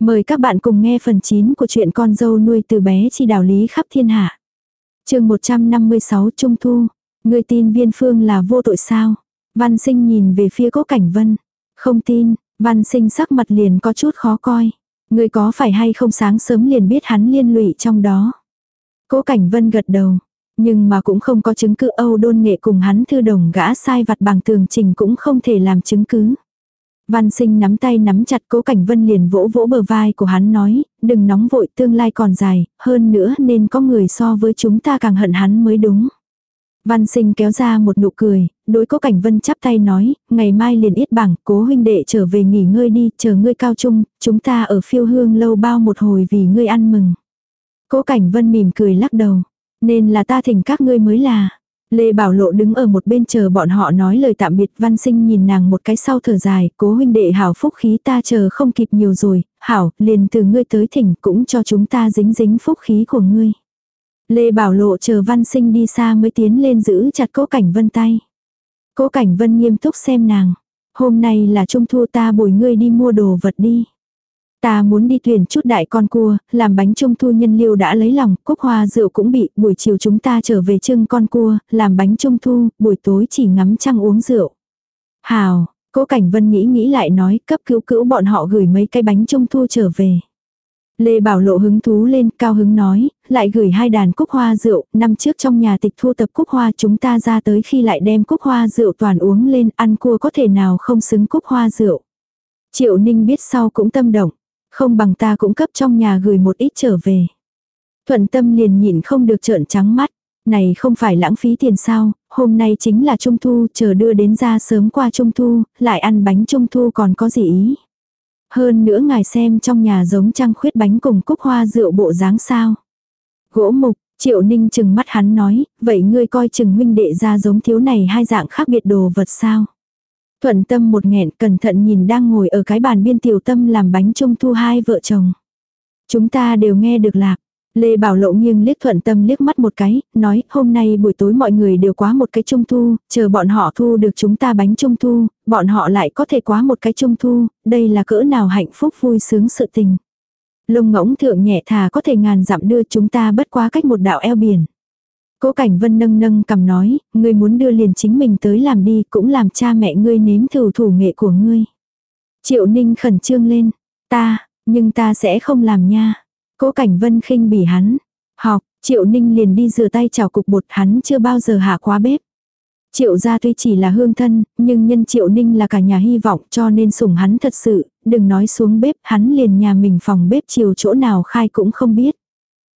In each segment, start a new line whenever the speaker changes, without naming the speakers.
Mời các bạn cùng nghe phần 9 của truyện con dâu nuôi từ bé chi đạo lý khắp thiên hạ. chương 156 Trung Thu. Người tin viên phương là vô tội sao? Văn sinh nhìn về phía cố cảnh vân. Không tin, văn sinh sắc mặt liền có chút khó coi. Người có phải hay không sáng sớm liền biết hắn liên lụy trong đó. Cố cảnh vân gật đầu. Nhưng mà cũng không có chứng cứ Âu đôn nghệ cùng hắn thư đồng gã sai vặt bằng tường trình cũng không thể làm chứng cứ. Văn sinh nắm tay nắm chặt cố cảnh vân liền vỗ vỗ bờ vai của hắn nói, đừng nóng vội tương lai còn dài, hơn nữa nên có người so với chúng ta càng hận hắn mới đúng. Văn sinh kéo ra một nụ cười, đối cố cảnh vân chắp tay nói, ngày mai liền yết bảng, cố huynh đệ trở về nghỉ ngơi đi, chờ ngươi cao trung, chúng ta ở phiêu hương lâu bao một hồi vì ngươi ăn mừng. Cố cảnh vân mỉm cười lắc đầu, nên là ta thỉnh các ngươi mới là. Lê Bảo Lộ đứng ở một bên chờ bọn họ nói lời tạm biệt văn sinh nhìn nàng một cái sau thở dài, cố huynh đệ hảo phúc khí ta chờ không kịp nhiều rồi, hảo, liền từ ngươi tới thỉnh cũng cho chúng ta dính dính phúc khí của ngươi. Lê Bảo Lộ chờ văn sinh đi xa mới tiến lên giữ chặt cố cảnh vân tay. Cố cảnh vân nghiêm túc xem nàng. Hôm nay là trung thu ta bồi ngươi đi mua đồ vật đi. Ta muốn đi tuyển chút đại con cua, làm bánh trung thu nhân liêu đã lấy lòng, cúc hoa rượu cũng bị, buổi chiều chúng ta trở về trưng con cua, làm bánh trung thu, buổi tối chỉ ngắm trăng uống rượu. Hào, cố cảnh vân nghĩ nghĩ lại nói cấp cứu cữu bọn họ gửi mấy cái bánh trung thu trở về. Lê Bảo Lộ hứng thú lên, cao hứng nói, lại gửi hai đàn cúc hoa rượu, năm trước trong nhà tịch thu tập cúc hoa chúng ta ra tới khi lại đem cúc hoa rượu toàn uống lên, ăn cua có thể nào không xứng cúc hoa rượu. Triệu Ninh biết sau cũng tâm động. Không bằng ta cũng cấp trong nhà gửi một ít trở về. Thuận tâm liền nhìn không được trợn trắng mắt. Này không phải lãng phí tiền sao, hôm nay chính là trung thu, chờ đưa đến ra sớm qua trung thu, lại ăn bánh trung thu còn có gì ý. Hơn nữa ngài xem trong nhà giống trăng khuyết bánh cùng cúc hoa rượu bộ dáng sao. Gỗ mục, triệu ninh chừng mắt hắn nói, vậy ngươi coi chừng huynh đệ ra giống thiếu này hai dạng khác biệt đồ vật sao. Thuận tâm một nghẹn cẩn thận nhìn đang ngồi ở cái bàn biên tiểu tâm làm bánh trung thu hai vợ chồng. Chúng ta đều nghe được lạc. Lê Bảo Lộ nghiêng liếc thuận tâm liếc mắt một cái, nói hôm nay buổi tối mọi người đều quá một cái trung thu, chờ bọn họ thu được chúng ta bánh trung thu, bọn họ lại có thể quá một cái trung thu, đây là cỡ nào hạnh phúc vui sướng sự tình. Lông ngỗng thượng nhẹ thà có thể ngàn dặm đưa chúng ta bất quá cách một đạo eo biển. Cố Cảnh Vân nâng nâng cầm nói, ngươi muốn đưa liền chính mình tới làm đi, cũng làm cha mẹ ngươi nếm thử thủ nghệ của ngươi. Triệu Ninh khẩn trương lên, ta, nhưng ta sẽ không làm nha. Cố Cảnh Vân khinh bỉ hắn, học, Triệu Ninh liền đi rửa tay chảo cục bột hắn chưa bao giờ hạ quá bếp. Triệu gia tuy chỉ là hương thân, nhưng nhân Triệu Ninh là cả nhà hy vọng cho nên sủng hắn thật sự, đừng nói xuống bếp, hắn liền nhà mình phòng bếp chiều chỗ nào khai cũng không biết.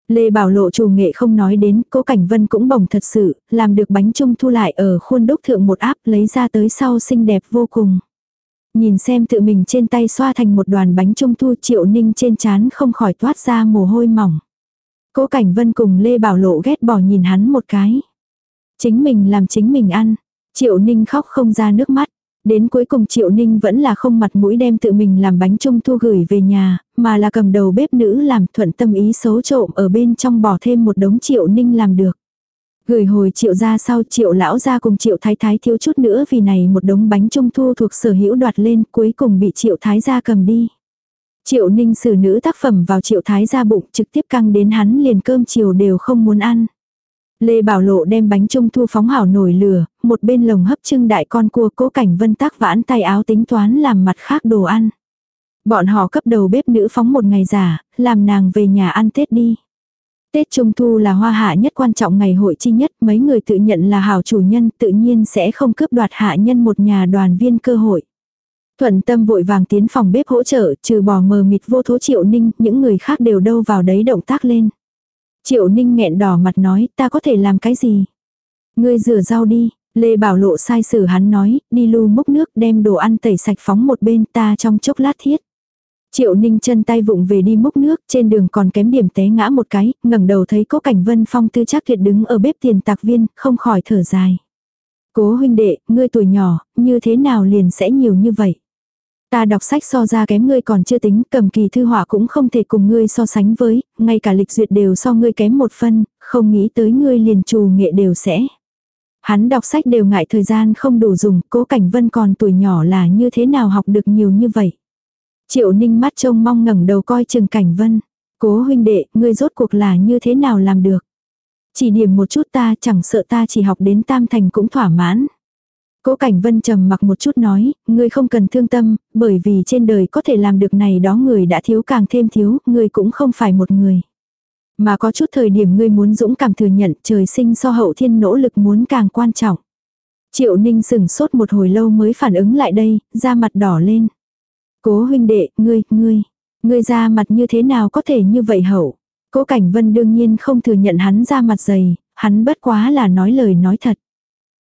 Lê Bảo Lộ chủ nghệ không nói đến, cố Cảnh Vân cũng bồng thật sự, làm được bánh trung thu lại ở khuôn đúc thượng một áp lấy ra tới sau xinh đẹp vô cùng. Nhìn xem tự mình trên tay xoa thành một đoàn bánh trung thu triệu ninh trên chán không khỏi toát ra mồ hôi mỏng. Cố Cảnh Vân cùng Lê Bảo Lộ ghét bỏ nhìn hắn một cái. Chính mình làm chính mình ăn. Triệu ninh khóc không ra nước mắt. Đến cuối cùng Triệu Ninh vẫn là không mặt mũi đem tự mình làm bánh trung thu gửi về nhà, mà là cầm đầu bếp nữ làm thuận tâm ý xấu trộm ở bên trong bỏ thêm một đống Triệu Ninh làm được. Gửi hồi Triệu ra sau Triệu lão ra cùng Triệu thái thái thiếu chút nữa vì này một đống bánh trung thu thuộc sở hữu đoạt lên cuối cùng bị Triệu thái gia cầm đi. Triệu Ninh xử nữ tác phẩm vào Triệu thái gia bụng trực tiếp căng đến hắn liền cơm chiều đều không muốn ăn. Lê Bảo Lộ đem bánh trung thu phóng hảo nổi lửa, một bên lồng hấp trưng đại con cua cố cảnh vân tác vãn tay áo tính toán làm mặt khác đồ ăn. Bọn họ cấp đầu bếp nữ phóng một ngày giả, làm nàng về nhà ăn Tết đi. Tết Trung Thu là hoa hạ nhất quan trọng ngày hội chi nhất, mấy người tự nhận là hảo chủ nhân tự nhiên sẽ không cướp đoạt hạ nhân một nhà đoàn viên cơ hội. Thuận tâm vội vàng tiến phòng bếp hỗ trợ, trừ bỏ mờ mịt vô thố triệu ninh, những người khác đều đâu vào đấy động tác lên. Triệu ninh nghẹn đỏ mặt nói, ta có thể làm cái gì? Ngươi rửa rau đi, Lê Bảo Lộ sai sử hắn nói, đi lưu múc nước đem đồ ăn tẩy sạch phóng một bên ta trong chốc lát thiết. Triệu Ninh chân tay vụng về đi múc nước, trên đường còn kém điểm té ngã một cái, ngẩng đầu thấy có cảnh vân phong tư chắc tuyệt đứng ở bếp tiền tạc viên, không khỏi thở dài. Cố huynh đệ, ngươi tuổi nhỏ, như thế nào liền sẽ nhiều như vậy? Ta đọc sách so ra kém ngươi còn chưa tính, cầm kỳ thư họa cũng không thể cùng ngươi so sánh với, ngay cả lịch duyệt đều so ngươi kém một phân, không nghĩ tới ngươi liền trù nghệ đều sẽ. Hắn đọc sách đều ngại thời gian không đủ dùng, cố cảnh vân còn tuổi nhỏ là như thế nào học được nhiều như vậy. Triệu ninh mắt trông mong ngẩng đầu coi chừng Cảnh Vân. Cố huynh đệ, ngươi rốt cuộc là như thế nào làm được. Chỉ điểm một chút ta chẳng sợ ta chỉ học đến tam thành cũng thỏa mãn. Cố Cảnh Vân trầm mặc một chút nói, ngươi không cần thương tâm, bởi vì trên đời có thể làm được này đó người đã thiếu càng thêm thiếu, ngươi cũng không phải một người. Mà có chút thời điểm ngươi muốn dũng cảm thừa nhận trời sinh so hậu thiên nỗ lực muốn càng quan trọng. Triệu Ninh sừng sốt một hồi lâu mới phản ứng lại đây, da mặt đỏ lên. Cố huynh đệ, ngươi, ngươi, ngươi da mặt như thế nào có thể như vậy hậu. Cố Cảnh Vân đương nhiên không thừa nhận hắn da mặt dày, hắn bất quá là nói lời nói thật.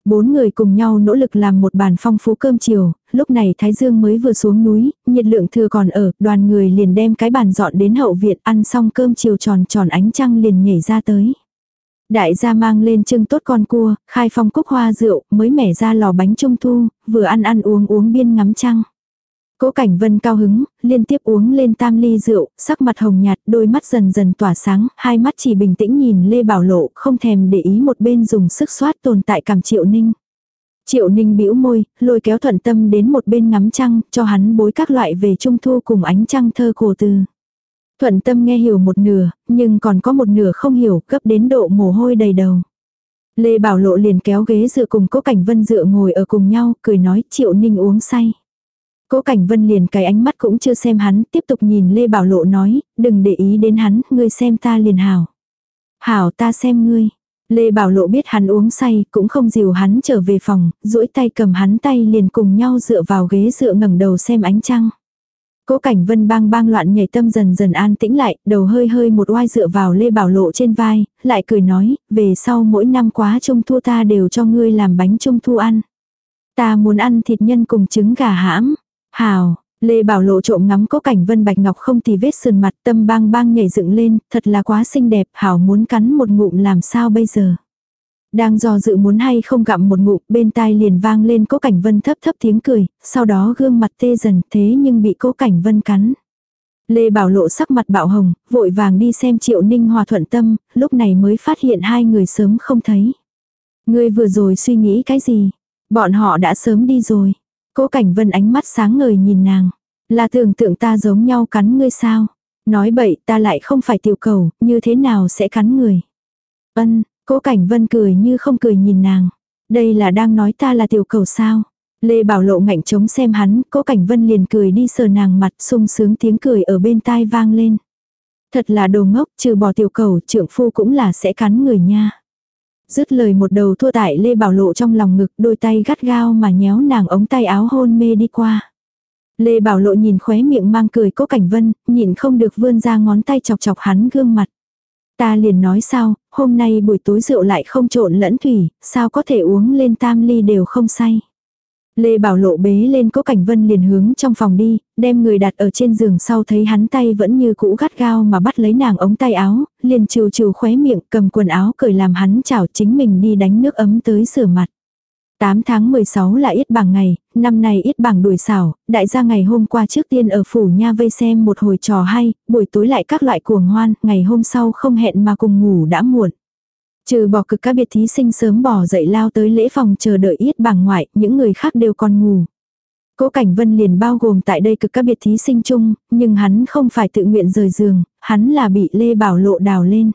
Bốn người cùng nhau nỗ lực làm một bàn phong phú cơm chiều, lúc này Thái Dương mới vừa xuống núi, nhiệt lượng thừa còn ở, đoàn người liền đem cái bàn dọn đến hậu viện ăn xong cơm chiều tròn tròn ánh trăng liền nhảy ra tới. Đại gia mang lên trưng tốt con cua, khai phong cúc hoa rượu, mới mẻ ra lò bánh trung thu, vừa ăn ăn uống uống biên ngắm trăng. Cố Cảnh Vân cao hứng, liên tiếp uống lên tam ly rượu, sắc mặt hồng nhạt, đôi mắt dần dần tỏa sáng, hai mắt chỉ bình tĩnh nhìn Lê Bảo Lộ, không thèm để ý một bên dùng sức xoát tồn tại cảm Triệu Ninh. Triệu Ninh bĩu môi, lôi kéo thuận tâm đến một bên ngắm trăng, cho hắn bối các loại về trung thu cùng ánh trăng thơ cổ từ. Thuận tâm nghe hiểu một nửa, nhưng còn có một nửa không hiểu, cấp đến độ mồ hôi đầy đầu. Lê Bảo Lộ liền kéo ghế dựa cùng Cố Cảnh Vân dựa ngồi ở cùng nhau, cười nói Triệu Ninh uống say. Cố Cảnh Vân liền cái ánh mắt cũng chưa xem hắn, tiếp tục nhìn Lê Bảo Lộ nói, đừng để ý đến hắn, ngươi xem ta liền hảo. Hảo ta xem ngươi. Lê Bảo Lộ biết hắn uống say, cũng không dìu hắn trở về phòng, duỗi tay cầm hắn tay liền cùng nhau dựa vào ghế dựa ngẩng đầu xem ánh trăng. Cố Cảnh Vân bang bang loạn nhảy tâm dần dần an tĩnh lại, đầu hơi hơi một oai dựa vào Lê Bảo Lộ trên vai, lại cười nói, về sau mỗi năm quá trung thu ta đều cho ngươi làm bánh trung thu ăn. Ta muốn ăn thịt nhân cùng trứng gà hãm. Hào, Lê Bảo Lộ trộm ngắm có cảnh Vân Bạch Ngọc không thì vết sườn mặt tâm bang bang nhảy dựng lên, thật là quá xinh đẹp, Hảo muốn cắn một ngụm làm sao bây giờ. Đang do dự muốn hay không gặm một ngụm, bên tai liền vang lên cố cảnh Vân thấp thấp tiếng cười, sau đó gương mặt tê dần thế nhưng bị cố cảnh Vân cắn. Lê Bảo Lộ sắc mặt bạo hồng, vội vàng đi xem Triệu Ninh Hòa thuận tâm, lúc này mới phát hiện hai người sớm không thấy. Ngươi vừa rồi suy nghĩ cái gì? Bọn họ đã sớm đi rồi. Cố Cảnh Vân ánh mắt sáng ngời nhìn nàng. Là tưởng tượng ta giống nhau cắn ngươi sao? Nói bậy ta lại không phải tiểu cầu, như thế nào sẽ cắn người? Ân, Cố Cảnh Vân cười như không cười nhìn nàng. Đây là đang nói ta là tiểu cầu sao? Lê Bảo Lộ ngạnh chống xem hắn, Cố Cảnh Vân liền cười đi sờ nàng mặt sung sướng tiếng cười ở bên tai vang lên. Thật là đồ ngốc, trừ bỏ tiểu cầu, trưởng phu cũng là sẽ cắn người nha. Dứt lời một đầu thua tại Lê Bảo Lộ trong lòng ngực đôi tay gắt gao mà nhéo nàng ống tay áo hôn mê đi qua. Lê Bảo Lộ nhìn khóe miệng mang cười cố cảnh vân, nhìn không được vươn ra ngón tay chọc chọc hắn gương mặt. Ta liền nói sao, hôm nay buổi tối rượu lại không trộn lẫn thủy, sao có thể uống lên tam ly đều không say. Lê Bảo Lộ bế lên Cố Cảnh Vân liền hướng trong phòng đi, đem người đặt ở trên giường sau thấy hắn tay vẫn như cũ gắt gao mà bắt lấy nàng ống tay áo, liền trừ trừ khóe miệng cầm quần áo cởi làm hắn chảo chính mình đi đánh nước ấm tới sửa mặt. 8 tháng 16 là ít bảng ngày, năm nay ít bảng đuổi xảo, đại gia ngày hôm qua trước tiên ở phủ nha vây xem một hồi trò hay, buổi tối lại các loại cuồng hoan, ngày hôm sau không hẹn mà cùng ngủ đã muộn. Trừ bỏ cực các biệt thí sinh sớm bỏ dậy lao tới lễ phòng chờ đợi yết bảng ngoại, những người khác đều còn ngủ. Cố Cảnh Vân liền bao gồm tại đây cực các biệt thí sinh chung, nhưng hắn không phải tự nguyện rời giường, hắn là bị Lê Bảo Lộ đào lên.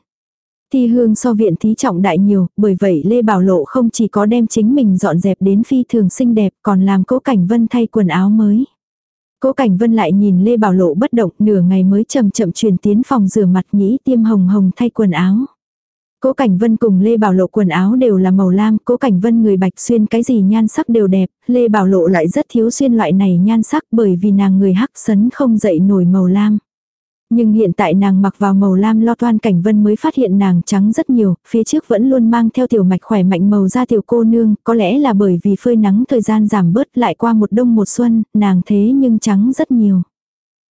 Thi hương so viện thí trọng đại nhiều, bởi vậy Lê Bảo Lộ không chỉ có đem chính mình dọn dẹp đến phi thường xinh đẹp còn làm Cố Cảnh Vân thay quần áo mới. Cố Cảnh Vân lại nhìn Lê Bảo Lộ bất động nửa ngày mới chậm chậm truyền tiến phòng rửa mặt nhĩ tiêm hồng hồng thay quần áo. Cố Cảnh Vân cùng Lê Bảo Lộ quần áo đều là màu lam, Cố Cảnh Vân người bạch xuyên cái gì nhan sắc đều đẹp, Lê Bảo Lộ lại rất thiếu xuyên loại này nhan sắc bởi vì nàng người hắc sấn không dậy nổi màu lam. Nhưng hiện tại nàng mặc vào màu lam lo toan cảnh vân mới phát hiện nàng trắng rất nhiều, phía trước vẫn luôn mang theo tiểu mạch khỏe mạnh màu da tiểu cô nương, có lẽ là bởi vì phơi nắng thời gian giảm bớt lại qua một đông một xuân, nàng thế nhưng trắng rất nhiều.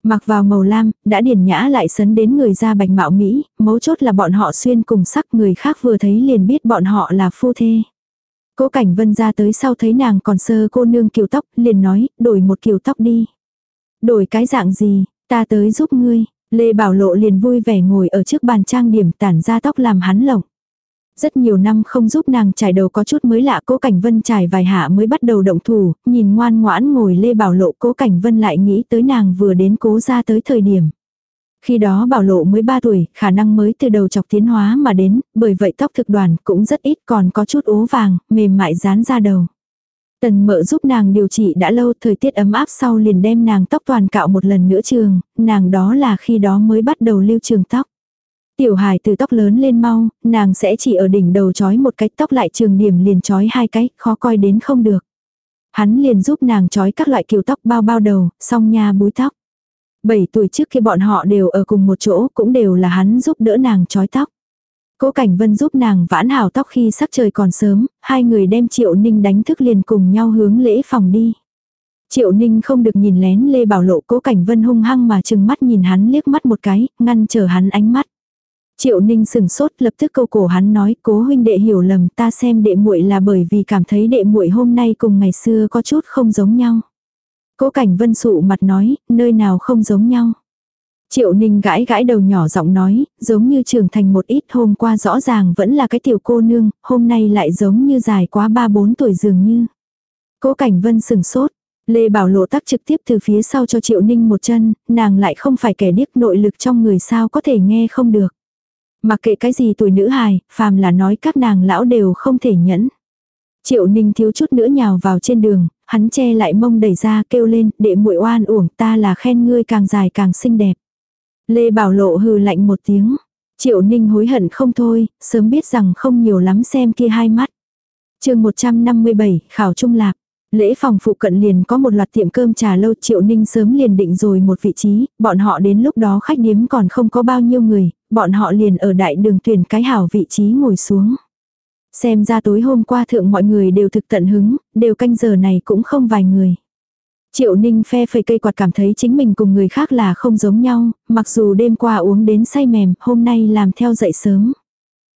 Mặc vào màu lam, đã điển nhã lại sấn đến người da bạch mạo Mỹ, mấu chốt là bọn họ xuyên cùng sắc người khác vừa thấy liền biết bọn họ là phu thê. Cố cảnh vân ra tới sau thấy nàng còn sơ cô nương kiều tóc, liền nói, đổi một kiều tóc đi. Đổi cái dạng gì, ta tới giúp ngươi. Lê Bảo Lộ liền vui vẻ ngồi ở trước bàn trang điểm tản ra tóc làm hắn lộng. Rất nhiều năm không giúp nàng trải đầu có chút mới lạ cố cảnh vân trải vài hạ mới bắt đầu động thủ, nhìn ngoan ngoãn ngồi lê bảo lộ cố cảnh vân lại nghĩ tới nàng vừa đến cố ra tới thời điểm. Khi đó bảo lộ mới 3 tuổi, khả năng mới từ đầu chọc tiến hóa mà đến, bởi vậy tóc thực đoàn cũng rất ít còn có chút ố vàng, mềm mại dán ra đầu. Tần mợ giúp nàng điều trị đã lâu, thời tiết ấm áp sau liền đem nàng tóc toàn cạo một lần nữa trường, nàng đó là khi đó mới bắt đầu lưu trường tóc. Tiểu hài từ tóc lớn lên mau, nàng sẽ chỉ ở đỉnh đầu chói một cái tóc lại trường điểm liền chói hai cái, khó coi đến không được. Hắn liền giúp nàng chói các loại kiểu tóc bao bao đầu, song nha búi tóc. Bảy tuổi trước khi bọn họ đều ở cùng một chỗ cũng đều là hắn giúp đỡ nàng chói tóc. Cố Cảnh Vân giúp nàng vãn hảo tóc khi sắc trời còn sớm, hai người đem Triệu Ninh đánh thức liền cùng nhau hướng lễ phòng đi. Triệu Ninh không được nhìn lén Lê Bảo Lộ Cố Cảnh Vân hung hăng mà chừng mắt nhìn hắn liếc mắt một cái, ngăn trở hắn ánh mắt. Triệu Ninh sừng sốt lập tức câu cổ hắn nói cố huynh đệ hiểu lầm ta xem đệ muội là bởi vì cảm thấy đệ muội hôm nay cùng ngày xưa có chút không giống nhau. Cố cảnh vân sụ mặt nói, nơi nào không giống nhau. Triệu Ninh gãi gãi đầu nhỏ giọng nói, giống như trưởng thành một ít hôm qua rõ ràng vẫn là cái tiểu cô nương, hôm nay lại giống như dài quá 3-4 tuổi dường như. Cố Cảnh Vân sừng sốt, Lê Bảo Lộ tắc trực tiếp từ phía sau cho Triệu Ninh một chân, nàng lại không phải kẻ điếc nội lực trong người sao có thể nghe không được. Mặc kệ cái gì tuổi nữ hài, phàm là nói các nàng lão đều không thể nhẫn. Triệu Ninh thiếu chút nữa nhào vào trên đường, hắn che lại mông đẩy ra kêu lên, đệ muội oan uổng ta là khen ngươi càng dài càng xinh đẹp. Lê Bảo Lộ hừ lạnh một tiếng. Triệu Ninh hối hận không thôi, sớm biết rằng không nhiều lắm xem kia hai mắt. chương 157, Khảo Trung Lạc. Lễ phòng phụ cận liền có một loạt tiệm cơm trà lâu Triệu Ninh sớm liền định rồi một vị trí, bọn họ đến lúc đó khách điếm còn không có bao nhiêu người, bọn họ liền ở đại đường tuyển cái hảo vị trí ngồi xuống. Xem ra tối hôm qua thượng mọi người đều thực tận hứng, đều canh giờ này cũng không vài người. Triệu Ninh phe phẩy cây quạt cảm thấy chính mình cùng người khác là không giống nhau, mặc dù đêm qua uống đến say mềm, hôm nay làm theo dậy sớm.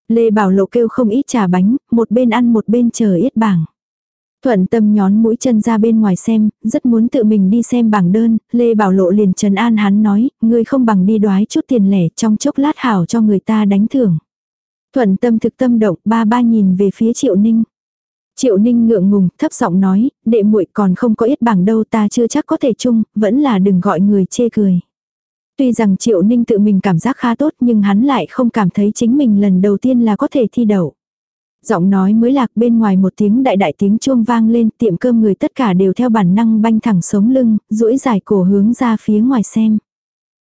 Lê Bảo Lộ kêu không ít trà bánh, một bên ăn một bên chờ yết bảng. Thuận tâm nhón mũi chân ra bên ngoài xem, rất muốn tự mình đi xem bảng đơn, Lê Bảo Lộ liền trần an hắn nói, ngươi không bằng đi đoái chút tiền lẻ trong chốc lát hảo cho người ta đánh thưởng. Thuận tâm thực tâm động, ba ba nhìn về phía Triệu Ninh. Triệu Ninh ngượng ngùng, thấp giọng nói, đệ muội còn không có ít bảng đâu ta chưa chắc có thể chung, vẫn là đừng gọi người chê cười. Tuy rằng Triệu Ninh tự mình cảm giác khá tốt nhưng hắn lại không cảm thấy chính mình lần đầu tiên là có thể thi đậu. Giọng nói mới lạc bên ngoài một tiếng đại đại tiếng chuông vang lên tiệm cơm người tất cả đều theo bản năng banh thẳng sống lưng, duỗi dài cổ hướng ra phía ngoài xem.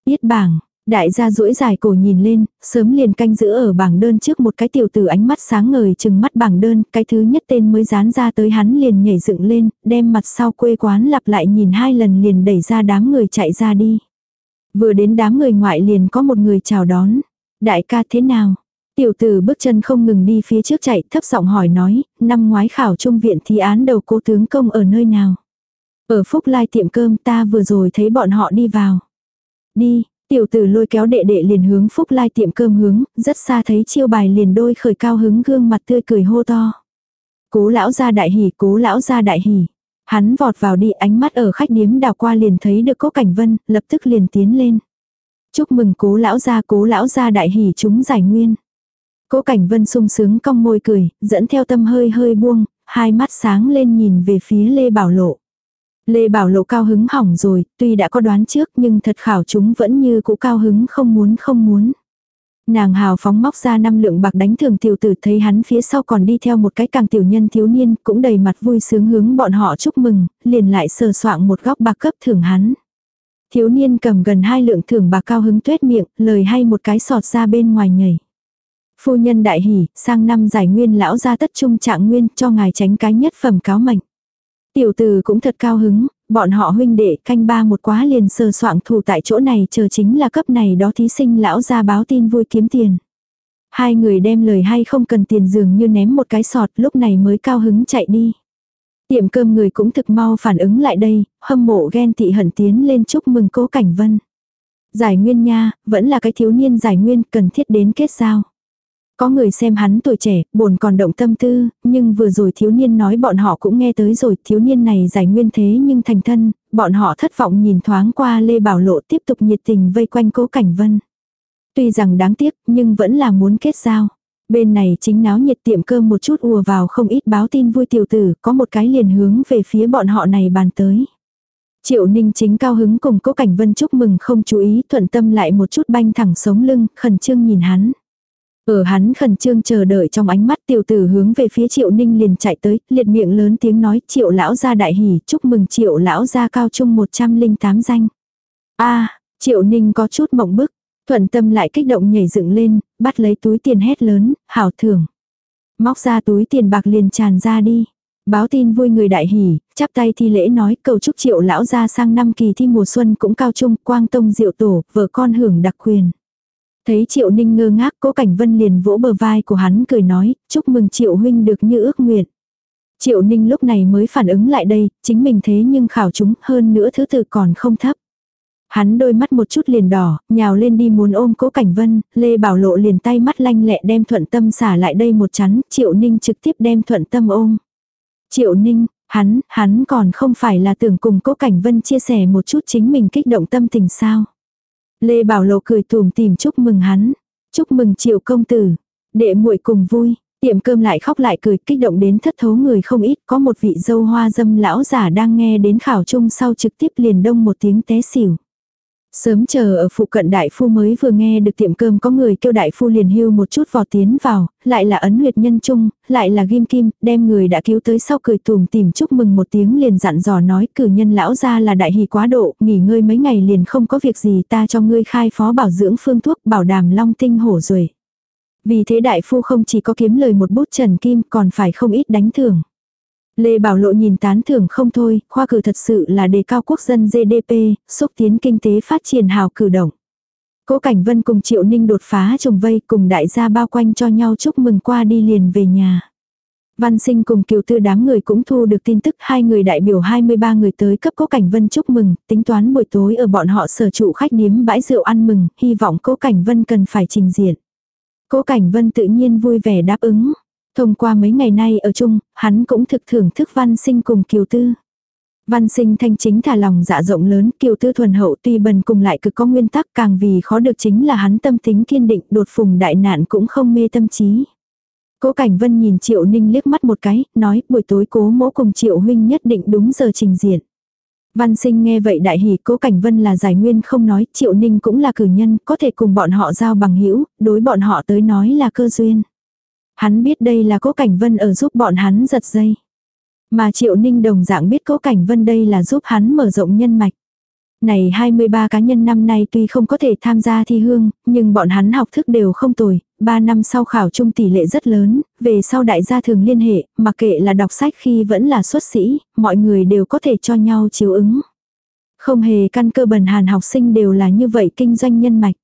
Yết bảng, đại gia duỗi dài cổ nhìn lên, sớm liền canh giữ ở bảng đơn trước một cái tiểu tử ánh mắt sáng ngời chừng mắt bảng đơn, cái thứ nhất tên mới dán ra tới hắn liền nhảy dựng lên, đem mặt sau quê quán lặp lại nhìn hai lần liền đẩy ra đám người chạy ra đi. Vừa đến đám người ngoại liền có một người chào đón. Đại ca thế nào? Tiểu tử bước chân không ngừng đi phía trước chạy thấp giọng hỏi nói, năm ngoái khảo trung viện thi án đầu cố tướng công ở nơi nào. Ở Phúc Lai tiệm cơm ta vừa rồi thấy bọn họ đi vào. Đi, tiểu tử lôi kéo đệ đệ liền hướng Phúc Lai tiệm cơm hướng, rất xa thấy chiêu bài liền đôi khởi cao hứng gương mặt tươi cười hô to. Cố lão ra đại hỉ, cố lão ra đại hỉ. Hắn vọt vào đi ánh mắt ở khách điếm đào qua liền thấy được cố cảnh vân, lập tức liền tiến lên. Chúc mừng cố lão gia cố lão gia đại hỉ chúng giải nguyên. Cố Cảnh Vân sung sướng cong môi cười, dẫn theo tâm hơi hơi buông, hai mắt sáng lên nhìn về phía Lê Bảo Lộ. Lê Bảo Lộ cao hứng hỏng rồi, tuy đã có đoán trước nhưng thật khảo chúng vẫn như cũ cao hứng không muốn không muốn. Nàng hào phóng móc ra năm lượng bạc đánh thường tiểu tử thấy hắn phía sau còn đi theo một cái càng tiểu nhân thiếu niên cũng đầy mặt vui sướng hướng bọn họ chúc mừng, liền lại sờ soạng một góc bạc cấp thưởng hắn. Thiếu niên cầm gần hai lượng thưởng bạc cao hứng tuét miệng, lời hay một cái sọt ra bên ngoài nhảy. Phu nhân đại hỉ, sang năm giải nguyên lão ra tất trung trạng nguyên cho ngài tránh cái nhất phẩm cáo mệnh. Tiểu tử cũng thật cao hứng, bọn họ huynh đệ canh ba một quá liền sờ soạng thủ tại chỗ này chờ chính là cấp này đó thí sinh lão ra báo tin vui kiếm tiền. Hai người đem lời hay không cần tiền dường như ném một cái sọt lúc này mới cao hứng chạy đi. Tiệm cơm người cũng thực mau phản ứng lại đây, hâm mộ ghen tị hận tiến lên chúc mừng cố cảnh vân. Giải nguyên nha, vẫn là cái thiếu niên giải nguyên cần thiết đến kết giao. Có người xem hắn tuổi trẻ, buồn còn động tâm tư, nhưng vừa rồi thiếu niên nói bọn họ cũng nghe tới rồi, thiếu niên này giải nguyên thế nhưng thành thân, bọn họ thất vọng nhìn thoáng qua Lê Bảo Lộ tiếp tục nhiệt tình vây quanh cố cảnh vân. Tuy rằng đáng tiếc, nhưng vẫn là muốn kết giao. Bên này chính náo nhiệt tiệm cơm một chút ùa vào không ít báo tin vui tiểu tử, có một cái liền hướng về phía bọn họ này bàn tới. Triệu Ninh chính cao hứng cùng Cố Cảnh Vân chúc mừng không chú ý, thuận tâm lại một chút banh thẳng sống lưng, khẩn trương nhìn hắn. Ở hắn khẩn trương chờ đợi trong ánh mắt tiểu tử hướng về phía Triệu Ninh liền chạy tới, liệt miệng lớn tiếng nói Triệu lão gia đại hỉ, chúc mừng Triệu lão gia cao trung 108 danh. a Triệu Ninh có chút mộng bức, thuận tâm lại kích động nhảy dựng lên, bắt lấy túi tiền hét lớn, hảo thưởng. Móc ra túi tiền bạc liền tràn ra đi. Báo tin vui người đại hỉ, chắp tay thi lễ nói cầu chúc triệu lão gia sang năm kỳ thi mùa xuân cũng cao trung, quang tông diệu tổ, vợ con hưởng đặc quyền. Thấy triệu ninh ngơ ngác cố cảnh vân liền vỗ bờ vai của hắn cười nói, chúc mừng triệu huynh được như ước nguyện. Triệu ninh lúc này mới phản ứng lại đây, chính mình thế nhưng khảo chúng hơn nữa thứ tự còn không thấp. Hắn đôi mắt một chút liền đỏ, nhào lên đi muốn ôm cố cảnh vân, Lê Bảo Lộ liền tay mắt lanh lẹ đem thuận tâm xả lại đây một chắn, triệu ninh trực tiếp đem thuận tâm ôm. Triệu ninh, hắn, hắn còn không phải là tưởng cùng cố cảnh vân chia sẻ một chút chính mình kích động tâm tình sao. Lê Bảo Lộ cười tùm tìm chúc mừng hắn. Chúc mừng triệu công tử. Đệ muội cùng vui. Tiệm cơm lại khóc lại cười, kích động đến thất thố người không ít. Có một vị dâu hoa dâm lão giả đang nghe đến khảo chung sau trực tiếp liền đông một tiếng té xỉu. Sớm chờ ở phụ cận đại phu mới vừa nghe được tiệm cơm có người kêu đại phu liền hưu một chút vò tiến vào, lại là ấn huyệt nhân trung, lại là ghim kim, đem người đã cứu tới sau cười tùm tìm chúc mừng một tiếng liền dặn dò nói cử nhân lão ra là đại hỷ quá độ, nghỉ ngơi mấy ngày liền không có việc gì ta cho ngươi khai phó bảo dưỡng phương thuốc bảo đảm long tinh hổ rồi. Vì thế đại phu không chỉ có kiếm lời một bút trần kim còn phải không ít đánh thưởng. Lê Bảo Lộ nhìn tán thưởng không thôi, khoa cử thật sự là đề cao quốc dân GDP, xúc tiến kinh tế phát triển hào cử động. Cố Cảnh Vân cùng Triệu Ninh đột phá trùng vây cùng đại gia bao quanh cho nhau chúc mừng qua đi liền về nhà. Văn sinh cùng kiều tư đám người cũng thu được tin tức hai người đại biểu 23 người tới cấp Cố Cảnh Vân chúc mừng, tính toán buổi tối ở bọn họ sở trụ khách điếm bãi rượu ăn mừng, hy vọng Cố Cảnh Vân cần phải trình diện. Cố Cảnh Vân tự nhiên vui vẻ đáp ứng. Thông qua mấy ngày nay ở chung, hắn cũng thực thưởng thức văn sinh cùng kiều tư. Văn sinh thanh chính thả lòng dạ rộng lớn, kiều tư thuần hậu tuy bần cùng lại cực có nguyên tắc càng vì khó được chính là hắn tâm tính kiên định đột phùng đại nạn cũng không mê tâm trí. Cố Cảnh Vân nhìn Triệu Ninh liếc mắt một cái, nói buổi tối cố mỗ cùng Triệu Huynh nhất định đúng giờ trình diện. Văn sinh nghe vậy đại hỉ cố Cảnh Vân là giải nguyên không nói, Triệu Ninh cũng là cử nhân, có thể cùng bọn họ giao bằng hữu đối bọn họ tới nói là cơ duyên. Hắn biết đây là cố cảnh vân ở giúp bọn hắn giật dây. Mà triệu ninh đồng dạng biết cố cảnh vân đây là giúp hắn mở rộng nhân mạch. Này 23 cá nhân năm nay tuy không có thể tham gia thi hương, nhưng bọn hắn học thức đều không tồi, 3 năm sau khảo trung tỷ lệ rất lớn, về sau đại gia thường liên hệ, mặc kệ là đọc sách khi vẫn là xuất sĩ, mọi người đều có thể cho nhau chiếu ứng. Không hề căn cơ bần hàn học sinh đều là như vậy kinh doanh nhân mạch.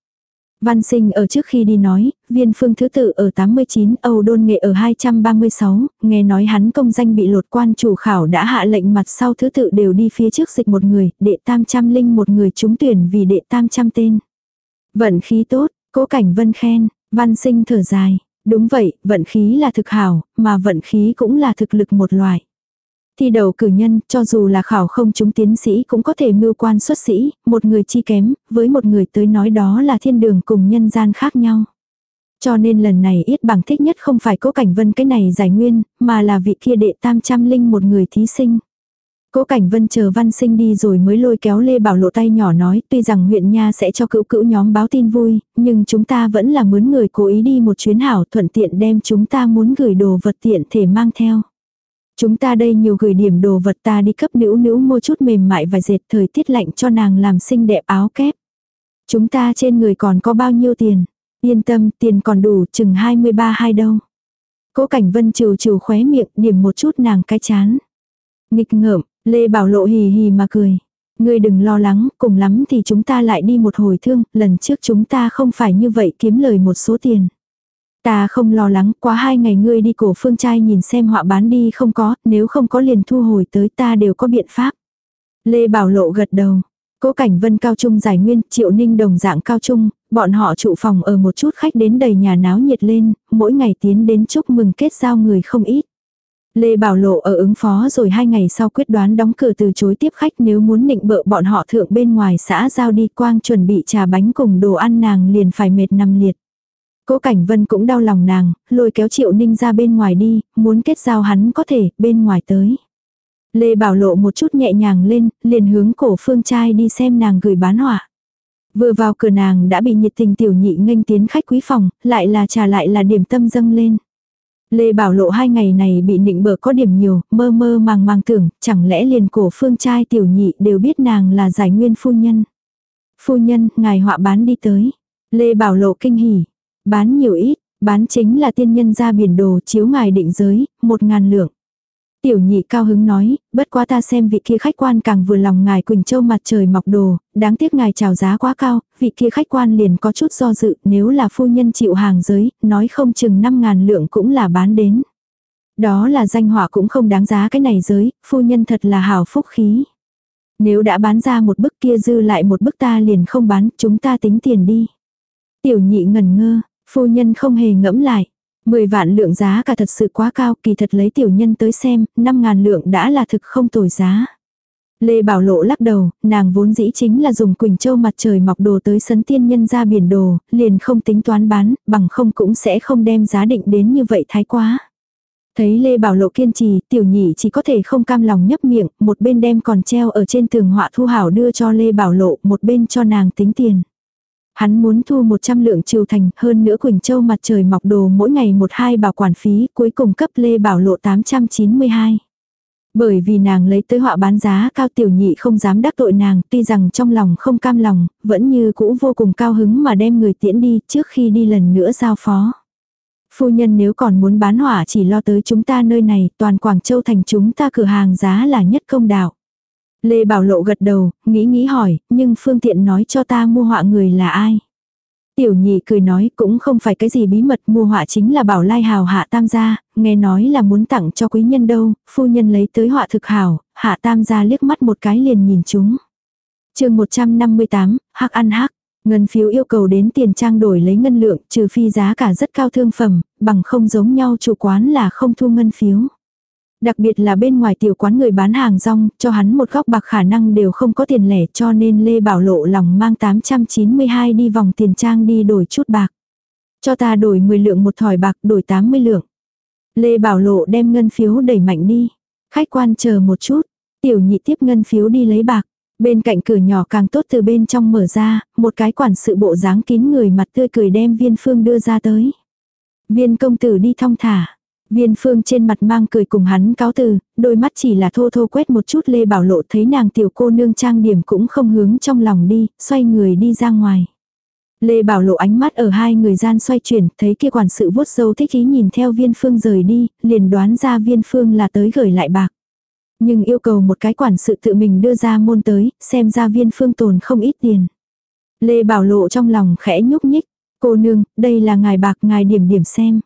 Văn sinh ở trước khi đi nói, viên phương thứ tự ở 89, Âu đôn nghệ ở 236, nghe nói hắn công danh bị lột quan chủ khảo đã hạ lệnh mặt sau thứ tự đều đi phía trước dịch một người, đệ tam trăm linh một người trúng tuyển vì đệ tam trăm tên. Vận khí tốt, cố cảnh vân khen, văn sinh thở dài, đúng vậy, vận khí là thực hảo, mà vận khí cũng là thực lực một loại. Thi đầu cử nhân, cho dù là khảo không chúng tiến sĩ cũng có thể mưu quan xuất sĩ, một người chi kém, với một người tới nói đó là thiên đường cùng nhân gian khác nhau. Cho nên lần này ít bằng thích nhất không phải cố cảnh vân cái này giải nguyên, mà là vị kia đệ tam trăm linh một người thí sinh. Cố Cảnh Vân chờ văn sinh đi rồi mới lôi kéo Lê Bảo lộ tay nhỏ nói tuy rằng huyện nha sẽ cho cữu cữu nhóm báo tin vui, nhưng chúng ta vẫn là mướn người cố ý đi một chuyến hảo thuận tiện đem chúng ta muốn gửi đồ vật tiện thể mang theo. Chúng ta đây nhiều gửi điểm đồ vật ta đi cấp nữ nữ mua chút mềm mại và dệt thời tiết lạnh cho nàng làm xinh đẹp áo kép. Chúng ta trên người còn có bao nhiêu tiền? Yên tâm, tiền còn đủ, chừng 23 hai đâu. Cố Cảnh Vân trừ trừ khóe miệng, điểm một chút nàng cái chán. Nghịch ngợm, Lê Bảo Lộ hì hì mà cười. Ngươi đừng lo lắng, cùng lắm thì chúng ta lại đi một hồi thương, lần trước chúng ta không phải như vậy kiếm lời một số tiền. Ta không lo lắng, quá hai ngày ngươi đi cổ phương trai nhìn xem họa bán đi không có, nếu không có liền thu hồi tới ta đều có biện pháp. Lê Bảo Lộ gật đầu. Cố cảnh vân cao trung giải nguyên, triệu ninh đồng dạng cao trung, bọn họ trụ phòng ở một chút khách đến đầy nhà náo nhiệt lên, mỗi ngày tiến đến chúc mừng kết giao người không ít. Lê Bảo Lộ ở ứng phó rồi hai ngày sau quyết đoán đóng cửa từ chối tiếp khách nếu muốn nịnh bợ bọn họ thượng bên ngoài xã giao đi quang chuẩn bị trà bánh cùng đồ ăn nàng liền phải mệt nằm liệt. Cố Cảnh Vân cũng đau lòng nàng, lôi kéo Triệu Ninh ra bên ngoài đi, muốn kết giao hắn có thể, bên ngoài tới. Lê Bảo Lộ một chút nhẹ nhàng lên, liền hướng cổ phương trai đi xem nàng gửi bán họa. Vừa vào cửa nàng đã bị nhiệt tình tiểu nhị nghênh tiến khách quý phòng, lại là trà lại là điểm tâm dâng lên. Lê Bảo Lộ hai ngày này bị nịnh bợ có điểm nhiều, mơ mơ màng màng tưởng, chẳng lẽ liền cổ phương trai tiểu nhị đều biết nàng là giải nguyên phu nhân. Phu nhân, ngài họa bán đi tới. Lê Bảo Lộ kinh hỉ. Bán nhiều ít, bán chính là tiên nhân ra biển đồ chiếu ngài định giới, một ngàn lượng. Tiểu nhị cao hứng nói, bất quá ta xem vị kia khách quan càng vừa lòng ngài Quỳnh Châu mặt trời mọc đồ, đáng tiếc ngài chào giá quá cao, vị kia khách quan liền có chút do dự, nếu là phu nhân chịu hàng giới, nói không chừng 5 ngàn lượng cũng là bán đến. Đó là danh họa cũng không đáng giá cái này giới, phu nhân thật là hào phúc khí. Nếu đã bán ra một bức kia dư lại một bức ta liền không bán, chúng ta tính tiền đi. Tiểu nhị ngẩn ngơ, phu nhân không hề ngẫm lại. 10 vạn lượng giá cả thật sự quá cao, kỳ thật lấy tiểu nhân tới xem, 5 ngàn lượng đã là thực không tồi giá. Lê Bảo Lộ lắc đầu, nàng vốn dĩ chính là dùng Quỳnh Châu mặt trời mọc đồ tới sấn tiên nhân ra biển đồ, liền không tính toán bán, bằng không cũng sẽ không đem giá định đến như vậy thái quá. Thấy Lê Bảo Lộ kiên trì, tiểu nhị chỉ có thể không cam lòng nhấp miệng, một bên đem còn treo ở trên tường họa thu hảo đưa cho Lê Bảo Lộ, một bên cho nàng tính tiền. Hắn muốn thu 100 lượng triều thành, hơn nữa Quỳnh Châu mặt trời mọc đồ mỗi ngày một hai bảo quản phí, cuối cùng cấp Lê Bảo Lộ 892. Bởi vì nàng lấy tới họa bán giá cao tiểu nhị không dám đắc tội nàng, tuy rằng trong lòng không cam lòng, vẫn như cũ vô cùng cao hứng mà đem người tiễn đi trước khi đi lần nữa giao phó. Phu nhân nếu còn muốn bán hỏa chỉ lo tới chúng ta nơi này, toàn Quảng Châu thành chúng ta cửa hàng giá là nhất công đạo. Lê Bảo Lộ gật đầu, nghĩ nghĩ hỏi, nhưng phương tiện nói cho ta mua họa người là ai. Tiểu nhị cười nói cũng không phải cái gì bí mật mua họa chính là bảo lai hào hạ tam gia, nghe nói là muốn tặng cho quý nhân đâu, phu nhân lấy tới họa thực hảo, hạ tam gia liếc mắt một cái liền nhìn chúng. chương 158, hắc ăn hắc, ngân phiếu yêu cầu đến tiền trang đổi lấy ngân lượng trừ phi giá cả rất cao thương phẩm, bằng không giống nhau chủ quán là không thu ngân phiếu. Đặc biệt là bên ngoài tiểu quán người bán hàng rong, cho hắn một góc bạc khả năng đều không có tiền lẻ cho nên Lê Bảo Lộ lòng mang 892 đi vòng tiền trang đi đổi chút bạc. Cho ta đổi 10 lượng một thỏi bạc đổi 80 lượng. Lê Bảo Lộ đem ngân phiếu đẩy mạnh đi. Khách quan chờ một chút. Tiểu nhị tiếp ngân phiếu đi lấy bạc. Bên cạnh cửa nhỏ càng tốt từ bên trong mở ra, một cái quản sự bộ dáng kín người mặt tươi cười đem viên phương đưa ra tới. Viên công tử đi thong thả. Viên phương trên mặt mang cười cùng hắn cáo từ, đôi mắt chỉ là thô thô quét một chút Lê Bảo Lộ thấy nàng tiểu cô nương trang điểm cũng không hướng trong lòng đi, xoay người đi ra ngoài. Lê Bảo Lộ ánh mắt ở hai người gian xoay chuyển, thấy kia quản sự vuốt dâu thích ý nhìn theo viên phương rời đi, liền đoán ra viên phương là tới gửi lại bạc. Nhưng yêu cầu một cái quản sự tự mình đưa ra môn tới, xem ra viên phương tồn không ít tiền. Lê Bảo Lộ trong lòng khẽ nhúc nhích, cô nương, đây là ngài bạc ngài điểm điểm xem.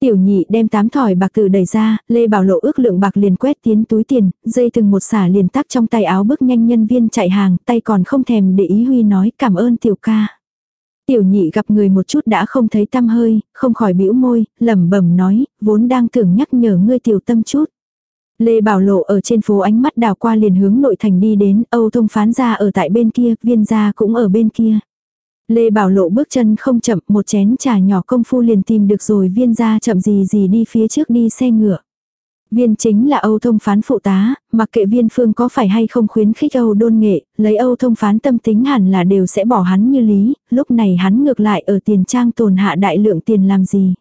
Tiểu nhị đem tám thỏi bạc từ đẩy ra, Lê Bảo Lộ ước lượng bạc liền quét tiến túi tiền, dây từng một xả liền tắc trong tay áo bước nhanh nhân viên chạy hàng, tay còn không thèm để ý Huy nói cảm ơn tiểu ca. Tiểu nhị gặp người một chút đã không thấy tâm hơi, không khỏi bĩu môi, lẩm bẩm nói, vốn đang tưởng nhắc nhở ngươi tiểu tâm chút. Lê Bảo Lộ ở trên phố ánh mắt đào qua liền hướng nội thành đi đến, Âu Thông phán ra ở tại bên kia, viên gia cũng ở bên kia. Lê Bảo Lộ bước chân không chậm, một chén trà nhỏ công phu liền tìm được rồi viên ra chậm gì gì đi phía trước đi xe ngựa. Viên chính là Âu Thông Phán phụ tá, mặc kệ viên phương có phải hay không khuyến khích Âu đôn nghệ, lấy Âu Thông Phán tâm tính hẳn là đều sẽ bỏ hắn như lý, lúc này hắn ngược lại ở tiền trang tồn hạ đại lượng tiền làm gì.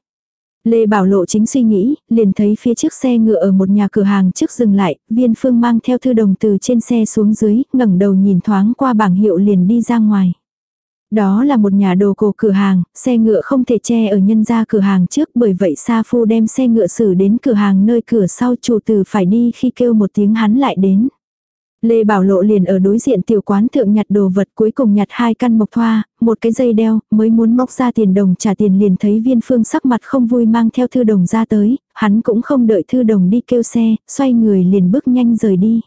Lê Bảo Lộ chính suy nghĩ, liền thấy phía trước xe ngựa ở một nhà cửa hàng trước dừng lại, viên phương mang theo thư đồng từ trên xe xuống dưới, ngẩng đầu nhìn thoáng qua bảng hiệu liền đi ra ngoài. Đó là một nhà đồ cổ cửa hàng, xe ngựa không thể che ở nhân ra cửa hàng trước bởi vậy Sa Phu đem xe ngựa xử đến cửa hàng nơi cửa sau chủ tử phải đi khi kêu một tiếng hắn lại đến. Lê Bảo Lộ liền ở đối diện tiểu quán thượng nhặt đồ vật cuối cùng nhặt hai căn mộc thoa, một cái dây đeo, mới muốn móc ra tiền đồng trả tiền liền thấy viên phương sắc mặt không vui mang theo thư đồng ra tới, hắn cũng không đợi thư đồng đi kêu xe, xoay người liền bước nhanh rời đi.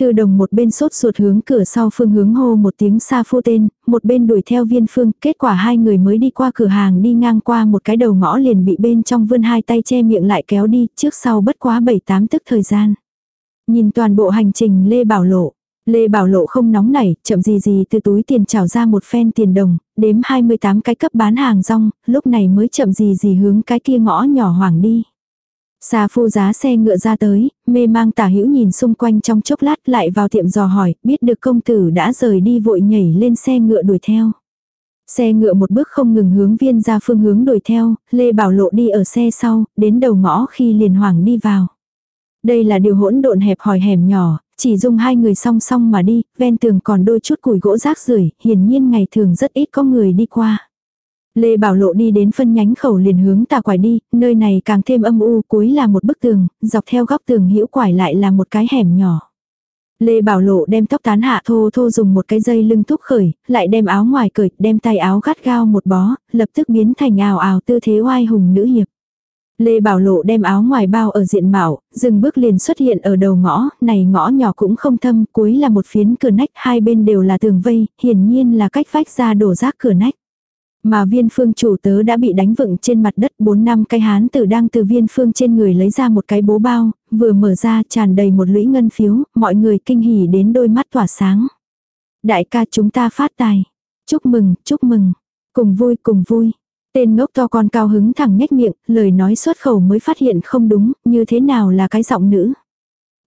Thư đồng một bên sốt ruột hướng cửa sau phương hướng hô một tiếng xa phu tên, một bên đuổi theo viên phương, kết quả hai người mới đi qua cửa hàng đi ngang qua một cái đầu ngõ liền bị bên trong vươn hai tay che miệng lại kéo đi, trước sau bất quá bảy tám tức thời gian. Nhìn toàn bộ hành trình Lê Bảo Lộ, Lê Bảo Lộ không nóng nảy, chậm gì gì từ túi tiền trào ra một phen tiền đồng, đếm 28 cái cấp bán hàng rong, lúc này mới chậm gì gì hướng cái kia ngõ nhỏ hoàng đi. Xa phu giá xe ngựa ra tới, mê mang tả hữu nhìn xung quanh trong chốc lát lại vào tiệm dò hỏi, biết được công tử đã rời đi vội nhảy lên xe ngựa đuổi theo. Xe ngựa một bước không ngừng hướng viên ra phương hướng đuổi theo, Lê Bảo Lộ đi ở xe sau, đến đầu ngõ khi liền hoàng đi vào. Đây là điều hỗn độn hẹp hòi hẻm nhỏ, chỉ dùng hai người song song mà đi, ven tường còn đôi chút củi gỗ rác rưởi hiển nhiên ngày thường rất ít có người đi qua. Lê Bảo Lộ đi đến phân nhánh khẩu liền hướng tà quải đi, nơi này càng thêm âm u cuối là một bức tường, dọc theo góc tường hữu quải lại là một cái hẻm nhỏ. Lê Bảo Lộ đem tóc tán hạ thô thô dùng một cái dây lưng thúc khởi, lại đem áo ngoài cởi, đem tay áo gắt gao một bó, lập tức biến thành ào ào tư thế oai hùng nữ hiệp. Lê Bảo Lộ đem áo ngoài bao ở diện mạo, dừng bước liền xuất hiện ở đầu ngõ, này ngõ nhỏ cũng không thâm, cuối là một phiến cửa nách, hai bên đều là tường vây, hiển nhiên là cách vách ra đổ rác cửa nách. Mà viên phương chủ tớ đã bị đánh vựng trên mặt đất bốn năm cái hán tử đang từ viên phương trên người lấy ra một cái bố bao, vừa mở ra tràn đầy một lũy ngân phiếu, mọi người kinh hỉ đến đôi mắt tỏa sáng. Đại ca chúng ta phát tài. Chúc mừng, chúc mừng. Cùng vui, cùng vui. Tên ngốc to con cao hứng thẳng nhếch miệng, lời nói xuất khẩu mới phát hiện không đúng, như thế nào là cái giọng nữ.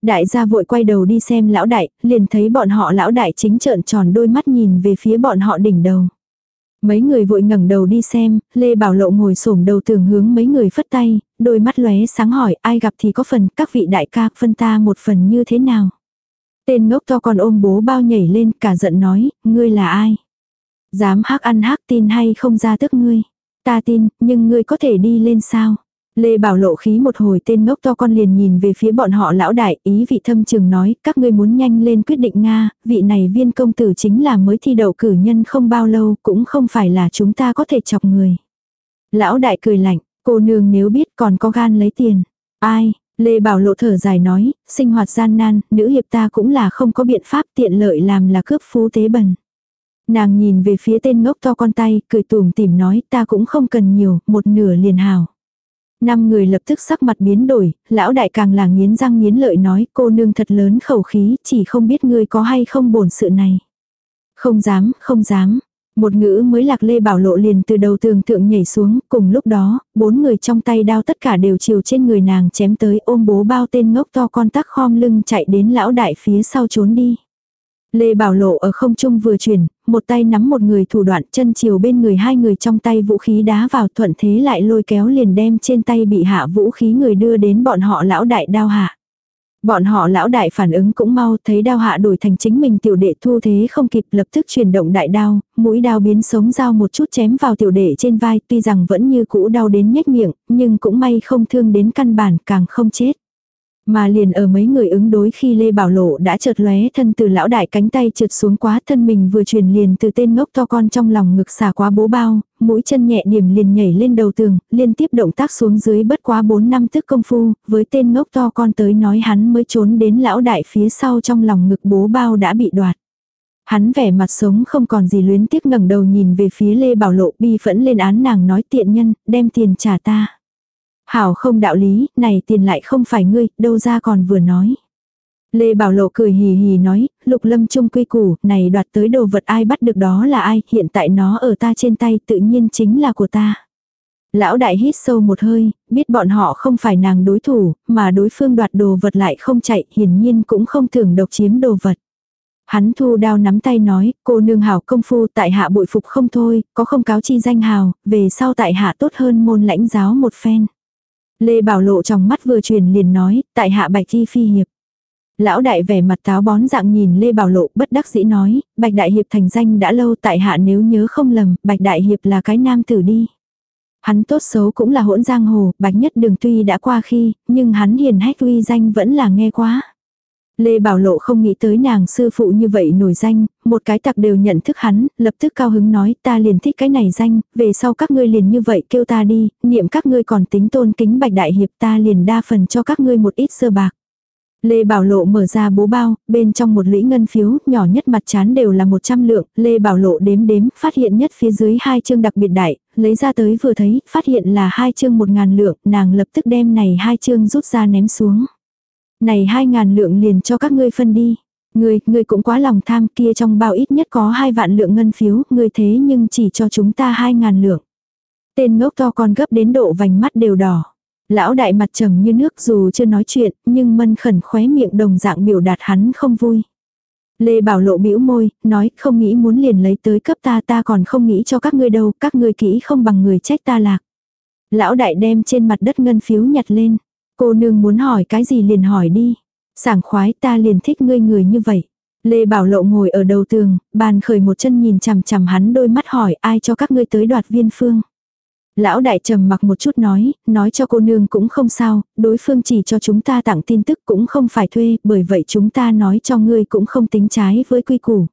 Đại gia vội quay đầu đi xem lão đại, liền thấy bọn họ lão đại chính trợn tròn đôi mắt nhìn về phía bọn họ đỉnh đầu. Mấy người vội ngẩng đầu đi xem, Lê Bảo Lộ ngồi xổm đầu tường hướng mấy người phất tay, đôi mắt lóe sáng hỏi ai gặp thì có phần, các vị đại ca phân ta một phần như thế nào. Tên ngốc to còn ôm bố bao nhảy lên cả giận nói, ngươi là ai? Dám hắc ăn hắc tin hay không ra tức ngươi? Ta tin, nhưng ngươi có thể đi lên sao? Lê Bảo lộ khí một hồi tên ngốc to con liền nhìn về phía bọn họ lão đại, ý vị thâm trường nói, các ngươi muốn nhanh lên quyết định Nga, vị này viên công tử chính là mới thi đậu cử nhân không bao lâu, cũng không phải là chúng ta có thể chọc người. Lão đại cười lạnh, cô nương nếu biết còn có gan lấy tiền. Ai, Lê Bảo lộ thở dài nói, sinh hoạt gian nan, nữ hiệp ta cũng là không có biện pháp tiện lợi làm là cướp phú tế bần. Nàng nhìn về phía tên ngốc to con tay, cười tùm tìm nói ta cũng không cần nhiều, một nửa liền hào. Năm người lập tức sắc mặt biến đổi, lão đại càng là nghiến răng nghiến lợi nói cô nương thật lớn khẩu khí, chỉ không biết ngươi có hay không bổn sự này. Không dám, không dám. Một ngữ mới lạc lê bảo lộ liền từ đầu tường thượng nhảy xuống, cùng lúc đó, bốn người trong tay đao tất cả đều chiều trên người nàng chém tới ôm bố bao tên ngốc to con tắc khom lưng chạy đến lão đại phía sau trốn đi. Lê Bảo Lộ ở không trung vừa chuyển, một tay nắm một người thủ đoạn chân chiều bên người hai người trong tay vũ khí đá vào thuận thế lại lôi kéo liền đem trên tay bị hạ vũ khí người đưa đến bọn họ lão đại đao hạ. Bọn họ lão đại phản ứng cũng mau thấy đao hạ đổi thành chính mình tiểu đệ thu thế không kịp lập tức chuyển động đại đao, mũi đao biến sống dao một chút chém vào tiểu đệ trên vai tuy rằng vẫn như cũ đau đến nhếch miệng, nhưng cũng may không thương đến căn bản càng không chết. Mà liền ở mấy người ứng đối khi Lê Bảo Lộ đã chợt lóe thân từ lão đại cánh tay trượt xuống quá thân mình vừa truyền liền từ tên ngốc to con trong lòng ngực xả quá bố bao, mũi chân nhẹ điểm liền nhảy lên đầu tường, liên tiếp động tác xuống dưới bất quá 4 năm tức công phu, với tên ngốc to con tới nói hắn mới trốn đến lão đại phía sau trong lòng ngực bố bao đã bị đoạt. Hắn vẻ mặt sống không còn gì luyến tiếc ngẩng đầu nhìn về phía Lê Bảo Lộ bi phẫn lên án nàng nói tiện nhân, đem tiền trả ta. Hảo không đạo lý, này tiền lại không phải ngươi, đâu ra còn vừa nói. Lê Bảo Lộ cười hì hì nói, lục lâm trung quy củ, này đoạt tới đồ vật ai bắt được đó là ai, hiện tại nó ở ta trên tay tự nhiên chính là của ta. Lão đại hít sâu một hơi, biết bọn họ không phải nàng đối thủ, mà đối phương đoạt đồ vật lại không chạy, hiển nhiên cũng không thường độc chiếm đồ vật. Hắn thu đao nắm tay nói, cô nương hảo công phu tại hạ bội phục không thôi, có không cáo chi danh hào, về sau tại hạ tốt hơn môn lãnh giáo một phen. Lê Bảo Lộ trong mắt vừa truyền liền nói, tại hạ bạch thi phi hiệp. Lão đại vẻ mặt táo bón dạng nhìn Lê Bảo Lộ bất đắc dĩ nói, bạch đại hiệp thành danh đã lâu tại hạ nếu nhớ không lầm, bạch đại hiệp là cái nam tử đi. Hắn tốt xấu cũng là hỗn giang hồ, bạch nhất đường tuy đã qua khi, nhưng hắn hiền hách uy danh vẫn là nghe quá. Lê Bảo Lộ không nghĩ tới nàng sư phụ như vậy nổi danh, một cái tặc đều nhận thức hắn, lập tức cao hứng nói ta liền thích cái này danh, về sau các ngươi liền như vậy kêu ta đi, niệm các ngươi còn tính tôn kính bạch đại hiệp ta liền đa phần cho các ngươi một ít sơ bạc. Lê Bảo Lộ mở ra bố bao, bên trong một lũy ngân phiếu, nhỏ nhất mặt chán đều là 100 lượng, Lê Bảo Lộ đếm đếm, phát hiện nhất phía dưới hai chương đặc biệt đại, lấy ra tới vừa thấy, phát hiện là hai chương 1000 lượng, nàng lập tức đem này hai chương rút ra ném xuống. Này hai ngàn lượng liền cho các ngươi phân đi. Ngươi, ngươi cũng quá lòng tham kia trong bao ít nhất có hai vạn lượng ngân phiếu, ngươi thế nhưng chỉ cho chúng ta hai ngàn lượng. Tên ngốc to con gấp đến độ vành mắt đều đỏ. Lão đại mặt trầm như nước dù chưa nói chuyện, nhưng mân khẩn khóe miệng đồng dạng biểu đạt hắn không vui. Lê Bảo Lộ bĩu môi, nói không nghĩ muốn liền lấy tới cấp ta ta còn không nghĩ cho các ngươi đâu, các ngươi kỹ không bằng người trách ta lạc. Lão đại đem trên mặt đất ngân phiếu nhặt lên. Cô nương muốn hỏi cái gì liền hỏi đi. Sảng khoái ta liền thích ngươi người như vậy. Lê Bảo Lộ ngồi ở đầu tường, bàn khởi một chân nhìn chằm chằm hắn đôi mắt hỏi ai cho các ngươi tới đoạt viên phương. Lão đại trầm mặc một chút nói, nói cho cô nương cũng không sao, đối phương chỉ cho chúng ta tặng tin tức cũng không phải thuê, bởi vậy chúng ta nói cho ngươi cũng không tính trái với quy củ.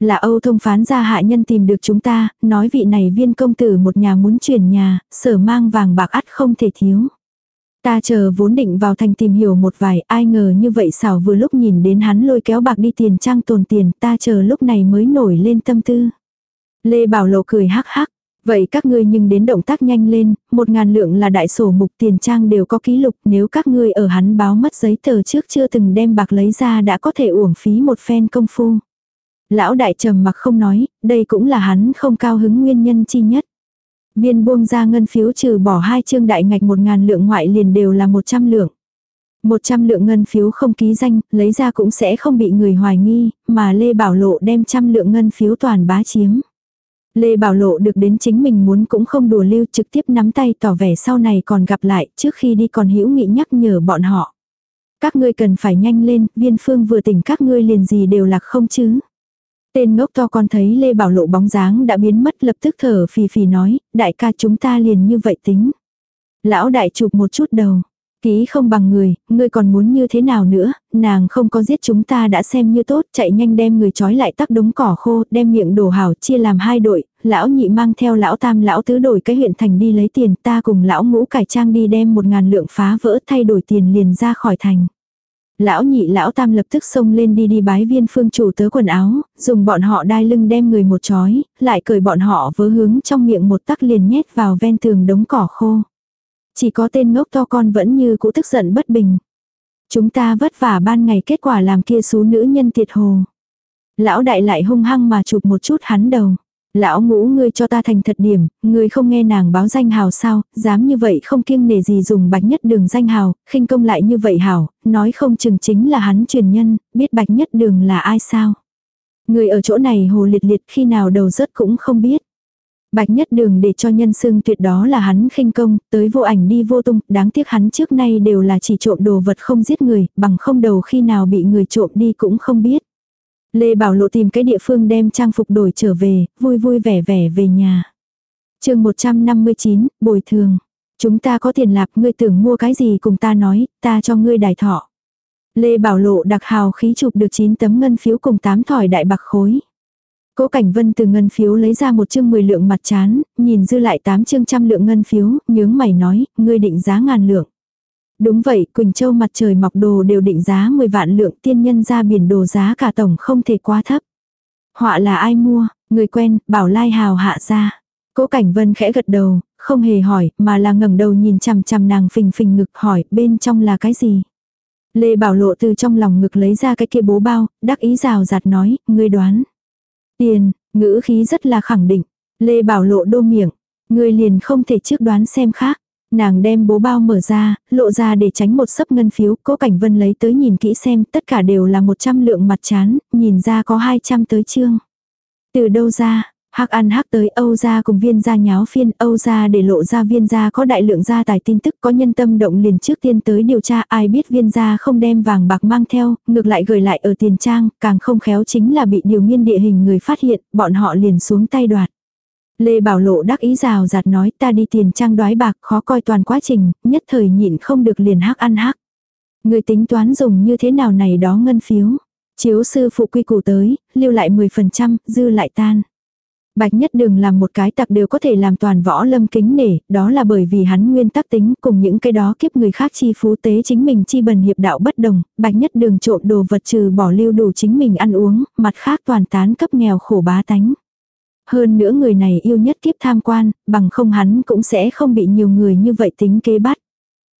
Là Âu thông phán gia hạ nhân tìm được chúng ta, nói vị này viên công tử một nhà muốn chuyển nhà, sở mang vàng bạc ắt không thể thiếu. Ta chờ vốn định vào thành tìm hiểu một vài, ai ngờ như vậy xảo vừa lúc nhìn đến hắn lôi kéo bạc đi tiền trang tồn tiền, ta chờ lúc này mới nổi lên tâm tư. Lê Bảo Lộ cười hắc hắc, Vậy các ngươi nhưng đến động tác nhanh lên, một ngàn lượng là đại sổ mục tiền trang đều có ký lục nếu các ngươi ở hắn báo mất giấy tờ trước chưa từng đem bạc lấy ra đã có thể uổng phí một phen công phu. Lão đại trầm mặc không nói, đây cũng là hắn không cao hứng nguyên nhân chi nhất. Viên buông ra ngân phiếu trừ bỏ hai chương đại ngạch một ngàn lượng ngoại liền đều là một trăm lượng. Một trăm lượng ngân phiếu không ký danh, lấy ra cũng sẽ không bị người hoài nghi, mà Lê Bảo Lộ đem trăm lượng ngân phiếu toàn bá chiếm. Lê Bảo Lộ được đến chính mình muốn cũng không đùa lưu trực tiếp nắm tay tỏ vẻ sau này còn gặp lại trước khi đi còn hữu nghị nhắc nhở bọn họ. Các ngươi cần phải nhanh lên, viên phương vừa tỉnh các ngươi liền gì đều là không chứ. Tên ngốc to con thấy Lê Bảo Lộ bóng dáng đã biến mất lập tức thở phì phì nói, đại ca chúng ta liền như vậy tính. Lão đại chụp một chút đầu. Ký không bằng người, ngươi còn muốn như thế nào nữa, nàng không có giết chúng ta đã xem như tốt, chạy nhanh đem người trói lại tắc đống cỏ khô, đem miệng đổ hảo chia làm hai đội, lão nhị mang theo lão tam lão tứ đổi cái huyện thành đi lấy tiền, ta cùng lão ngũ cải trang đi đem một ngàn lượng phá vỡ thay đổi tiền liền ra khỏi thành. Lão nhị lão tam lập tức xông lên đi đi bái viên phương chủ tớ quần áo, dùng bọn họ đai lưng đem người một chói, lại cởi bọn họ vớ hướng trong miệng một tắc liền nhét vào ven tường đống cỏ khô. Chỉ có tên ngốc to con vẫn như cũ tức giận bất bình. Chúng ta vất vả ban ngày kết quả làm kia số nữ nhân tiệt hồ. Lão đại lại hung hăng mà chụp một chút hắn đầu. Lão ngũ ngươi cho ta thành thật điểm, ngươi không nghe nàng báo danh hào sao, dám như vậy không kiêng nể gì dùng bạch nhất đường danh hào, khinh công lại như vậy hào, nói không chừng chính là hắn truyền nhân, biết bạch nhất đường là ai sao. Người ở chỗ này hồ liệt liệt khi nào đầu rớt cũng không biết. Bạch nhất đường để cho nhân xưng tuyệt đó là hắn khinh công, tới vô ảnh đi vô tung, đáng tiếc hắn trước nay đều là chỉ trộm đồ vật không giết người, bằng không đầu khi nào bị người trộm đi cũng không biết. Lê Bảo Lộ tìm cái địa phương đem trang phục đổi trở về, vui vui vẻ vẻ về nhà. chương 159, bồi thường. Chúng ta có tiền lạp, ngươi tưởng mua cái gì cùng ta nói, ta cho ngươi đài thọ. Lê Bảo Lộ đặc hào khí chụp được 9 tấm ngân phiếu cùng 8 thỏi đại bạc khối. Cố Cảnh Vân từ ngân phiếu lấy ra một chương 10 lượng mặt chán, nhìn dư lại 8 chương trăm lượng ngân phiếu, nhướng mày nói, ngươi định giá ngàn lượng. Đúng vậy, Quỳnh Châu mặt trời mọc đồ đều định giá 10 vạn lượng tiên nhân ra biển đồ giá cả tổng không thể quá thấp. Họa là ai mua, người quen, bảo lai hào hạ ra. Cố Cảnh Vân khẽ gật đầu, không hề hỏi, mà là ngẩng đầu nhìn chằm chằm nàng phình phình ngực hỏi, bên trong là cái gì? Lê Bảo Lộ từ trong lòng ngực lấy ra cái kia bố bao, đắc ý rào rạt nói, ngươi đoán. Tiền, ngữ khí rất là khẳng định. Lê Bảo Lộ đô miệng, ngươi liền không thể trước đoán xem khác. Nàng đem bố bao mở ra, lộ ra để tránh một sấp ngân phiếu, cố cảnh vân lấy tới nhìn kỹ xem, tất cả đều là 100 lượng mặt chán, nhìn ra có 200 tới chương. Từ đâu ra, hắc ăn hắc tới Âu gia cùng viên gia nháo phiên, Âu gia để lộ ra viên gia có đại lượng gia tài tin tức có nhân tâm động liền trước tiên tới điều tra ai biết viên gia không đem vàng bạc mang theo, ngược lại gửi lại ở tiền trang, càng không khéo chính là bị điều nghiên địa hình người phát hiện, bọn họ liền xuống tay đoạt. Lê Bảo Lộ đắc ý rào rạt nói ta đi tiền trang đoái bạc khó coi toàn quá trình, nhất thời nhịn không được liền hắc ăn hắc. Người tính toán dùng như thế nào này đó ngân phiếu. Chiếu sư phụ quy củ tới, lưu lại 10%, dư lại tan. Bạch Nhất Đường làm một cái tặc đều có thể làm toàn võ lâm kính nể, đó là bởi vì hắn nguyên tắc tính cùng những cái đó kiếp người khác chi phú tế chính mình chi bần hiệp đạo bất đồng, Bạch Nhất Đường trộm đồ vật trừ bỏ lưu đủ chính mình ăn uống, mặt khác toàn tán cấp nghèo khổ bá tánh. Hơn nữa người này yêu nhất kiếp tham quan, bằng không hắn cũng sẽ không bị nhiều người như vậy tính kế bắt.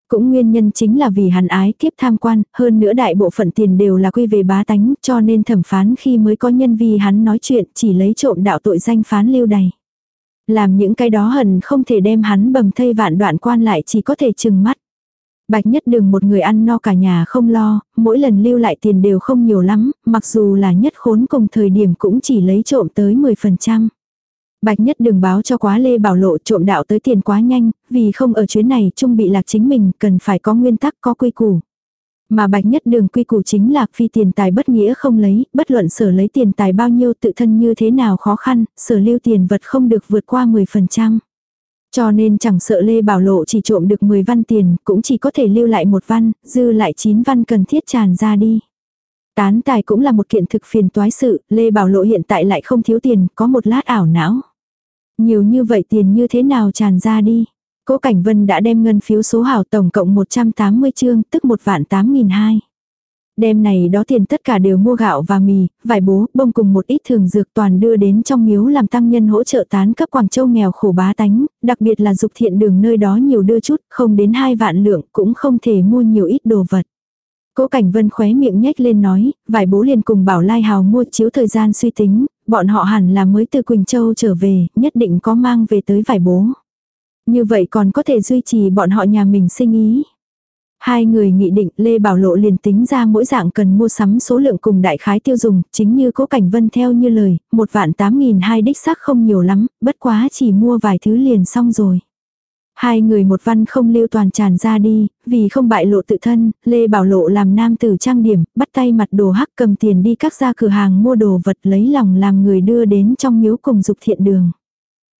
Cũng nguyên nhân chính là vì hắn ái kiếp tham quan, hơn nữa đại bộ phận tiền đều là quy về bá tánh, cho nên thẩm phán khi mới có nhân vì hắn nói chuyện chỉ lấy trộm đạo tội danh phán lưu đầy. Làm những cái đó hận không thể đem hắn bầm thây vạn đoạn quan lại chỉ có thể chừng mắt. Bạch nhất đường một người ăn no cả nhà không lo, mỗi lần lưu lại tiền đều không nhiều lắm, mặc dù là nhất khốn cùng thời điểm cũng chỉ lấy trộm tới 10%. Bạch nhất đường báo cho quá lê bảo lộ trộm đạo tới tiền quá nhanh, vì không ở chuyến này trung bị lạc chính mình cần phải có nguyên tắc có quy củ. Mà bạch nhất đường quy củ chính là phi tiền tài bất nghĩa không lấy, bất luận sở lấy tiền tài bao nhiêu tự thân như thế nào khó khăn, sở lưu tiền vật không được vượt qua 10%. Cho nên chẳng sợ Lê Bảo Lộ chỉ trộm được 10 văn tiền, cũng chỉ có thể lưu lại một văn, dư lại 9 văn cần thiết tràn ra đi. Tán tài cũng là một kiện thực phiền toái sự, Lê Bảo Lộ hiện tại lại không thiếu tiền, có một lát ảo não. Nhiều như vậy tiền như thế nào tràn ra đi. Cố Cảnh Vân đã đem ngân phiếu số hảo tổng cộng 180 chương, tức một vạn 8.200. Đêm này đó tiền tất cả đều mua gạo và mì, vải bố, bông cùng một ít thường dược toàn đưa đến trong miếu làm tăng nhân hỗ trợ tán cấp Quảng Châu nghèo khổ bá tánh, đặc biệt là dục thiện đường nơi đó nhiều đưa chút, không đến hai vạn lượng cũng không thể mua nhiều ít đồ vật. Cố Cảnh Vân khóe miệng nhếch lên nói, vải bố liền cùng Bảo Lai Hào mua chiếu thời gian suy tính, bọn họ hẳn là mới từ Quỳnh Châu trở về, nhất định có mang về tới vải bố. Như vậy còn có thể duy trì bọn họ nhà mình sinh ý. Hai người nghị định Lê Bảo Lộ liền tính ra mỗi dạng cần mua sắm số lượng cùng đại khái tiêu dùng, chính như cố cảnh vân theo như lời, một vạn tám nghìn hai đích xác không nhiều lắm, bất quá chỉ mua vài thứ liền xong rồi. Hai người một văn không lưu toàn tràn ra đi, vì không bại lộ tự thân, Lê Bảo Lộ làm nam tử trang điểm, bắt tay mặt đồ hắc cầm tiền đi các gia cửa hàng mua đồ vật lấy lòng làm người đưa đến trong miếu cùng dục thiện đường.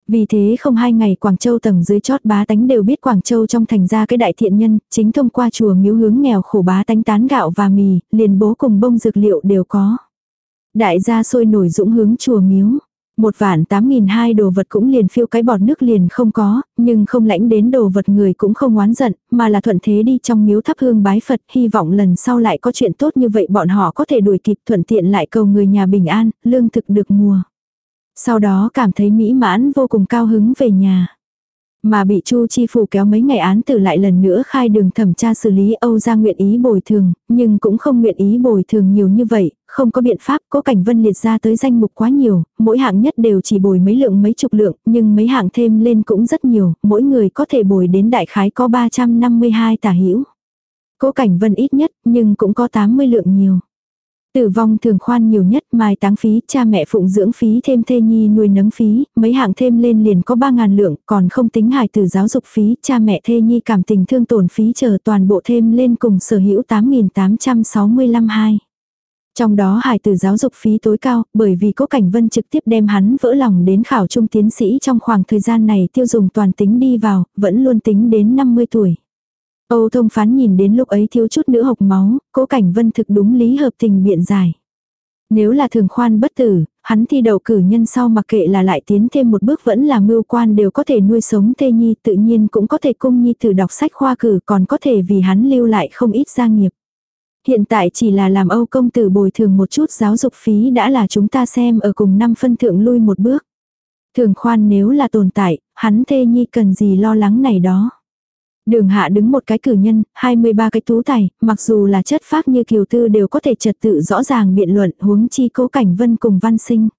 Vì thế không hai ngày Quảng Châu tầng dưới chót bá tánh đều biết Quảng Châu trong thành ra cái đại thiện nhân, chính thông qua chùa miếu hướng nghèo khổ bá tánh tán gạo và mì, liền bố cùng bông dược liệu đều có. Đại gia sôi nổi dũng hướng chùa miếu. Một vạn tám nghìn hai đồ vật cũng liền phiêu cái bọt nước liền không có, nhưng không lãnh đến đồ vật người cũng không oán giận, mà là thuận thế đi trong miếu thắp hương bái Phật, hy vọng lần sau lại có chuyện tốt như vậy bọn họ có thể đuổi kịp thuận tiện lại cầu người nhà bình an, lương thực được mùa. Sau đó cảm thấy mỹ mãn vô cùng cao hứng về nhà. Mà bị Chu Chi Phủ kéo mấy ngày án tử lại lần nữa khai đường thẩm tra xử lý Âu ra nguyện ý bồi thường, nhưng cũng không nguyện ý bồi thường nhiều như vậy, không có biện pháp, cố cảnh vân liệt ra tới danh mục quá nhiều, mỗi hạng nhất đều chỉ bồi mấy lượng mấy chục lượng, nhưng mấy hạng thêm lên cũng rất nhiều, mỗi người có thể bồi đến đại khái có 352 tả hữu Cố cảnh vân ít nhất, nhưng cũng có 80 lượng nhiều. Tử vong thường khoan nhiều nhất mai táng phí, cha mẹ phụng dưỡng phí thêm thê nhi nuôi nấng phí, mấy hạng thêm lên liền có 3.000 lượng, còn không tính hài tử giáo dục phí, cha mẹ thê nhi cảm tình thương tổn phí chờ toàn bộ thêm lên cùng sở hữu 8.865 hai. Trong đó hài tử giáo dục phí tối cao, bởi vì cố cảnh vân trực tiếp đem hắn vỡ lòng đến khảo trung tiến sĩ trong khoảng thời gian này tiêu dùng toàn tính đi vào, vẫn luôn tính đến 50 tuổi. Âu thông phán nhìn đến lúc ấy thiếu chút nữa hộc máu, cố cảnh vân thực đúng lý hợp tình biện giải. Nếu là thường khoan bất tử, hắn thi đậu cử nhân sau mặc kệ là lại tiến thêm một bước vẫn là mưu quan đều có thể nuôi sống tê nhi tự nhiên cũng có thể cung nhi tử đọc sách khoa cử còn có thể vì hắn lưu lại không ít gia nghiệp. Hiện tại chỉ là làm Âu công tử bồi thường một chút giáo dục phí đã là chúng ta xem ở cùng năm phân thượng lui một bước. Thường khoan nếu là tồn tại, hắn thê nhi cần gì lo lắng này đó. Đường hạ đứng một cái cử nhân, 23 cái tú tài, mặc dù là chất phác như kiều tư đều có thể trật tự rõ ràng biện luận huống chi cố cảnh vân cùng văn sinh.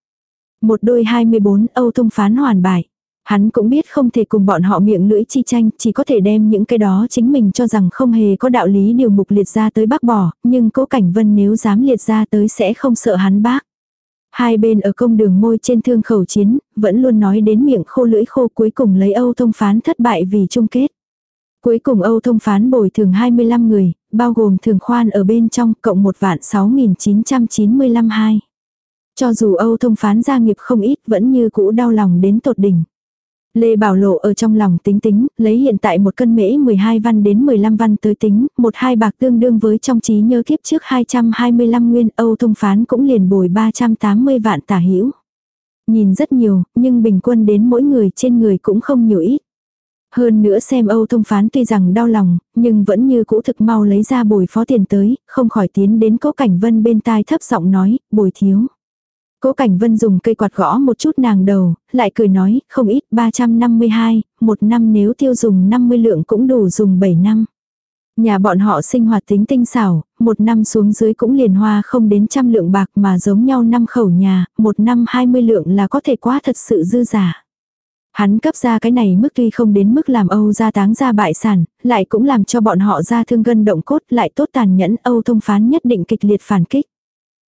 Một đôi 24 Âu thông phán hoàn bại. Hắn cũng biết không thể cùng bọn họ miệng lưỡi chi tranh, chỉ có thể đem những cái đó chính mình cho rằng không hề có đạo lý điều mục liệt ra tới bác bỏ, nhưng cố cảnh vân nếu dám liệt ra tới sẽ không sợ hắn bác. Hai bên ở công đường môi trên thương khẩu chiến, vẫn luôn nói đến miệng khô lưỡi khô cuối cùng lấy Âu thông phán thất bại vì chung kết. Cuối cùng Âu thông phán bồi thường 25 người, bao gồm thường khoan ở bên trong cộng một vạn 6.995 hai. Cho dù Âu thông phán gia nghiệp không ít vẫn như cũ đau lòng đến tột đỉnh. Lê Bảo Lộ ở trong lòng tính tính, lấy hiện tại một cân mễ 12 văn đến 15 văn tới tính, một hai bạc tương đương với trong trí nhớ kiếp trước 225 nguyên Âu thông phán cũng liền bồi 380 vạn tả hữu Nhìn rất nhiều, nhưng bình quân đến mỗi người trên người cũng không nhiều ít. Hơn nữa xem Âu thông phán tuy rằng đau lòng, nhưng vẫn như cũ thực mau lấy ra bồi phó tiền tới, không khỏi tiến đến cố cảnh vân bên tai thấp giọng nói, bồi thiếu. Cố Cảnh Vân dùng cây quạt gõ một chút nàng đầu, lại cười nói, không ít 352, một năm nếu tiêu dùng 50 lượng cũng đủ dùng 7 năm. Nhà bọn họ sinh hoạt tính tinh xảo, một năm xuống dưới cũng liền hoa không đến trăm lượng bạc mà giống nhau năm khẩu nhà, một năm hai mươi lượng là có thể quá thật sự dư giả. Hắn cấp ra cái này mức tuy không đến mức làm Âu gia táng ra bại sản, lại cũng làm cho bọn họ ra thương gân động cốt lại tốt tàn nhẫn Âu thông phán nhất định kịch liệt phản kích.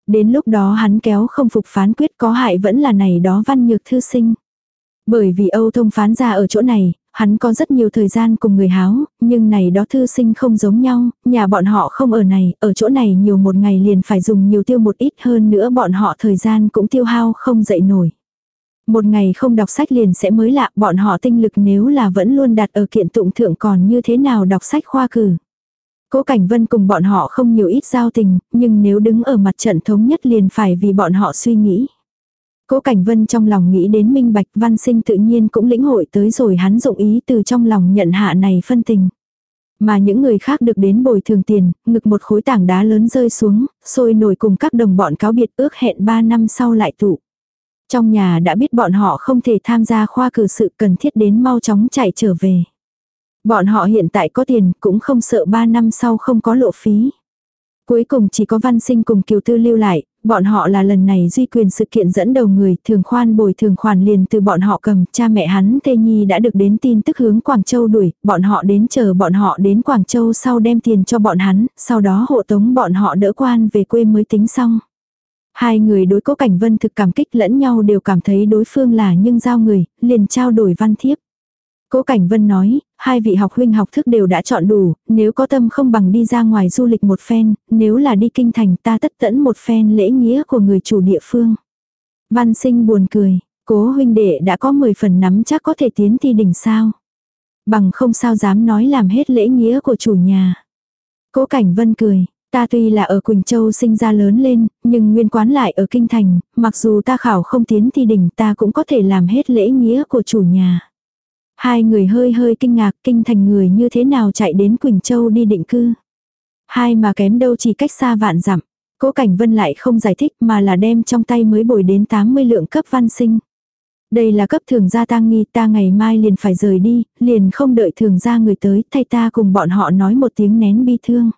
Đến lúc đó hắn kéo không phục phán quyết có hại vẫn là này đó văn nhược thư sinh. Bởi vì Âu thông phán ra ở chỗ này, hắn có rất nhiều thời gian cùng người háo, nhưng này đó thư sinh không giống nhau, nhà bọn họ không ở này, ở chỗ này nhiều một ngày liền phải dùng nhiều tiêu một ít hơn nữa bọn họ thời gian cũng tiêu hao không dậy nổi. Một ngày không đọc sách liền sẽ mới lạ bọn họ tinh lực nếu là vẫn luôn đặt ở kiện tụng thượng còn như thế nào đọc sách khoa cử. Cố Cảnh Vân cùng bọn họ không nhiều ít giao tình, nhưng nếu đứng ở mặt trận thống nhất liền phải vì bọn họ suy nghĩ. Cố Cảnh Vân trong lòng nghĩ đến minh bạch văn sinh tự nhiên cũng lĩnh hội tới rồi hắn dụng ý từ trong lòng nhận hạ này phân tình. Mà những người khác được đến bồi thường tiền, ngực một khối tảng đá lớn rơi xuống, sôi nổi cùng các đồng bọn cáo biệt ước hẹn 3 năm sau lại tụ. Trong nhà đã biết bọn họ không thể tham gia khoa cử sự cần thiết đến mau chóng chạy trở về. Bọn họ hiện tại có tiền cũng không sợ 3 năm sau không có lộ phí. Cuối cùng chỉ có văn sinh cùng kiều tư lưu lại, bọn họ là lần này duy quyền sự kiện dẫn đầu người, thường khoan bồi thường khoản liền từ bọn họ cầm, cha mẹ hắn Tê Nhi đã được đến tin tức hướng Quảng Châu đuổi, bọn họ đến chờ bọn họ đến Quảng Châu sau đem tiền cho bọn hắn, sau đó hộ tống bọn họ đỡ quan về quê mới tính xong. Hai người đối cố cảnh vân thực cảm kích lẫn nhau đều cảm thấy đối phương là nhưng giao người, liền trao đổi văn thiếp. Cố Cảnh Vân nói, hai vị học huynh học thức đều đã chọn đủ, nếu có tâm không bằng đi ra ngoài du lịch một phen, nếu là đi kinh thành ta tất tẫn một phen lễ nghĩa của người chủ địa phương. Văn sinh buồn cười, cố huynh đệ đã có 10 phần nắm chắc có thể tiến thi đỉnh sao. Bằng không sao dám nói làm hết lễ nghĩa của chủ nhà. Cố Cảnh Vân cười, Ta tuy là ở Quỳnh Châu sinh ra lớn lên, nhưng nguyên quán lại ở Kinh Thành, mặc dù ta khảo không tiến thi đỉnh ta cũng có thể làm hết lễ nghĩa của chủ nhà. Hai người hơi hơi kinh ngạc Kinh Thành người như thế nào chạy đến Quỳnh Châu đi định cư. Hai mà kém đâu chỉ cách xa vạn dặm. Cố Cảnh Vân lại không giải thích mà là đem trong tay mới bồi đến 80 lượng cấp văn sinh. Đây là cấp thường gia tang nghi ta ngày mai liền phải rời đi, liền không đợi thường gia người tới thay ta cùng bọn họ nói một tiếng nén bi thương.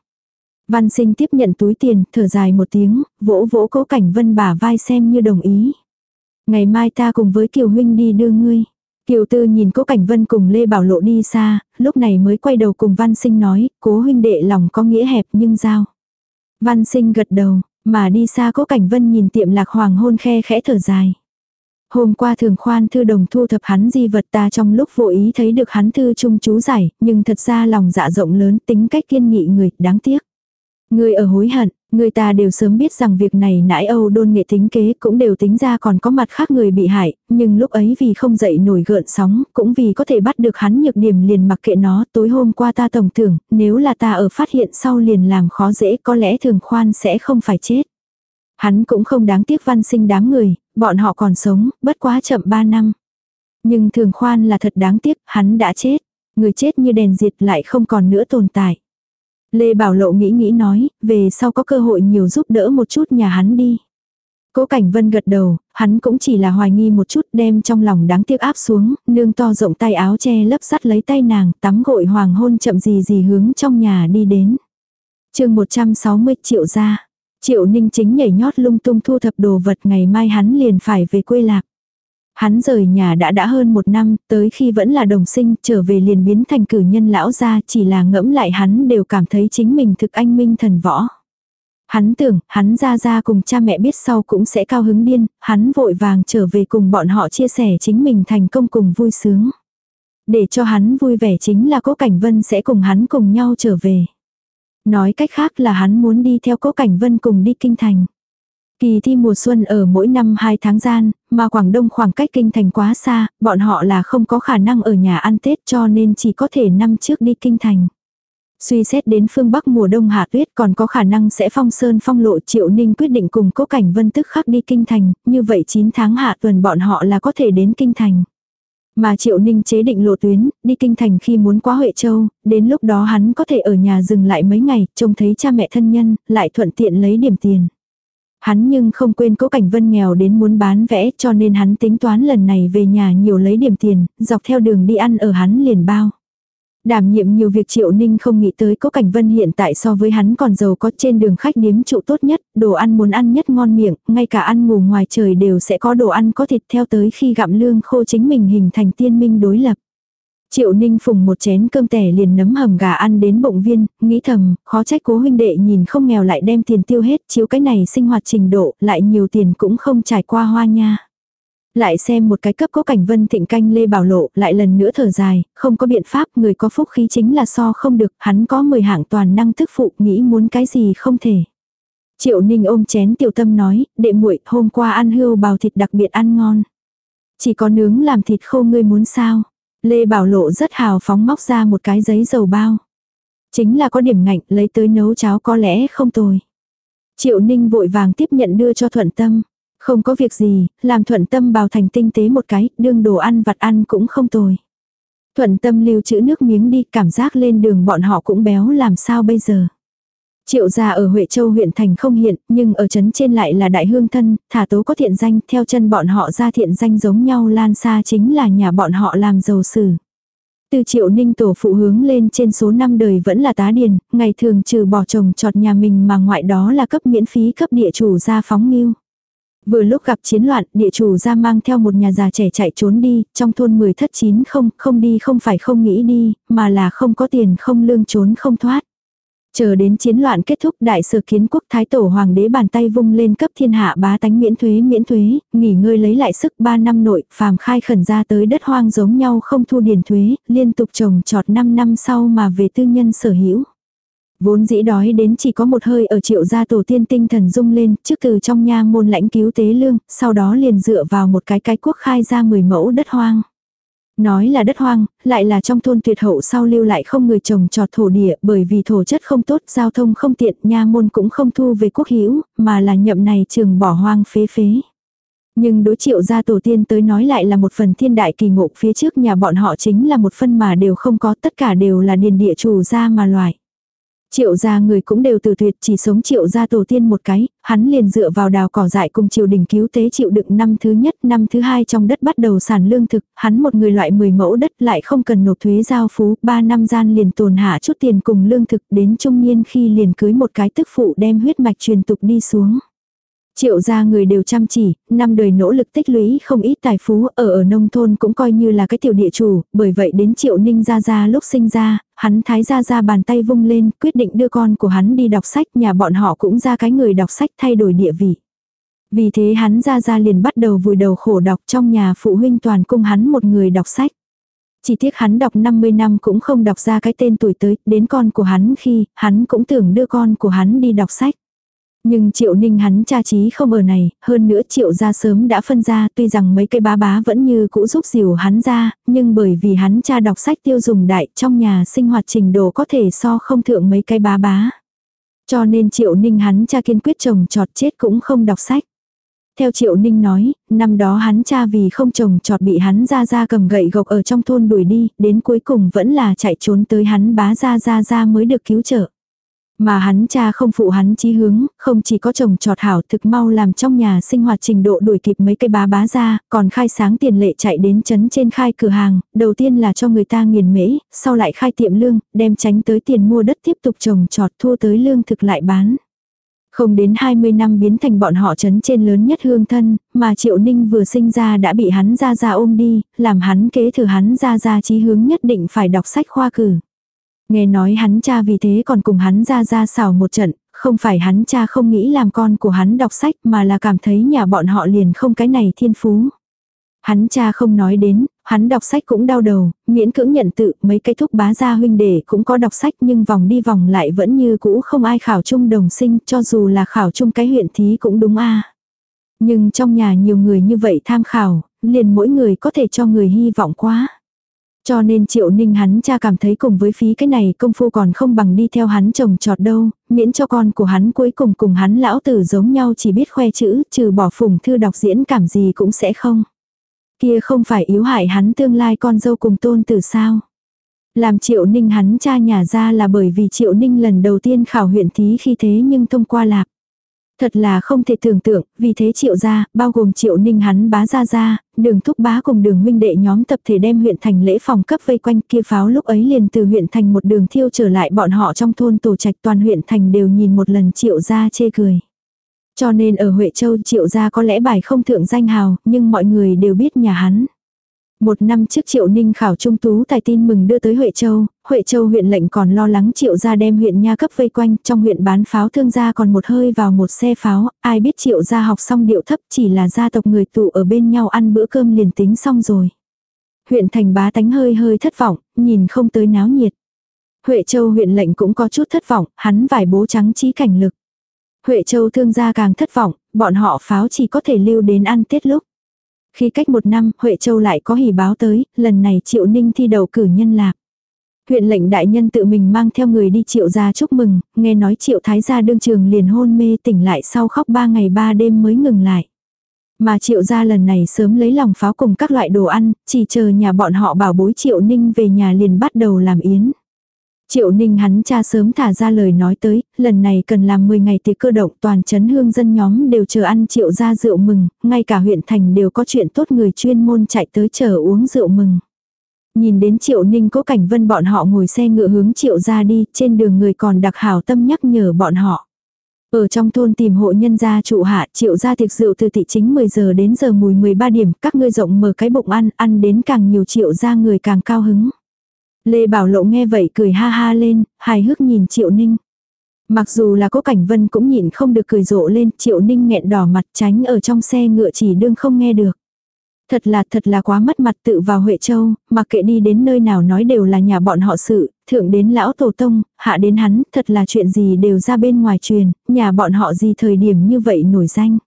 Văn sinh tiếp nhận túi tiền, thở dài một tiếng, vỗ vỗ cố cảnh vân bả vai xem như đồng ý. Ngày mai ta cùng với Kiều Huynh đi đưa ngươi. Kiều Tư nhìn cố cảnh vân cùng Lê Bảo Lộ đi xa, lúc này mới quay đầu cùng Văn Sinh nói, cố huynh đệ lòng có nghĩa hẹp nhưng giao. Văn Sinh gật đầu, mà đi xa cố cảnh vân nhìn tiệm lạc hoàng hôn khe khẽ thở dài. Hôm qua thường khoan thư đồng thu thập hắn di vật ta trong lúc vô ý thấy được hắn thư chung chú giải, nhưng thật ra lòng dạ rộng lớn tính cách kiên nghị người, đáng tiếc. Người ở hối hận, người ta đều sớm biết rằng việc này nãi Âu đôn nghệ tính kế cũng đều tính ra còn có mặt khác người bị hại, nhưng lúc ấy vì không dậy nổi gợn sóng, cũng vì có thể bắt được hắn nhược điểm liền mặc kệ nó, tối hôm qua ta tổng tưởng, nếu là ta ở phát hiện sau liền làm khó dễ có lẽ thường khoan sẽ không phải chết. Hắn cũng không đáng tiếc văn sinh đám người, bọn họ còn sống, bất quá chậm 3 năm. Nhưng thường khoan là thật đáng tiếc, hắn đã chết. Người chết như đèn diệt lại không còn nữa tồn tại. Lê Bảo Lộ nghĩ nghĩ nói, về sau có cơ hội nhiều giúp đỡ một chút nhà hắn đi. Cố Cảnh Vân gật đầu, hắn cũng chỉ là hoài nghi một chút đem trong lòng đáng tiếc áp xuống, nương to rộng tay áo che lấp sắt lấy tay nàng, tắm gội hoàng hôn chậm gì gì hướng trong nhà đi đến. chương 160 triệu ra. Triệu Ninh chính nhảy nhót lung tung thu thập đồ vật ngày mai hắn liền phải về quê lạc. Hắn rời nhà đã đã hơn một năm, tới khi vẫn là đồng sinh, trở về liền biến thành cử nhân lão gia, chỉ là ngẫm lại hắn đều cảm thấy chính mình thực anh minh thần võ. Hắn tưởng, hắn ra ra cùng cha mẹ biết sau cũng sẽ cao hứng điên, hắn vội vàng trở về cùng bọn họ chia sẻ chính mình thành công cùng vui sướng. Để cho hắn vui vẻ chính là Cố Cảnh Vân sẽ cùng hắn cùng nhau trở về. Nói cách khác là hắn muốn đi theo Cố Cảnh Vân cùng đi kinh thành. Kỳ thi mùa xuân ở mỗi năm 2 tháng gian, mà Quảng Đông khoảng cách kinh thành quá xa, bọn họ là không có khả năng ở nhà ăn Tết cho nên chỉ có thể năm trước đi kinh thành. Suy xét đến phương Bắc mùa đông hạ tuyết còn có khả năng sẽ phong sơn phong lộ triệu ninh quyết định cùng cố cảnh vân tức khắc đi kinh thành, như vậy 9 tháng hạ tuần bọn họ là có thể đến kinh thành. Mà triệu ninh chế định lộ tuyến, đi kinh thành khi muốn qua Huệ Châu, đến lúc đó hắn có thể ở nhà dừng lại mấy ngày, trông thấy cha mẹ thân nhân, lại thuận tiện lấy điểm tiền. Hắn nhưng không quên cố cảnh vân nghèo đến muốn bán vẽ cho nên hắn tính toán lần này về nhà nhiều lấy điểm tiền, dọc theo đường đi ăn ở hắn liền bao. Đảm nhiệm nhiều việc Triệu Ninh không nghĩ tới cố cảnh vân hiện tại so với hắn còn giàu có trên đường khách điếm trụ tốt nhất, đồ ăn muốn ăn nhất ngon miệng, ngay cả ăn ngủ ngoài trời đều sẽ có đồ ăn có thịt theo tới khi gặm lương khô chính mình hình thành tiên minh đối lập. Triệu Ninh phùng một chén cơm tẻ liền nấm hầm gà ăn đến bụng viên, nghĩ thầm, khó trách cố huynh đệ nhìn không nghèo lại đem tiền tiêu hết, chiếu cái này sinh hoạt trình độ, lại nhiều tiền cũng không trải qua hoa nha. Lại xem một cái cấp có cảnh vân thịnh canh lê bảo lộ, lại lần nữa thở dài, không có biện pháp, người có phúc khí chính là so không được, hắn có 10 hạng toàn năng thức phụ, nghĩ muốn cái gì không thể. Triệu Ninh ôm chén tiểu tâm nói, đệ muội hôm qua ăn hươu bào thịt đặc biệt ăn ngon. Chỉ có nướng làm thịt khô ngươi muốn sao? Lê Bảo Lộ rất hào phóng móc ra một cái giấy dầu bao. Chính là có điểm ngạnh lấy tới nấu cháo có lẽ không tồi. Triệu Ninh vội vàng tiếp nhận đưa cho Thuận Tâm. Không có việc gì, làm Thuận Tâm bào thành tinh tế một cái, đương đồ ăn vặt ăn cũng không tồi. Thuận Tâm lưu trữ nước miếng đi, cảm giác lên đường bọn họ cũng béo làm sao bây giờ. Triệu gia ở Huệ Châu huyện thành không hiện, nhưng ở trấn trên lại là đại hương thân, thả tố có thiện danh, theo chân bọn họ ra thiện danh giống nhau lan xa chính là nhà bọn họ làm giàu sử. Từ triệu ninh tổ phụ hướng lên trên số năm đời vẫn là tá điền, ngày thường trừ bỏ chồng trọt nhà mình mà ngoại đó là cấp miễn phí cấp địa chủ ra phóng nghiêu. Vừa lúc gặp chiến loạn, địa chủ ra mang theo một nhà già trẻ chạy trốn đi, trong thôn 10 thất chín không, không đi không phải không nghĩ đi, mà là không có tiền không lương trốn không thoát. Chờ đến chiến loạn kết thúc đại sở kiến quốc thái tổ hoàng đế bàn tay vung lên cấp thiên hạ bá tánh miễn thuế miễn thuế, nghỉ ngơi lấy lại sức 3 năm nội, phàm khai khẩn ra tới đất hoang giống nhau không thu điền thuế, liên tục trồng trọt 5 năm sau mà về tư nhân sở hữu. Vốn dĩ đói đến chỉ có một hơi ở triệu gia tổ tiên tinh thần rung lên, trước từ trong nha môn lãnh cứu tế lương, sau đó liền dựa vào một cái cái quốc khai ra 10 mẫu đất hoang. Nói là đất hoang, lại là trong thôn tuyệt hậu sau lưu lại không người trồng trọt thổ địa bởi vì thổ chất không tốt, giao thông không tiện, nha môn cũng không thu về quốc hữu mà là nhậm này trường bỏ hoang phế phế. Nhưng đối triệu gia tổ tiên tới nói lại là một phần thiên đại kỳ ngộ phía trước nhà bọn họ chính là một phân mà đều không có tất cả đều là điền địa chủ gia mà loại. Triệu gia người cũng đều từ tuyệt chỉ sống triệu gia tổ tiên một cái, hắn liền dựa vào đào cỏ dại cùng triều đình cứu tế chịu đựng năm thứ nhất, năm thứ hai trong đất bắt đầu sản lương thực, hắn một người loại 10 mẫu đất lại không cần nộp thuế giao phú, 3 năm gian liền tồn hạ chút tiền cùng lương thực đến trung niên khi liền cưới một cái tức phụ đem huyết mạch truyền tục đi xuống. Triệu gia người đều chăm chỉ, năm đời nỗ lực tích lũy không ít tài phú ở ở nông thôn cũng coi như là cái tiểu địa chủ, bởi vậy đến triệu ninh gia gia lúc sinh ra, hắn thái gia gia bàn tay vung lên, quyết định đưa con của hắn đi đọc sách, nhà bọn họ cũng ra cái người đọc sách thay đổi địa vị. Vì thế hắn gia gia liền bắt đầu vùi đầu khổ đọc trong nhà phụ huynh toàn cung hắn một người đọc sách. Chỉ tiếc hắn đọc 50 năm cũng không đọc ra cái tên tuổi tới, đến con của hắn khi, hắn cũng tưởng đưa con của hắn đi đọc sách. Nhưng triệu ninh hắn cha trí không ở này, hơn nữa triệu gia sớm đã phân ra tuy rằng mấy cây bá bá vẫn như cũ giúp dìu hắn ra, nhưng bởi vì hắn cha đọc sách tiêu dùng đại trong nhà sinh hoạt trình độ có thể so không thượng mấy cây bá bá. Cho nên triệu ninh hắn cha kiên quyết chồng trọt chết cũng không đọc sách. Theo triệu ninh nói, năm đó hắn cha vì không chồng trọt bị hắn ra ra cầm gậy gộc ở trong thôn đuổi đi, đến cuối cùng vẫn là chạy trốn tới hắn bá ra ra ra mới được cứu trợ. Mà hắn cha không phụ hắn chí hướng, không chỉ có chồng trọt hảo thực mau làm trong nhà sinh hoạt trình độ đuổi kịp mấy cây bá bá ra, còn khai sáng tiền lệ chạy đến chấn trên khai cửa hàng, đầu tiên là cho người ta nghiền mễ, sau lại khai tiệm lương, đem tránh tới tiền mua đất tiếp tục trồng trọt thua tới lương thực lại bán. Không đến 20 năm biến thành bọn họ chấn trên lớn nhất hương thân, mà Triệu Ninh vừa sinh ra đã bị hắn ra ra ôm đi, làm hắn kế thừa hắn ra ra chí hướng nhất định phải đọc sách khoa cử. Nghe nói hắn cha vì thế còn cùng hắn ra ra xảo một trận, không phải hắn cha không nghĩ làm con của hắn đọc sách mà là cảm thấy nhà bọn họ liền không cái này thiên phú. Hắn cha không nói đến, hắn đọc sách cũng đau đầu, miễn cưỡng nhận tự mấy cái thúc bá gia huynh đệ cũng có đọc sách nhưng vòng đi vòng lại vẫn như cũ không ai khảo chung đồng sinh cho dù là khảo chung cái huyện thí cũng đúng a Nhưng trong nhà nhiều người như vậy tham khảo, liền mỗi người có thể cho người hy vọng quá. Cho nên triệu ninh hắn cha cảm thấy cùng với phí cái này công phu còn không bằng đi theo hắn chồng trọt đâu, miễn cho con của hắn cuối cùng cùng hắn lão tử giống nhau chỉ biết khoe chữ, trừ bỏ phùng thư đọc diễn cảm gì cũng sẽ không. Kia không phải yếu hại hắn tương lai con dâu cùng tôn tử sao. Làm triệu ninh hắn cha nhà ra là bởi vì triệu ninh lần đầu tiên khảo huyện thí khi thế nhưng thông qua lạc. Thật là không thể tưởng tượng, vì thế triệu gia, bao gồm triệu ninh hắn bá gia gia, đường thúc bá cùng đường huynh đệ nhóm tập thể đem huyện thành lễ phòng cấp vây quanh kia pháo lúc ấy liền từ huyện thành một đường thiêu trở lại bọn họ trong thôn tổ trạch toàn huyện thành đều nhìn một lần triệu gia chê cười. Cho nên ở Huệ Châu triệu gia có lẽ bài không thượng danh hào, nhưng mọi người đều biết nhà hắn. Một năm trước Triệu Ninh khảo trung tú tài tin mừng đưa tới Huệ Châu, Huệ Châu huyện lệnh còn lo lắng Triệu gia đem huyện nha cấp vây quanh, trong huyện bán pháo thương gia còn một hơi vào một xe pháo, ai biết Triệu gia học xong điệu thấp chỉ là gia tộc người tụ ở bên nhau ăn bữa cơm liền tính xong rồi. Huyện thành bá tánh hơi hơi thất vọng, nhìn không tới náo nhiệt. Huệ Châu huyện lệnh cũng có chút thất vọng, hắn vải bố trắng trí cảnh lực. Huệ Châu thương gia càng thất vọng, bọn họ pháo chỉ có thể lưu đến ăn Tết lúc. Khi cách một năm, Huệ Châu lại có hỉ báo tới, lần này Triệu Ninh thi đầu cử nhân lạc. Huyện lệnh đại nhân tự mình mang theo người đi triệu gia chúc mừng, nghe nói triệu thái gia đương trường liền hôn mê tỉnh lại sau khóc ba ngày ba đêm mới ngừng lại. Mà triệu gia lần này sớm lấy lòng pháo cùng các loại đồ ăn, chỉ chờ nhà bọn họ bảo bối triệu ninh về nhà liền bắt đầu làm yến. Triệu Ninh hắn cha sớm thả ra lời nói tới, lần này cần làm 10 ngày tiệc cơ động toàn chấn hương dân nhóm đều chờ ăn triệu gia rượu mừng, ngay cả huyện thành đều có chuyện tốt người chuyên môn chạy tới chờ uống rượu mừng. Nhìn đến Triệu Ninh cố cảnh vân bọn họ ngồi xe ngựa hướng Triệu ra đi, trên đường người còn đặc hảo tâm nhắc nhở bọn họ. Ở trong thôn tìm hộ nhân gia trụ hạ, Triệu ra tiệc rượu từ thị chính 10 giờ đến giờ mùi 13 điểm, các ngươi rộng mở cái bụng ăn, ăn đến càng nhiều Triệu ra người càng cao hứng. Lê Bảo Lộ nghe vậy cười ha ha lên, hài hước nhìn Triệu Ninh. Mặc dù là cố Cảnh Vân cũng nhịn không được cười rộ lên, Triệu Ninh nghẹn đỏ mặt tránh ở trong xe ngựa chỉ đương không nghe được. Thật là thật là quá mất mặt tự vào Huệ Châu, mặc kệ đi đến nơi nào nói đều là nhà bọn họ sự, thượng đến lão tổ tông, hạ đến hắn, thật là chuyện gì đều ra bên ngoài truyền, nhà bọn họ gì thời điểm như vậy nổi danh.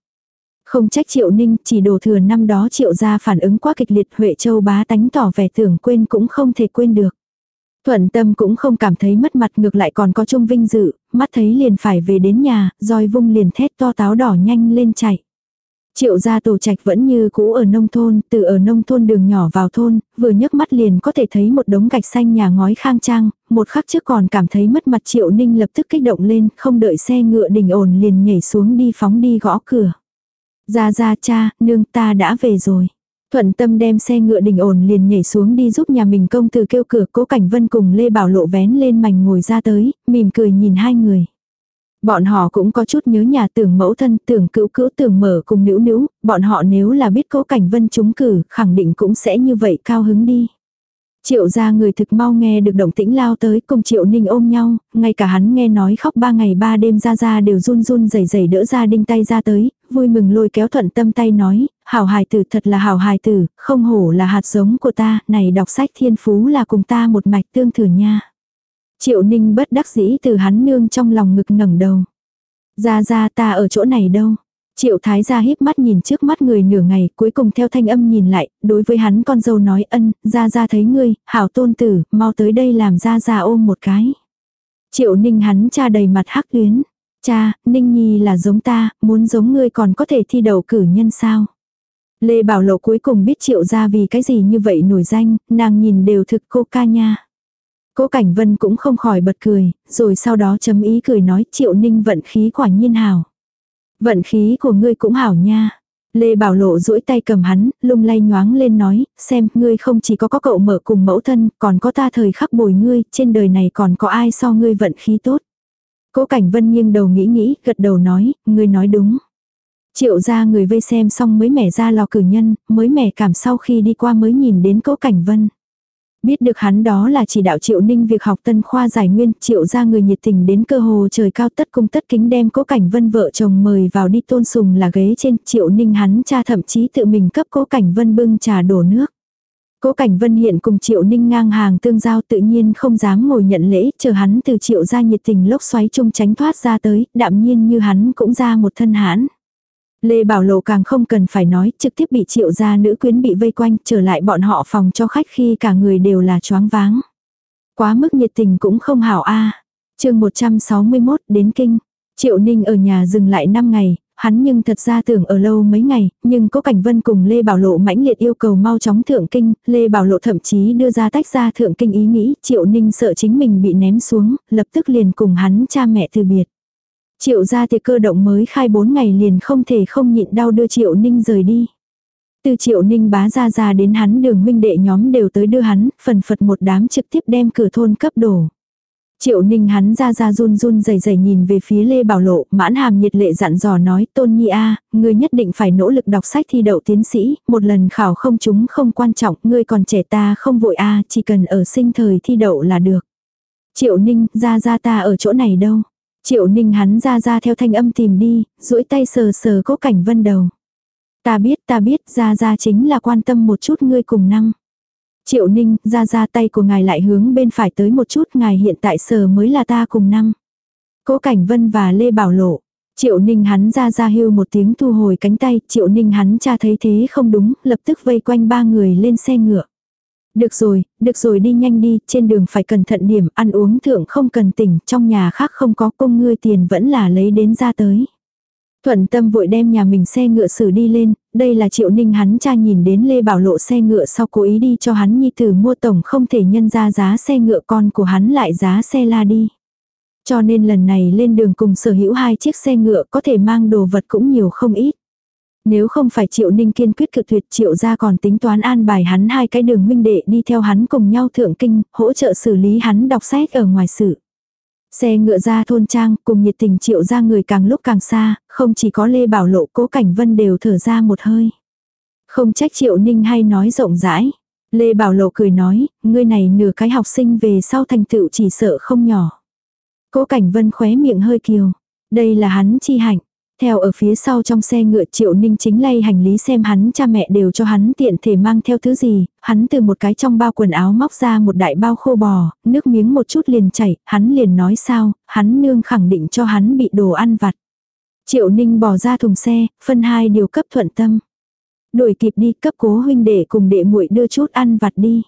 Không trách Triệu Ninh, chỉ đồ thừa năm đó Triệu ra phản ứng quá kịch liệt Huệ Châu bá tánh tỏ vẻ tưởng quên cũng không thể quên được. Thuận tâm cũng không cảm thấy mất mặt ngược lại còn có trung vinh dự, mắt thấy liền phải về đến nhà, roi vung liền thét to táo đỏ nhanh lên chạy. Triệu gia tổ trạch vẫn như cũ ở nông thôn, từ ở nông thôn đường nhỏ vào thôn, vừa nhấc mắt liền có thể thấy một đống gạch xanh nhà ngói khang trang, một khắc trước còn cảm thấy mất mặt triệu ninh lập tức kích động lên, không đợi xe ngựa đình ổn liền nhảy xuống đi phóng đi gõ cửa. Ra ra cha, nương ta đã về rồi. Thuận tâm đem xe ngựa đình ổn liền nhảy xuống đi giúp nhà mình công từ kêu cửa cố cảnh vân cùng Lê Bảo Lộ vén lên mảnh ngồi ra tới, mỉm cười nhìn hai người. Bọn họ cũng có chút nhớ nhà tưởng mẫu thân, tưởng cữu cữu tưởng mở cùng nữ nữ, bọn họ nếu là biết cố cảnh vân trúng cử, khẳng định cũng sẽ như vậy cao hứng đi. Triệu gia người thực mau nghe được động tĩnh lao tới cùng triệu ninh ôm nhau, ngay cả hắn nghe nói khóc ba ngày ba đêm ra ra đều run run rẩy rẩy đỡ ra đinh tay ra tới, vui mừng lôi kéo thuận tâm tay nói, hảo hài tử thật là hảo hài tử, không hổ là hạt giống của ta, này đọc sách thiên phú là cùng ta một mạch tương thừa nha. Triệu ninh bất đắc dĩ từ hắn nương trong lòng ngực ngẩng đầu. Ra ra ta ở chỗ này đâu. Triệu thái gia híp mắt nhìn trước mắt người nửa ngày, cuối cùng theo thanh âm nhìn lại, đối với hắn con dâu nói ân, ra ra thấy ngươi, hảo tôn tử, mau tới đây làm ra ra ôm một cái. Triệu ninh hắn cha đầy mặt hắc luyến. Cha, ninh nhi là giống ta, muốn giống ngươi còn có thể thi đầu cử nhân sao. Lê Bảo Lộ cuối cùng biết triệu ra vì cái gì như vậy nổi danh, nàng nhìn đều thực cô ca nha. Cố Cảnh Vân cũng không khỏi bật cười, rồi sau đó chấm ý cười nói triệu ninh vận khí quả nhiên hảo. Vận khí của ngươi cũng hảo nha. Lê Bảo Lộ duỗi tay cầm hắn, lung lay nhoáng lên nói, xem, ngươi không chỉ có có cậu mở cùng mẫu thân, còn có ta thời khắc bồi ngươi, trên đời này còn có ai so ngươi vận khí tốt. Cố Cảnh Vân nghiêng đầu nghĩ nghĩ, gật đầu nói, ngươi nói đúng. Triệu ra người vây xem xong mới mẻ ra lò cử nhân, mới mẻ cảm sau khi đi qua mới nhìn đến Cố Cảnh Vân. Biết được hắn đó là chỉ đạo Triệu Ninh việc học tân khoa giải nguyên, Triệu ra người nhiệt tình đến cơ hồ trời cao tất cung tất kính đem cố cảnh vân vợ chồng mời vào đi tôn sùng là ghế trên, Triệu Ninh hắn cha thậm chí tự mình cấp cố cảnh vân bưng trà đổ nước. Cố Cảnh Vân hiện cùng Triệu Ninh ngang hàng tương giao tự nhiên không dám ngồi nhận lễ, chờ hắn từ Triệu ra nhiệt tình lốc xoáy chung tránh thoát ra tới, đạm nhiên như hắn cũng ra một thân hãn. Lê Bảo Lộ càng không cần phải nói, trực tiếp bị triệu gia nữ quyến bị vây quanh, trở lại bọn họ phòng cho khách khi cả người đều là choáng váng. Quá mức nhiệt tình cũng không hảo a. À. Chương 161 đến kinh. Triệu Ninh ở nhà dừng lại 5 ngày, hắn nhưng thật ra tưởng ở lâu mấy ngày, nhưng có Cảnh Vân cùng Lê Bảo Lộ mãnh liệt yêu cầu mau chóng thượng kinh, Lê Bảo Lộ thậm chí đưa ra tách ra thượng kinh ý nghĩ, Triệu Ninh sợ chính mình bị ném xuống, lập tức liền cùng hắn cha mẹ từ biệt. Triệu gia tiệc cơ động mới khai 4 ngày liền không thể không nhịn đau đưa Triệu Ninh rời đi. Từ Triệu Ninh bá ra ra đến hắn đường huynh đệ nhóm đều tới đưa hắn, phần phật một đám trực tiếp đem cửa thôn cấp đổ. Triệu ninh hắn ra ra run run rẩy rẩy nhìn về phía Lê Bảo Lộ, mãn hàm nhiệt lệ dặn dò nói, tôn nhi a ngươi nhất định phải nỗ lực đọc sách thi đậu tiến sĩ, một lần khảo không chúng không quan trọng, ngươi còn trẻ ta không vội a chỉ cần ở sinh thời thi đậu là được. Triệu ninh, ra ra ta ở chỗ này đâu. Triệu ninh hắn ra ra theo thanh âm tìm đi, duỗi tay sờ sờ cố cảnh vân đầu. Ta biết ta biết ra ra chính là quan tâm một chút ngươi cùng năng. Triệu ninh, ra ra tay của ngài lại hướng bên phải tới một chút, ngài hiện tại sờ mới là ta cùng năng. Cố Cảnh Vân và Lê Bảo Lộ. Triệu ninh hắn ra ra hưu một tiếng thu hồi cánh tay, triệu ninh hắn cha thấy thế không đúng, lập tức vây quanh ba người lên xe ngựa. Được rồi, được rồi đi nhanh đi, trên đường phải cẩn thận điểm, ăn uống thượng không cần tỉnh, trong nhà khác không có công ngươi tiền vẫn là lấy đến ra tới. Thuận tâm vội đem nhà mình xe ngựa xử đi lên, đây là triệu ninh hắn cha nhìn đến Lê Bảo Lộ xe ngựa sau cố ý đi cho hắn nhi tử mua tổng không thể nhân ra giá xe ngựa con của hắn lại giá xe la đi. Cho nên lần này lên đường cùng sở hữu hai chiếc xe ngựa có thể mang đồ vật cũng nhiều không ít. Nếu không phải triệu ninh kiên quyết cực tuyệt triệu ra còn tính toán an bài hắn hai cái đường huynh đệ đi theo hắn cùng nhau thượng kinh, hỗ trợ xử lý hắn đọc sách ở ngoài sự. Xe ngựa ra thôn trang cùng nhiệt tình triệu ra người càng lúc càng xa, không chỉ có Lê Bảo Lộ cố cảnh vân đều thở ra một hơi. Không trách triệu ninh hay nói rộng rãi. Lê Bảo Lộ cười nói, ngươi này nửa cái học sinh về sau thành tựu chỉ sợ không nhỏ. Cố cảnh vân khóe miệng hơi kiều. Đây là hắn chi hạnh. Theo ở phía sau trong xe ngựa triệu ninh chính lay hành lý xem hắn cha mẹ đều cho hắn tiện thể mang theo thứ gì, hắn từ một cái trong bao quần áo móc ra một đại bao khô bò, nước miếng một chút liền chảy, hắn liền nói sao, hắn nương khẳng định cho hắn bị đồ ăn vặt. Triệu ninh bỏ ra thùng xe, phân hai điều cấp thuận tâm. Đuổi kịp đi cấp cố huynh đệ cùng đệ muội đưa chút ăn vặt đi.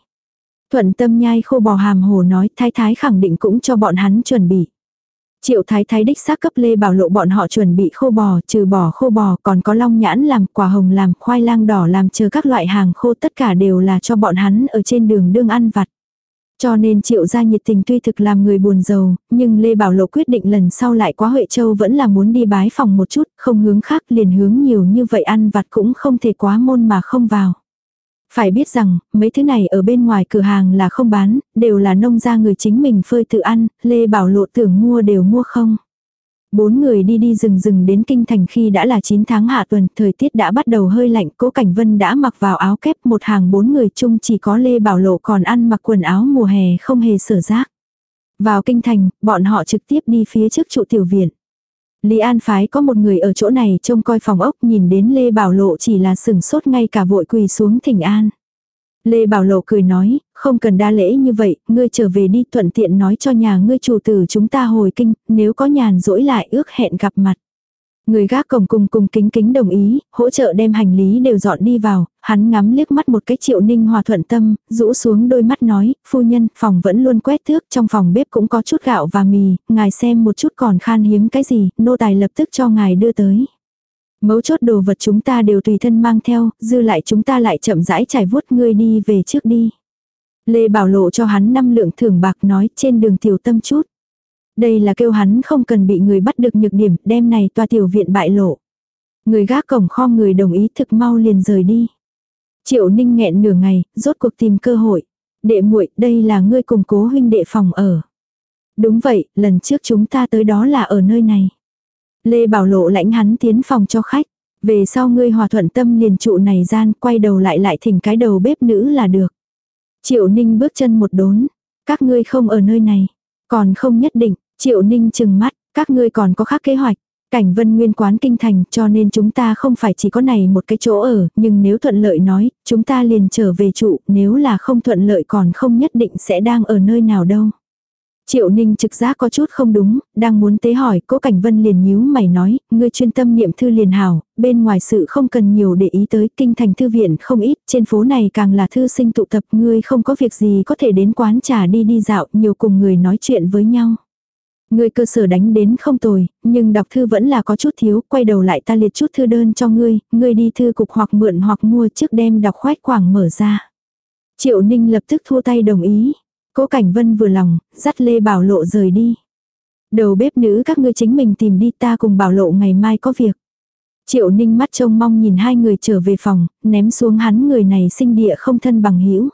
Thuận tâm nhai khô bò hàm hồ nói thái thái khẳng định cũng cho bọn hắn chuẩn bị. Triệu thái thái đích xác cấp lê bảo lộ bọn họ chuẩn bị khô bò, trừ bò khô bò còn có long nhãn làm, quả hồng làm, khoai lang đỏ làm chờ các loại hàng khô tất cả đều là cho bọn hắn ở trên đường đương ăn vặt. Cho nên triệu gia nhiệt tình tuy thực làm người buồn giàu, nhưng Lê Bảo Lộ quyết định lần sau lại qua Huệ Châu vẫn là muốn đi bái phòng một chút, không hướng khác liền hướng nhiều như vậy ăn vặt cũng không thể quá môn mà không vào. Phải biết rằng, mấy thứ này ở bên ngoài cửa hàng là không bán, đều là nông gia người chính mình phơi tự ăn, Lê Bảo Lộ tưởng mua đều mua không. Bốn người đi đi rừng rừng đến kinh thành khi đã là 9 tháng hạ tuần, thời tiết đã bắt đầu hơi lạnh, cố Cảnh Vân đã mặc vào áo kép một hàng bốn người chung chỉ có Lê Bảo Lộ còn ăn mặc quần áo mùa hè không hề sở giác. Vào kinh thành, bọn họ trực tiếp đi phía trước trụ tiểu viện. Lý An phái có một người ở chỗ này trông coi phòng ốc nhìn đến Lê Bảo Lộ chỉ là sừng sốt ngay cả vội quỳ xuống thỉnh an. Lê Bảo Lộ cười nói, không cần đa lễ như vậy, ngươi trở về đi thuận tiện nói cho nhà ngươi chủ tử chúng ta hồi kinh, nếu có nhàn rỗi lại ước hẹn gặp mặt. Người gác cổng cùng cùng kính kính đồng ý, hỗ trợ đem hành lý đều dọn đi vào, hắn ngắm liếc mắt một cái triệu ninh hòa thuận tâm, rũ xuống đôi mắt nói, phu nhân, phòng vẫn luôn quét thước, trong phòng bếp cũng có chút gạo và mì, ngài xem một chút còn khan hiếm cái gì, nô tài lập tức cho ngài đưa tới. Mấu chốt đồ vật chúng ta đều tùy thân mang theo, dư lại chúng ta lại chậm rãi trải vuốt ngươi đi về trước đi. Lê Bảo Lộ cho hắn năm lượng thưởng bạc nói trên đường tiểu tâm chút. Đây là kêu hắn không cần bị người bắt được nhược điểm, đem này tòa tiểu viện bại lộ. Người gác cổng kho người đồng ý thực mau liền rời đi. Triệu Ninh nghẹn nửa ngày, rốt cuộc tìm cơ hội. Đệ muội, đây là ngươi cùng cố huynh đệ phòng ở. Đúng vậy, lần trước chúng ta tới đó là ở nơi này. Lê Bảo Lộ lãnh hắn tiến phòng cho khách. Về sau ngươi hòa thuận tâm liền trụ này gian, quay đầu lại lại thỉnh cái đầu bếp nữ là được. Triệu Ninh bước chân một đốn. Các ngươi không ở nơi này. Còn không nhất định, Triệu Ninh chừng mắt, các ngươi còn có khác kế hoạch. Cảnh vân nguyên quán kinh thành cho nên chúng ta không phải chỉ có này một cái chỗ ở, nhưng nếu thuận lợi nói, chúng ta liền trở về trụ, nếu là không thuận lợi còn không nhất định sẽ đang ở nơi nào đâu. Triệu Ninh trực giác có chút không đúng, đang muốn tế hỏi, cố Cảnh Vân liền nhíu mày nói, ngươi chuyên tâm niệm thư liền hảo, bên ngoài sự không cần nhiều để ý tới, kinh thành thư viện không ít, trên phố này càng là thư sinh tụ tập, ngươi không có việc gì có thể đến quán trà đi đi dạo, nhiều cùng người nói chuyện với nhau. Ngươi cơ sở đánh đến không tồi, nhưng đọc thư vẫn là có chút thiếu, quay đầu lại ta liệt chút thư đơn cho ngươi, ngươi đi thư cục hoặc mượn hoặc mua trước đem đọc khoách khoảng mở ra. Triệu Ninh lập tức thua tay đồng ý. Cố Cảnh Vân vừa lòng, dắt Lê Bảo Lộ rời đi. Đầu bếp nữ các ngươi chính mình tìm đi ta cùng bảo lộ ngày mai có việc. Triệu ninh mắt trông mong nhìn hai người trở về phòng, ném xuống hắn người này sinh địa không thân bằng hữu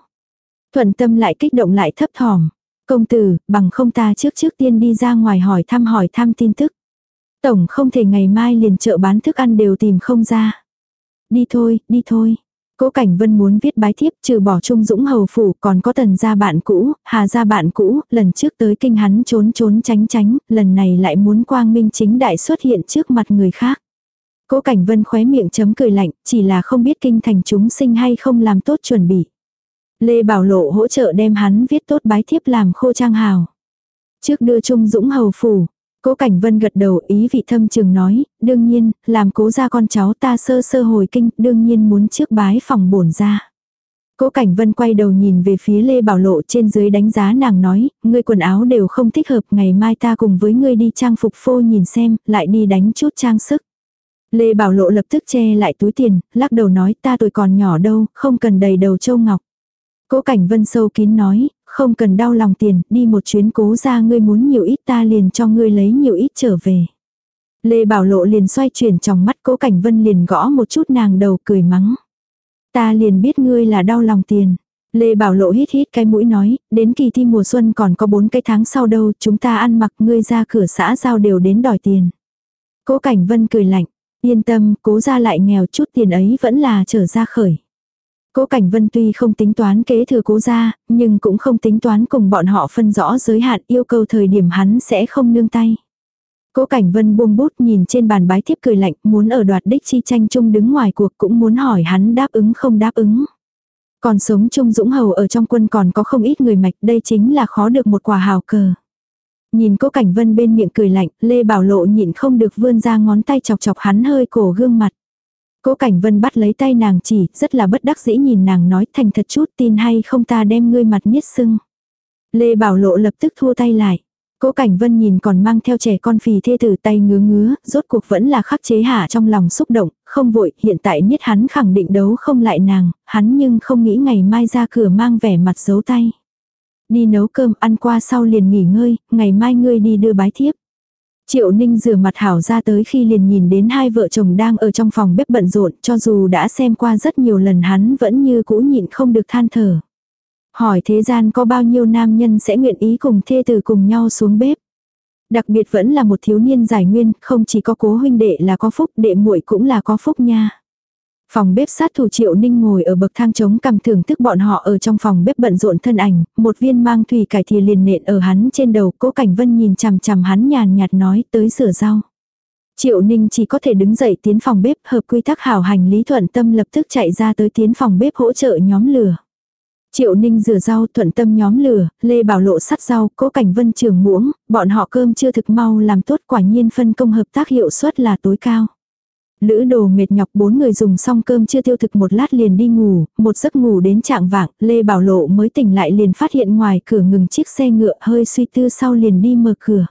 Thuận tâm lại kích động lại thấp thỏm. Công tử, bằng không ta trước trước tiên đi ra ngoài hỏi thăm hỏi thăm tin tức. Tổng không thể ngày mai liền chợ bán thức ăn đều tìm không ra. Đi thôi, đi thôi. Cố Cảnh Vân muốn viết bái thiếp trừ bỏ Trung Dũng hầu phủ còn có tần gia bạn cũ, hà gia bạn cũ, lần trước tới kinh hắn trốn trốn tránh tránh, lần này lại muốn quang minh chính đại xuất hiện trước mặt người khác. Cố Cảnh Vân khóe miệng chấm cười lạnh, chỉ là không biết kinh thành chúng sinh hay không làm tốt chuẩn bị. Lê Bảo Lộ hỗ trợ đem hắn viết tốt bái thiếp làm khô trang hào. Trước đưa Trung Dũng hầu phủ, Cố Cảnh Vân gật đầu ý vị thâm trường nói, đương nhiên, làm cố ra con cháu ta sơ sơ hồi kinh, đương nhiên muốn trước bái phòng bổn ra. Cố Cảnh Vân quay đầu nhìn về phía Lê Bảo Lộ trên dưới đánh giá nàng nói, ngươi quần áo đều không thích hợp, ngày mai ta cùng với ngươi đi trang phục phô nhìn xem, lại đi đánh chút trang sức. Lê Bảo Lộ lập tức che lại túi tiền, lắc đầu nói ta tuổi còn nhỏ đâu, không cần đầy đầu châu ngọc. Cố Cảnh Vân sâu kín nói, không cần đau lòng tiền, đi một chuyến cố ra ngươi muốn nhiều ít ta liền cho ngươi lấy nhiều ít trở về. Lê Bảo Lộ liền xoay chuyển trong mắt cố Cảnh Vân liền gõ một chút nàng đầu cười mắng. Ta liền biết ngươi là đau lòng tiền. Lê Bảo Lộ hít hít cái mũi nói, đến kỳ thi mùa xuân còn có bốn cái tháng sau đâu, chúng ta ăn mặc ngươi ra cửa xã giao đều đến đòi tiền. Cố Cảnh Vân cười lạnh, yên tâm, cố ra lại nghèo chút tiền ấy vẫn là trở ra khởi. Cố Cảnh Vân tuy không tính toán kế thừa cố gia, nhưng cũng không tính toán cùng bọn họ phân rõ giới hạn yêu cầu thời điểm hắn sẽ không nương tay. Cố Cảnh Vân buông bút nhìn trên bàn bái thiếp cười lạnh, muốn ở đoạt đích chi tranh chung đứng ngoài cuộc cũng muốn hỏi hắn đáp ứng không đáp ứng. Còn sống chung dũng hầu ở trong quân còn có không ít người mạch, đây chính là khó được một quả hào cờ. Nhìn cố Cảnh Vân bên miệng cười lạnh, Lê Bảo Lộ nhịn không được vươn ra ngón tay chọc chọc hắn hơi cổ gương mặt. Cố Cảnh Vân bắt lấy tay nàng chỉ, rất là bất đắc dĩ nhìn nàng nói thành thật chút tin hay không ta đem ngươi mặt niết sưng. Lê Bảo Lộ lập tức thua tay lại. Cố Cảnh Vân nhìn còn mang theo trẻ con phì thê tử tay ngứa ngứa, rốt cuộc vẫn là khắc chế hạ trong lòng xúc động, không vội, hiện tại niết hắn khẳng định đấu không lại nàng, hắn nhưng không nghĩ ngày mai ra cửa mang vẻ mặt giấu tay. Đi nấu cơm ăn qua sau liền nghỉ ngơi, ngày mai ngươi đi đưa bái thiếp. Triệu Ninh rửa mặt hảo ra tới khi liền nhìn đến hai vợ chồng đang ở trong phòng bếp bận rộn, cho dù đã xem qua rất nhiều lần hắn vẫn như cũ nhịn không được than thở. Hỏi thế gian có bao nhiêu nam nhân sẽ nguyện ý cùng thê tử cùng nhau xuống bếp. Đặc biệt vẫn là một thiếu niên giải nguyên, không chỉ có cố huynh đệ là có phúc, đệ muội cũng là có phúc nha. Phòng bếp sát thủ Triệu Ninh ngồi ở bậc thang trống cầm thưởng thức bọn họ ở trong phòng bếp bận rộn thân ảnh, một viên mang thủy cải thìa liền nện ở hắn trên đầu, cố cảnh vân nhìn chằm chằm hắn nhàn nhạt nói tới rửa rau. Triệu Ninh chỉ có thể đứng dậy tiến phòng bếp hợp quy tắc hảo hành Lý Thuận Tâm lập tức chạy ra tới tiến phòng bếp hỗ trợ nhóm lửa. Triệu Ninh rửa rau thuận tâm nhóm lửa, Lê Bảo Lộ sắt rau, cố cảnh vân trường muỗng, bọn họ cơm chưa thực mau làm tốt quả nhiên phân công hợp tác hiệu suất là tối cao. Lữ đồ mệt nhọc bốn người dùng xong cơm chưa tiêu thực một lát liền đi ngủ, một giấc ngủ đến trạng vạng, Lê Bảo Lộ mới tỉnh lại liền phát hiện ngoài cửa ngừng chiếc xe ngựa hơi suy tư sau liền đi mở cửa.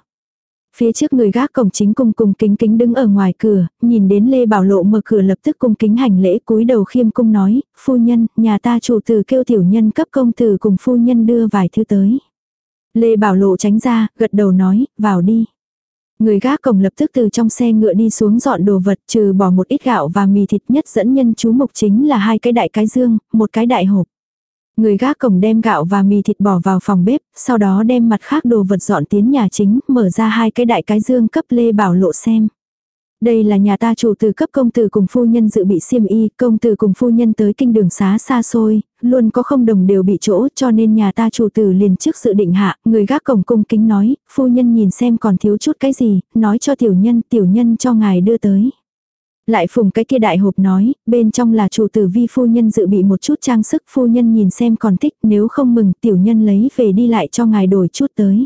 Phía trước người gác cổng chính cung cung kính kính đứng ở ngoài cửa, nhìn đến Lê Bảo Lộ mở cửa lập tức cung kính hành lễ cúi đầu khiêm cung nói, phu nhân, nhà ta chủ tử kêu tiểu nhân cấp công tử cùng phu nhân đưa vài thứ tới. Lê Bảo Lộ tránh ra, gật đầu nói, vào đi. Người gác cổng lập tức từ trong xe ngựa đi xuống dọn đồ vật trừ bỏ một ít gạo và mì thịt nhất dẫn nhân chú mục chính là hai cái đại cái dương, một cái đại hộp. Người gác cổng đem gạo và mì thịt bỏ vào phòng bếp, sau đó đem mặt khác đồ vật dọn tiến nhà chính, mở ra hai cái đại cái dương cấp Lê Bảo Lộ xem. Đây là nhà ta chủ từ cấp công tử cùng phu nhân dự bị xiêm y, công tử cùng phu nhân tới kinh đường xá xa xôi, luôn có không đồng đều bị chỗ cho nên nhà ta chủ tử liền trước sự định hạ, người gác cổng cung kính nói, phu nhân nhìn xem còn thiếu chút cái gì, nói cho tiểu nhân, tiểu nhân cho ngài đưa tới. Lại phùng cái kia đại hộp nói, bên trong là chủ tử vi phu nhân dự bị một chút trang sức phu nhân nhìn xem còn thích nếu không mừng tiểu nhân lấy về đi lại cho ngài đổi chút tới.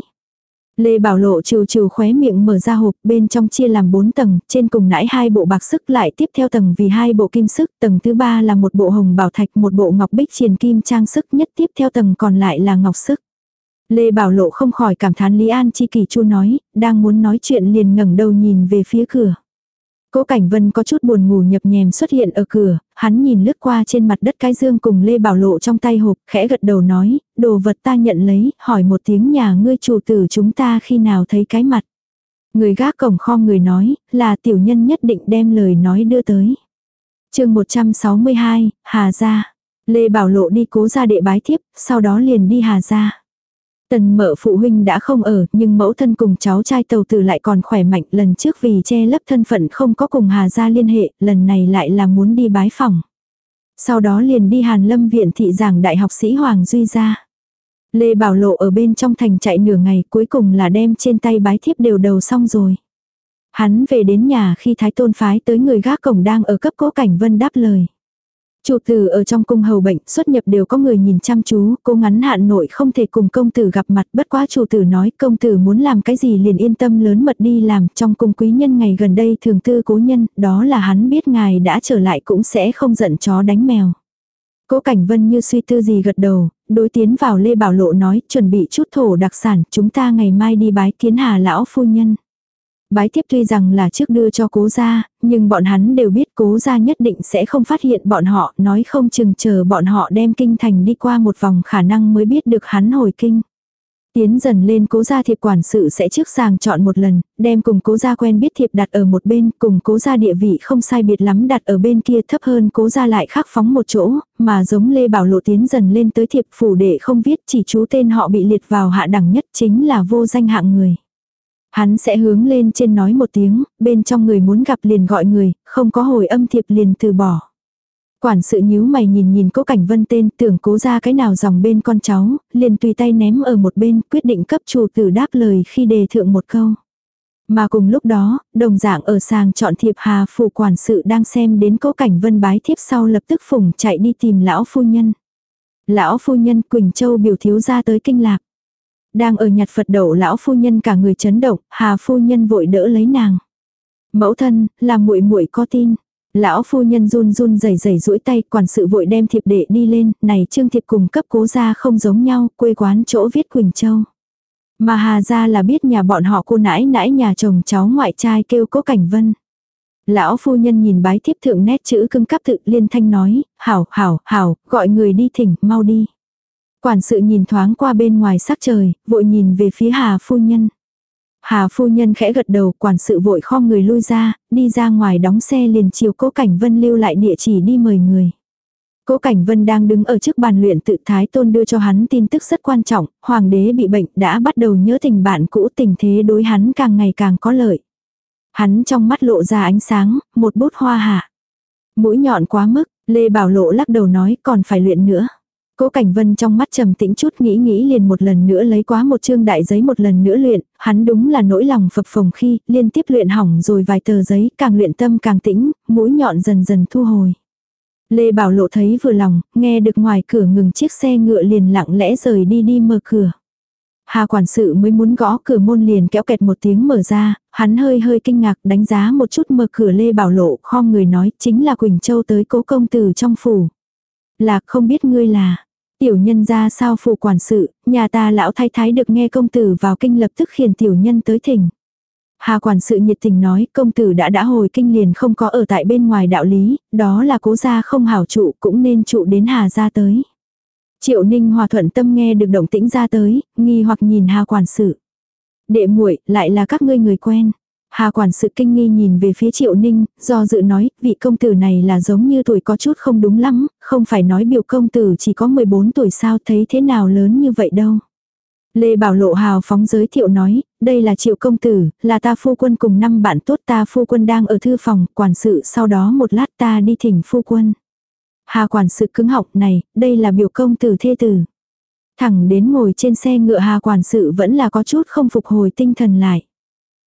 Lê Bảo Lộ trừ trừ khóe miệng mở ra hộp, bên trong chia làm bốn tầng, trên cùng nãy hai bộ bạc sức lại tiếp theo tầng vì hai bộ kim sức, tầng thứ ba là một bộ hồng bảo thạch, một bộ ngọc bích triền kim trang sức, nhất tiếp theo tầng còn lại là ngọc sức. Lê Bảo Lộ không khỏi cảm thán Lý An Chi Kỳ Chu nói, đang muốn nói chuyện liền ngẩng đầu nhìn về phía cửa. Cố Cảnh Vân có chút buồn ngủ nhập nhèm xuất hiện ở cửa, hắn nhìn lướt qua trên mặt đất cái dương cùng Lê Bảo Lộ trong tay hộp, khẽ gật đầu nói, đồ vật ta nhận lấy, hỏi một tiếng nhà ngươi chủ tử chúng ta khi nào thấy cái mặt. Người gác cổng kho người nói, là tiểu nhân nhất định đem lời nói đưa tới. chương 162, Hà Gia. Lê Bảo Lộ đi cố ra đệ bái thiếp, sau đó liền đi Hà Gia. Tần mợ phụ huynh đã không ở, nhưng mẫu thân cùng cháu trai tàu tử lại còn khỏe mạnh. Lần trước vì che lấp thân phận không có cùng Hà Gia liên hệ, lần này lại là muốn đi bái phòng. Sau đó liền đi Hàn Lâm Viện thị giảng đại học sĩ Hoàng Duy ra. Lê Bảo Lộ ở bên trong thành chạy nửa ngày cuối cùng là đem trên tay bái thiếp đều đầu xong rồi. Hắn về đến nhà khi Thái Tôn phái tới người gác cổng đang ở cấp cố cảnh vân đáp lời. Chủ tử ở trong cung hầu bệnh, xuất nhập đều có người nhìn chăm chú, cô ngắn hạn nội không thể cùng công tử gặp mặt, bất quá chủ tử nói công tử muốn làm cái gì liền yên tâm lớn mật đi làm, trong cung quý nhân ngày gần đây thường tư cố nhân, đó là hắn biết ngài đã trở lại cũng sẽ không giận chó đánh mèo. Cố Cảnh Vân như suy tư gì gật đầu, đối tiến vào Lê Bảo Lộ nói, chuẩn bị chút thổ đặc sản, chúng ta ngày mai đi bái kiến hà lão phu nhân. Bái tiếp tuy rằng là trước đưa cho cố gia, nhưng bọn hắn đều biết cố gia nhất định sẽ không phát hiện bọn họ, nói không chừng chờ bọn họ đem kinh thành đi qua một vòng khả năng mới biết được hắn hồi kinh. Tiến dần lên cố gia thiệp quản sự sẽ trước sàng chọn một lần, đem cùng cố gia quen biết thiệp đặt ở một bên, cùng cố gia địa vị không sai biệt lắm đặt ở bên kia thấp hơn cố gia lại khắc phóng một chỗ, mà giống Lê Bảo Lộ tiến dần lên tới thiệp phủ để không viết chỉ chú tên họ bị liệt vào hạ đẳng nhất chính là vô danh hạng người. Hắn sẽ hướng lên trên nói một tiếng, bên trong người muốn gặp liền gọi người, không có hồi âm thiệp liền từ bỏ. Quản sự nhíu mày nhìn nhìn cố cảnh vân tên tưởng cố ra cái nào dòng bên con cháu, liền tùy tay ném ở một bên quyết định cấp chủ tử đáp lời khi đề thượng một câu. Mà cùng lúc đó, đồng dạng ở sàng chọn thiệp hà phủ quản sự đang xem đến cố cảnh vân bái thiếp sau lập tức phủng chạy đi tìm lão phu nhân. Lão phu nhân Quỳnh Châu biểu thiếu ra tới kinh lạc. Đang ở nhặt Phật đậu lão phu nhân cả người chấn động, Hà phu nhân vội đỡ lấy nàng. Mẫu thân, là muội muội có tin. Lão phu nhân run run rẩy rẩy duỗi tay, quản sự vội đem thiệp đệ đi lên, này trương thiệp cùng cấp cố gia không giống nhau, quê quán chỗ viết Quỳnh Châu. Mà Hà gia là biết nhà bọn họ cô nãi nãi nhà chồng cháu ngoại trai kêu cố cảnh vân. Lão phu nhân nhìn bái thiếp thượng nét chữ cưng cắp tự liên thanh nói, hảo, hảo, hảo, gọi người đi thỉnh, mau đi. Quản sự nhìn thoáng qua bên ngoài sắc trời, vội nhìn về phía Hà phu nhân. Hà phu nhân khẽ gật đầu, quản sự vội kho người lui ra, đi ra ngoài đóng xe liền chiều cố cảnh vân lưu lại địa chỉ đi mời người. Cố Cảnh Vân đang đứng ở trước bàn luyện tự Thái Tôn đưa cho hắn tin tức rất quan trọng, Hoàng đế bị bệnh đã bắt đầu nhớ tình bạn cũ tình thế đối hắn càng ngày càng có lợi. Hắn trong mắt lộ ra ánh sáng, một bút hoa hạ. Mũi nhọn quá mức, Lê Bảo Lộ lắc đầu nói còn phải luyện nữa. Cố Cảnh Vân trong mắt trầm tĩnh chút nghĩ nghĩ liền một lần nữa lấy quá một chương đại giấy một lần nữa luyện, hắn đúng là nỗi lòng phập phồng khi liên tiếp luyện hỏng rồi vài tờ giấy càng luyện tâm càng tĩnh, mũi nhọn dần dần thu hồi. Lê Bảo Lộ thấy vừa lòng, nghe được ngoài cửa ngừng chiếc xe ngựa liền lặng lẽ rời đi đi mở cửa. Hà quản sự mới muốn gõ cửa môn liền kéo kẹt một tiếng mở ra, hắn hơi hơi kinh ngạc đánh giá một chút mở cửa Lê Bảo Lộ khom người nói chính là Quỳnh Châu tới cố công tử trong phủ. Là không biết ngươi là, Tiểu nhân ra sao phụ quản sự, nhà ta lão thái thái được nghe công tử vào kinh lập tức khiển tiểu nhân tới thỉnh. Hà quản sự nhiệt tình nói công tử đã đã hồi kinh liền không có ở tại bên ngoài đạo lý, đó là cố gia không hảo trụ cũng nên trụ đến Hà gia tới. Triệu ninh hòa thuận tâm nghe được động tĩnh ra tới, nghi hoặc nhìn Hà quản sự. Đệ muội lại là các ngươi người quen. Hà quản sự kinh nghi nhìn về phía triệu ninh, do dự nói, vị công tử này là giống như tuổi có chút không đúng lắm, không phải nói biểu công tử chỉ có 14 tuổi sao thấy thế nào lớn như vậy đâu. Lê Bảo Lộ hào phóng giới thiệu nói, đây là triệu công tử, là ta phu quân cùng năm bạn tốt ta phu quân đang ở thư phòng, quản sự sau đó một lát ta đi thỉnh phu quân. Hà quản sự cứng học này, đây là biểu công tử thê tử. Thẳng đến ngồi trên xe ngựa hà quản sự vẫn là có chút không phục hồi tinh thần lại.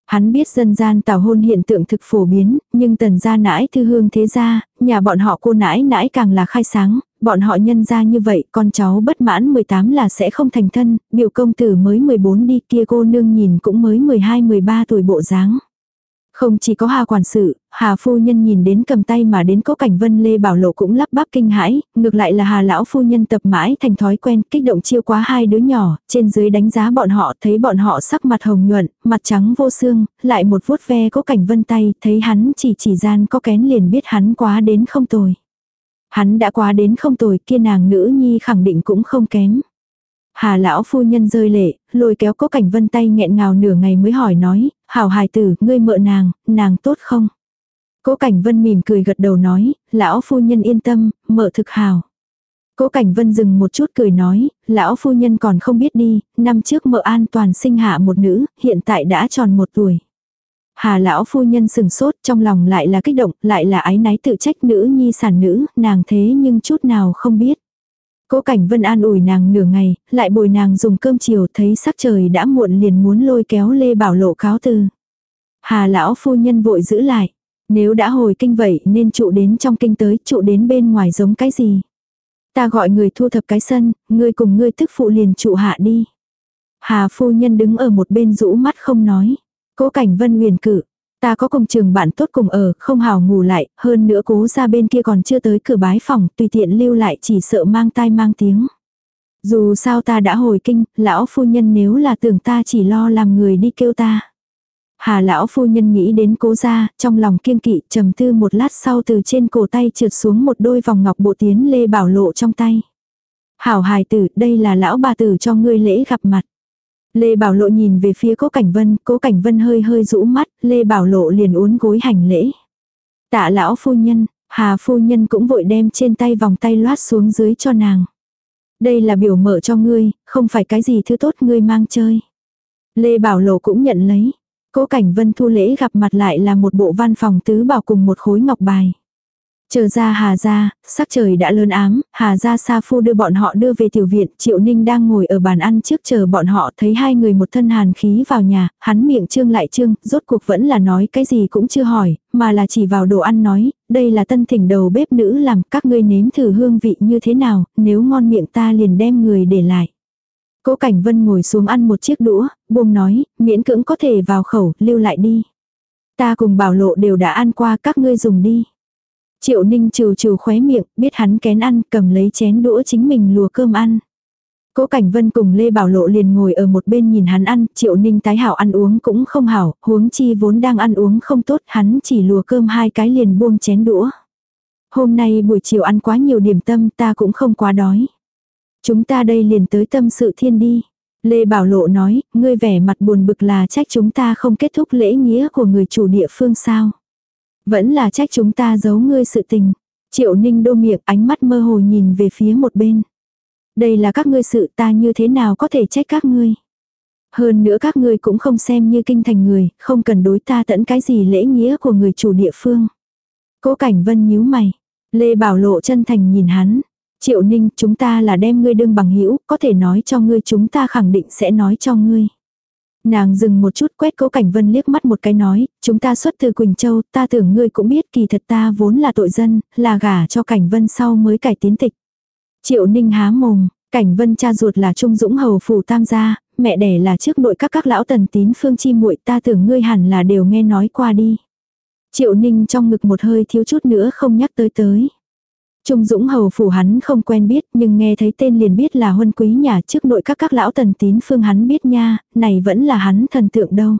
Hắn biết dân gian tảo hôn hiện tượng thực phổ biến, nhưng tần gia nãi thư hương thế gia, nhà bọn họ cô nãi nãi càng là khai sáng, bọn họ nhân ra như vậy, con cháu bất mãn 18 là sẽ không thành thân, biểu công tử mới 14 đi kia cô nương nhìn cũng mới 12-13 tuổi bộ dáng. Không chỉ có Hà quản sự, Hà phu nhân nhìn đến cầm tay mà đến cố cảnh vân lê bảo lộ cũng lắp bắp kinh hãi, ngược lại là Hà lão phu nhân tập mãi thành thói quen, kích động chiêu quá hai đứa nhỏ, trên dưới đánh giá bọn họ, thấy bọn họ sắc mặt hồng nhuận, mặt trắng vô xương, lại một vuốt ve cố cảnh vân tay, thấy hắn chỉ chỉ gian có kén liền biết hắn quá đến không tồi. Hắn đã quá đến không tồi kia nàng nữ nhi khẳng định cũng không kém. Hà lão phu nhân rơi lệ, lôi kéo cố cảnh vân tay nghẹn ngào nửa ngày mới hỏi nói, hảo hài tử, ngươi mợ nàng, nàng tốt không? Cố cảnh vân mỉm cười gật đầu nói, lão phu nhân yên tâm, mợ thực hào. Cố Cảnh Vân dừng một chút cười nói, lão phu nhân còn không biết đi, năm trước mợ an toàn sinh hạ một nữ, hiện tại đã tròn một tuổi. Hà lão phu nhân sừng sốt trong lòng lại là kích động, lại là ái náy tự trách nữ nhi sản nữ, nàng thế nhưng chút nào không biết. Cố Cảnh Vân an ủi nàng nửa ngày, lại bồi nàng dùng cơm chiều thấy sắc trời đã muộn liền muốn lôi kéo Lê Bảo Lộ cáo từ. Hà lão phu nhân vội giữ lại. Nếu đã hồi kinh vậy nên trụ đến trong kinh tới, trụ đến bên ngoài giống cái gì. Ta gọi người thu thập cái sân, ngươi cùng ngươi tức phụ liền trụ hạ đi. Hà phu nhân đứng ở một bên rũ mắt không nói. Cố cảnh vân huyền cử. Ta có cùng trường bạn tốt cùng ở, không hào ngủ lại, hơn nữa cố ra bên kia còn chưa tới cửa bái phòng, tùy tiện lưu lại chỉ sợ mang tai mang tiếng. Dù sao ta đã hồi kinh, lão phu nhân nếu là tưởng ta chỉ lo làm người đi kêu ta. Hà lão phu nhân nghĩ đến cố gia, trong lòng kiêng kỵ trầm tư một lát sau từ trên cổ tay trượt xuống một đôi vòng ngọc bộ tiến lê bảo lộ trong tay. Hảo hài tử, đây là lão bà tử cho ngươi lễ gặp mặt. Lê Bảo Lộ nhìn về phía Cố Cảnh Vân, Cố Cảnh Vân hơi hơi rũ mắt, Lê Bảo Lộ liền uốn gối hành lễ. Tạ lão phu nhân, Hà phu nhân cũng vội đem trên tay vòng tay loát xuống dưới cho nàng. Đây là biểu mở cho ngươi, không phải cái gì thứ tốt ngươi mang chơi. Lê Bảo Lộ cũng nhận lấy. Cố Cảnh Vân thu lễ gặp mặt lại là một bộ văn phòng tứ bảo cùng một khối ngọc bài. Chờ ra Hà ra, sắc trời đã lớn ám, Hà ra Sa Phu đưa bọn họ đưa về tiểu viện, Triệu Ninh đang ngồi ở bàn ăn trước chờ bọn họ thấy hai người một thân hàn khí vào nhà, hắn miệng trương lại trương, rốt cuộc vẫn là nói cái gì cũng chưa hỏi, mà là chỉ vào đồ ăn nói, đây là tân thỉnh đầu bếp nữ làm các ngươi nếm thử hương vị như thế nào, nếu ngon miệng ta liền đem người để lại. Cố Cảnh Vân ngồi xuống ăn một chiếc đũa, buông nói, miễn cưỡng có thể vào khẩu, lưu lại đi. Ta cùng bảo lộ đều đã ăn qua các ngươi dùng đi. Triệu Ninh trừ trừ khóe miệng, biết hắn kén ăn, cầm lấy chén đũa chính mình lùa cơm ăn. Cố Cảnh Vân cùng Lê Bảo Lộ liền ngồi ở một bên nhìn hắn ăn, Triệu Ninh tái hảo ăn uống cũng không hảo, huống chi vốn đang ăn uống không tốt, hắn chỉ lùa cơm hai cái liền buông chén đũa. Hôm nay buổi chiều ăn quá nhiều điểm tâm ta cũng không quá đói. Chúng ta đây liền tới tâm sự thiên đi. Lê Bảo Lộ nói, ngươi vẻ mặt buồn bực là trách chúng ta không kết thúc lễ nghĩa của người chủ địa phương sao. Vẫn là trách chúng ta giấu ngươi sự tình. Triệu Ninh đô miệng ánh mắt mơ hồ nhìn về phía một bên. Đây là các ngươi sự ta như thế nào có thể trách các ngươi. Hơn nữa các ngươi cũng không xem như kinh thành người, không cần đối ta tận cái gì lễ nghĩa của người chủ địa phương. Cố Cảnh Vân nhíu mày. Lê Bảo Lộ chân thành nhìn hắn. Triệu Ninh, chúng ta là đem ngươi đương bằng hữu có thể nói cho ngươi chúng ta khẳng định sẽ nói cho ngươi. Nàng dừng một chút quét cố cảnh vân liếc mắt một cái nói, chúng ta xuất từ Quỳnh Châu, ta tưởng ngươi cũng biết kỳ thật ta vốn là tội dân, là gả cho cảnh vân sau mới cải tiến tịch. Triệu Ninh há mồm, cảnh vân cha ruột là Trung Dũng Hầu Phủ Tam gia, mẹ đẻ là trước nội các các lão tần tín phương chi muội ta tưởng ngươi hẳn là đều nghe nói qua đi. Triệu Ninh trong ngực một hơi thiếu chút nữa không nhắc tới tới. Trung Dũng hầu phủ hắn không quen biết nhưng nghe thấy tên liền biết là huân quý nhà trước nội các các lão tần tín phương hắn biết nha, này vẫn là hắn thần tượng đâu.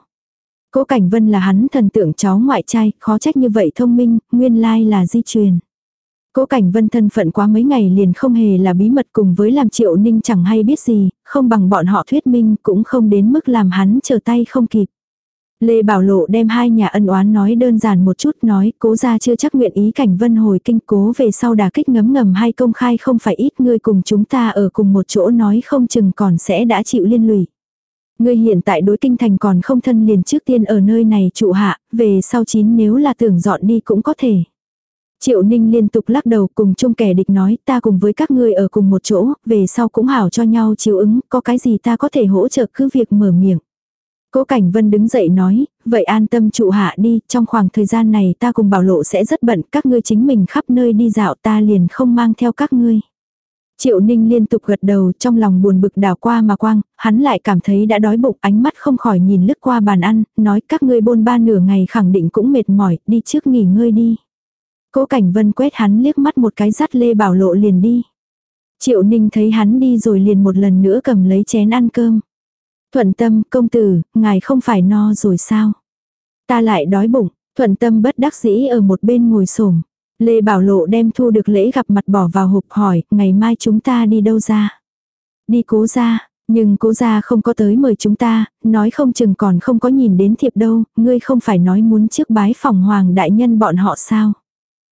Cố Cảnh Vân là hắn thần tượng cháu ngoại trai, khó trách như vậy thông minh, nguyên lai là di truyền. Cố Cảnh Vân thân phận quá mấy ngày liền không hề là bí mật cùng với làm triệu ninh chẳng hay biết gì, không bằng bọn họ thuyết minh cũng không đến mức làm hắn trở tay không kịp. Lê Bảo Lộ đem hai nhà ân oán nói đơn giản một chút nói cố ra chưa chắc nguyện ý cảnh vân hồi kinh cố về sau đà kích ngấm ngầm hay công khai không phải ít người cùng chúng ta ở cùng một chỗ nói không chừng còn sẽ đã chịu liên lụy. Ngươi hiện tại đối kinh thành còn không thân liền trước tiên ở nơi này trụ hạ, về sau chín nếu là tưởng dọn đi cũng có thể. Triệu Ninh liên tục lắc đầu cùng chung kẻ địch nói ta cùng với các ngươi ở cùng một chỗ, về sau cũng hảo cho nhau chiếu ứng, có cái gì ta có thể hỗ trợ cứ việc mở miệng. Cố Cảnh Vân đứng dậy nói, vậy an tâm trụ hạ đi, trong khoảng thời gian này ta cùng bảo lộ sẽ rất bận, các ngươi chính mình khắp nơi đi dạo ta liền không mang theo các ngươi. Triệu Ninh liên tục gật đầu trong lòng buồn bực đảo qua mà quang, hắn lại cảm thấy đã đói bụng ánh mắt không khỏi nhìn lướt qua bàn ăn, nói các ngươi bôn ba nửa ngày khẳng định cũng mệt mỏi, đi trước nghỉ ngơi đi. Cố Cảnh Vân quét hắn liếc mắt một cái dắt Lê Bảo Lộ liền đi. Triệu Ninh thấy hắn đi rồi liền một lần nữa cầm lấy chén ăn cơm. Thuận tâm, công tử, ngài không phải no rồi sao? Ta lại đói bụng, thuận tâm bất đắc dĩ ở một bên ngồi xổm Lê Bảo Lộ đem thu được lễ gặp mặt bỏ vào hộp hỏi, ngày mai chúng ta đi đâu ra? Đi cố ra, nhưng cố ra không có tới mời chúng ta, nói không chừng còn không có nhìn đến thiệp đâu, ngươi không phải nói muốn trước bái phòng hoàng đại nhân bọn họ sao.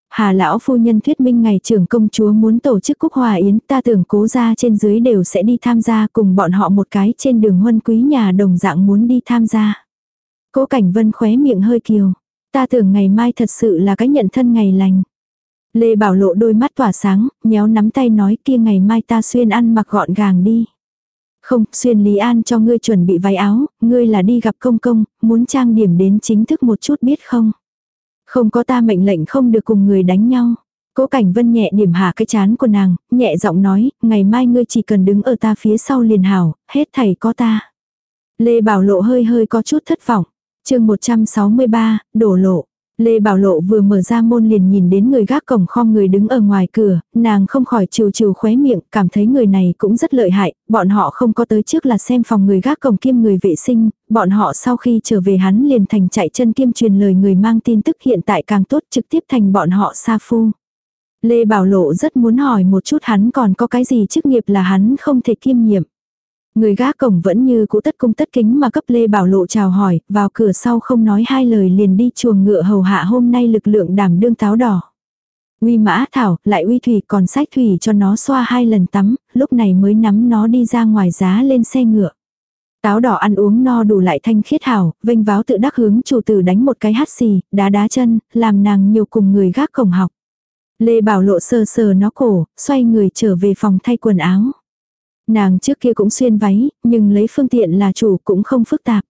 Hà lão phu nhân thuyết minh ngày trưởng công chúa muốn tổ chức cúc hòa yến ta tưởng cố gia trên dưới đều sẽ đi tham gia cùng bọn họ một cái trên đường huân quý nhà đồng dạng muốn đi tham gia. Cố cảnh vân khóe miệng hơi kiều. Ta tưởng ngày mai thật sự là cái nhận thân ngày lành. Lê Bảo Lộ đôi mắt tỏa sáng, nhéo nắm tay nói kia ngày mai ta xuyên ăn mặc gọn gàng đi. Không, xuyên Lý An cho ngươi chuẩn bị váy áo, ngươi là đi gặp công công, muốn trang điểm đến chính thức một chút biết không? Không có ta mệnh lệnh không được cùng người đánh nhau. Cố Cảnh Vân nhẹ điểm hạ cái chán của nàng, nhẹ giọng nói, ngày mai ngươi chỉ cần đứng ở ta phía sau liền hảo, hết thầy có ta. Lê Bảo Lộ hơi hơi có chút thất vọng. chương 163, đổ lộ. Lê Bảo Lộ vừa mở ra môn liền nhìn đến người gác cổng khom người đứng ở ngoài cửa, nàng không khỏi chiều chiều khóe miệng, cảm thấy người này cũng rất lợi hại, bọn họ không có tới trước là xem phòng người gác cổng kiêm người vệ sinh, bọn họ sau khi trở về hắn liền thành chạy chân kiêm truyền lời người mang tin tức hiện tại càng tốt trực tiếp thành bọn họ sa phu. Lê Bảo Lộ rất muốn hỏi một chút hắn còn có cái gì chức nghiệp là hắn không thể kiêm nhiệm. Người gác cổng vẫn như cũ tất cung tất kính mà cấp Lê Bảo Lộ chào hỏi, vào cửa sau không nói hai lời liền đi chuồng ngựa hầu hạ hôm nay lực lượng đảm đương táo đỏ. Uy mã thảo, lại uy thủy còn sách thủy cho nó xoa hai lần tắm, lúc này mới nắm nó đi ra ngoài giá lên xe ngựa. Táo đỏ ăn uống no đủ lại thanh khiết hảo, vênh váo tự đắc hướng chủ tử đánh một cái hát xì, đá đá chân, làm nàng nhiều cùng người gác cổng học. Lê Bảo Lộ sờ sờ nó cổ, xoay người trở về phòng thay quần áo. Nàng trước kia cũng xuyên váy, nhưng lấy phương tiện là chủ cũng không phức tạp.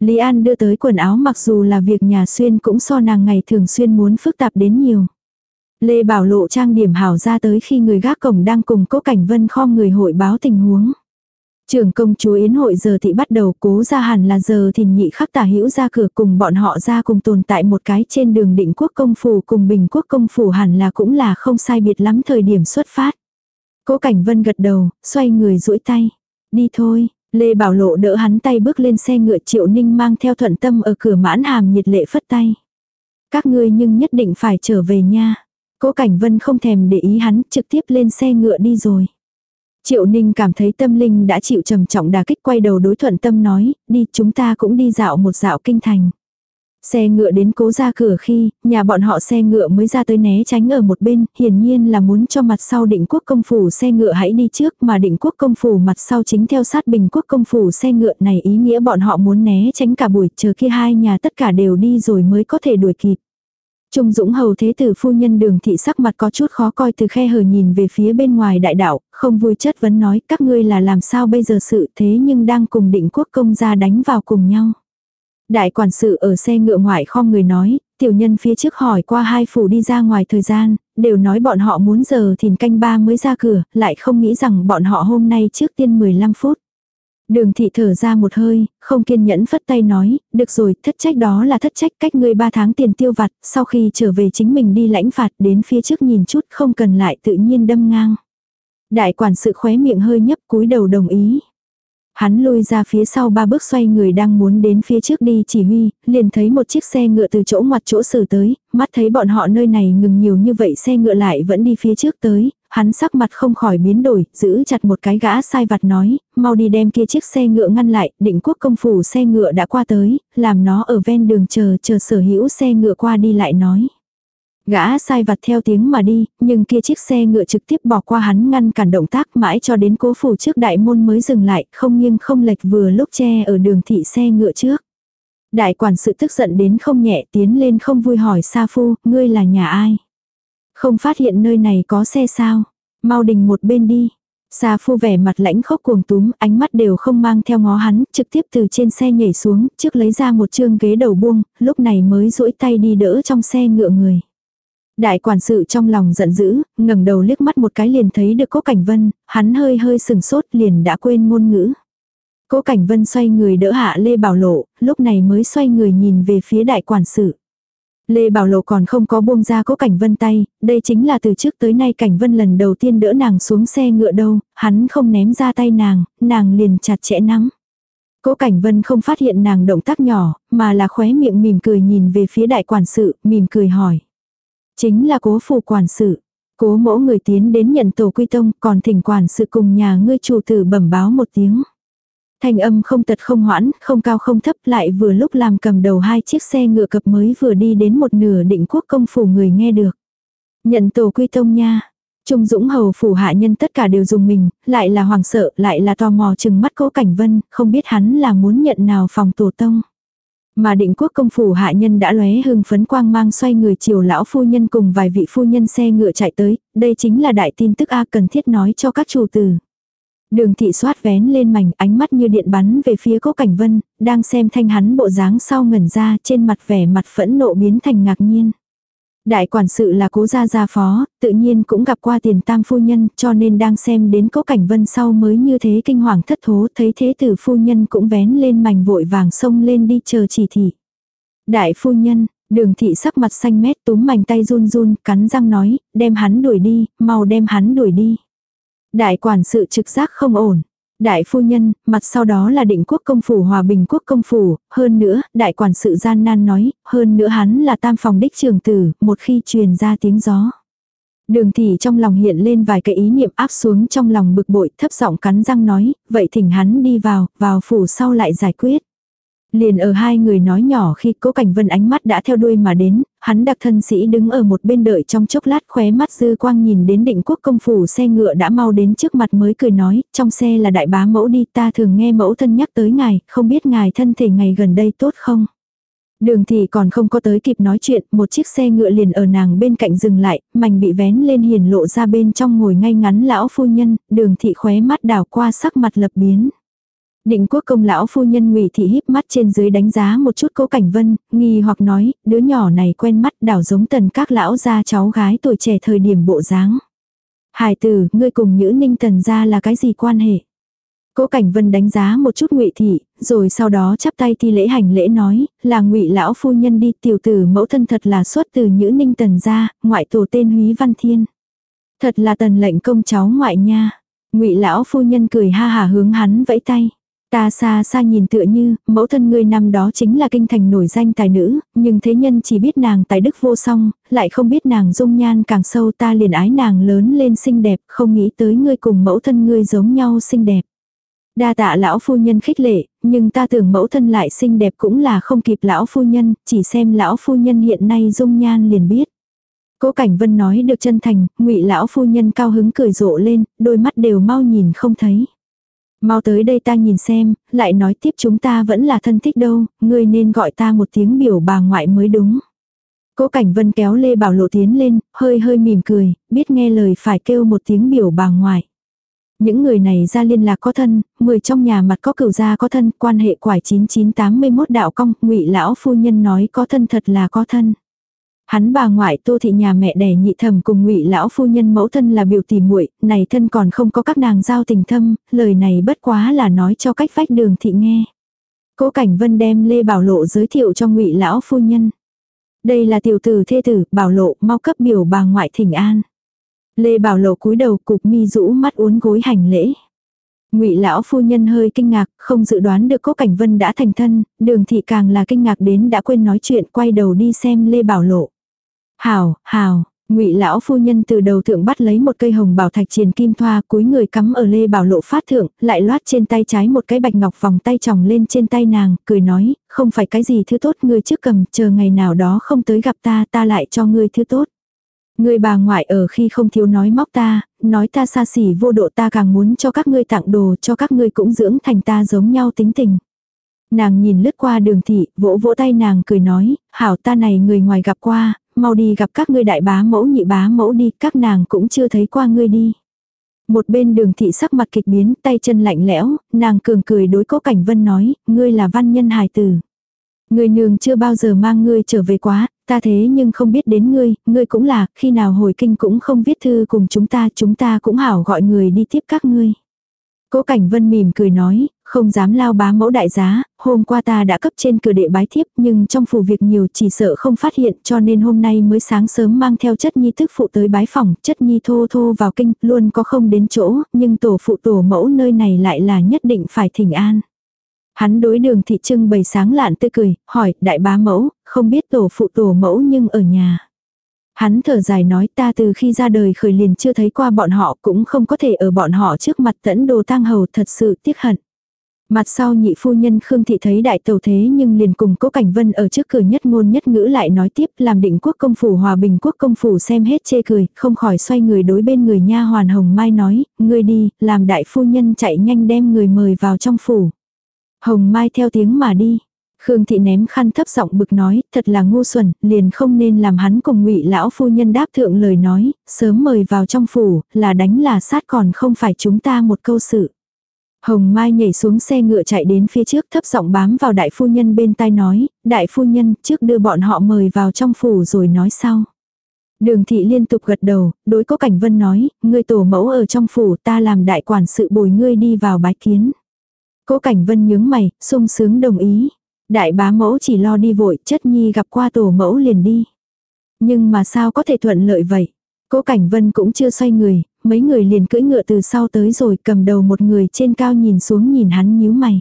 Lý An đưa tới quần áo mặc dù là việc nhà xuyên cũng so nàng ngày thường xuyên muốn phức tạp đến nhiều. Lê Bảo Lộ trang điểm hảo ra tới khi người gác cổng đang cùng cố cảnh vân kho người hội báo tình huống. Trưởng công chúa Yến hội giờ thị bắt đầu cố ra hẳn là giờ thì nhị khắc tả hữu ra cửa cùng bọn họ ra cùng tồn tại một cái trên đường định quốc công phủ cùng bình quốc công phủ hẳn là cũng là không sai biệt lắm thời điểm xuất phát. Cố Cảnh Vân gật đầu, xoay người duỗi tay. Đi thôi, Lê Bảo Lộ đỡ hắn tay bước lên xe ngựa Triệu Ninh mang theo thuận tâm ở cửa mãn hàm nhiệt lệ phất tay. Các ngươi nhưng nhất định phải trở về nha. Cố Cảnh Vân không thèm để ý hắn trực tiếp lên xe ngựa đi rồi. Triệu Ninh cảm thấy tâm linh đã chịu trầm trọng đà kích quay đầu đối thuận tâm nói, đi chúng ta cũng đi dạo một dạo kinh thành. Xe ngựa đến cố ra cửa khi, nhà bọn họ xe ngựa mới ra tới né tránh ở một bên, hiển nhiên là muốn cho mặt sau định quốc công phủ xe ngựa hãy đi trước mà định quốc công phủ mặt sau chính theo sát bình quốc công phủ xe ngựa này ý nghĩa bọn họ muốn né tránh cả buổi chờ kia hai nhà tất cả đều đi rồi mới có thể đuổi kịp. Trung Dũng hầu thế tử phu nhân đường thị sắc mặt có chút khó coi từ khe hở nhìn về phía bên ngoài đại đạo, không vui chất vấn nói các ngươi là làm sao bây giờ sự thế nhưng đang cùng định quốc công ra đánh vào cùng nhau. Đại quản sự ở xe ngựa ngoại khom người nói, tiểu nhân phía trước hỏi qua hai phủ đi ra ngoài thời gian, đều nói bọn họ muốn giờ thìn canh ba mới ra cửa, lại không nghĩ rằng bọn họ hôm nay trước tiên 15 phút. Đường thị thở ra một hơi, không kiên nhẫn phất tay nói, được rồi, thất trách đó là thất trách cách ngươi ba tháng tiền tiêu vặt, sau khi trở về chính mình đi lãnh phạt đến phía trước nhìn chút không cần lại tự nhiên đâm ngang. Đại quản sự khóe miệng hơi nhấp cúi đầu đồng ý, Hắn lui ra phía sau ba bước xoay người đang muốn đến phía trước đi chỉ huy, liền thấy một chiếc xe ngựa từ chỗ ngoặt chỗ xử tới, mắt thấy bọn họ nơi này ngừng nhiều như vậy xe ngựa lại vẫn đi phía trước tới, hắn sắc mặt không khỏi biến đổi, giữ chặt một cái gã sai vặt nói, mau đi đem kia chiếc xe ngựa ngăn lại, định quốc công phủ xe ngựa đã qua tới, làm nó ở ven đường chờ chờ sở hữu xe ngựa qua đi lại nói. Gã sai vặt theo tiếng mà đi, nhưng kia chiếc xe ngựa trực tiếp bỏ qua hắn ngăn cản động tác mãi cho đến cố phủ trước đại môn mới dừng lại, không nghiêng không lệch vừa lúc che ở đường thị xe ngựa trước. Đại quản sự tức giận đến không nhẹ tiến lên không vui hỏi Sa Phu, ngươi là nhà ai? Không phát hiện nơi này có xe sao? Mau đình một bên đi. Sa Phu vẻ mặt lãnh khốc cuồng túm, ánh mắt đều không mang theo ngó hắn, trực tiếp từ trên xe nhảy xuống, trước lấy ra một chương ghế đầu buông, lúc này mới duỗi tay đi đỡ trong xe ngựa người. Đại quản sự trong lòng giận dữ, ngẩng đầu liếc mắt một cái liền thấy được cố cảnh vân, hắn hơi hơi sừng sốt liền đã quên ngôn ngữ. Cố cảnh vân xoay người đỡ hạ Lê Bảo Lộ, lúc này mới xoay người nhìn về phía đại quản sự. Lê Bảo Lộ còn không có buông ra cố cảnh vân tay, đây chính là từ trước tới nay cảnh vân lần đầu tiên đỡ nàng xuống xe ngựa đâu, hắn không ném ra tay nàng, nàng liền chặt chẽ nắm. Cố Cảnh Vân không phát hiện nàng động tác nhỏ, mà là khóe miệng mỉm cười nhìn về phía đại quản sự, mỉm cười hỏi. Chính là cố phủ quản sự. Cố mẫu người tiến đến nhận tổ quy tông còn thỉnh quản sự cùng nhà ngươi chủ tử bẩm báo một tiếng. Thanh âm không tật không hoãn, không cao không thấp lại vừa lúc làm cầm đầu hai chiếc xe ngựa cập mới vừa đi đến một nửa định quốc công phủ người nghe được. Nhận tổ quy tông nha. Trung dũng hầu phủ hạ nhân tất cả đều dùng mình, lại là hoàng sợ, lại là tò mò chừng mắt cố cảnh vân, không biết hắn là muốn nhận nào phòng tổ tông. Mà định quốc công phủ hạ nhân đã lóe hưng phấn quang mang xoay người chiều lão phu nhân cùng vài vị phu nhân xe ngựa chạy tới, đây chính là đại tin tức A cần thiết nói cho các chủ tử. Đường thị soát vén lên mảnh ánh mắt như điện bắn về phía cố cảnh vân, đang xem thanh hắn bộ dáng sau ngẩn ra trên mặt vẻ mặt phẫn nộ biến thành ngạc nhiên. Đại quản sự là cố gia gia phó, tự nhiên cũng gặp qua tiền tam phu nhân cho nên đang xem đến cố cảnh vân sau mới như thế kinh hoàng thất thố thấy thế tử phu nhân cũng vén lên mảnh vội vàng xông lên đi chờ chỉ thị. Đại phu nhân, đường thị sắc mặt xanh mét túm mảnh tay run run cắn răng nói, đem hắn đuổi đi, mau đem hắn đuổi đi. Đại quản sự trực giác không ổn. Đại phu nhân, mặt sau đó là định quốc công phủ hòa bình quốc công phủ, hơn nữa, đại quản sự gian nan nói, hơn nữa hắn là tam phòng đích trường tử, một khi truyền ra tiếng gió. Đường thị trong lòng hiện lên vài cái ý niệm áp xuống trong lòng bực bội thấp giọng cắn răng nói, vậy thỉnh hắn đi vào, vào phủ sau lại giải quyết. Liền ở hai người nói nhỏ khi cố cảnh vân ánh mắt đã theo đuôi mà đến, hắn đặc thân sĩ đứng ở một bên đợi trong chốc lát khóe mắt dư quang nhìn đến định quốc công phủ xe ngựa đã mau đến trước mặt mới cười nói, trong xe là đại bá mẫu đi ta thường nghe mẫu thân nhắc tới ngài, không biết ngài thân thể ngày gần đây tốt không. Đường thì còn không có tới kịp nói chuyện, một chiếc xe ngựa liền ở nàng bên cạnh dừng lại, mảnh bị vén lên hiền lộ ra bên trong ngồi ngay ngắn lão phu nhân, đường thị khóe mắt đảo qua sắc mặt lập biến. Định quốc công lão phu nhân ngụy thị híp mắt trên dưới đánh giá một chút cố cảnh vân, nghi hoặc nói, đứa nhỏ này quen mắt đảo giống tần các lão gia cháu gái tuổi trẻ thời điểm bộ dáng. Hải tử, ngươi cùng nhữ ninh tần gia là cái gì quan hệ? Cố Cảnh Vân đánh giá một chút Ngụy thị, rồi sau đó chắp tay thi lễ hành lễ nói, là Ngụy lão phu nhân đi, tiểu tử mẫu thân thật là xuất từ Nhữ Ninh Tần gia, ngoại tổ tên Húy Văn Thiên. Thật là tần lệnh công cháu ngoại nha. Ngụy lão phu nhân cười ha hả hướng hắn vẫy tay. Ta xa xa nhìn tựa như, mẫu thân ngươi năm đó chính là kinh thành nổi danh tài nữ, nhưng thế nhân chỉ biết nàng tài đức vô song, lại không biết nàng dung nhan càng sâu ta liền ái nàng lớn lên xinh đẹp, không nghĩ tới ngươi cùng mẫu thân ngươi giống nhau xinh đẹp. Đa tạ lão phu nhân khích lệ, nhưng ta tưởng mẫu thân lại xinh đẹp cũng là không kịp lão phu nhân, chỉ xem lão phu nhân hiện nay dung nhan liền biết. Cố Cảnh Vân nói được chân thành, Ngụy lão phu nhân cao hứng cười rộ lên, đôi mắt đều mau nhìn không thấy. Mau tới đây ta nhìn xem, lại nói tiếp chúng ta vẫn là thân thích đâu, ngươi nên gọi ta một tiếng biểu bà ngoại mới đúng. Cố Cảnh Vân kéo Lê Bảo Lộ tiến lên, hơi hơi mỉm cười, biết nghe lời phải kêu một tiếng biểu bà ngoại. Những người này ra liên lạc có thân, mười trong nhà mặt có cửu gia có thân, quan hệ quải 9981 đạo cong, ngụy lão phu nhân nói có thân thật là có thân. Hắn bà ngoại Tô thị nhà mẹ đẻ nhị thẩm cùng Ngụy lão phu nhân mẫu thân là biểu tỷ muội, này thân còn không có các nàng giao tình thâm, lời này bất quá là nói cho cách vách Đường thị nghe. Cố Cảnh Vân đem Lê Bảo Lộ giới thiệu cho Ngụy lão phu nhân. Đây là tiểu tử thê tử, Bảo Lộ, mau cấp biểu bà ngoại thỉnh an. Lê Bảo Lộ cúi đầu cục mi rũ mắt uốn gối hành lễ. Ngụy lão phu nhân hơi kinh ngạc, không dự đoán được Cố Cảnh Vân đã thành thân, Đường thị càng là kinh ngạc đến đã quên nói chuyện, quay đầu đi xem Lê Bảo Lộ. Hảo, hảo, ngụy lão phu nhân từ đầu thượng bắt lấy một cây hồng bảo thạch triền kim thoa cúi người cắm ở lê bảo lộ phát thượng, lại loát trên tay trái một cái bạch ngọc vòng tay tròng lên trên tay nàng, cười nói, không phải cái gì thứ tốt ngươi trước cầm, chờ ngày nào đó không tới gặp ta ta lại cho ngươi thứ tốt. Người bà ngoại ở khi không thiếu nói móc ta, nói ta xa xỉ vô độ ta càng muốn cho các ngươi tặng đồ cho các ngươi cũng dưỡng thành ta giống nhau tính tình. Nàng nhìn lướt qua đường thị, vỗ vỗ tay nàng cười nói, hảo ta này người ngoài gặp qua, mau đi gặp các ngươi đại bá mẫu nhị bá mẫu đi, các nàng cũng chưa thấy qua ngươi đi. Một bên đường thị sắc mặt kịch biến, tay chân lạnh lẽo, nàng cường cười đối cố cảnh vân nói, ngươi là văn nhân hài tử. Ngươi nương chưa bao giờ mang ngươi trở về quá, ta thế nhưng không biết đến ngươi, ngươi cũng là, khi nào hồi kinh cũng không viết thư cùng chúng ta, chúng ta cũng hảo gọi người đi tiếp các ngươi. Cố Cảnh Vân mỉm cười nói, không dám lao bá mẫu đại giá, hôm qua ta đã cấp trên cửa đệ bái thiếp nhưng trong phủ việc nhiều chỉ sợ không phát hiện cho nên hôm nay mới sáng sớm mang theo chất nhi thức phụ tới bái phòng, chất nhi thô thô vào kinh, luôn có không đến chỗ, nhưng tổ phụ tổ mẫu nơi này lại là nhất định phải thỉnh an. Hắn đối đường thị trưng bày sáng lạn tươi cười, hỏi, đại bá mẫu, không biết tổ phụ tổ mẫu nhưng ở nhà. Hắn thở dài nói ta từ khi ra đời khởi liền chưa thấy qua bọn họ cũng không có thể ở bọn họ trước mặt tẫn đồ tang hầu thật sự tiếc hận. Mặt sau nhị phu nhân Khương Thị thấy đại tàu thế nhưng liền cùng cố Cảnh Vân ở trước cửa nhất ngôn nhất ngữ lại nói tiếp làm định quốc công phủ hòa bình quốc công phủ xem hết chê cười, không khỏi xoay người đối bên người nha hoàn Hồng Mai nói, người đi, làm đại phu nhân chạy nhanh đem người mời vào trong phủ. Hồng Mai theo tiếng mà đi. Khương Thị ném khăn thấp giọng bực nói, thật là ngu xuẩn, liền không nên làm hắn cùng ngụy lão phu nhân đáp thượng lời nói, sớm mời vào trong phủ, là đánh là sát còn không phải chúng ta một câu sự. Hồng Mai nhảy xuống xe ngựa chạy đến phía trước thấp giọng bám vào đại phu nhân bên tai nói, đại phu nhân trước đưa bọn họ mời vào trong phủ rồi nói sau. Đường thị liên tục gật đầu, đối có cảnh vân nói, ngươi tổ mẫu ở trong phủ ta làm đại quản sự bồi ngươi đi vào bái kiến. Cố cảnh vân nhướng mày, sung sướng đồng ý. Đại bá mẫu chỉ lo đi vội, chất nhi gặp qua tổ mẫu liền đi. Nhưng mà sao có thể thuận lợi vậy? Cố Cảnh Vân cũng chưa xoay người, mấy người liền cưỡi ngựa từ sau tới rồi cầm đầu một người trên cao nhìn xuống nhìn hắn nhíu mày.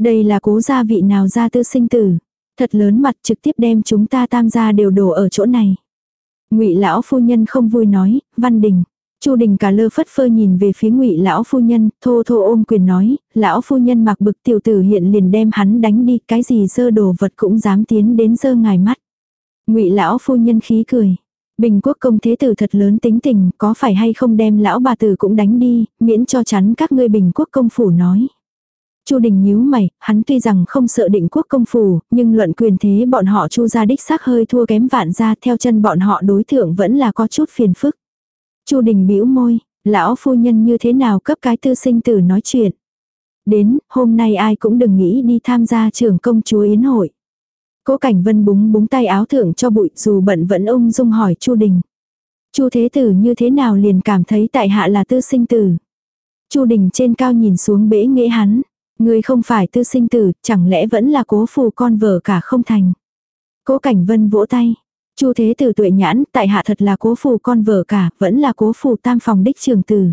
Đây là cố gia vị nào gia tư sinh tử. Thật lớn mặt trực tiếp đem chúng ta tam gia đều đổ ở chỗ này. ngụy lão phu nhân không vui nói, văn đình. Chu đình cả lơ phất phơ nhìn về phía ngụy lão phu nhân, thô thô ôm quyền nói, lão phu nhân mặc bực tiểu tử hiện liền đem hắn đánh đi, cái gì dơ đồ vật cũng dám tiến đến dơ ngài mắt. ngụy lão phu nhân khí cười, Bình quốc công thế tử thật lớn tính tình, có phải hay không đem lão bà tử cũng đánh đi, miễn cho chắn các ngươi bình quốc công phủ nói. Chu Đình nhíu mày, hắn tuy rằng không sợ định quốc công phủ, nhưng luận quyền thế bọn họ Chu gia đích xác hơi thua kém vạn gia, theo chân bọn họ đối thượng vẫn là có chút phiền phức. Chu Đình bĩu môi, lão phu nhân như thế nào cấp cái tư sinh tử nói chuyện. Đến, hôm nay ai cũng đừng nghĩ đi tham gia trưởng công chúa yến hội. Cố Cảnh Vân búng búng tay áo thượng cho bụi dù bận vẫn ung dung hỏi Chu Đình. Chu Thế Tử như thế nào liền cảm thấy tại hạ là tư sinh tử. Chu Đình trên cao nhìn xuống bể nghệ hắn. Người không phải tư sinh tử, chẳng lẽ vẫn là cố phù con vợ cả không thành. Cố Cảnh Vân vỗ tay. Chu Thế Tử tuệ nhãn, tại hạ thật là cố phù con vợ cả, vẫn là cố phù tam phòng đích trường tử.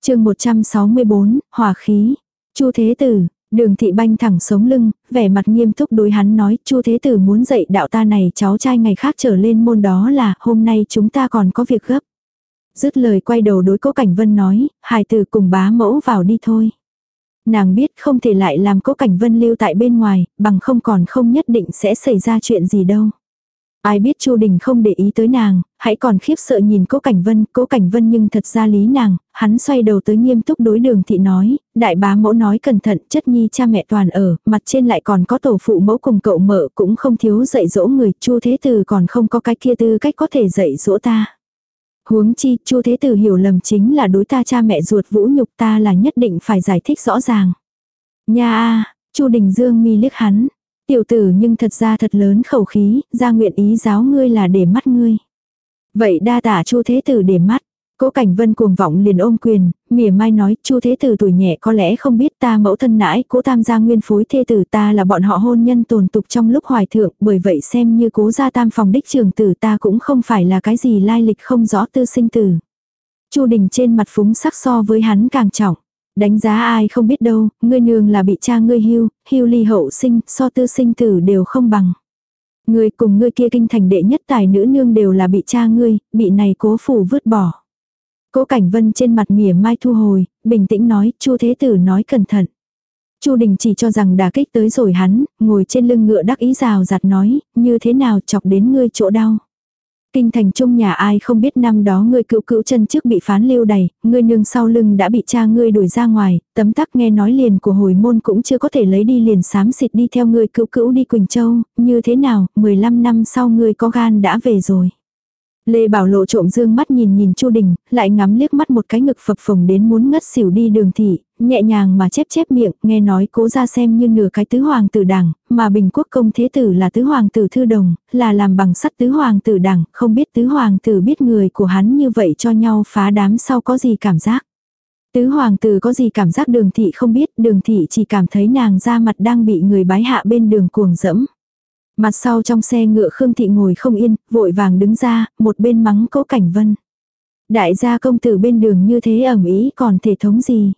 chương 164, hỏa khí. Chu Thế Tử, Đường thị banh thẳng sống lưng, vẻ mặt nghiêm túc đối hắn nói, chu thế tử muốn dạy đạo ta này cháu trai ngày khác trở lên môn đó là, hôm nay chúng ta còn có việc gấp. Dứt lời quay đầu đối cố cảnh vân nói, hài tử cùng bá mẫu vào đi thôi. Nàng biết không thể lại làm cố cảnh vân lưu tại bên ngoài, bằng không còn không nhất định sẽ xảy ra chuyện gì đâu. Ai biết Chu Đình không để ý tới nàng, hãy còn khiếp sợ nhìn Cố Cảnh Vân, Cố Cảnh Vân nhưng thật ra lý nàng, hắn xoay đầu tới nghiêm túc đối đường thị nói, đại bá mẫu nói cẩn thận, chất nhi cha mẹ toàn ở, mặt trên lại còn có tổ phụ mẫu cùng cậu mợ cũng không thiếu dạy dỗ người, Chu Thế Tử còn không có cái kia tư cách có thể dạy dỗ ta. Huống chi, Chu Thế Tử hiểu lầm chính là đối ta cha mẹ ruột vũ nhục ta là nhất định phải giải thích rõ ràng. Nha a, Chu Đình Dương mi liếc hắn, Tiểu tử nhưng thật ra thật lớn khẩu khí, ra nguyện ý giáo ngươi là để mắt ngươi. Vậy đa tả chu thế tử để mắt. Cố Cảnh Vân cuồng vọng liền ôm quyền, mỉa mai nói, Chu Thế Tử tuổi nhẹ có lẽ không biết ta mẫu thân nãi, Cố Tam gia nguyên phối thê tử ta là bọn họ hôn nhân tồn tục trong lúc hoài thượng, bởi vậy xem như Cố gia tam phòng đích trường tử ta cũng không phải là cái gì lai lịch không rõ tư sinh tử. Chu Đình trên mặt phúng sắc so với hắn càng trọng. Đánh giá ai không biết đâu, ngươi nương là bị cha ngươi hưu, hưu ly hậu sinh, so tư sinh tử đều không bằng. Ngươi cùng ngươi kia kinh thành đệ nhất tài nữ nương đều là bị cha ngươi, bị này cố phủ vứt bỏ. Cố Cảnh Vân trên mặt mỉa mai thu hồi, bình tĩnh nói, Chu Thế Tử nói cẩn thận. Chu Đình chỉ cho rằng đả kích tới rồi hắn, ngồi trên lưng ngựa đắc ý rào giặt nói, như thế nào chọc đến ngươi chỗ đau. Kinh thành trung nhà ai không biết năm đó ngươi cựu cữu chân trước bị phán lưu đầy, ngươi nương sau lưng đã bị cha ngươi đuổi ra ngoài, tấm tắc nghe nói liền của hồi môn cũng chưa có thể lấy đi liền sám xịt đi theo ngươi cựu cữu đi Quỳnh Châu, như thế nào, 15 năm sau ngươi có gan đã về rồi. Lê Bảo Lộ trộm dương mắt nhìn nhìn Chu Đình, lại ngắm liếc mắt một cái ngực phập phồng đến muốn ngất xỉu đi đường thị, nhẹ nhàng mà chép chép miệng, nghe nói cố ra xem như nửa cái tứ hoàng tử đảng, mà Bình Quốc công thế tử là tứ hoàng tử thư đồng, là làm bằng sắt tứ hoàng tử đảng, không biết tứ hoàng tử biết người của hắn như vậy cho nhau phá đám sau có gì cảm giác. Tứ hoàng tử có gì cảm giác đường thị không biết, đường thị chỉ cảm thấy nàng ra mặt đang bị người bái hạ bên đường cuồng dẫm. Mặt sau trong xe ngựa Khương Thị ngồi không yên, vội vàng đứng ra, một bên mắng cố cảnh vân. Đại gia công tử bên đường như thế ẩm ý còn thể thống gì.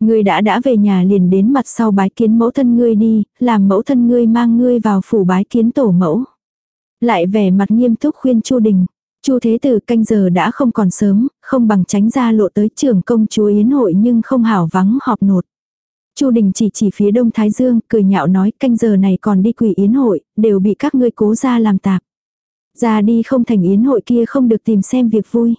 Ngươi đã đã về nhà liền đến mặt sau bái kiến mẫu thân ngươi đi, làm mẫu thân ngươi mang ngươi vào phủ bái kiến tổ mẫu. Lại vẻ mặt nghiêm túc khuyên Chu Đình. Chu Thế Tử canh giờ đã không còn sớm, không bằng tránh ra lộ tới trường công chúa yến hội nhưng không hảo vắng họp nột. Chu Đình chỉ chỉ phía đông Thái Dương, cười nhạo nói canh giờ này còn đi quỷ yến hội, đều bị các ngươi cố ra làm tạp. Ra đi không thành yến hội kia không được tìm xem việc vui.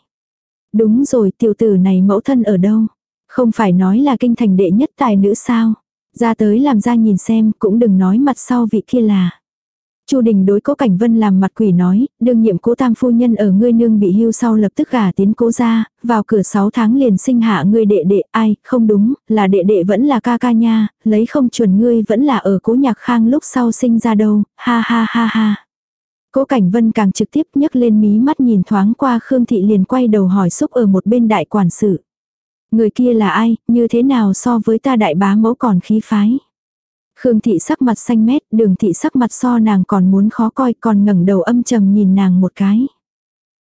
Đúng rồi tiểu tử này mẫu thân ở đâu? Không phải nói là kinh thành đệ nhất tài nữ sao? Ra tới làm ra nhìn xem cũng đừng nói mặt sau vị kia là. Chu Đình đối Cố Cảnh Vân làm mặt quỷ nói, đương nhiệm Cố Tam phu nhân ở ngươi nương bị hưu sau lập tức gả tiến Cố gia, vào cửa 6 tháng liền sinh hạ ngươi đệ đệ, ai, không đúng, là đệ đệ vẫn là ca ca nha, lấy không chuẩn ngươi vẫn là ở Cố Nhạc Khang lúc sau sinh ra đâu, ha ha ha ha. Cố Cảnh Vân càng trực tiếp nhấc lên mí mắt nhìn thoáng qua Khương Thị liền quay đầu hỏi xúc ở một bên đại quản sự. Người kia là ai, như thế nào so với ta đại bá mẫu còn khí phái. Khương thị sắc mặt xanh mét, đường thị sắc mặt so nàng còn muốn khó coi còn ngẩng đầu âm trầm nhìn nàng một cái.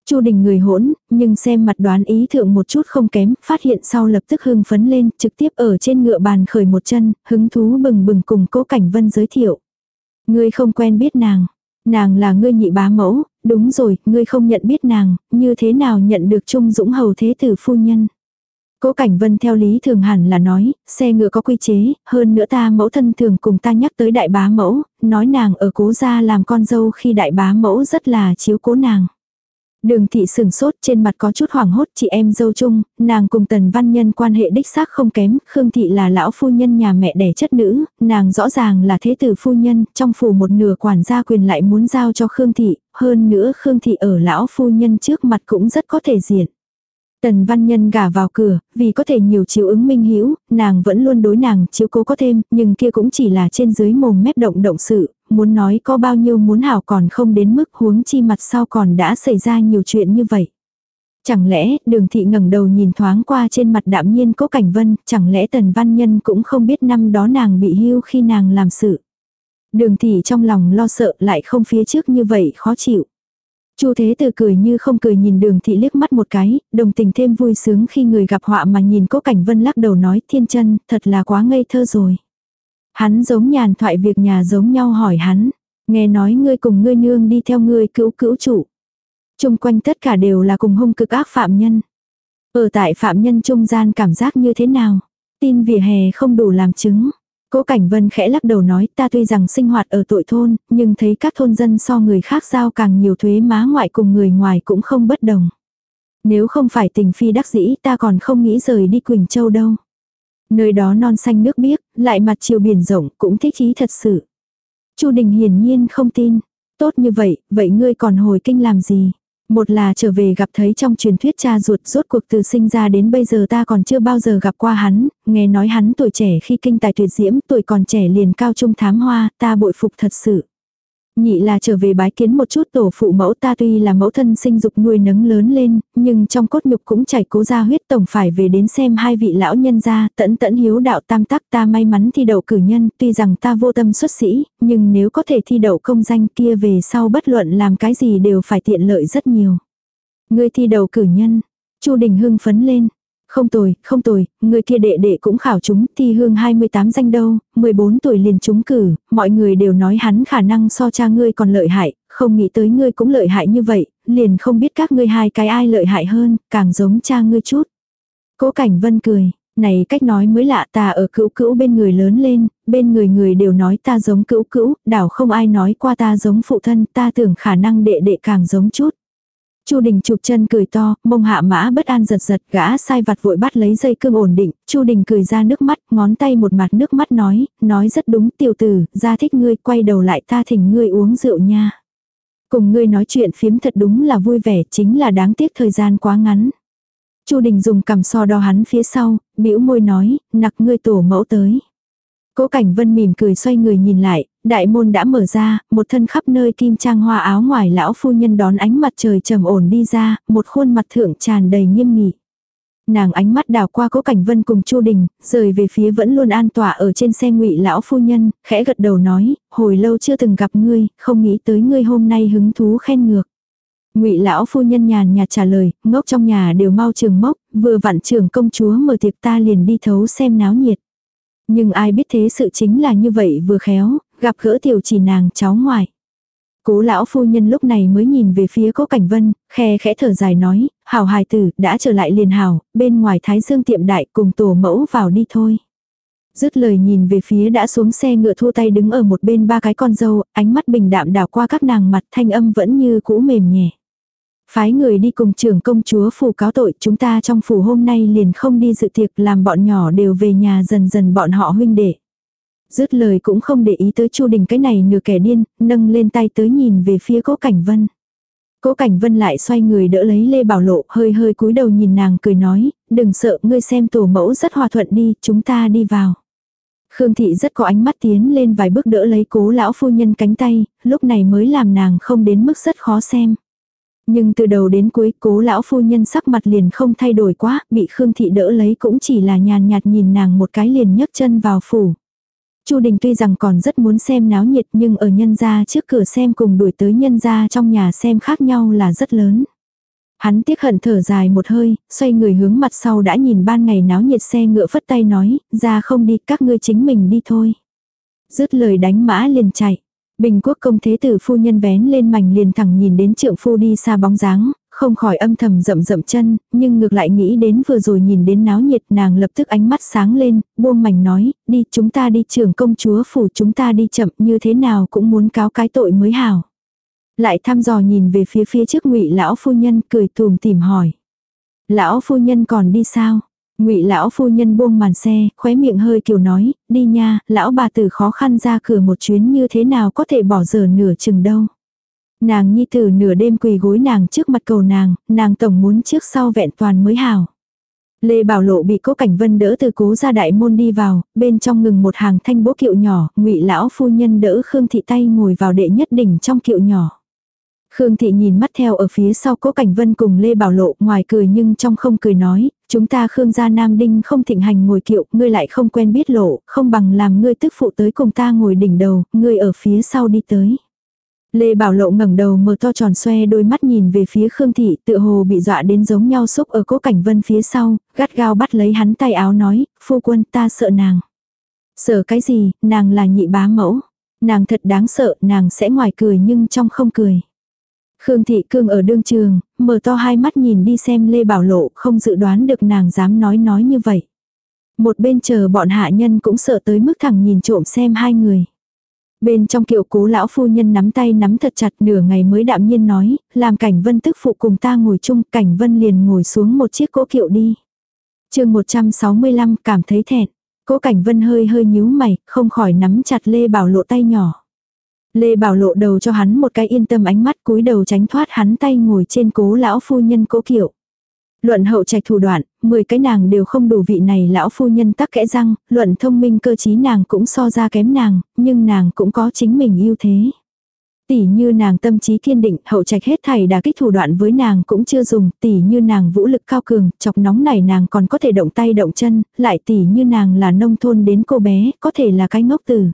Chu đình người hỗn, nhưng xem mặt đoán ý thượng một chút không kém, phát hiện sau lập tức hưng phấn lên, trực tiếp ở trên ngựa bàn khởi một chân, hứng thú bừng bừng cùng cố cảnh vân giới thiệu. Ngươi không quen biết nàng, nàng là ngươi nhị bá mẫu, đúng rồi, ngươi không nhận biết nàng, như thế nào nhận được trung dũng hầu thế tử phu nhân. Cố Cảnh Vân theo lý thường hẳn là nói, xe ngựa có quy chế, hơn nữa ta mẫu thân thường cùng ta nhắc tới đại bá mẫu, nói nàng ở cố gia làm con dâu khi đại bá mẫu rất là chiếu cố nàng. Đường thị sừng sốt trên mặt có chút hoảng hốt chị em dâu chung, nàng cùng tần văn nhân quan hệ đích xác không kém, Khương thị là lão phu nhân nhà mẹ đẻ chất nữ, nàng rõ ràng là thế tử phu nhân, trong phủ một nửa quản gia quyền lại muốn giao cho Khương thị, hơn nữa Khương thị ở lão phu nhân trước mặt cũng rất có thể diện. Tần văn nhân gả vào cửa, vì có thể nhiều chiếu ứng minh hiểu, nàng vẫn luôn đối nàng chiếu cố có thêm, nhưng kia cũng chỉ là trên dưới mồm mép động động sự, muốn nói có bao nhiêu muốn hảo còn không đến mức huống chi mặt sau còn đã xảy ra nhiều chuyện như vậy. Chẳng lẽ đường thị ngẩng đầu nhìn thoáng qua trên mặt đạm nhiên cố cảnh vân, chẳng lẽ tần văn nhân cũng không biết năm đó nàng bị hưu khi nàng làm sự. Đường thị trong lòng lo sợ lại không phía trước như vậy khó chịu. Chu Thế từ cười như không cười nhìn Đường Thị liếc mắt một cái, đồng tình thêm vui sướng khi người gặp họa mà nhìn Cố Cảnh Vân lắc đầu nói thiên chân, thật là quá ngây thơ rồi. Hắn giống nhàn thoại việc nhà giống nhau hỏi hắn, nghe nói ngươi cùng ngươi nương đi theo ngươi cữu cữu chủ. Trung quanh tất cả đều là cùng hung cực ác phạm nhân. Ở tại phạm nhân trung gian cảm giác như thế nào? Tin vỉa hè không đủ làm chứng. Cố Cảnh Vân khẽ lắc đầu nói ta tuy rằng sinh hoạt ở tội thôn, nhưng thấy các thôn dân so người khác giao càng nhiều thuế má ngoại cùng người ngoài cũng không bất đồng. Nếu không phải tình phi đắc dĩ ta còn không nghĩ rời đi Quỳnh Châu đâu. Nơi đó non xanh nước biếc, lại mặt chiều biển rộng cũng thích ý thật sự. Chu Đình hiển nhiên không tin. Tốt như vậy, vậy ngươi còn hồi kinh làm gì? Một là trở về gặp thấy trong truyền thuyết cha ruột rốt cuộc từ sinh ra đến bây giờ ta còn chưa bao giờ gặp qua hắn, nghe nói hắn tuổi trẻ khi kinh tài tuyệt diễm, tuổi còn trẻ liền cao trung thám hoa, ta bội phục thật sự. Nhị là trở về bái kiến một chút tổ phụ mẫu ta tuy là mẫu thân sinh dục nuôi nấng lớn lên, nhưng trong cốt nhục cũng chảy cố ra huyết tổng phải về đến xem hai vị lão nhân gia, tẫn tẫn hiếu đạo tam tắc ta may mắn thi đậu cử nhân, tuy rằng ta vô tâm xuất sĩ, nhưng nếu có thể thi đậu công danh kia về sau bất luận làm cái gì đều phải tiện lợi rất nhiều. Ngươi thi đậu cử nhân, Chu Đình hưng phấn lên, không tồi, không tồi, người kia đệ đệ cũng khảo chúng, thi hương 28 danh đâu, 14 tuổi liền trúng cử, mọi người đều nói hắn khả năng so cha ngươi còn lợi hại, không nghĩ tới ngươi cũng lợi hại như vậy, liền không biết các ngươi hai cái ai lợi hại hơn, càng giống cha ngươi chút. Cố Cảnh Vân cười, này cách nói mới lạ ta ở cữu cữu bên người lớn lên, bên người người đều nói ta giống cữu cữu, đảo không ai nói qua ta giống phụ thân, ta tưởng khả năng đệ đệ càng giống chút. Chu Đình chụp chân cười to, mông hạ mã bất an giật giật, gã sai vặt vội bắt lấy dây cương ổn định, Chu Đình cười ra nước mắt, ngón tay một mặt nước mắt nói, nói rất đúng tiểu tử, ra thích ngươi, quay đầu lại ta thỉnh ngươi uống rượu nha. Cùng ngươi nói chuyện phiếm thật đúng là vui vẻ, chính là đáng tiếc thời gian quá ngắn. Chu Đình dùng cầm so đo hắn phía sau, bĩu môi nói, nặc ngươi tổ mẫu tới. Cố Cảnh Vân mỉm cười xoay người nhìn lại, đại môn đã mở ra, một thân khắp nơi kim trang hoa áo ngoài lão phu nhân đón ánh mặt trời trầm ổn đi ra, một khuôn mặt thượng tràn đầy nghiêm nghị. Nàng ánh mắt đào qua Cố Cảnh Vân cùng Chu Đình, rời về phía vẫn luôn an tọa ở trên xe ngụy lão phu nhân, khẽ gật đầu nói, hồi lâu chưa từng gặp ngươi, không nghĩ tới ngươi hôm nay hứng thú khen ngược. Ngụy lão phu nhân nhàn nhạt trả lời, ngốc trong nhà đều mau trường mốc, vừa vặn trưởng công chúa mở tiệc ta liền đi thấu xem náo nhiệt. Nhưng ai biết thế sự chính là như vậy vừa khéo, gặp gỡ tiểu chỉ nàng cháu ngoại. Cố lão phu nhân lúc này mới nhìn về phía cố cảnh vân, khe khẽ thở dài nói, hảo hài tử, đã trở lại liền hảo, bên ngoài thái dương tiệm đại cùng tổ mẫu vào đi thôi. Dứt lời nhìn về phía đã xuống xe ngựa thua tay đứng ở một bên ba cái con dâu, ánh mắt bình đạm đảo qua các nàng mặt thanh âm vẫn như cũ mềm nhẹ. Phái người đi cùng trưởng công chúa phủ cáo tội chúng ta trong phủ hôm nay liền không đi dự tiệc làm bọn nhỏ đều về nhà dần dần bọn họ huynh đệ. Dứt lời cũng không để ý tới Chu Đình cái này nửa kẻ điên, nâng lên tay tới nhìn về phía Cố Cảnh Vân. Cố Cảnh Vân lại xoay người đỡ lấy Lê Bảo Lộ, hơi hơi cúi đầu nhìn nàng cười nói, đừng sợ, ngươi xem tổ mẫu rất hòa thuận đi, chúng ta đi vào. Khương Thị rất có ánh mắt tiến lên vài bước đỡ lấy cố lão phu nhân cánh tay, lúc này mới làm nàng không đến mức rất khó xem. Nhưng từ đầu đến cuối cố lão phu nhân sắc mặt liền không thay đổi quá, bị Khương Thị đỡ lấy cũng chỉ là nhàn nhạt nhìn nàng một cái liền nhấc chân vào phủ. Chu Đình tuy rằng còn rất muốn xem náo nhiệt nhưng ở nhân gia trước cửa xem cùng đuổi tới nhân gia trong nhà xem khác nhau là rất lớn. Hắn tiếc hận thở dài một hơi, xoay người hướng mặt sau đã nhìn ban ngày náo nhiệt xe ngựa phất tay nói, ra không đi các ngươi chính mình đi thôi. Dứt lời đánh mã liền chạy. Bình quốc công thế tử phu nhân vén lên mảnh liền thẳng nhìn đến trượng phu đi xa bóng dáng, không khỏi âm thầm rậm rậm chân, nhưng ngược lại nghĩ đến vừa rồi nhìn đến náo nhiệt nàng lập tức ánh mắt sáng lên, buông mảnh nói, đi chúng ta đi trưởng công chúa phủ chúng ta đi chậm như thế nào cũng muốn cáo cái tội mới hảo. Lại thăm dò nhìn về phía phía trước ngụy lão phu nhân cười tùm tìm hỏi. Lão phu nhân còn đi sao? Ngụy lão phu nhân buông màn xe, khóe miệng hơi kiều nói, đi nha, lão bà tử khó khăn ra cửa một chuyến như thế nào có thể bỏ giờ nửa chừng đâu. Nàng nhi tử nửa đêm quỳ gối nàng trước mặt cầu nàng, nàng tổng muốn trước sau vẹn toàn mới hảo. Lê Bảo Lộ bị Cố Cảnh Vân đỡ từ cố ra đại môn đi vào, bên trong ngừng một hàng thanh bố kiệu nhỏ, ngụy lão phu nhân đỡ Khương Thị tay ngồi vào đệ nhất đỉnh trong kiệu nhỏ. Khương Thị nhìn mắt theo ở phía sau Cố Cảnh Vân cùng Lê Bảo Lộ ngoài cười nhưng trong không cười nói, chúng ta Khương gia Nam Đinh không thịnh hành ngồi kiệu, ngươi lại không quen biết lộ, không bằng làm ngươi tức phụ tới cùng ta ngồi đỉnh đầu, ngươi ở phía sau đi tới. Lê Bảo Lộ ngẩng đầu mở to tròn xoe đôi mắt nhìn về phía Khương Thị tựa hồ bị dọa đến giống nhau xúc ở cố cảnh vân phía sau, gắt gao bắt lấy hắn tay áo nói, phu quân ta sợ nàng. Sợ cái gì, nàng là nhị bá mẫu. Nàng thật đáng sợ, nàng sẽ ngoài cười nhưng trong không cười. Khương Thị Cương ở đương trường, mở to hai mắt nhìn đi xem Lê Bảo Lộ không dự đoán được nàng dám nói nói như vậy. Một bên chờ bọn hạ nhân cũng sợ tới mức thẳng nhìn trộm xem hai người. Bên trong kiệu cố lão phu nhân nắm tay nắm thật chặt nửa ngày mới đạm nhiên nói, làm cảnh vân tức phụ cùng ta ngồi chung, cảnh vân liền ngồi xuống một chiếc cỗ kiệu đi. chương 165 cảm thấy thẹn, cố cảnh vân hơi hơi nhíu mày, không khỏi nắm chặt Lê Bảo Lộ tay nhỏ. Lê Bảo Lộ đầu cho hắn một cái yên tâm ánh mắt cúi đầu tránh thoát hắn tay ngồi trên cố lão phu nhân cố kiệu. Luận hậu trạch thủ đoạn, 10 cái nàng đều không đủ vị này lão phu nhân tắc kẽ răng, luận thông minh cơ trí nàng cũng so ra kém nàng, nhưng nàng cũng có chính mình ưu thế. Tỷ như nàng tâm trí kiên định, hậu trạch hết thảy đả kích thủ đoạn với nàng cũng chưa dùng, tỷ như nàng vũ lực cao cường, chọc nóng này nàng còn có thể động tay động chân, lại tỷ như nàng là nông thôn đến cô bé, có thể là cái ngốc tử.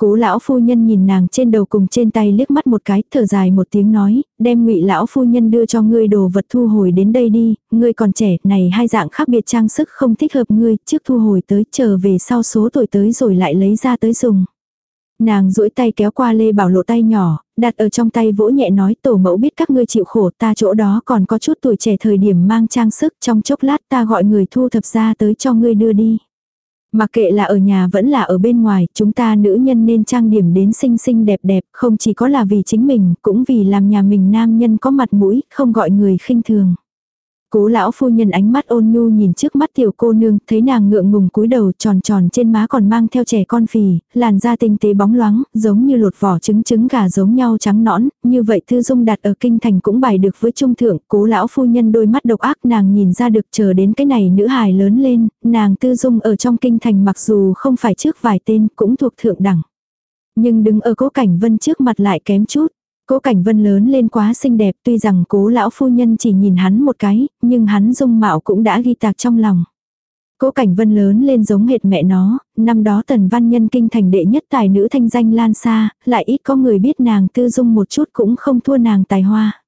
Cố lão phu nhân nhìn nàng trên đầu cùng trên tay liếc mắt một cái, thở dài một tiếng nói, đem ngụy lão phu nhân đưa cho ngươi đồ vật thu hồi đến đây đi, ngươi còn trẻ, này hai dạng khác biệt trang sức không thích hợp ngươi, trước thu hồi tới, trở về sau số tuổi tới rồi lại lấy ra tới dùng. Nàng duỗi tay kéo qua Lê Bảo Lộ tay nhỏ, đặt ở trong tay vỗ nhẹ nói tổ mẫu biết các ngươi chịu khổ ta chỗ đó còn có chút tuổi trẻ thời điểm mang trang sức trong chốc lát ta gọi người thu thập ra tới cho ngươi đưa đi. Mặc kệ là ở nhà vẫn là ở bên ngoài, chúng ta nữ nhân nên trang điểm đến xinh xinh đẹp đẹp, không chỉ có là vì chính mình, cũng vì làm nhà mình nam nhân có mặt mũi, không gọi người khinh thường. Cố lão phu nhân ánh mắt ôn nhu nhìn trước mắt tiểu cô nương, thấy nàng ngượng ngùng cúi đầu tròn tròn trên má còn mang theo trẻ con phì, làn da tinh tế bóng loáng, giống như lột vỏ trứng trứng gà giống nhau trắng nõn, như vậy thư dung đặt ở kinh thành cũng bài được với trung thượng, cố lão phu nhân đôi mắt độc ác nàng nhìn ra được chờ đến cái này nữ hài lớn lên, nàng tư dung ở trong kinh thành mặc dù không phải trước vài tên cũng thuộc thượng đẳng. Nhưng đứng ở cố cảnh vân trước mặt lại kém chút. Cố Cảnh Vân lớn lên quá xinh đẹp tuy rằng cố lão phu nhân chỉ nhìn hắn một cái, nhưng hắn dung mạo cũng đã ghi tạc trong lòng. Cố Cảnh Vân lớn lên giống hệt mẹ nó, năm đó tần văn nhân kinh thành đệ nhất tài nữ thanh danh lan xa, lại ít có người biết nàng tư dung một chút cũng không thua nàng tài hoa.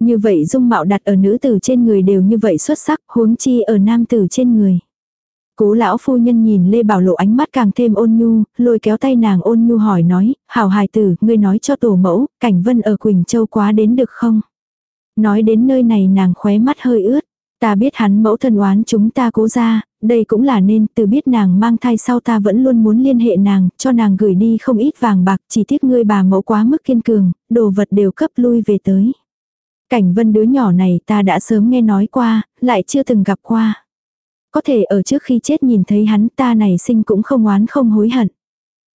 Như vậy dung mạo đặt ở nữ tử trên người đều như vậy xuất sắc, huống chi ở nam tử trên người. Cố lão phu nhân nhìn Lê Bảo Lộ ánh mắt càng thêm ôn nhu, lôi kéo tay nàng ôn nhu hỏi nói, hảo hài tử, ngươi nói cho tổ mẫu, cảnh vân ở Quỳnh Châu quá đến được không? Nói đến nơi này nàng khóe mắt hơi ướt, ta biết hắn mẫu thân oán chúng ta cố ra, đây cũng là nên, từ biết nàng mang thai sau ta vẫn luôn muốn liên hệ nàng, cho nàng gửi đi không ít vàng bạc, chỉ tiếc ngươi bà mẫu quá mức kiên cường, đồ vật đều cấp lui về tới. Cảnh vân đứa nhỏ này ta đã sớm nghe nói qua, lại chưa từng gặp qua. Có thể ở trước khi chết nhìn thấy hắn ta này sinh cũng không oán không hối hận.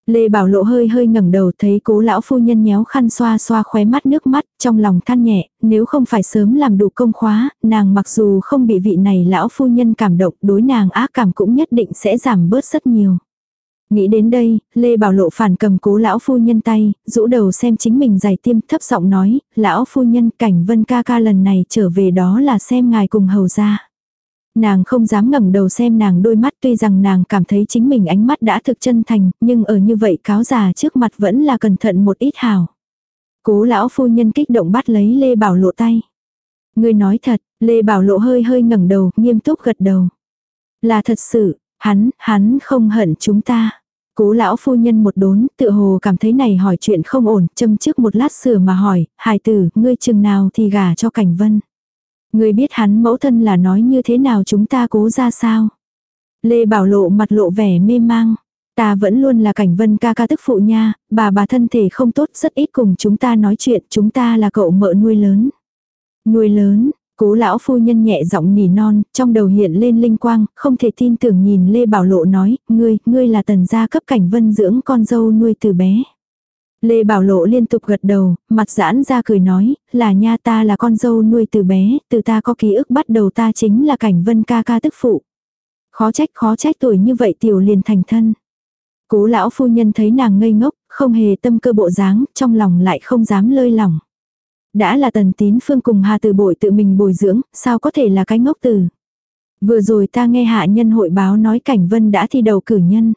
Lê Bảo Lộ hơi hơi ngẩng đầu thấy cố lão phu nhân nhéo khăn xoa xoa khóe mắt nước mắt, trong lòng than nhẹ, nếu không phải sớm làm đủ công khóa, nàng mặc dù không bị vị này lão phu nhân cảm động, đối nàng ác cảm cũng nhất định sẽ giảm bớt rất nhiều. Nghĩ đến đây, Lê Bảo Lộ phản cầm cố lão phu nhân tay, rũ đầu xem chính mình giải tiêm thấp giọng nói, lão phu nhân cảnh vân ca ca lần này trở về đó là xem ngài cùng hầu ra. Nàng không dám ngẩng đầu xem nàng đôi mắt tuy rằng nàng cảm thấy chính mình ánh mắt đã thực chân thành, nhưng ở như vậy cáo già trước mặt vẫn là cẩn thận một ít hào. Cố lão phu nhân kích động bắt lấy Lê Bảo Lộ tay. Người nói thật, Lê Bảo Lộ hơi hơi ngẩng đầu, nghiêm túc gật đầu. Là thật sự, hắn, hắn không hận chúng ta. Cố lão phu nhân một đốn, tự hồ cảm thấy này hỏi chuyện không ổn, châm trước một lát sửa mà hỏi, hài tử, ngươi chừng nào thì gả cho cảnh vân. Người biết hắn mẫu thân là nói như thế nào chúng ta cố ra sao. Lê Bảo Lộ mặt lộ vẻ mê mang. Ta vẫn luôn là cảnh vân ca ca tức phụ nha, bà bà thân thể không tốt rất ít cùng chúng ta nói chuyện, chúng ta là cậu mợ nuôi lớn. Nuôi lớn, cố lão phu nhân nhẹ giọng nỉ non, trong đầu hiện lên linh quang, không thể tin tưởng nhìn Lê Bảo Lộ nói, ngươi, ngươi là tần gia cấp cảnh vân dưỡng con dâu nuôi từ bé. Lê Bảo Lộ liên tục gật đầu, mặt giãn ra cười nói, là nha ta là con dâu nuôi từ bé, từ ta có ký ức bắt đầu ta chính là cảnh vân ca ca tức phụ. Khó trách khó trách tuổi như vậy tiểu liền thành thân. Cố lão phu nhân thấy nàng ngây ngốc, không hề tâm cơ bộ dáng, trong lòng lại không dám lơi lỏng. Đã là tần tín phương cùng hà từ bội tự mình bồi dưỡng, sao có thể là cái ngốc từ. Vừa rồi ta nghe hạ nhân hội báo nói cảnh vân đã thi đầu cử nhân.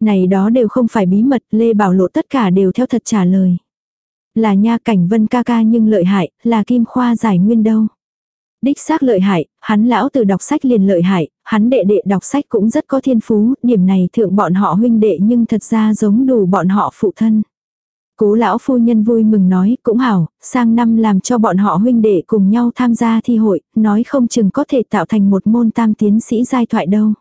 Này đó đều không phải bí mật, Lê Bảo Lộ tất cả đều theo thật trả lời. Là nha cảnh vân ca ca nhưng lợi hại, là kim khoa giải nguyên đâu. Đích xác lợi hại, hắn lão từ đọc sách liền lợi hại, hắn đệ đệ đọc sách cũng rất có thiên phú, điểm này thượng bọn họ huynh đệ nhưng thật ra giống đủ bọn họ phụ thân. Cố lão phu nhân vui mừng nói, cũng hảo, sang năm làm cho bọn họ huynh đệ cùng nhau tham gia thi hội, nói không chừng có thể tạo thành một môn tam tiến sĩ giai thoại đâu.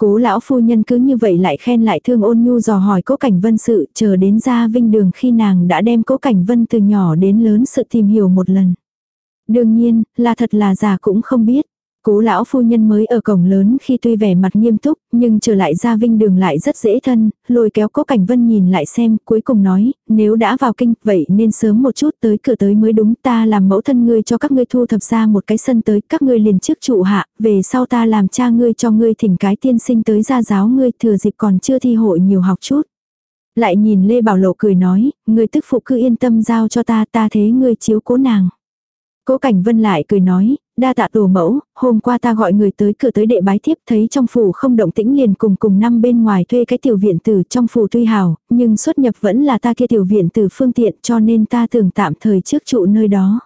Cố lão phu nhân cứ như vậy lại khen lại thương ôn nhu dò hỏi cố cảnh vân sự, chờ đến ra vinh đường khi nàng đã đem cố cảnh vân từ nhỏ đến lớn sự tìm hiểu một lần. Đương nhiên, là thật là giả cũng không biết. Cố lão phu nhân mới ở cổng lớn khi tuy vẻ mặt nghiêm túc, nhưng trở lại ra vinh đường lại rất dễ thân, lôi kéo cố cảnh vân nhìn lại xem, cuối cùng nói, nếu đã vào kinh, vậy nên sớm một chút tới cửa tới mới đúng ta làm mẫu thân ngươi cho các ngươi thu thập ra một cái sân tới, các ngươi liền trước trụ hạ, về sau ta làm cha ngươi cho ngươi thỉnh cái tiên sinh tới gia giáo ngươi thừa dịp còn chưa thi hội nhiều học chút. Lại nhìn Lê Bảo Lộ cười nói, ngươi tức phụ cứ yên tâm giao cho ta ta thế ngươi chiếu cố nàng. Cố Cảnh Vân lại cười nói, đa tạ tổ mẫu, hôm qua ta gọi người tới cửa tới đệ bái thiếp thấy trong phủ không động tĩnh liền cùng cùng năm bên ngoài thuê cái tiểu viện tử trong phủ tuy hào, nhưng xuất nhập vẫn là ta kia tiểu viện tử phương tiện cho nên ta thường tạm thời trước trụ nơi đó.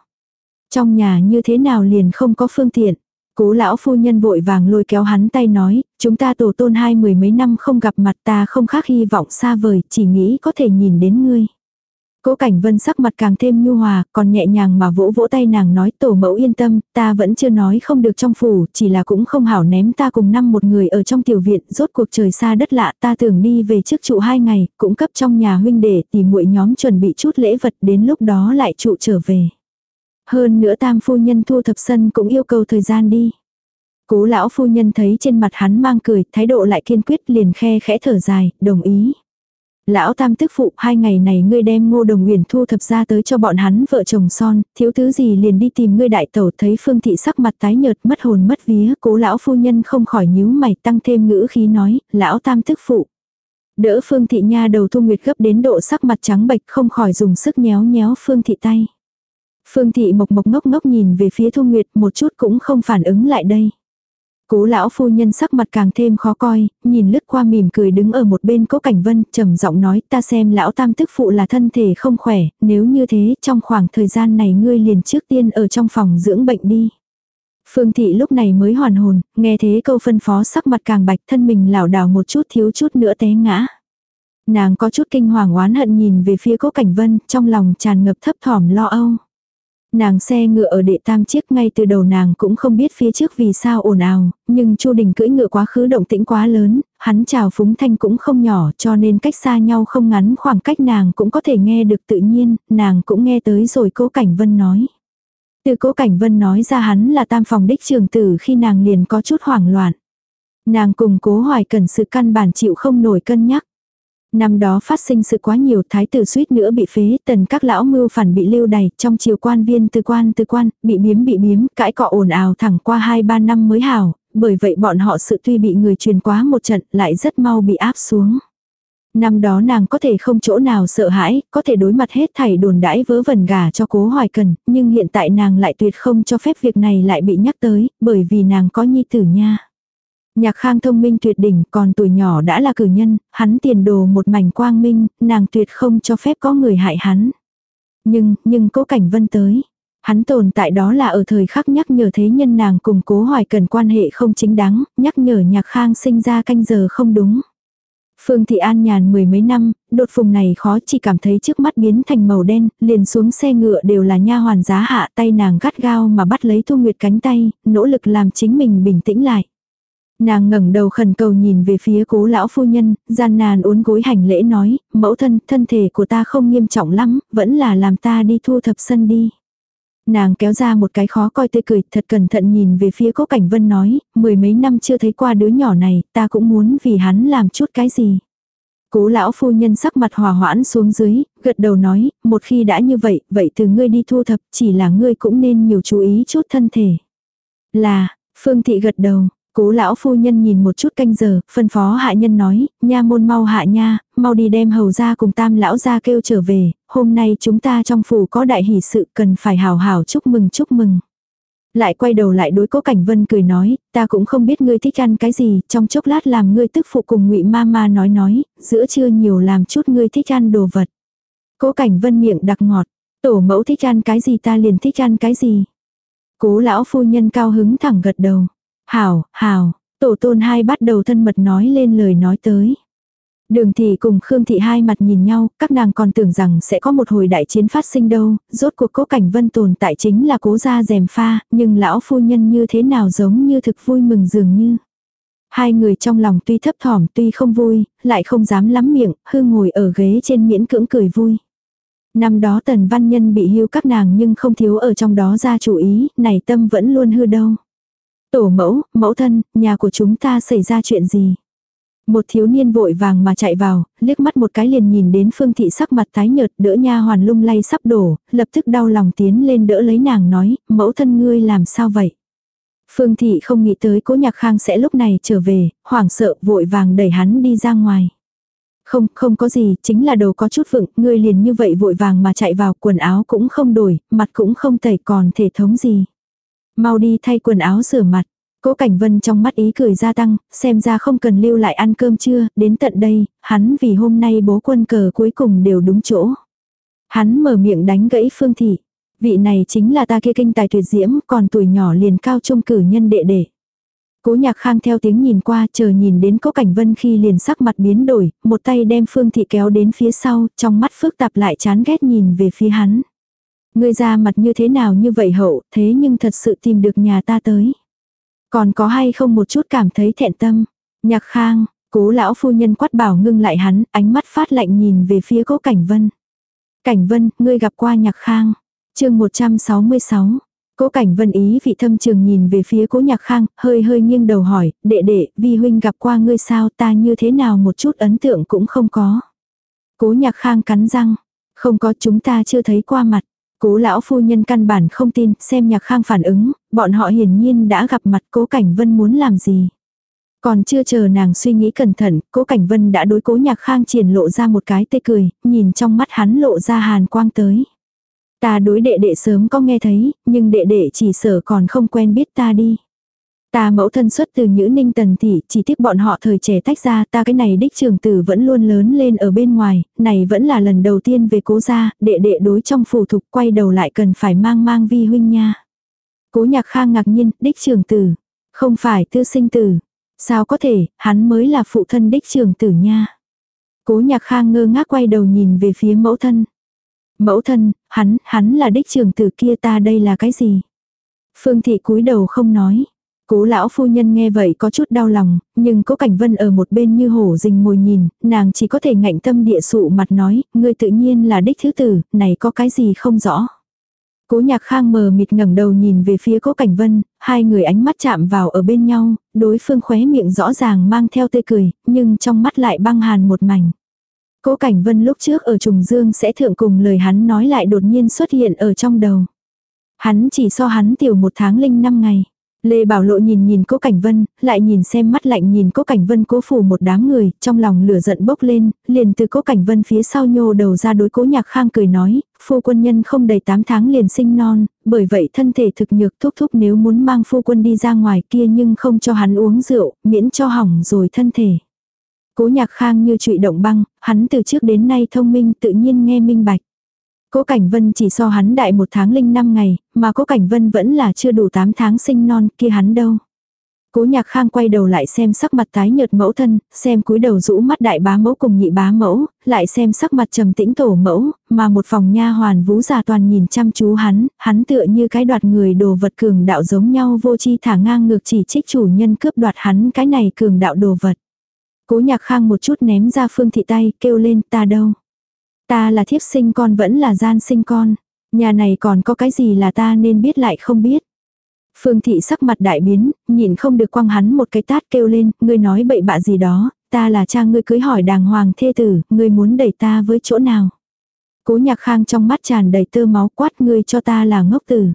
Trong nhà như thế nào liền không có phương tiện. Cố lão phu nhân vội vàng lôi kéo hắn tay nói, chúng ta tổ tôn hai mười mấy năm không gặp mặt ta không khác hy vọng xa vời, chỉ nghĩ có thể nhìn đến ngươi. Cố Cảnh Vân sắc mặt càng thêm nhu hòa, còn nhẹ nhàng mà vỗ vỗ tay nàng nói tổ mẫu yên tâm, ta vẫn chưa nói không được trong phủ, chỉ là cũng không hảo ném ta cùng năm một người ở trong tiểu viện, rốt cuộc trời xa đất lạ ta tưởng đi về trước trụ hai ngày, cũng cấp trong nhà huynh để tìm muội nhóm chuẩn bị chút lễ vật đến lúc đó lại trụ trở về. Hơn nữa tam phu nhân thu thập sân cũng yêu cầu thời gian đi. Cố lão phu nhân thấy trên mặt hắn mang cười, thái độ lại kiên quyết liền khe khẽ thở dài, đồng ý. Lão tam tức phụ, hai ngày này ngươi đem ngô đồng huyền thu thập ra tới cho bọn hắn vợ chồng son, thiếu thứ gì liền đi tìm ngươi đại tẩu thấy phương thị sắc mặt tái nhợt mất hồn mất vía, cố lão phu nhân không khỏi nhíu mày tăng thêm ngữ khí nói, lão tam tức phụ. Đỡ phương thị nha đầu thu nguyệt gấp đến độ sắc mặt trắng bệch không khỏi dùng sức nhéo nhéo phương thị tay. Phương thị mộc mộc ngốc ngốc nhìn về phía thu nguyệt một chút cũng không phản ứng lại đây. Cố lão phu nhân sắc mặt càng thêm khó coi, nhìn lướt qua mỉm cười đứng ở một bên cố cảnh vân, trầm giọng nói ta xem lão tam tức phụ là thân thể không khỏe, nếu như thế trong khoảng thời gian này ngươi liền trước tiên ở trong phòng dưỡng bệnh đi. Phương thị lúc này mới hoàn hồn, nghe thế câu phân phó sắc mặt càng bạch thân mình lảo đảo một chút thiếu chút nữa té ngã. Nàng có chút kinh hoàng oán hận nhìn về phía cố cảnh vân, trong lòng tràn ngập thấp thỏm lo âu. Nàng xe ngựa ở đệ tam chiếc ngay từ đầu nàng cũng không biết phía trước vì sao ồn ào, nhưng Chu Đình cưỡi ngựa quá khứ động tĩnh quá lớn, hắn chào phúng thanh cũng không nhỏ cho nên cách xa nhau không ngắn khoảng cách nàng cũng có thể nghe được tự nhiên, nàng cũng nghe tới rồi cố cảnh vân nói. Từ cố cảnh vân nói ra hắn là tam phòng đích trường tử khi nàng liền có chút hoảng loạn. Nàng cùng cố hoài cần sự căn bản chịu không nổi cân nhắc. Năm đó phát sinh sự quá nhiều thái tử suýt nữa bị phế, tần các lão mưu phản bị lưu đày, trong triều quan viên từ quan từ quan, bị biếm bị biếm, cãi cọ ồn ào thẳng qua 2-3 năm mới hảo, bởi vậy bọn họ sự tuy bị người truyền quá một trận lại rất mau bị áp xuống. Năm đó nàng có thể không chỗ nào sợ hãi, có thể đối mặt hết thảy đồn đãi vớ vẩn gà cho cố hoài cần, nhưng hiện tại nàng lại tuyệt không cho phép việc này lại bị nhắc tới, bởi vì nàng có nhi tử nha. Nhạc khang thông minh tuyệt đỉnh, còn tuổi nhỏ đã là cử nhân, hắn tiền đồ một mảnh quang minh, nàng tuyệt không cho phép có người hại hắn. Nhưng, nhưng cố cảnh vân tới. Hắn tồn tại đó là ở thời khắc nhắc nhở thế nhân nàng cùng cố hoài cần quan hệ không chính đáng, nhắc nhở nhạc khang sinh ra canh giờ không đúng. Phương Thị An nhàn mười mấy năm, đột phùng này khó chỉ cảm thấy trước mắt biến thành màu đen, liền xuống xe ngựa đều là nha hoàn giá hạ tay nàng gắt gao mà bắt lấy Thu Nguyệt cánh tay, nỗ lực làm chính mình bình tĩnh lại. Nàng ngẩng đầu khẩn cầu nhìn về phía cố lão phu nhân, gian nàn uốn gối hành lễ nói, mẫu thân, thân thể của ta không nghiêm trọng lắm, vẫn là làm ta đi thu thập sân đi. Nàng kéo ra một cái khó coi tươi cười, thật cẩn thận nhìn về phía cố cảnh vân nói, mười mấy năm chưa thấy qua đứa nhỏ này, ta cũng muốn vì hắn làm chút cái gì. Cố lão phu nhân sắc mặt hòa hoãn xuống dưới, gật đầu nói, một khi đã như vậy, vậy từ ngươi đi thu thập, chỉ là ngươi cũng nên nhiều chú ý chút thân thể. Là, Phương Thị gật đầu, Cố lão phu nhân nhìn một chút canh giờ, phân phó hạ nhân nói, nha môn mau hạ nha, mau đi đem hầu ra cùng tam lão ra kêu trở về, hôm nay chúng ta trong phủ có đại hỷ sự cần phải hào hào chúc mừng chúc mừng. Lại quay đầu lại đối cố cảnh vân cười nói, ta cũng không biết ngươi thích ăn cái gì, trong chốc lát làm ngươi tức phụ cùng ngụy ma ma nói nói, giữa trưa nhiều làm chút ngươi thích ăn đồ vật. Cố cảnh vân miệng đặc ngọt, tổ mẫu thích ăn cái gì ta liền thích ăn cái gì. Cố lão phu nhân cao hứng thẳng gật đầu. Hảo, hảo, tổ tôn hai bắt đầu thân mật nói lên lời nói tới. Đường thị cùng Khương thị hai mặt nhìn nhau, các nàng còn tưởng rằng sẽ có một hồi đại chiến phát sinh đâu, rốt cuộc cố cảnh vân tồn tại chính là cố gia rèm pha, nhưng lão phu nhân như thế nào giống như thực vui mừng dường như. Hai người trong lòng tuy thấp thỏm tuy không vui, lại không dám lắm miệng, hư ngồi ở ghế trên miễn cưỡng cười vui. Năm đó tần văn nhân bị hưu các nàng nhưng không thiếu ở trong đó ra chủ ý, này tâm vẫn luôn hư đâu. Tổ mẫu, mẫu thân, nhà của chúng ta xảy ra chuyện gì? Một thiếu niên vội vàng mà chạy vào, liếc mắt một cái liền nhìn đến phương thị sắc mặt tái nhợt đỡ nha hoàn lung lay sắp đổ, lập tức đau lòng tiến lên đỡ lấy nàng nói, mẫu thân ngươi làm sao vậy? Phương thị không nghĩ tới cố nhạc khang sẽ lúc này trở về, hoảng sợ vội vàng đẩy hắn đi ra ngoài. Không, không có gì, chính là đầu có chút vựng, ngươi liền như vậy vội vàng mà chạy vào, quần áo cũng không đổi, mặt cũng không tẩy còn thể thống gì. Mau đi thay quần áo rửa mặt. Cố Cảnh Vân trong mắt ý cười gia tăng, xem ra không cần lưu lại ăn cơm trưa, đến tận đây, hắn vì hôm nay bố quân cờ cuối cùng đều đúng chỗ. Hắn mở miệng đánh gãy Phương Thị. Vị này chính là ta kia kinh tài tuyệt diễm, còn tuổi nhỏ liền cao trung cử nhân đệ đệ. Cố nhạc khang theo tiếng nhìn qua chờ nhìn đến cố cảnh vân khi liền sắc mặt biến đổi, một tay đem Phương Thị kéo đến phía sau, trong mắt phức tạp lại chán ghét nhìn về phía hắn. Ngươi ra mặt như thế nào như vậy hậu, thế nhưng thật sự tìm được nhà ta tới. Còn có hay không một chút cảm thấy thẹn tâm. Nhạc khang, cố lão phu nhân quát bảo ngưng lại hắn, ánh mắt phát lạnh nhìn về phía cố cảnh vân. Cảnh vân, ngươi gặp qua nhạc khang. chương 166. Cố cảnh vân ý vị thâm trường nhìn về phía cố nhạc khang, hơi hơi nghiêng đầu hỏi, đệ đệ, vi huynh gặp qua ngươi sao ta như thế nào một chút ấn tượng cũng không có. Cố nhạc khang cắn răng, không có chúng ta chưa thấy qua mặt. Cố lão phu nhân căn bản không tin, xem nhạc khang phản ứng, bọn họ hiển nhiên đã gặp mặt cố cảnh vân muốn làm gì. Còn chưa chờ nàng suy nghĩ cẩn thận, cố cảnh vân đã đối cố nhạc khang triển lộ ra một cái tê cười, nhìn trong mắt hắn lộ ra hàn quang tới. Ta đối đệ đệ sớm có nghe thấy, nhưng đệ đệ chỉ sợ còn không quen biết ta đi. Ta mẫu thân xuất từ Nhữ Ninh Tần Thị, chỉ tiếc bọn họ thời trẻ tách ra, ta cái này đích trường tử vẫn luôn lớn lên ở bên ngoài, này vẫn là lần đầu tiên về cố gia, đệ đệ đối trong phủ thục quay đầu lại cần phải mang mang vi huynh nha. Cố nhạc khang ngạc nhiên, đích trường tử. Không phải tư sinh tử. Sao có thể, hắn mới là phụ thân đích trường tử nha. Cố nhạc khang ngơ ngác quay đầu nhìn về phía mẫu thân. Mẫu thân, hắn, hắn là đích trường tử kia ta đây là cái gì? Phương thị cúi đầu không nói. Cố lão phu nhân nghe vậy có chút đau lòng, nhưng cố cảnh vân ở một bên như hổ rình ngồi nhìn, nàng chỉ có thể ngạnh tâm địa sụ mặt nói, ngươi tự nhiên là đích thứ tử, này có cái gì không rõ. Cố nhạc khang mờ mịt ngẩng đầu nhìn về phía cố cảnh vân, hai người ánh mắt chạm vào ở bên nhau, đối phương khóe miệng rõ ràng mang theo tươi cười, nhưng trong mắt lại băng hàn một mảnh. Cố cảnh vân lúc trước ở trùng dương sẽ thượng cùng lời hắn nói lại đột nhiên xuất hiện ở trong đầu. Hắn chỉ so hắn tiểu một tháng linh năm ngày. Lê Bảo Lộ nhìn nhìn Cố Cảnh Vân, lại nhìn xem mắt lạnh nhìn Cố Cảnh Vân cố phủ một đám người, trong lòng lửa giận bốc lên, liền từ Cố Cảnh Vân phía sau nhô đầu ra đối Cố Nhạc Khang cười nói, phu quân nhân không đầy 8 tháng liền sinh non, bởi vậy thân thể thực nhược thúc thúc nếu muốn mang phu quân đi ra ngoài kia nhưng không cho hắn uống rượu, miễn cho hỏng rồi thân thể. Cố Nhạc Khang như trụy động băng, hắn từ trước đến nay thông minh tự nhiên nghe minh bạch. Cố Cảnh Vân chỉ so hắn đại một tháng linh năm ngày, mà Cố Cảnh Vân vẫn là chưa đủ 8 tháng sinh non kia hắn đâu. Cố Nhạc Khang quay đầu lại xem sắc mặt tái nhợt mẫu thân, xem cúi đầu rũ mắt đại bá mẫu cùng nhị bá mẫu, lại xem sắc mặt trầm tĩnh tổ mẫu, mà một phòng nha hoàn vũ già toàn nhìn chăm chú hắn, hắn tựa như cái đoạt người đồ vật cường đạo giống nhau vô chi thả ngang ngược chỉ trích chủ nhân cướp đoạt hắn cái này cường đạo đồ vật. Cố Nhạc Khang một chút ném ra Phương Thị tay, kêu lên ta đâu. Ta là thiếp sinh con vẫn là gian sinh con. Nhà này còn có cái gì là ta nên biết lại không biết. Phương thị sắc mặt đại biến, nhìn không được quăng hắn một cái tát kêu lên, ngươi nói bậy bạ gì đó, ta là cha ngươi cưới hỏi đàng hoàng thê tử, ngươi muốn đẩy ta với chỗ nào. Cố nhạc khang trong mắt tràn đầy tơ máu quát ngươi cho ta là ngốc tử.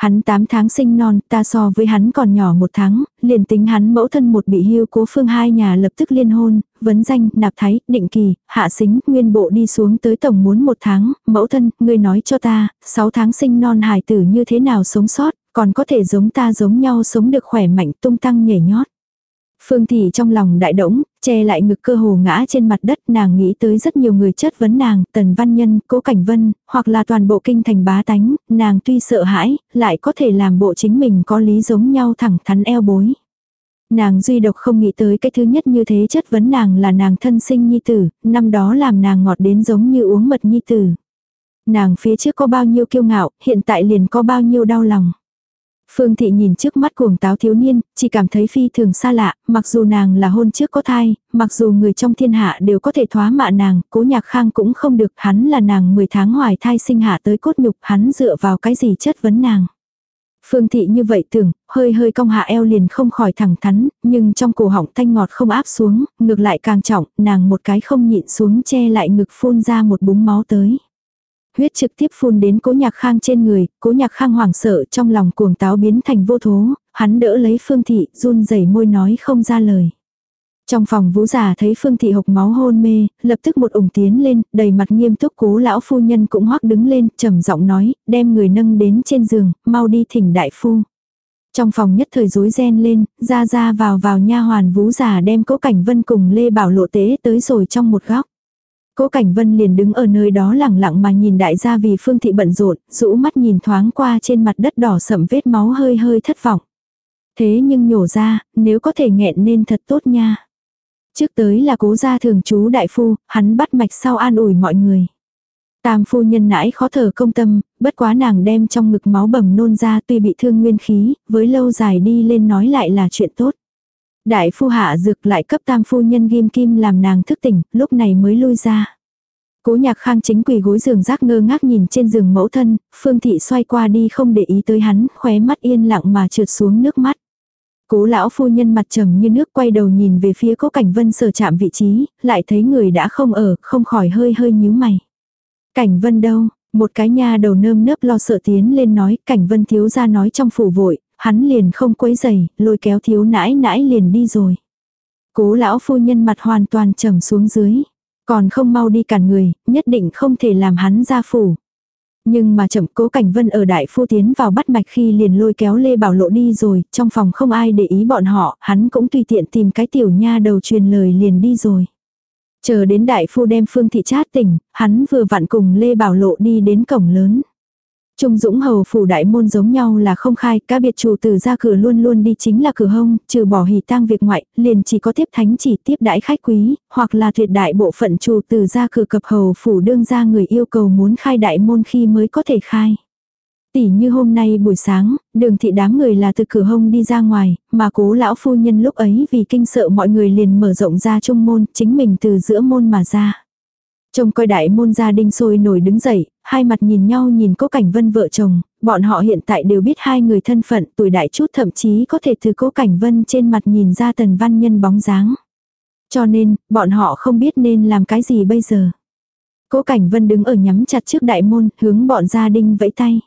Hắn 8 tháng sinh non, ta so với hắn còn nhỏ một tháng, liền tính hắn mẫu thân một bị hưu cố phương hai nhà lập tức liên hôn, vấn danh, nạp thái, định kỳ, hạ xính, nguyên bộ đi xuống tới tổng muốn một tháng, mẫu thân, ngươi nói cho ta, 6 tháng sinh non hài tử như thế nào sống sót, còn có thể giống ta giống nhau sống được khỏe mạnh tung tăng nhảy nhót. Phương Thị trong lòng đại động che lại ngực cơ hồ ngã trên mặt đất nàng nghĩ tới rất nhiều người chất vấn nàng, Tần Văn Nhân, Cố Cảnh Vân, hoặc là toàn bộ kinh thành bá tánh, nàng tuy sợ hãi, lại có thể làm bộ chính mình có lý giống nhau thẳng thắn eo bối. Nàng duy độc không nghĩ tới cái thứ nhất như thế chất vấn nàng là nàng thân sinh nhi tử, năm đó làm nàng ngọt đến giống như uống mật nhi tử. Nàng phía trước có bao nhiêu kiêu ngạo, hiện tại liền có bao nhiêu đau lòng. Phương Thị nhìn trước mắt cuồng táo thiếu niên, chỉ cảm thấy phi thường xa lạ, mặc dù nàng là hôn trước có thai, mặc dù người trong thiên hạ đều có thể thoá mạ nàng, cố nhạc khang cũng không được, hắn là nàng 10 tháng hoài thai sinh hạ tới cốt nhục, hắn dựa vào cái gì chất vấn nàng. Phương Thị như vậy tưởng, hơi hơi cong hạ eo liền không khỏi thẳng thắn, nhưng trong cổ họng thanh ngọt không áp xuống, ngược lại càng trọng, nàng một cái không nhịn xuống che lại ngực phun ra một búng máu tới. Huyết trực tiếp phun đến cố nhạc khang trên người, cố nhạc khang hoảng sợ trong lòng cuồng táo biến thành vô thố, hắn đỡ lấy phương thị, run rẩy môi nói không ra lời. Trong phòng vũ giả thấy phương thị hộc máu hôn mê, lập tức một ủng tiến lên, đầy mặt nghiêm túc cố lão phu nhân cũng hoắc đứng lên, trầm giọng nói, đem người nâng đến trên giường, mau đi thỉnh đại phu. Trong phòng nhất thời rối ren lên, ra ra vào vào nha hoàn vũ giả đem cố cảnh vân cùng Lê Bảo lộ tế tới rồi trong một góc. Cố Cảnh Vân liền đứng ở nơi đó lẳng lặng mà nhìn đại gia vì Phương Thị bận rộn, rũ mắt nhìn thoáng qua trên mặt đất đỏ sậm vết máu hơi hơi thất vọng. Thế nhưng nhổ ra, nếu có thể nghẹn nên thật tốt nha. Trước tới là cố gia thường chú đại phu, hắn bắt mạch sau an ủi mọi người. Tam phu nhân nãi khó thở công tâm, bất quá nàng đem trong ngực máu bầm nôn ra tuy bị thương nguyên khí, với lâu dài đi lên nói lại là chuyện tốt. Đại phu hạ dược lại cấp tam phu nhân ghim kim làm nàng thức tỉnh, lúc này mới lui ra. Cố nhạc khang chính quỳ gối giường rác ngơ ngác nhìn trên giường mẫu thân, phương thị xoay qua đi không để ý tới hắn, khóe mắt yên lặng mà trượt xuống nước mắt. Cố lão phu nhân mặt trầm như nước quay đầu nhìn về phía cố cảnh vân sở chạm vị trí, lại thấy người đã không ở, không khỏi hơi hơi nhíu mày. Cảnh vân đâu, một cái nha đầu nơm nớp lo sợ tiến lên nói, cảnh vân thiếu ra nói trong phủ vội, hắn liền không quấy giày, lôi kéo thiếu nãi nãi liền đi rồi. Cố lão phu nhân mặt hoàn toàn trầm xuống dưới. Còn không mau đi cản người, nhất định không thể làm hắn ra phủ. Nhưng mà chậm cố cảnh vân ở đại phu tiến vào bắt mạch khi liền lôi kéo Lê Bảo Lộ đi rồi, trong phòng không ai để ý bọn họ, hắn cũng tùy tiện tìm cái tiểu nha đầu truyền lời liền đi rồi. Chờ đến đại phu đem phương thị chát tỉnh, hắn vừa vặn cùng Lê Bảo Lộ đi đến cổng lớn. Trung Dũng Hầu phủ đại môn giống nhau là không khai, cá biệt chủ từ ra cửa luôn luôn đi chính là cửa hông, trừ bỏ hỉ tang việc ngoại, liền chỉ có tiếp thánh chỉ tiếp đãi khách quý, hoặc là tuyệt đại bộ phận chủ từ ra cửa cập hầu phủ đương ra người yêu cầu muốn khai đại môn khi mới có thể khai. Tỷ như hôm nay buổi sáng, đường thị đám người là từ cửa hông đi ra ngoài, mà cố lão phu nhân lúc ấy vì kinh sợ mọi người liền mở rộng ra trung môn, chính mình từ giữa môn mà ra. Trông coi đại môn gia đinh sôi nổi đứng dậy, hai mặt nhìn nhau nhìn cố cảnh vân vợ chồng, bọn họ hiện tại đều biết hai người thân phận tuổi đại chút thậm chí có thể từ cố cảnh vân trên mặt nhìn ra tần văn nhân bóng dáng. Cho nên, bọn họ không biết nên làm cái gì bây giờ. Cố cảnh vân đứng ở nhắm chặt trước đại môn, hướng bọn gia đinh vẫy tay.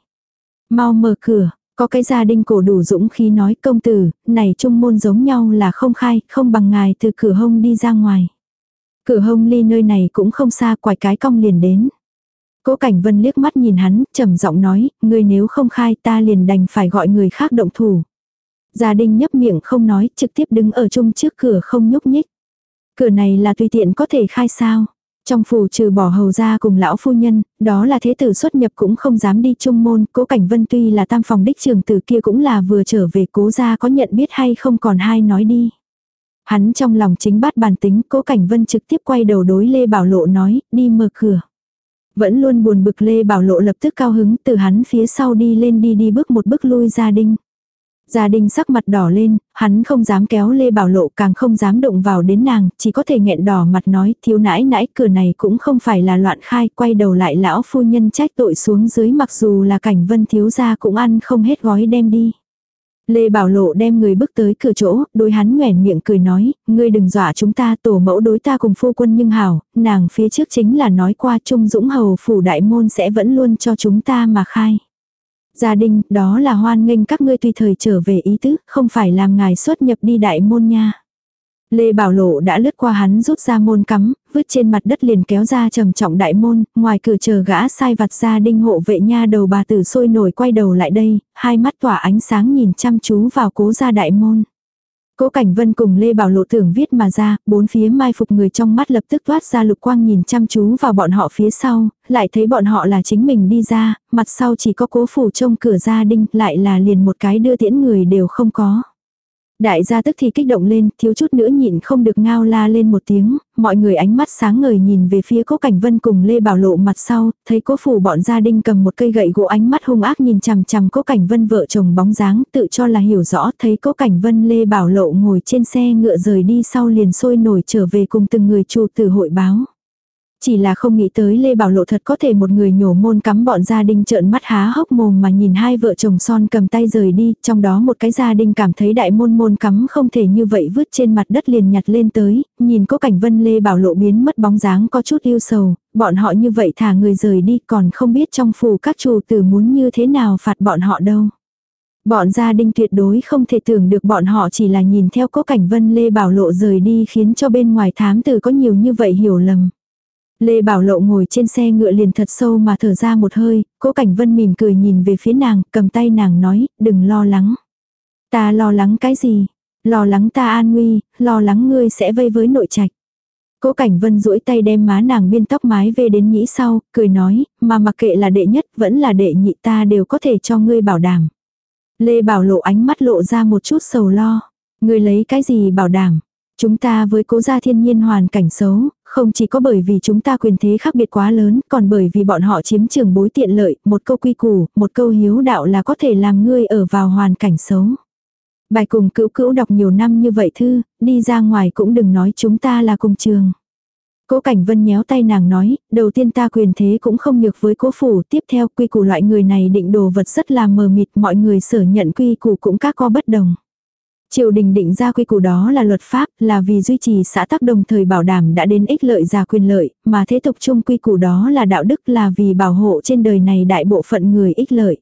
Mau mở cửa, có cái gia đình cổ đủ dũng khí nói công tử, này trung môn giống nhau là không khai, không bằng ngài từ cửa hông đi ra ngoài. Cửa hông ly nơi này cũng không xa quài cái cong liền đến. Cố Cảnh Vân liếc mắt nhìn hắn, trầm giọng nói, ngươi nếu không khai ta liền đành phải gọi người khác động thủ. Gia đình nhấp miệng không nói, trực tiếp đứng ở chung trước cửa không nhúc nhích. Cửa này là tùy tiện có thể khai sao. Trong phủ trừ bỏ hầu ra cùng lão phu nhân, đó là thế tử xuất nhập cũng không dám đi trung môn, cố cảnh vân tuy là tam phòng đích trường tử kia cũng là vừa trở về cố ra có nhận biết hay không còn hai nói đi. Hắn trong lòng chính bát bàn tính, cố cảnh vân trực tiếp quay đầu đối Lê Bảo Lộ nói, đi mở cửa. Vẫn luôn buồn bực Lê Bảo Lộ lập tức cao hứng từ hắn phía sau đi lên đi đi bước một bước lui gia đình. Gia đình sắc mặt đỏ lên, hắn không dám kéo Lê Bảo Lộ càng không dám động vào đến nàng, chỉ có thể nghẹn đỏ mặt nói thiếu nãi nãi cửa này cũng không phải là loạn khai, quay đầu lại lão phu nhân trách tội xuống dưới mặc dù là cảnh vân thiếu gia cũng ăn không hết gói đem đi. Lê Bảo Lộ đem người bước tới cửa chỗ, đối hắn nhoẻn miệng cười nói, ngươi đừng dọa chúng ta tổ mẫu đối ta cùng phu quân nhưng hảo, nàng phía trước chính là nói qua Trung Dũng Hầu phủ đại môn sẽ vẫn luôn cho chúng ta mà khai. Gia đình, đó là hoan nghênh các ngươi tùy thời trở về ý tứ, không phải làm ngài xuất nhập đi đại môn nha. Lê Bảo Lộ đã lướt qua hắn rút ra môn cắm, vứt trên mặt đất liền kéo ra trầm trọng đại môn, ngoài cửa chờ gã sai vặt ra đinh hộ vệ nha đầu bà tử sôi nổi quay đầu lại đây, hai mắt tỏa ánh sáng nhìn chăm chú vào cố ra đại môn. Cố Cảnh Vân cùng Lê Bảo Lộ tưởng viết mà ra, bốn phía mai phục người trong mắt lập tức toát ra lục quang nhìn chăm chú vào bọn họ phía sau, lại thấy bọn họ là chính mình đi ra, mặt sau chỉ có cố phủ trông cửa ra đinh, lại là liền một cái đưa tiễn người đều không có. Đại gia tức thì kích động lên, thiếu chút nữa nhịn không được ngao la lên một tiếng, mọi người ánh mắt sáng ngời nhìn về phía cố cảnh vân cùng Lê Bảo Lộ mặt sau, thấy cố phủ bọn gia đình cầm một cây gậy gỗ ánh mắt hung ác nhìn chằm chằm cố cảnh vân vợ chồng bóng dáng, tự cho là hiểu rõ, thấy cố cảnh vân Lê Bảo Lộ ngồi trên xe ngựa rời đi sau liền sôi nổi trở về cùng từng người chủ tử hội báo. Chỉ là không nghĩ tới Lê Bảo Lộ thật có thể một người nhổ môn cắm bọn gia đình trợn mắt há hốc mồm mà nhìn hai vợ chồng son cầm tay rời đi, trong đó một cái gia đình cảm thấy đại môn môn cắm không thể như vậy vứt trên mặt đất liền nhặt lên tới, nhìn có cảnh vân Lê Bảo Lộ biến mất bóng dáng có chút yêu sầu, bọn họ như vậy thả người rời đi còn không biết trong phủ các chủ tử muốn như thế nào phạt bọn họ đâu. Bọn gia đình tuyệt đối không thể tưởng được bọn họ chỉ là nhìn theo cố cảnh vân Lê Bảo Lộ rời đi khiến cho bên ngoài thám tử có nhiều như vậy hiểu lầm. Lê Bảo Lộ ngồi trên xe ngựa liền thật sâu mà thở ra một hơi, cố cảnh vân mỉm cười nhìn về phía nàng, cầm tay nàng nói, đừng lo lắng. Ta lo lắng cái gì? Lo lắng ta an nguy, lo lắng ngươi sẽ vây với nội trạch. Cố Cảnh Vân duỗi tay đem má nàng biên tóc mái về đến nhĩ sau, cười nói, mà mặc kệ là đệ nhất vẫn là đệ nhị ta đều có thể cho ngươi bảo đảm. Lê Bảo Lộ ánh mắt lộ ra một chút sầu lo. Ngươi lấy cái gì bảo đảm? Chúng ta với cố gia thiên nhiên hoàn cảnh xấu, không chỉ có bởi vì chúng ta quyền thế khác biệt quá lớn, còn bởi vì bọn họ chiếm trường bối tiện lợi, một câu quy củ, một câu hiếu đạo là có thể làm ngươi ở vào hoàn cảnh xấu. Bài cùng cữu cữu đọc nhiều năm như vậy thư, đi ra ngoài cũng đừng nói chúng ta là cùng trường. Cố Cảnh Vân nhéo tay nàng nói, đầu tiên ta quyền thế cũng không nhược với cố phủ, tiếp theo quy củ loại người này định đồ vật rất là mờ mịt, mọi người sở nhận quy củ cũng các co bất đồng. Triều đình định ra quy củ đó là luật pháp, là vì duy trì xã tắc đồng thời bảo đảm đã đến ích lợi già quyền lợi, mà thế tục chung quy củ đó là đạo đức là vì bảo hộ trên đời này đại bộ phận người ích lợi.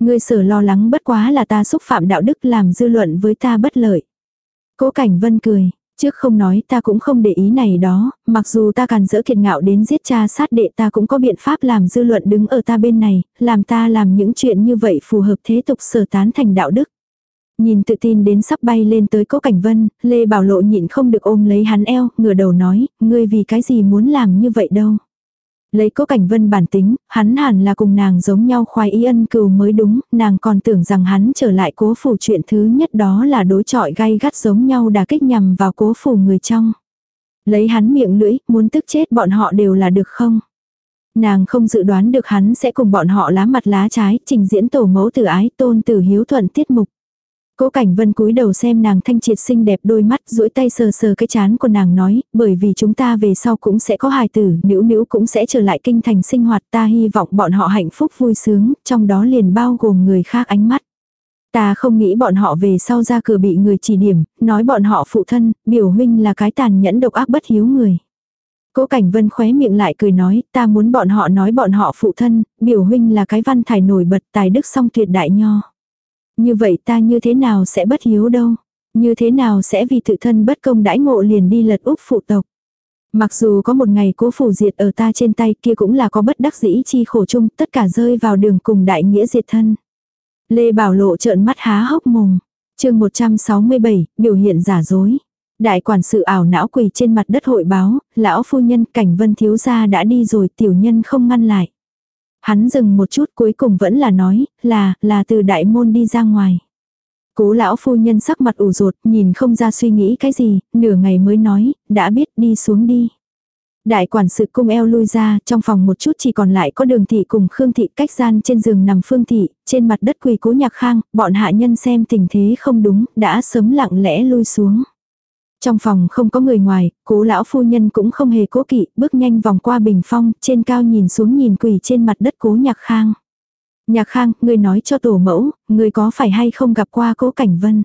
Ngươi sở lo lắng bất quá là ta xúc phạm đạo đức làm dư luận với ta bất lợi. Cố Cảnh Vân cười, trước không nói ta cũng không để ý này đó, mặc dù ta càn dỡ kiệt ngạo đến giết cha sát đệ ta cũng có biện pháp làm dư luận đứng ở ta bên này, làm ta làm những chuyện như vậy phù hợp thế tục sở tán thành đạo đức. Nhìn tự tin đến sắp bay lên tới cố cảnh vân, Lê Bảo Lộ nhịn không được ôm lấy hắn eo, ngửa đầu nói, ngươi vì cái gì muốn làm như vậy đâu. Lấy cố cảnh vân bản tính, hắn hẳn là cùng nàng giống nhau khoái ý ân cừu mới đúng, nàng còn tưởng rằng hắn trở lại cố phủ chuyện thứ nhất đó là đối trọi gay gắt giống nhau đà kích nhằm vào cố phủ người trong. Lấy hắn miệng lưỡi, muốn tức chết bọn họ đều là được không? Nàng không dự đoán được hắn sẽ cùng bọn họ lá mặt lá trái, trình diễn tổ mẫu tử ái tôn tử hiếu thuận tiết mục. Cố Cảnh Vân cúi đầu xem nàng thanh triệt xinh đẹp đôi mắt, duỗi tay sờ sờ cái chán của nàng nói, bởi vì chúng ta về sau cũng sẽ có hài tử, nữ nữ cũng sẽ trở lại kinh thành sinh hoạt, ta hy vọng bọn họ hạnh phúc vui sướng, trong đó liền bao gồm người khác ánh mắt. Ta không nghĩ bọn họ về sau ra cửa bị người chỉ điểm, nói bọn họ phụ thân, biểu huynh là cái tàn nhẫn độc ác bất hiếu người. Cố Cảnh Vân khóe miệng lại cười nói, ta muốn bọn họ nói bọn họ phụ thân, biểu huynh là cái văn thải nổi bật tài đức song tuyệt đại nho. Như vậy ta như thế nào sẽ bất hiếu đâu? Như thế nào sẽ vì tự thân bất công đãi ngộ liền đi lật úp phụ tộc? Mặc dù có một ngày cố phủ diệt ở ta trên tay kia cũng là có bất đắc dĩ chi khổ chung, tất cả rơi vào đường cùng đại nghĩa diệt thân. Lê Bảo Lộ trợn mắt há hốc mồm. chương 167, biểu hiện giả dối. Đại quản sự ảo não quỳ trên mặt đất hội báo, lão phu nhân cảnh vân thiếu gia đã đi rồi tiểu nhân không ngăn lại. Hắn dừng một chút cuối cùng vẫn là nói, là, là từ đại môn đi ra ngoài. Cố lão phu nhân sắc mặt ủ rột, nhìn không ra suy nghĩ cái gì, nửa ngày mới nói, đã biết đi xuống đi. Đại quản sự cung eo lui ra, trong phòng một chút chỉ còn lại có đường thị cùng Khương thị cách gian trên giường nằm Phương thị, trên mặt đất quỳ cố nhạc khang, bọn hạ nhân xem tình thế không đúng, đã sớm lặng lẽ lui xuống. Trong phòng không có người ngoài, cố lão phu nhân cũng không hề cố kỵ, bước nhanh vòng qua bình phong, trên cao nhìn xuống nhìn quỳ trên mặt đất cố nhạc khang. Nhạc khang, người nói cho tổ mẫu, người có phải hay không gặp qua cố cảnh vân?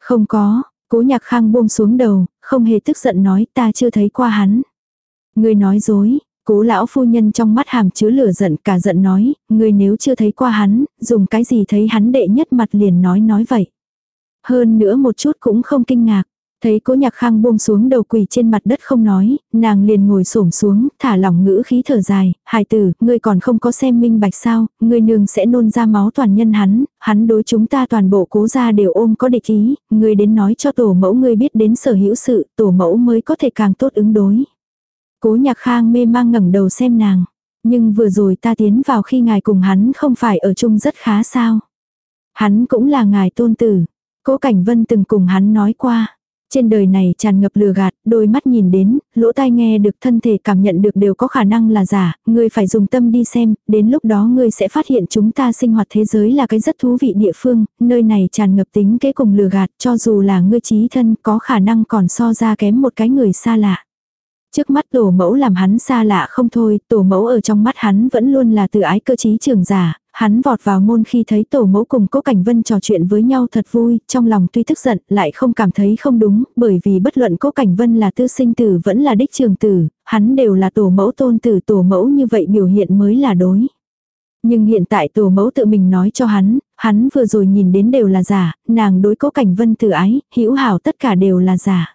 Không có, cố nhạc khang buông xuống đầu, không hề tức giận nói ta chưa thấy qua hắn. Người nói dối, cố lão phu nhân trong mắt hàm chứa lửa giận cả giận nói, người nếu chưa thấy qua hắn, dùng cái gì thấy hắn đệ nhất mặt liền nói nói vậy. Hơn nữa một chút cũng không kinh ngạc. Thấy cố nhạc khang buông xuống đầu quỳ trên mặt đất không nói, nàng liền ngồi xổm xuống, thả lỏng ngữ khí thở dài, hài tử, ngươi còn không có xem minh bạch sao, ngươi nương sẽ nôn ra máu toàn nhân hắn, hắn đối chúng ta toàn bộ cố gia đều ôm có địch ý, ngươi đến nói cho tổ mẫu ngươi biết đến sở hữu sự, tổ mẫu mới có thể càng tốt ứng đối. Cố nhạc khang mê mang ngẩng đầu xem nàng, nhưng vừa rồi ta tiến vào khi ngài cùng hắn không phải ở chung rất khá sao. Hắn cũng là ngài tôn tử, cố cảnh vân từng cùng hắn nói qua. Trên đời này tràn ngập lừa gạt, đôi mắt nhìn đến, lỗ tai nghe được thân thể cảm nhận được đều có khả năng là giả, ngươi phải dùng tâm đi xem, đến lúc đó ngươi sẽ phát hiện chúng ta sinh hoạt thế giới là cái rất thú vị địa phương, nơi này tràn ngập tính kế cùng lừa gạt, cho dù là ngươi trí thân có khả năng còn so ra kém một cái người xa lạ. Trước mắt tổ mẫu làm hắn xa lạ không thôi, tổ mẫu ở trong mắt hắn vẫn luôn là từ ái cơ trí trưởng giả, hắn vọt vào môn khi thấy tổ mẫu cùng cố cảnh vân trò chuyện với nhau thật vui, trong lòng tuy tức giận lại không cảm thấy không đúng, bởi vì bất luận cố cảnh vân là tư sinh tử vẫn là đích trường tử, hắn đều là tổ mẫu tôn tử tổ mẫu như vậy biểu hiện mới là đối. Nhưng hiện tại tổ mẫu tự mình nói cho hắn, hắn vừa rồi nhìn đến đều là giả, nàng đối cố cảnh vân từ ái, hữu hảo tất cả đều là giả.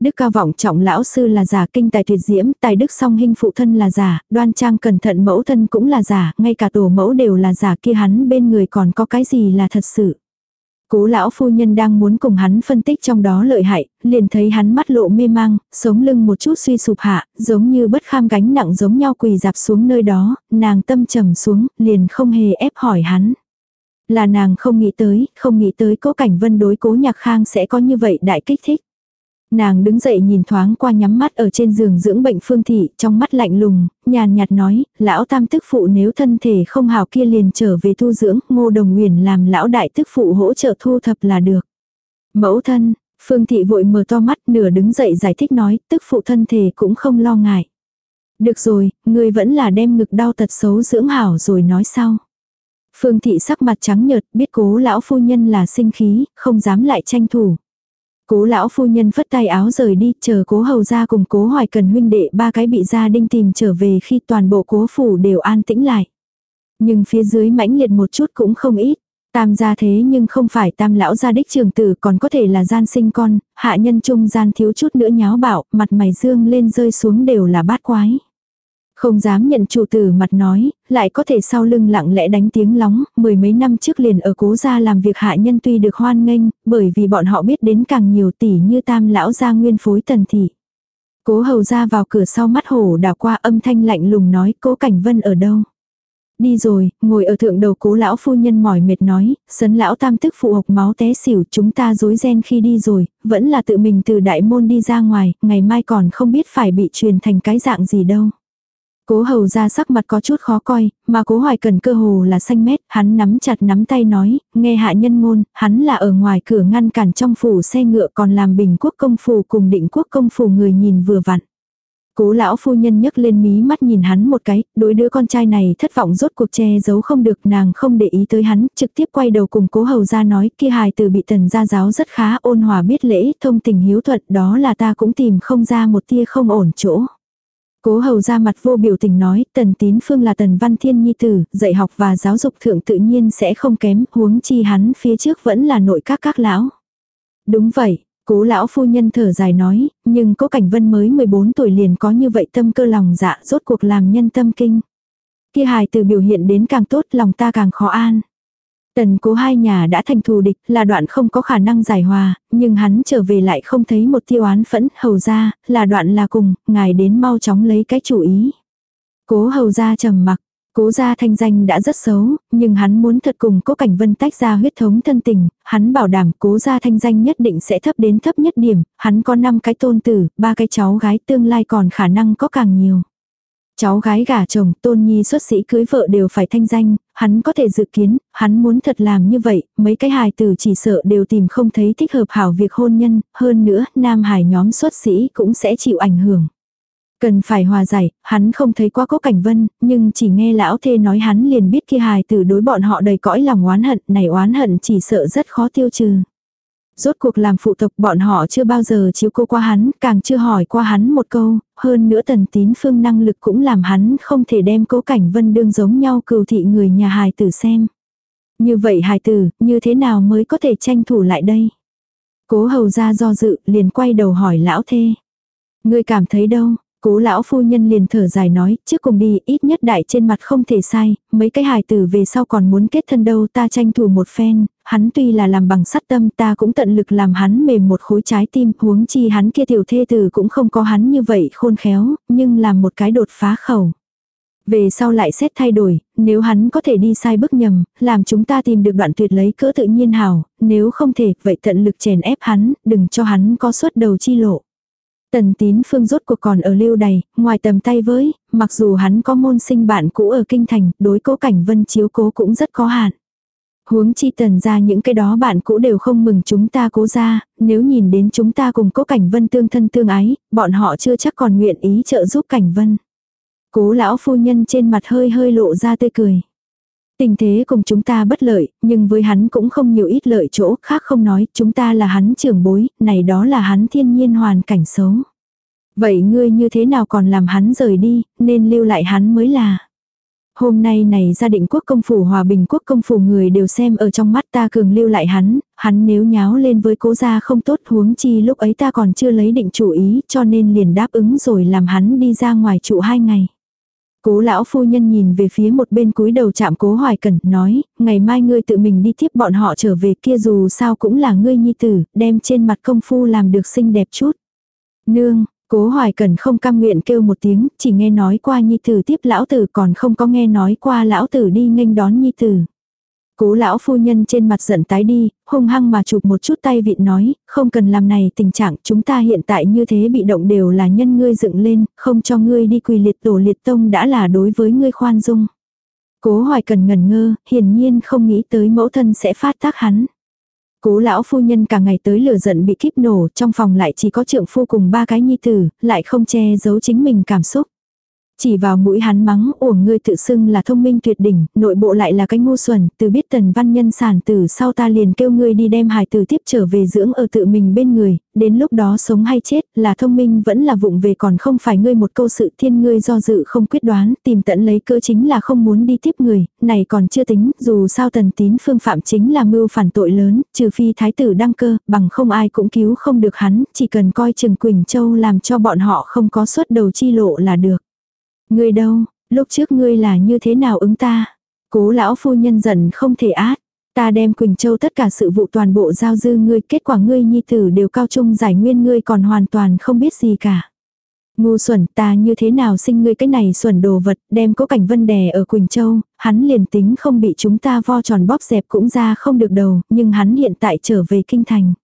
Đức cao vọng trọng lão sư là giả, kinh tài tuyệt diễm, tài đức song hình phụ thân là giả, đoan trang cẩn thận mẫu thân cũng là giả, ngay cả tổ mẫu đều là giả kia hắn bên người còn có cái gì là thật sự. Cố lão phu nhân đang muốn cùng hắn phân tích trong đó lợi hại, liền thấy hắn mắt lộ mê mang, sống lưng một chút suy sụp hạ, giống như bất kham gánh nặng giống nhau quỳ dạp xuống nơi đó, nàng tâm trầm xuống, liền không hề ép hỏi hắn. Là nàng không nghĩ tới, không nghĩ tới cố cảnh vân đối cố nhạc khang sẽ có như vậy đại kích thích. Nàng đứng dậy nhìn thoáng qua nhắm mắt ở trên giường dưỡng bệnh phương thị, trong mắt lạnh lùng, nhàn nhạt nói, lão tam tức phụ nếu thân thể không hào kia liền trở về thu dưỡng, ngô đồng nguyền làm lão đại tức phụ hỗ trợ thu thập là được. Mẫu thân, phương thị vội mở to mắt nửa đứng dậy giải thích nói, tức phụ thân thể cũng không lo ngại. Được rồi, người vẫn là đem ngực đau tật xấu dưỡng hảo rồi nói sau. Phương thị sắc mặt trắng nhợt biết cố lão phu nhân là sinh khí, không dám lại tranh thủ. Cố lão phu nhân phất tay áo rời đi, chờ cố hầu ra cùng cố hoài cần huynh đệ ba cái bị gia đinh tìm trở về khi toàn bộ cố phủ đều an tĩnh lại. Nhưng phía dưới mãnh liệt một chút cũng không ít. Tam gia thế nhưng không phải tam lão gia đích trường tử còn có thể là gian sinh con, hạ nhân trung gian thiếu chút nữa nháo bạo, mặt mày dương lên rơi xuống đều là bát quái. Không dám nhận chủ tử mặt nói, lại có thể sau lưng lặng lẽ đánh tiếng lóng, mười mấy năm trước liền ở cố gia làm việc hạ nhân tuy được hoan nghênh, bởi vì bọn họ biết đến càng nhiều tỷ như tam lão gia nguyên phối tần thị. Cố hầu ra vào cửa sau mắt hổ đảo qua âm thanh lạnh lùng nói cố cảnh vân ở đâu. Đi rồi, ngồi ở thượng đầu cố lão phu nhân mỏi mệt nói, sấn lão tam tức phụ hộc máu té xỉu chúng ta dối ren khi đi rồi, vẫn là tự mình từ đại môn đi ra ngoài, ngày mai còn không biết phải bị truyền thành cái dạng gì đâu. Cố hầu ra sắc mặt có chút khó coi, mà cố hoài cần cơ hồ là xanh mét, hắn nắm chặt nắm tay nói, nghe hạ nhân ngôn, hắn là ở ngoài cửa ngăn cản trong phủ xe ngựa còn làm bình quốc công phủ cùng định quốc công phủ người nhìn vừa vặn. Cố lão phu nhân nhấc lên mí mắt nhìn hắn một cái, đối đứa con trai này thất vọng rốt cuộc che giấu không được nàng không để ý tới hắn, trực tiếp quay đầu cùng cố hầu ra nói kia hài từ bị tần gia giáo rất khá ôn hòa biết lễ, thông tình hiếu thuận đó là ta cũng tìm không ra một tia không ổn chỗ. Cố hầu ra mặt vô biểu tình nói, tần tín phương là tần văn thiên nhi tử, dạy học và giáo dục thượng tự nhiên sẽ không kém, huống chi hắn phía trước vẫn là nội các các lão. Đúng vậy, cố lão phu nhân thở dài nói, nhưng cố cảnh vân mới 14 tuổi liền có như vậy tâm cơ lòng dạ rốt cuộc làm nhân tâm kinh. Kia hài từ biểu hiện đến càng tốt lòng ta càng khó an. Tần cố hai nhà đã thành thù địch là đoạn không có khả năng giải hòa, nhưng hắn trở về lại không thấy một tiêu án phẫn hầu ra, là đoạn là cùng, ngài đến mau chóng lấy cái chủ ý. Cố hầu ra trầm mặc, cố gia thanh danh đã rất xấu, nhưng hắn muốn thật cùng cố cảnh vân tách ra huyết thống thân tình, hắn bảo đảm cố gia thanh danh nhất định sẽ thấp đến thấp nhất điểm, hắn có 5 cái tôn tử, ba cái cháu gái tương lai còn khả năng có càng nhiều. Cháu gái gả chồng, tôn nhi xuất sĩ cưới vợ đều phải thanh danh, hắn có thể dự kiến, hắn muốn thật làm như vậy, mấy cái hài tử chỉ sợ đều tìm không thấy thích hợp hảo việc hôn nhân, hơn nữa, nam hài nhóm xuất sĩ cũng sẽ chịu ảnh hưởng. Cần phải hòa giải, hắn không thấy quá cố cảnh vân, nhưng chỉ nghe lão thê nói hắn liền biết kia hài tử đối bọn họ đầy cõi lòng oán hận, này oán hận chỉ sợ rất khó tiêu trừ. Rốt cuộc làm phụ tộc bọn họ chưa bao giờ chiếu cô qua hắn, càng chưa hỏi qua hắn một câu, hơn nữa tần tín phương năng lực cũng làm hắn không thể đem cố cảnh vân đương giống nhau cừu thị người nhà hài tử xem. Như vậy hài tử, như thế nào mới có thể tranh thủ lại đây? Cố hầu ra do dự, liền quay đầu hỏi lão thê. Ngươi cảm thấy đâu, Cố lão phu nhân liền thở dài nói, trước cùng đi, ít nhất đại trên mặt không thể sai, mấy cái hài tử về sau còn muốn kết thân đâu ta tranh thủ một phen, hắn tuy là làm bằng sắt tâm ta cũng tận lực làm hắn mềm một khối trái tim, huống chi hắn kia tiểu thê tử cũng không có hắn như vậy khôn khéo, nhưng làm một cái đột phá khẩu. Về sau lại xét thay đổi, nếu hắn có thể đi sai bước nhầm, làm chúng ta tìm được đoạn tuyệt lấy cỡ tự nhiên hảo, nếu không thể, vậy tận lực chèn ép hắn, đừng cho hắn có suất đầu chi lộ. Tần tín phương rốt cuộc còn ở lưu đầy, ngoài tầm tay với, mặc dù hắn có môn sinh bạn cũ ở kinh thành, đối cố cảnh vân chiếu cố cũng rất có hạn. Huống chi tần ra những cái đó bạn cũ đều không mừng chúng ta cố ra, nếu nhìn đến chúng ta cùng cố cảnh vân tương thân tương ái, bọn họ chưa chắc còn nguyện ý trợ giúp cảnh vân. Cố lão phu nhân trên mặt hơi hơi lộ ra tươi cười. Tình thế cùng chúng ta bất lợi, nhưng với hắn cũng không nhiều ít lợi chỗ khác không nói, chúng ta là hắn trưởng bối, này đó là hắn thiên nhiên hoàn cảnh xấu. Vậy ngươi như thế nào còn làm hắn rời đi, nên lưu lại hắn mới là. Hôm nay này gia định quốc công phủ hòa bình quốc công phủ người đều xem ở trong mắt ta cường lưu lại hắn, hắn nếu nháo lên với cố gia không tốt huống chi lúc ấy ta còn chưa lấy định chủ ý cho nên liền đáp ứng rồi làm hắn đi ra ngoài trụ hai ngày. Cố lão phu nhân nhìn về phía một bên cúi đầu chạm cố hoài cẩn, nói, ngày mai ngươi tự mình đi tiếp bọn họ trở về kia dù sao cũng là ngươi nhi tử, đem trên mặt công phu làm được xinh đẹp chút. Nương, cố hoài cẩn không cam nguyện kêu một tiếng, chỉ nghe nói qua nhi tử tiếp lão tử còn không có nghe nói qua lão tử đi nghênh đón nhi tử. Cố lão phu nhân trên mặt giận tái đi, hung hăng mà chụp một chút tay vịn nói, không cần làm này tình trạng chúng ta hiện tại như thế bị động đều là nhân ngươi dựng lên, không cho ngươi đi quỳ liệt tổ liệt tông đã là đối với ngươi khoan dung. Cố hoài cần ngần ngơ, hiển nhiên không nghĩ tới mẫu thân sẽ phát tác hắn. Cố lão phu nhân cả ngày tới lửa giận bị kíp nổ, trong phòng lại chỉ có trượng phu cùng ba cái nhi tử, lại không che giấu chính mình cảm xúc. Chỉ vào mũi hắn mắng, uổng ngươi tự xưng là thông minh tuyệt đỉnh, nội bộ lại là cái ngu xuẩn, từ biết tần văn nhân sản từ sau ta liền kêu ngươi đi đem hài tử tiếp trở về dưỡng ở tự mình bên người, đến lúc đó sống hay chết, là thông minh vẫn là vụng về còn không phải ngươi một câu sự thiên ngươi do dự không quyết đoán, tìm tận lấy cơ chính là không muốn đi tiếp người, này còn chưa tính, dù sao tần tín phương phạm chính là mưu phản tội lớn, trừ phi thái tử đăng cơ, bằng không ai cũng cứu không được hắn, chỉ cần coi chừng Quỳnh Châu làm cho bọn họ không có suất đầu chi lộ là được. Ngươi đâu, lúc trước ngươi là như thế nào ứng ta? Cố lão phu nhân giận không thể át. Ta đem Quỳnh Châu tất cả sự vụ toàn bộ giao dư ngươi, kết quả ngươi nhi tử đều cao trung giải nguyên ngươi còn hoàn toàn không biết gì cả. Ngu xuẩn ta như thế nào sinh ngươi cái này xuẩn đồ vật, đem cố cảnh vân đè ở Quỳnh Châu, hắn liền tính không bị chúng ta vo tròn bóp dẹp cũng ra không được đầu, nhưng hắn hiện tại trở về kinh thành.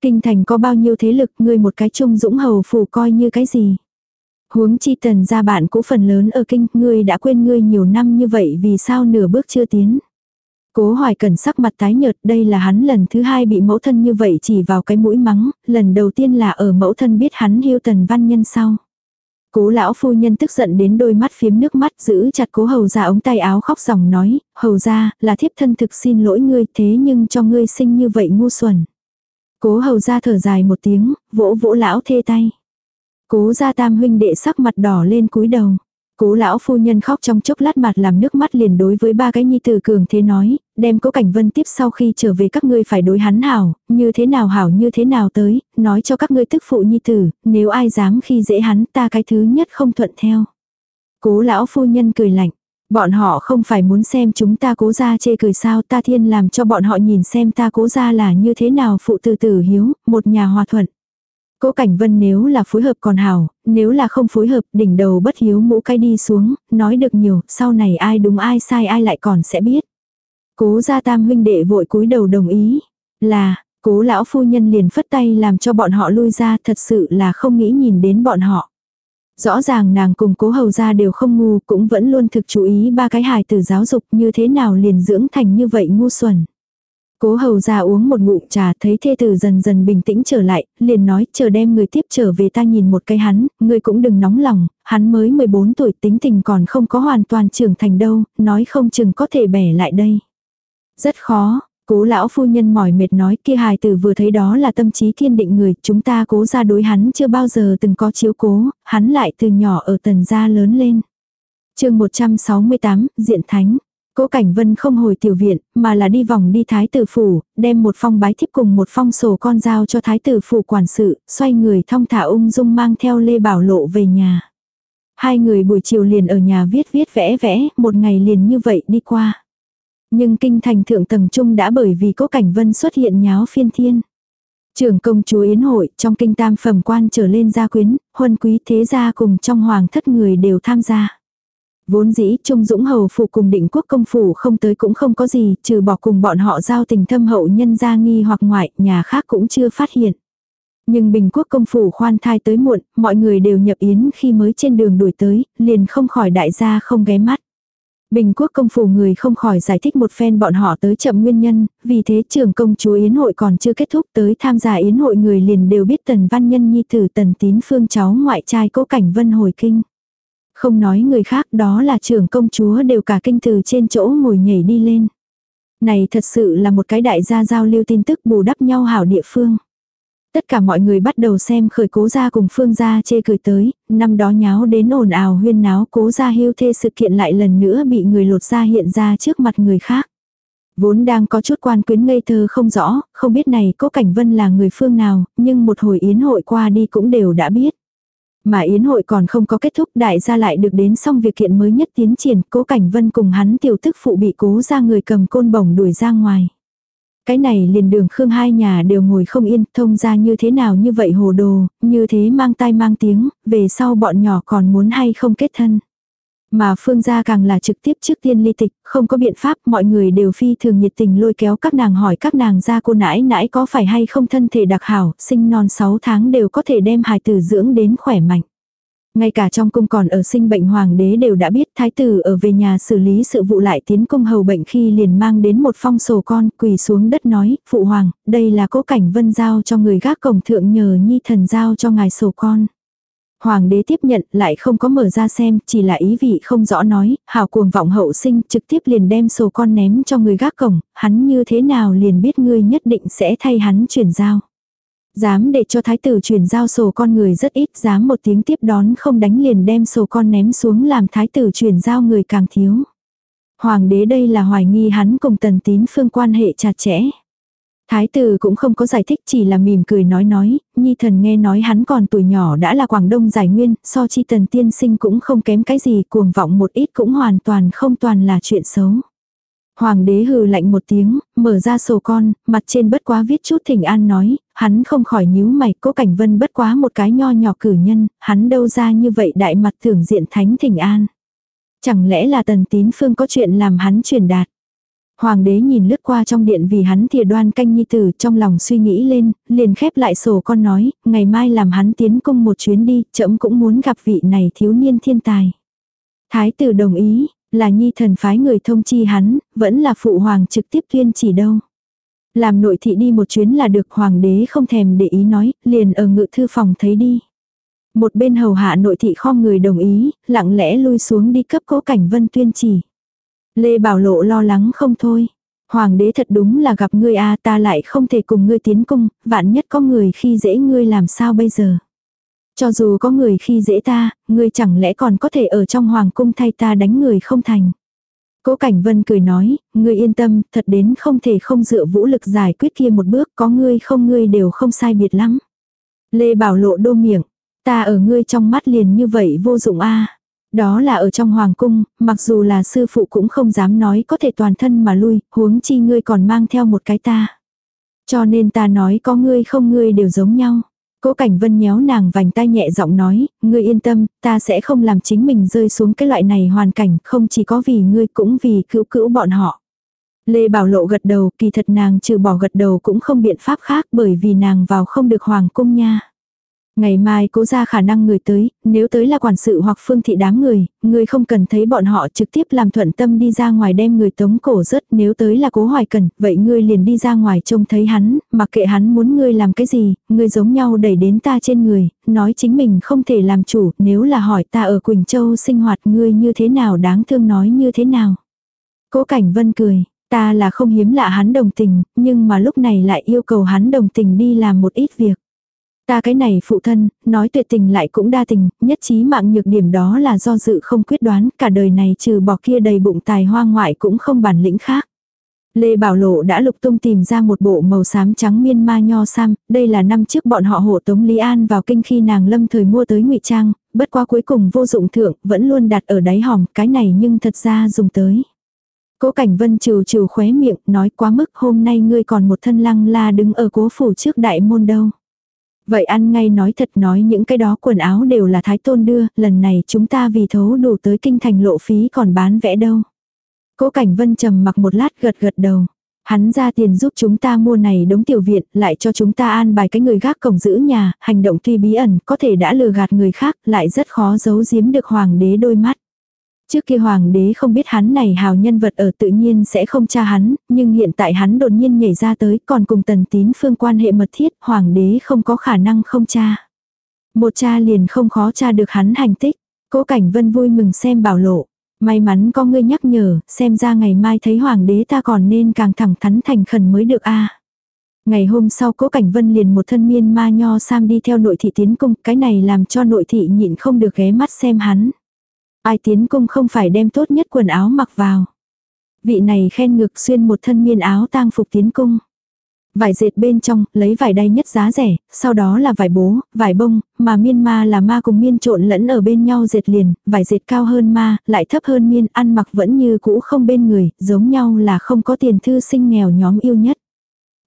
Kinh thành có bao nhiêu thế lực, ngươi một cái trung dũng hầu phủ coi như cái gì. Huống chi tần ra bạn cũ phần lớn ở kinh, ngươi đã quên ngươi nhiều năm như vậy vì sao nửa bước chưa tiến. Cố hoài cần sắc mặt tái nhợt đây là hắn lần thứ hai bị mẫu thân như vậy chỉ vào cái mũi mắng, lần đầu tiên là ở mẫu thân biết hắn hiêu tần văn nhân sau. Cố lão phu nhân tức giận đến đôi mắt phiếm nước mắt giữ chặt cố hầu ra ống tay áo khóc ròng nói, hầu ra, là thiếp thân thực xin lỗi ngươi thế nhưng cho ngươi sinh như vậy ngu xuẩn. Cố hầu ra thở dài một tiếng, vỗ vỗ lão thê tay. Cố gia tam huynh đệ sắc mặt đỏ lên cúi đầu. Cố lão phu nhân khóc trong chốc lát mặt làm nước mắt liền đối với ba cái nhi tử cường thế nói, đem cố cảnh vân tiếp sau khi trở về các ngươi phải đối hắn hảo, như thế nào hảo như thế nào tới, nói cho các ngươi tức phụ nhi tử, nếu ai dám khi dễ hắn ta cái thứ nhất không thuận theo. Cố lão phu nhân cười lạnh, bọn họ không phải muốn xem chúng ta cố ra chê cười sao ta thiên làm cho bọn họ nhìn xem ta cố ra là như thế nào phụ tử tử hiếu, một nhà hòa thuận. Cố Cảnh Vân nếu là phối hợp còn hảo, nếu là không phối hợp đỉnh đầu bất hiếu mũ cái đi xuống, nói được nhiều, sau này ai đúng ai sai ai lại còn sẽ biết. Cố gia tam huynh đệ vội cúi đầu đồng ý, là, cố lão phu nhân liền phất tay làm cho bọn họ lui ra thật sự là không nghĩ nhìn đến bọn họ. Rõ ràng nàng cùng cố hầu gia đều không ngu cũng vẫn luôn thực chú ý ba cái hài từ giáo dục như thế nào liền dưỡng thành như vậy ngu xuẩn. Cố hầu ra uống một ngụm trà thấy thê tử dần dần bình tĩnh trở lại, liền nói chờ đem người tiếp trở về ta nhìn một cái hắn, người cũng đừng nóng lòng, hắn mới 14 tuổi tính tình còn không có hoàn toàn trưởng thành đâu, nói không chừng có thể bẻ lại đây. Rất khó, cố lão phu nhân mỏi mệt nói kia hài tử vừa thấy đó là tâm trí kiên định người, chúng ta cố ra đối hắn chưa bao giờ từng có chiếu cố, hắn lại từ nhỏ ở tần gia lớn lên. chương 168, Diện Thánh Cố Cảnh Vân không hồi tiểu viện, mà là đi vòng đi thái tử phủ, đem một phong bái thiếp cùng một phong sổ con giao cho thái tử phủ quản sự, xoay người thong thả ung dung mang theo Lê Bảo Lộ về nhà. Hai người buổi chiều liền ở nhà viết viết vẽ vẽ, một ngày liền như vậy đi qua. Nhưng kinh thành thượng tầng trung đã bởi vì Cố Cảnh Vân xuất hiện nháo phiên thiên. Trưởng công chúa Yến hội, trong kinh tam phẩm quan trở lên gia quyến, huân quý thế gia cùng trong hoàng thất người đều tham gia. Vốn dĩ Trung Dũng Hầu phụ cùng định quốc công phủ không tới cũng không có gì, trừ bỏ cùng bọn họ giao tình thâm hậu nhân gia nghi hoặc ngoại, nhà khác cũng chưa phát hiện. Nhưng Bình Quốc công phủ khoan thai tới muộn, mọi người đều nhập yến khi mới trên đường đuổi tới, liền không khỏi đại gia không ghé mắt. Bình quốc công phủ người không khỏi giải thích một phen bọn họ tới chậm nguyên nhân, vì thế trưởng công chúa Yến hội còn chưa kết thúc tới tham gia Yến hội người liền đều biết tần văn nhân nhi tử tần tín phương cháu ngoại trai cố cảnh vân hồi kinh. Không nói người khác đó là trưởng công chúa đều cả kinh từ trên chỗ ngồi nhảy đi lên. Này thật sự là một cái đại gia giao lưu tin tức bù đắp nhau hảo địa phương. Tất cả mọi người bắt đầu xem khởi cố gia cùng phương gia chê cười tới, năm đó nháo đến ồn ào huyên náo cố gia hưu thê sự kiện lại lần nữa bị người lột ra hiện ra trước mặt người khác. Vốn đang có chút quan quyến ngây thơ không rõ, không biết này cố cảnh vân là người phương nào, nhưng một hồi yến hội qua đi cũng đều đã biết. Mà yến hội còn không có kết thúc đại gia lại được đến xong việc kiện mới nhất tiến triển, cố cảnh vân cùng hắn tiểu thức phụ bị cố ra người cầm côn bổng đuổi ra ngoài. Cái này liền đường khương hai nhà đều ngồi không yên, thông ra như thế nào như vậy hồ đồ, như thế mang tai mang tiếng, về sau bọn nhỏ còn muốn hay không kết thân. Mà phương gia càng là trực tiếp trước tiên ly tịch, không có biện pháp, mọi người đều phi thường nhiệt tình lôi kéo các nàng hỏi các nàng ra cô nãi nãi có phải hay không thân thể đặc hảo, sinh non 6 tháng đều có thể đem hài tử dưỡng đến khỏe mạnh. Ngay cả trong cung còn ở sinh bệnh hoàng đế đều đã biết thái tử ở về nhà xử lý sự vụ lại tiến cung hầu bệnh khi liền mang đến một phong sổ con quỳ xuống đất nói, phụ hoàng, đây là cố cảnh vân giao cho người gác cổng thượng nhờ nhi thần giao cho ngài sổ con. Hoàng đế tiếp nhận lại không có mở ra xem, chỉ là ý vị không rõ nói, hào cuồng vọng hậu sinh trực tiếp liền đem sổ con ném cho người gác cổng, hắn như thế nào liền biết ngươi nhất định sẽ thay hắn chuyển giao. Dám để cho thái tử chuyển giao sổ con người rất ít, dám một tiếng tiếp đón không đánh liền đem sổ con ném xuống làm thái tử chuyển giao người càng thiếu. Hoàng đế đây là hoài nghi hắn cùng tần tín phương quan hệ chặt chẽ. Thái tử cũng không có giải thích chỉ là mỉm cười nói nói, nhi thần nghe nói hắn còn tuổi nhỏ đã là Quảng Đông giải nguyên, so chi tần tiên sinh cũng không kém cái gì, cuồng vọng một ít cũng hoàn toàn không toàn là chuyện xấu. Hoàng đế hừ lạnh một tiếng, mở ra sổ con, mặt trên bất quá viết chút thỉnh an nói, hắn không khỏi nhíu mày, cố cảnh vân bất quá một cái nho nhỏ cử nhân, hắn đâu ra như vậy đại mặt thưởng diện thánh thỉnh an. Chẳng lẽ là tần tín phương có chuyện làm hắn truyền đạt. Hoàng đế nhìn lướt qua trong điện vì hắn thìa đoan canh nhi tử trong lòng suy nghĩ lên, liền khép lại sổ con nói, ngày mai làm hắn tiến cung một chuyến đi, trẫm cũng muốn gặp vị này thiếu niên thiên tài. Thái tử đồng ý, là nhi thần phái người thông chi hắn, vẫn là phụ hoàng trực tiếp tuyên chỉ đâu. Làm nội thị đi một chuyến là được hoàng đế không thèm để ý nói, liền ở ngự thư phòng thấy đi. Một bên hầu hạ nội thị khom người đồng ý, lặng lẽ lui xuống đi cấp cố cảnh vân tuyên chỉ. Lê Bảo Lộ lo lắng không thôi. Hoàng đế thật đúng là gặp ngươi a ta lại không thể cùng ngươi tiến cung, vạn nhất có người khi dễ ngươi làm sao bây giờ. Cho dù có người khi dễ ta, ngươi chẳng lẽ còn có thể ở trong hoàng cung thay ta đánh người không thành. Cố Cảnh Vân cười nói, ngươi yên tâm, thật đến không thể không dựa vũ lực giải quyết kia một bước, có ngươi không ngươi đều không sai biệt lắm. Lê Bảo Lộ đô miệng, ta ở ngươi trong mắt liền như vậy vô dụng a. Đó là ở trong hoàng cung, mặc dù là sư phụ cũng không dám nói có thể toàn thân mà lui, huống chi ngươi còn mang theo một cái ta. Cho nên ta nói có ngươi không ngươi đều giống nhau. Cố Cảnh Vân nhéo nàng vành tay nhẹ giọng nói, ngươi yên tâm, ta sẽ không làm chính mình rơi xuống cái loại này hoàn cảnh, không chỉ có vì ngươi cũng vì cứu cứu bọn họ. Lê Bảo Lộ gật đầu, kỳ thật nàng trừ bỏ gật đầu cũng không biện pháp khác bởi vì nàng vào không được hoàng cung nha. Ngày mai cố ra khả năng người tới, nếu tới là quản sự hoặc phương thị đám người, người không cần thấy bọn họ trực tiếp làm thuận tâm đi ra ngoài đem người tống cổ rớt, nếu tới là cố hoài cần, vậy ngươi liền đi ra ngoài trông thấy hắn, mặc kệ hắn muốn ngươi làm cái gì, ngươi giống nhau đẩy đến ta trên người, nói chính mình không thể làm chủ, nếu là hỏi ta ở Quỳnh Châu sinh hoạt ngươi như thế nào đáng thương nói như thế nào. Cố Cảnh Vân cười, ta là không hiếm lạ hắn đồng tình, nhưng mà lúc này lại yêu cầu hắn đồng tình đi làm một ít việc. Ta cái này phụ thân, nói tuyệt tình lại cũng đa tình, nhất trí mạng nhược điểm đó là do dự không quyết đoán, cả đời này trừ bỏ kia đầy bụng tài hoa ngoại cũng không bản lĩnh khác. Lê Bảo Lộ đã lục tung tìm ra một bộ màu xám trắng miên ma nho sam, đây là năm trước bọn họ hộ tống Lý An vào kinh khi nàng lâm thời mua tới ngụy trang, bất qua cuối cùng vô dụng thượng, vẫn luôn đặt ở đáy hòm, cái này nhưng thật ra dùng tới. Cố Cảnh Vân trừ trừ khóe miệng, nói quá mức hôm nay ngươi còn một thân lăng la đứng ở cố phủ trước đại môn đâu. Vậy ăn ngay nói thật nói những cái đó quần áo đều là thái tôn đưa, lần này chúng ta vì thấu đủ tới kinh thành lộ phí còn bán vẽ đâu. Cố Cảnh Vân trầm mặc một lát gật gật đầu. Hắn ra tiền giúp chúng ta mua này đống tiểu viện, lại cho chúng ta an bài cái người gác cổng giữ nhà, hành động tuy bí ẩn, có thể đã lừa gạt người khác, lại rất khó giấu giếm được hoàng đế đôi mắt. Trước kia hoàng đế không biết hắn này hào nhân vật ở tự nhiên sẽ không tra hắn, nhưng hiện tại hắn đột nhiên nhảy ra tới còn cùng tần tín phương quan hệ mật thiết, hoàng đế không có khả năng không tra. Một cha liền không khó tra được hắn hành tích. Cố cảnh vân vui mừng xem bảo lộ. May mắn có ngươi nhắc nhở, xem ra ngày mai thấy hoàng đế ta còn nên càng thẳng thắn thành khẩn mới được a. Ngày hôm sau cố cảnh vân liền một thân miên ma nho sam đi theo nội thị tiến cung, cái này làm cho nội thị nhịn không được ghé mắt xem hắn. Ai tiến cung không phải đem tốt nhất quần áo mặc vào. Vị này khen ngực xuyên một thân miên áo tang phục tiến cung. Vải dệt bên trong, lấy vải đay nhất giá rẻ, sau đó là vải bố, vải bông, mà miên ma là ma cùng miên trộn lẫn ở bên nhau dệt liền, vải dệt cao hơn ma, lại thấp hơn miên, ăn mặc vẫn như cũ không bên người, giống nhau là không có tiền thư sinh nghèo nhóm yêu nhất.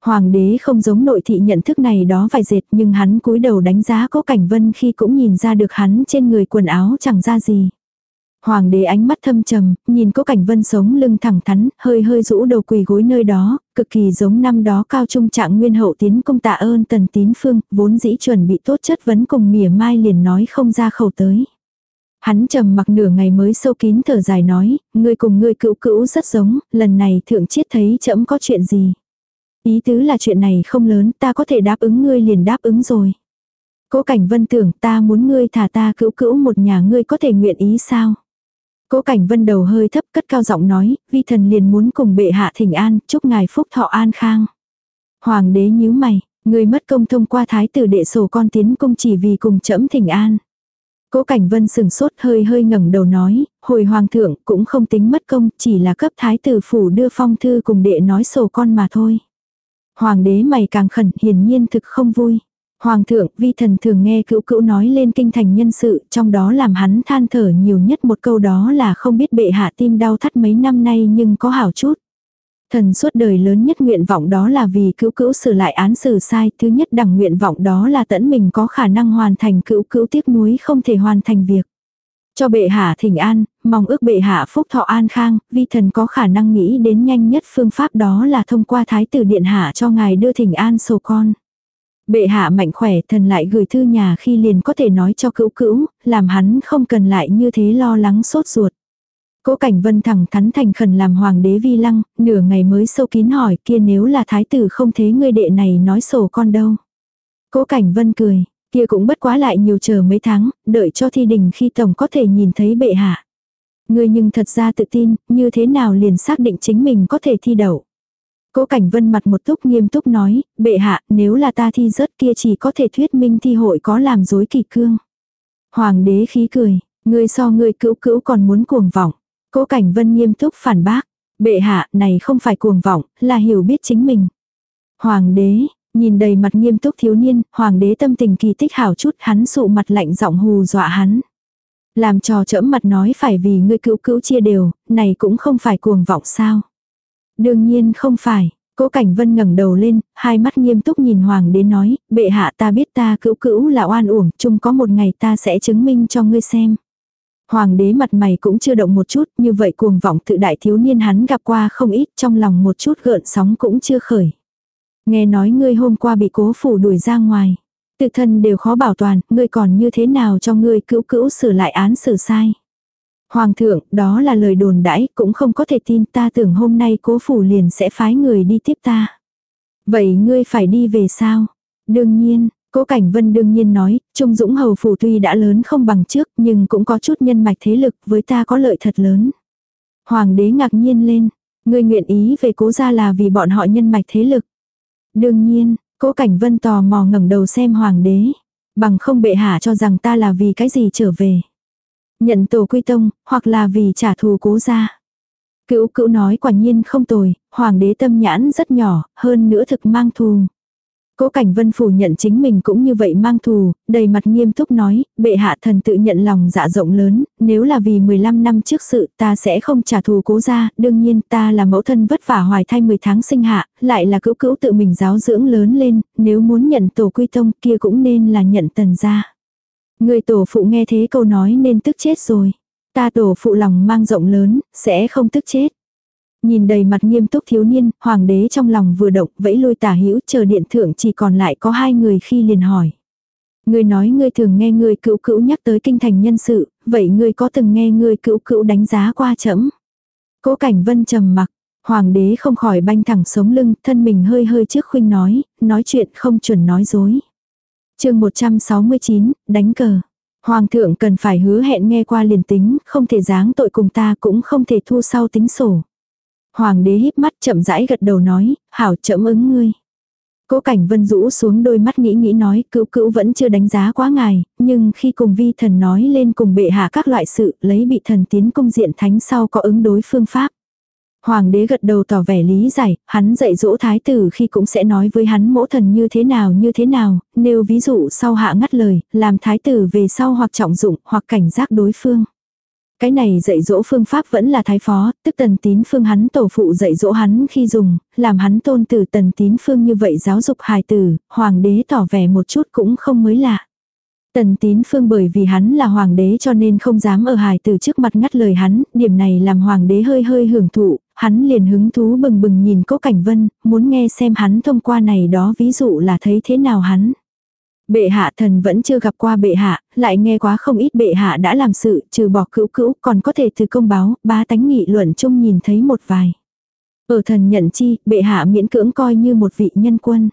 Hoàng đế không giống nội thị nhận thức này đó vải dệt nhưng hắn cúi đầu đánh giá cố cảnh vân khi cũng nhìn ra được hắn trên người quần áo chẳng ra gì. Hoàng đế ánh mắt thâm trầm, nhìn cố cảnh vân sống lưng thẳng thắn, hơi hơi rũ đầu quỳ gối nơi đó, cực kỳ giống năm đó cao trung trạng nguyên hậu tiến công tạ ơn tần tín phương, vốn dĩ chuẩn bị tốt chất vấn cùng mỉa mai liền nói không ra khẩu tới. Hắn trầm mặc nửa ngày mới sâu kín thở dài nói, ngươi cùng ngươi cữu cữu rất giống, lần này thượng chiết thấy chậm có chuyện gì. Ý tứ là chuyện này không lớn, ta có thể đáp ứng ngươi liền đáp ứng rồi. Cố cảnh vân tưởng ta muốn ngươi thả ta cữu cữu một nhà ngươi có thể nguyện ý sao? Cố cảnh vân đầu hơi thấp cất cao giọng nói, vi thần liền muốn cùng bệ hạ thỉnh an, chúc ngài phúc thọ an khang. Hoàng đế nhíu mày, người mất công thông qua thái tử đệ sổ con tiến cung chỉ vì cùng chẫm thỉnh an. Cố cảnh vân sừng sốt hơi hơi ngẩng đầu nói, hồi hoàng thượng cũng không tính mất công, chỉ là cấp thái tử phủ đưa phong thư cùng đệ nói sổ con mà thôi. Hoàng đế mày càng khẩn hiển nhiên thực không vui. Hoàng thượng, vi thần thường nghe cữu cữu nói lên kinh thành nhân sự, trong đó làm hắn than thở nhiều nhất một câu đó là không biết bệ hạ tim đau thắt mấy năm nay nhưng có hảo chút. Thần suốt đời lớn nhất nguyện vọng đó là vì cữu cữu sửa lại án xử sai, thứ nhất đẳng nguyện vọng đó là tẫn mình có khả năng hoàn thành cữu cữu tiếc nuối không thể hoàn thành việc. Cho bệ hạ thỉnh an, mong ước bệ hạ phúc thọ an khang, vi thần có khả năng nghĩ đến nhanh nhất phương pháp đó là thông qua thái tử điện hạ cho ngài đưa thỉnh an sổ con. Bệ hạ mạnh khỏe thần lại gửi thư nhà khi liền có thể nói cho cữu cữu, làm hắn không cần lại như thế lo lắng sốt ruột. Cố Cảnh Vân thẳng thắn thành khẩn làm hoàng đế vi lăng, nửa ngày mới sâu kín hỏi kia nếu là thái tử không thế ngươi đệ này nói sổ con đâu. Cố Cảnh Vân cười, kia cũng bất quá lại nhiều chờ mấy tháng, đợi cho thi đình khi tổng có thể nhìn thấy bệ hạ. Ngươi nhưng thật ra tự tin, như thế nào liền xác định chính mình có thể thi đậu. Cố Cảnh Vân mặt một túc nghiêm túc nói, bệ hạ, nếu là ta thi rớt kia chỉ có thể thuyết minh thi hội có làm dối kỳ cương. Hoàng đế khí cười, ngươi so ngươi cữu cữu còn muốn cuồng vọng. Cố Cảnh Vân nghiêm túc phản bác. Bệ hạ, này không phải cuồng vọng, là hiểu biết chính mình. Hoàng đế, nhìn đầy mặt nghiêm túc thiếu niên, hoàng đế tâm tình kỳ tích hảo chút, hắn sụ mặt lạnh giọng hù dọa hắn. Làm trò chẫm mặt nói phải vì ngươi cứu cứu chia đều, này cũng không phải cuồng vọng sao. Đương nhiên không phải, Cố Cảnh Vân ngẩng đầu lên, hai mắt nghiêm túc nhìn hoàng đế nói, bệ hạ ta biết ta cứu cứu là oan uổng, chung có một ngày ta sẽ chứng minh cho ngươi xem. Hoàng đế mặt mày cũng chưa động một chút, như vậy cuồng vọng tự đại thiếu niên hắn gặp qua không ít, trong lòng một chút gợn sóng cũng chưa khởi. Nghe nói ngươi hôm qua bị cố phủ đuổi ra ngoài. Tự thân đều khó bảo toàn, ngươi còn như thế nào cho ngươi cữu cữu sửa lại án xử sai. Hoàng thượng, đó là lời đồn đãi, cũng không có thể tin ta tưởng hôm nay cố phủ liền sẽ phái người đi tiếp ta. Vậy ngươi phải đi về sao? Đương nhiên, Cố Cảnh Vân đương nhiên nói, Trung Dũng Hầu Phủ tuy đã lớn không bằng trước nhưng cũng có chút nhân mạch thế lực với ta có lợi thật lớn. Hoàng đế ngạc nhiên lên, ngươi nguyện ý về cố gia là vì bọn họ nhân mạch thế lực. Đương nhiên, cố Cảnh Vân tò mò ngẩng đầu xem Hoàng đế. Bằng không bệ hạ cho rằng ta là vì cái gì trở về. Nhận tổ quy tông, hoặc là vì trả thù cố gia. Cữu cữu nói quả nhiên không tồi, hoàng đế tâm nhãn rất nhỏ, hơn nữa thực mang thù. Cố Cảnh Vân phủ nhận chính mình cũng như vậy mang thù, đầy mặt nghiêm túc nói, bệ hạ thần tự nhận lòng dạ rộng lớn, nếu là vì 15 năm trước sự ta sẽ không trả thù cố ra, đương nhiên ta là mẫu thân vất vả hoài thai 10 tháng sinh hạ, lại là cữu cữu tự mình giáo dưỡng lớn lên, nếu muốn nhận tổ quy tông kia cũng nên là nhận tần gia. Người tổ phụ nghe thế câu nói nên tức chết rồi. Ta tổ phụ lòng mang rộng lớn, sẽ không tức chết. Nhìn đầy mặt nghiêm túc thiếu niên, hoàng đế trong lòng vừa động, vẫy lui tả hữu chờ điện thượng chỉ còn lại có hai người khi liền hỏi. Ngươi nói ngươi thường nghe ngươi cữu cữu nhắc tới kinh thành nhân sự, vậy ngươi có từng nghe ngươi cữu cữu đánh giá qua chấm? Cố cảnh vân trầm mặc, hoàng đế không khỏi banh thẳng sống lưng, thân mình hơi hơi trước khuynh nói, nói chuyện không chuẩn nói dối chương 169, đánh cờ. Hoàng thượng cần phải hứa hẹn nghe qua liền tính, không thể giáng tội cùng ta cũng không thể thu sau tính sổ. Hoàng đế híp mắt chậm rãi gật đầu nói, hảo chậm ứng ngươi. Cố cảnh vân rũ xuống đôi mắt nghĩ nghĩ nói cữu cữu vẫn chưa đánh giá quá ngài, nhưng khi cùng vi thần nói lên cùng bệ hạ các loại sự lấy bị thần tiến công diện thánh sau có ứng đối phương pháp. Hoàng đế gật đầu tỏ vẻ lý giải, hắn dạy dỗ thái tử khi cũng sẽ nói với hắn mẫu thần như thế nào như thế nào, nêu ví dụ sau hạ ngắt lời, làm thái tử về sau hoặc trọng dụng hoặc cảnh giác đối phương. Cái này dạy dỗ phương pháp vẫn là thái phó, tức tần tín phương hắn tổ phụ dạy dỗ hắn khi dùng, làm hắn tôn tử tần tín phương như vậy giáo dục hài tử, hoàng đế tỏ vẻ một chút cũng không mới lạ. Tần tín phương bởi vì hắn là hoàng đế cho nên không dám ở hài từ trước mặt ngắt lời hắn, điểm này làm hoàng đế hơi hơi hưởng thụ, hắn liền hứng thú bừng bừng nhìn cố cảnh vân, muốn nghe xem hắn thông qua này đó ví dụ là thấy thế nào hắn. Bệ hạ thần vẫn chưa gặp qua bệ hạ, lại nghe quá không ít bệ hạ đã làm sự, trừ bỏ cữu cữu, còn có thể từ công báo, ba tánh nghị luận chung nhìn thấy một vài. Ở thần nhận chi, bệ hạ miễn cưỡng coi như một vị nhân quân.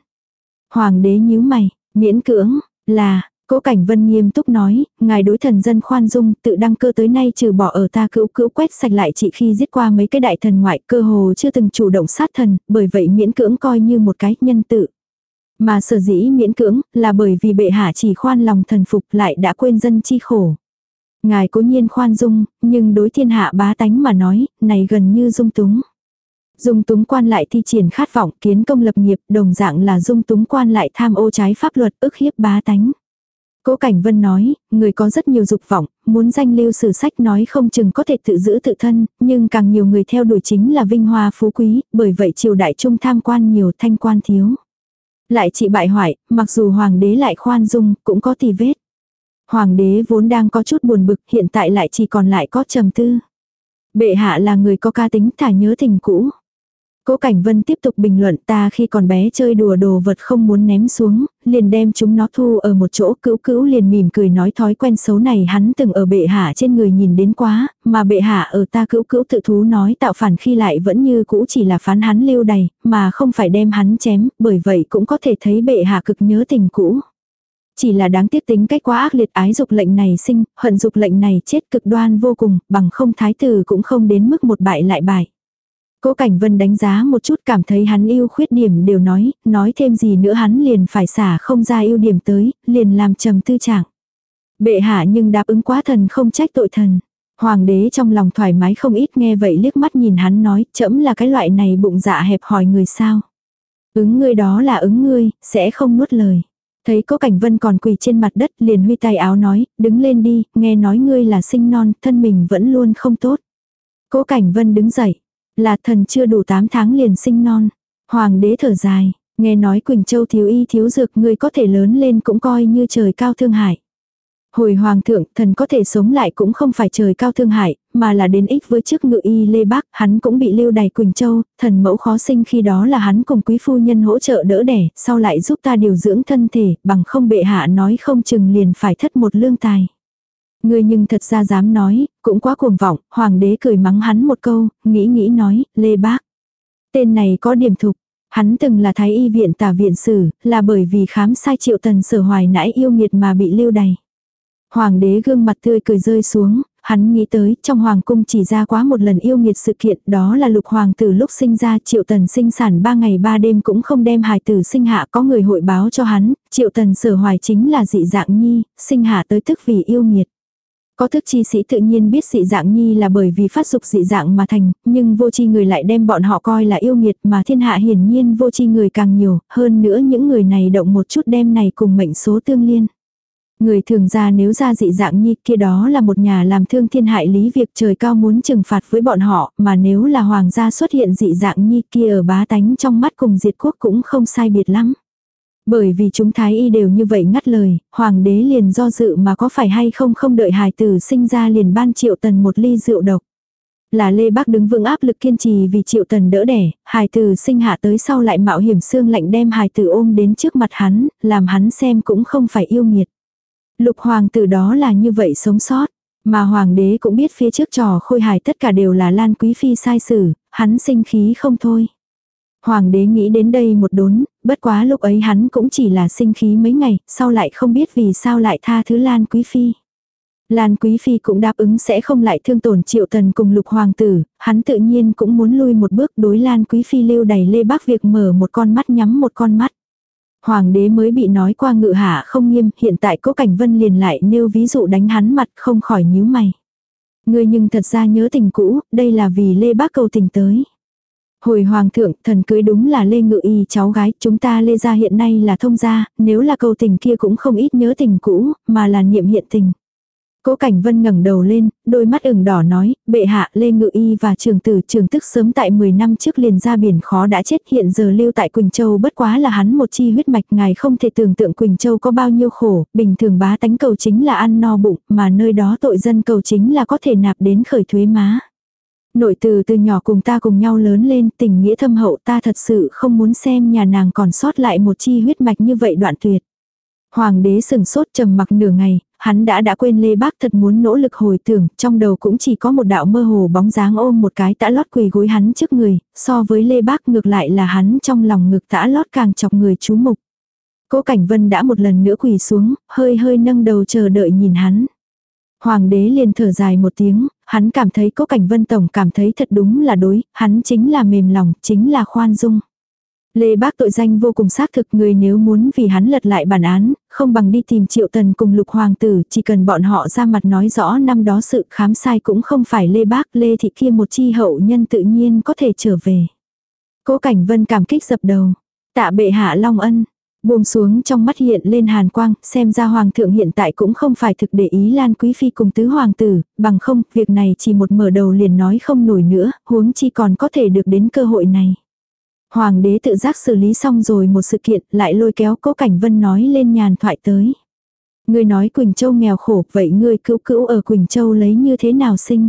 Hoàng đế nhíu mày, miễn cưỡng, là, Cố Cảnh Vân nghiêm túc nói, ngài đối thần dân khoan dung, tự đăng cơ tới nay trừ bỏ ở ta cữu cữu quét sạch lại chỉ khi giết qua mấy cái đại thần ngoại, cơ hồ chưa từng chủ động sát thần, bởi vậy miễn cưỡng coi như một cái nhân tự. Mà sở dĩ miễn cưỡng là bởi vì bệ hạ chỉ khoan lòng thần phục lại đã quên dân chi khổ. Ngài cố nhiên khoan dung, nhưng đối thiên hạ bá tánh mà nói, này gần như dung túng. Dung túng quan lại thi triển khát vọng kiến công lập nghiệp đồng dạng là dung túng quan lại tham ô trái pháp luật ức hiếp bá tánh. Cố Cảnh Vân nói, người có rất nhiều dục vọng, muốn danh lưu sử sách nói không chừng có thể tự giữ tự thân, nhưng càng nhiều người theo đuổi chính là vinh hoa phú quý, bởi vậy triều đại trung tham quan nhiều thanh quan thiếu. Lại trị bại hoại, mặc dù hoàng đế lại khoan dung, cũng có tì vết. Hoàng đế vốn đang có chút buồn bực, hiện tại lại chỉ còn lại có trầm tư. Bệ hạ là người có ca tính thả nhớ tình cũ. Cố Cảnh Vân tiếp tục bình luận ta khi còn bé chơi đùa đồ vật không muốn ném xuống, liền đem chúng nó thu ở một chỗ cữu cữu liền mỉm cười nói thói quen xấu này hắn từng ở bệ hạ trên người nhìn đến quá, mà bệ hạ ở ta cữu cữu tự thú nói tạo phản khi lại vẫn như cũ chỉ là phán hắn lưu đầy, mà không phải đem hắn chém, bởi vậy cũng có thể thấy bệ hạ cực nhớ tình cũ. Chỉ là đáng tiếc tính cách quá ác liệt ái dục lệnh này sinh, hận dục lệnh này chết cực đoan vô cùng, bằng không thái tử cũng không đến mức một bại lại bại. Cố Cảnh Vân đánh giá một chút cảm thấy hắn yêu khuyết điểm đều nói, nói thêm gì nữa hắn liền phải xả không ra ưu điểm tới, liền làm trầm tư trạng. Bệ hạ nhưng đáp ứng quá thần không trách tội thần. Hoàng đế trong lòng thoải mái không ít nghe vậy liếc mắt nhìn hắn nói, chấm là cái loại này bụng dạ hẹp hỏi người sao. Ứng ngươi đó là ứng ngươi, sẽ không nuốt lời. Thấy cố cảnh vân còn quỳ trên mặt đất liền huy tay áo nói, đứng lên đi, nghe nói ngươi là sinh non, thân mình vẫn luôn không tốt. Cố cảnh vân đứng dậy, là thần chưa đủ 8 tháng liền sinh non. Hoàng đế thở dài, nghe nói Quỳnh Châu thiếu y thiếu dược người có thể lớn lên cũng coi như trời cao thương hại. Hồi hoàng thượng, thần có thể sống lại cũng không phải trời cao thương hại, mà là đến ích với chức ngự y Lê Bác, hắn cũng bị lưu đày Quỳnh Châu, thần mẫu khó sinh khi đó là hắn cùng quý phu nhân hỗ trợ đỡ đẻ, sau lại giúp ta điều dưỡng thân thể, bằng không bệ hạ nói không chừng liền phải thất một lương tài. Ngươi nhưng thật ra dám nói, cũng quá cuồng vọng, hoàng đế cười mắng hắn một câu, nghĩ nghĩ nói, Lê Bác. Tên này có điểm thục, hắn từng là thái y viện tả viện sử, là bởi vì khám sai triệu tần sở hoài nãi yêu nghiệt mà bị lưu đày. Hoàng đế gương mặt tươi cười rơi xuống, hắn nghĩ tới trong hoàng cung chỉ ra quá một lần yêu nghiệt sự kiện đó là lục hoàng tử lúc sinh ra triệu tần sinh sản ba ngày ba đêm cũng không đem hài tử sinh hạ có người hội báo cho hắn, triệu tần sở hoài chính là dị dạng nhi, sinh hạ tới tức vì yêu nghiệt. Có thức chi sĩ tự nhiên biết dị dạng nhi là bởi vì phát dục dị dạng mà thành, nhưng vô chi người lại đem bọn họ coi là yêu nghiệt mà thiên hạ hiển nhiên vô chi người càng nhiều, hơn nữa những người này động một chút đem này cùng mệnh số tương liên. Người thường ra nếu ra dị dạng nhi kia đó là một nhà làm thương thiên hại lý việc trời cao muốn trừng phạt với bọn họ, mà nếu là hoàng gia xuất hiện dị dạng nhi kia ở bá tánh trong mắt cùng diệt quốc cũng không sai biệt lắm. Bởi vì chúng thái y đều như vậy ngắt lời, hoàng đế liền do dự mà có phải hay không không đợi hài tử sinh ra liền ban triệu tần một ly rượu độc. Là Lê Bác đứng vững áp lực kiên trì vì triệu tần đỡ đẻ, hài tử sinh hạ tới sau lại mạo hiểm xương lạnh đem hài tử ôm đến trước mặt hắn, làm hắn xem cũng không phải yêu nghiệt. Lục hoàng tử đó là như vậy sống sót. Mà hoàng đế cũng biết phía trước trò khôi hài tất cả đều là Lan Quý Phi sai xử, hắn sinh khí không thôi. Hoàng đế nghĩ đến đây một đốn, bất quá lúc ấy hắn cũng chỉ là sinh khí mấy ngày, sau lại không biết vì sao lại tha thứ Lan Quý Phi. Lan Quý Phi cũng đáp ứng sẽ không lại thương tổn triệu tần cùng lục hoàng tử, hắn tự nhiên cũng muốn lui một bước đối Lan Quý Phi lưu đầy lê bác việc mở một con mắt nhắm một con mắt. Hoàng đế mới bị nói qua ngự hạ không nghiêm, hiện tại cố cảnh vân liền lại nêu ví dụ đánh hắn mặt không khỏi nhíu mày. Người nhưng thật ra nhớ tình cũ, đây là vì lê bác cầu tình tới. Hồi hoàng thượng, thần cưới đúng là Lê Ngự Y cháu gái, chúng ta Lê gia hiện nay là thông gia, nếu là câu tình kia cũng không ít nhớ tình cũ, mà là niệm hiện tình. Cố Cảnh Vân ngẩng đầu lên, đôi mắt ửng đỏ nói, bệ hạ Lê Ngự Y và trường tử trường tức sớm tại 10 năm trước liền ra biển khó đã chết hiện giờ lưu tại Quỳnh Châu bất quá là hắn một chi huyết mạch ngài không thể tưởng tượng Quỳnh Châu có bao nhiêu khổ, bình thường bá tánh cầu chính là ăn no bụng, mà nơi đó tội dân cầu chính là có thể nạp đến khởi thuế má. Nội từ từ nhỏ cùng ta cùng nhau lớn lên tình nghĩa thâm hậu ta thật sự không muốn xem nhà nàng còn sót lại một chi huyết mạch như vậy đoạn tuyệt. Hoàng đế sừng sốt trầm mặc nửa ngày, hắn đã đã quên Lê Bác thật muốn nỗ lực hồi tưởng, trong đầu cũng chỉ có một đạo mơ hồ bóng dáng ôm một cái tã lót quỳ gối hắn trước người, so với Lê Bác ngược lại là hắn trong lòng ngực tã lót càng chọc người chú mục. Cố Cảnh Vân đã một lần nữa quỳ xuống, hơi hơi nâng đầu chờ đợi nhìn hắn. Hoàng đế liền thở dài một tiếng, hắn cảm thấy cố cảnh vân tổng cảm thấy thật đúng là đối, hắn chính là mềm lòng, chính là khoan dung. Lê Bác tội danh vô cùng xác thực người nếu muốn vì hắn lật lại bản án, không bằng đi tìm triệu tần cùng lục hoàng tử, chỉ cần bọn họ ra mặt nói rõ năm đó sự khám sai cũng không phải Lê Bác, Lê Thị kia một chi hậu nhân tự nhiên có thể trở về. Cố Cảnh Vân cảm kích dập đầu, tạ bệ hạ long ân, Buông xuống trong mắt hiện lên hàn quang, xem ra hoàng thượng hiện tại cũng không phải thực để ý Lan Quý Phi cùng tứ hoàng tử, bằng không, việc này chỉ một mở đầu liền nói không nổi nữa, huống chi còn có thể được đến cơ hội này. Hoàng đế tự giác xử lý xong rồi một sự kiện, lại lôi kéo cố cảnh vân nói lên nhàn thoại tới. Ngươi nói Quỳnh Châu nghèo khổ, vậy ngươi cứu cữu ở Quỳnh Châu lấy như thế nào sinh?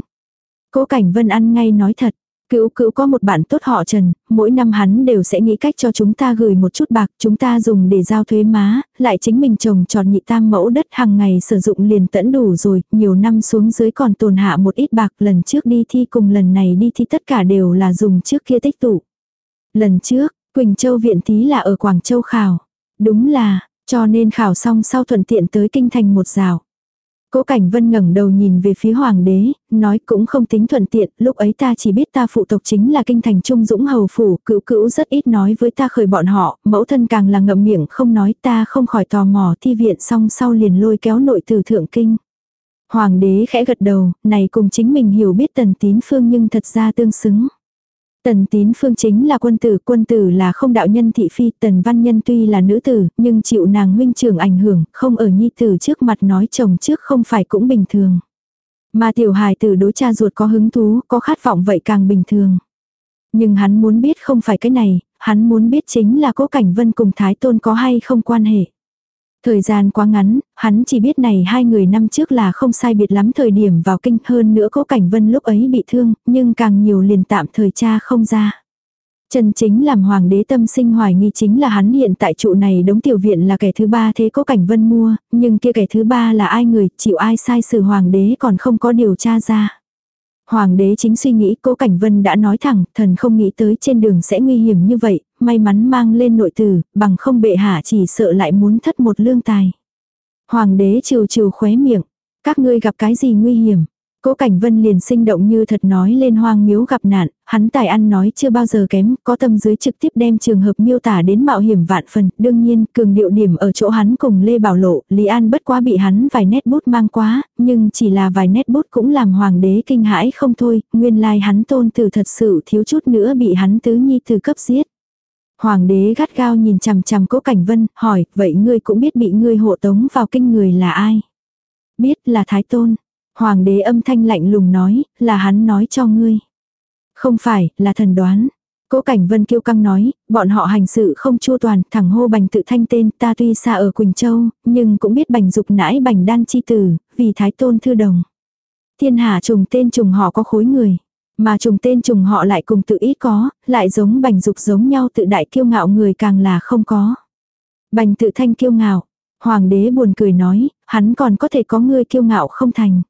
Cố cảnh vân ăn ngay nói thật, Cữu cữu có một bạn tốt họ Trần, mỗi năm hắn đều sẽ nghĩ cách cho chúng ta gửi một chút bạc, chúng ta dùng để giao thuế má, lại chính mình trồng trọt nhị tam mẫu đất hàng ngày sử dụng liền tẫn đủ rồi, nhiều năm xuống dưới còn tồn hạ một ít bạc, lần trước đi thi cùng lần này đi thi tất cả đều là dùng trước kia tích tụ. Lần trước, Quỳnh Châu viện thí là ở Quảng Châu khảo. Đúng là, cho nên khảo xong sau thuận tiện tới kinh thành một rào. Cố Cảnh Vân ngẩng đầu nhìn về phía hoàng đế, nói cũng không tính thuận tiện, lúc ấy ta chỉ biết ta phụ tộc chính là kinh thành trung dũng hầu phủ, cữu cữu rất ít nói với ta khởi bọn họ, mẫu thân càng là ngậm miệng không nói ta không khỏi tò mò thi viện xong sau liền lôi kéo nội tử thượng kinh. Hoàng đế khẽ gật đầu, này cùng chính mình hiểu biết tần tín phương nhưng thật ra tương xứng. Tần tín phương chính là quân tử, quân tử là không đạo nhân thị phi, tần văn nhân tuy là nữ tử, nhưng chịu nàng huynh trưởng ảnh hưởng, không ở nhi tử trước mặt nói chồng trước không phải cũng bình thường. Mà tiểu hài tử đối cha ruột có hứng thú, có khát vọng vậy càng bình thường. Nhưng hắn muốn biết không phải cái này, hắn muốn biết chính là cố cảnh vân cùng thái tôn có hay không quan hệ. Thời gian quá ngắn, hắn chỉ biết này hai người năm trước là không sai biệt lắm thời điểm vào kinh hơn nữa cố cảnh vân lúc ấy bị thương, nhưng càng nhiều liền tạm thời cha không ra. Chân chính làm hoàng đế tâm sinh hoài nghi chính là hắn hiện tại trụ này đống tiểu viện là kẻ thứ ba thế cố cảnh vân mua, nhưng kia kẻ thứ ba là ai người, chịu ai sai sự hoàng đế còn không có điều tra ra. Hoàng đế chính suy nghĩ cố Cảnh Vân đã nói thẳng, thần không nghĩ tới trên đường sẽ nguy hiểm như vậy, may mắn mang lên nội tử, bằng không bệ hạ chỉ sợ lại muốn thất một lương tài. Hoàng đế trừ trừ khóe miệng, các ngươi gặp cái gì nguy hiểm. Cố Cảnh Vân liền sinh động như thật nói lên hoang miếu gặp nạn, hắn tài ăn nói chưa bao giờ kém, có tâm dưới trực tiếp đem trường hợp miêu tả đến mạo hiểm vạn phần, đương nhiên, cường điệu điểm ở chỗ hắn cùng Lê Bảo Lộ, Lý An bất quá bị hắn vài nét bút mang quá, nhưng chỉ là vài nét bút cũng làm hoàng đế kinh hãi không thôi, nguyên lai hắn tôn tử thật sự thiếu chút nữa bị hắn tứ nhi từ cấp giết. Hoàng đế gắt gao nhìn chằm chằm Cố Cảnh Vân, hỏi, vậy ngươi cũng biết bị ngươi hộ tống vào kinh người là ai? Biết là Thái Tôn. Hoàng đế âm thanh lạnh lùng nói, là hắn nói cho ngươi. Không phải, là thần đoán. Cố Cảnh Vân kiêu căng nói, bọn họ hành sự không chua toàn, thẳng hô bành tự thanh tên, ta tuy xa ở Quỳnh Châu, nhưng cũng biết bành dục nãi bành đan chi tử, vì thái tôn thư đồng. Thiên hạ trùng tên trùng họ có khối người, mà trùng tên trùng họ lại cùng tự ít có, lại giống bành dục giống nhau tự đại kiêu ngạo người càng là không có. Bành tự thanh kiêu ngạo, hoàng đế buồn cười nói, hắn còn có thể có người kiêu ngạo không thành.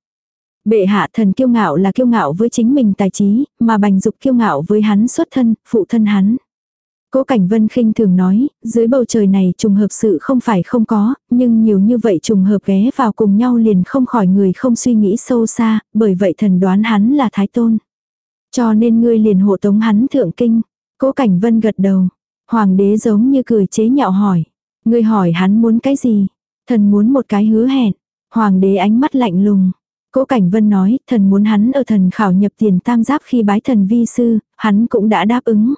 Bệ hạ thần kiêu ngạo là kiêu ngạo với chính mình tài trí, mà bành dục kiêu ngạo với hắn xuất thân, phụ thân hắn. Cố Cảnh Vân khinh thường nói, dưới bầu trời này trùng hợp sự không phải không có, nhưng nhiều như vậy trùng hợp ghé vào cùng nhau liền không khỏi người không suy nghĩ sâu xa, bởi vậy thần đoán hắn là Thái Tôn. Cho nên ngươi liền hộ tống hắn thượng kinh. Cố Cảnh Vân gật đầu. Hoàng đế giống như cười chế nhạo hỏi. Ngươi hỏi hắn muốn cái gì? Thần muốn một cái hứa hẹn. Hoàng đế ánh mắt lạnh lùng. Cố Cảnh Vân nói, thần muốn hắn ở thần khảo nhập tiền tam giáp khi bái thần vi sư, hắn cũng đã đáp ứng.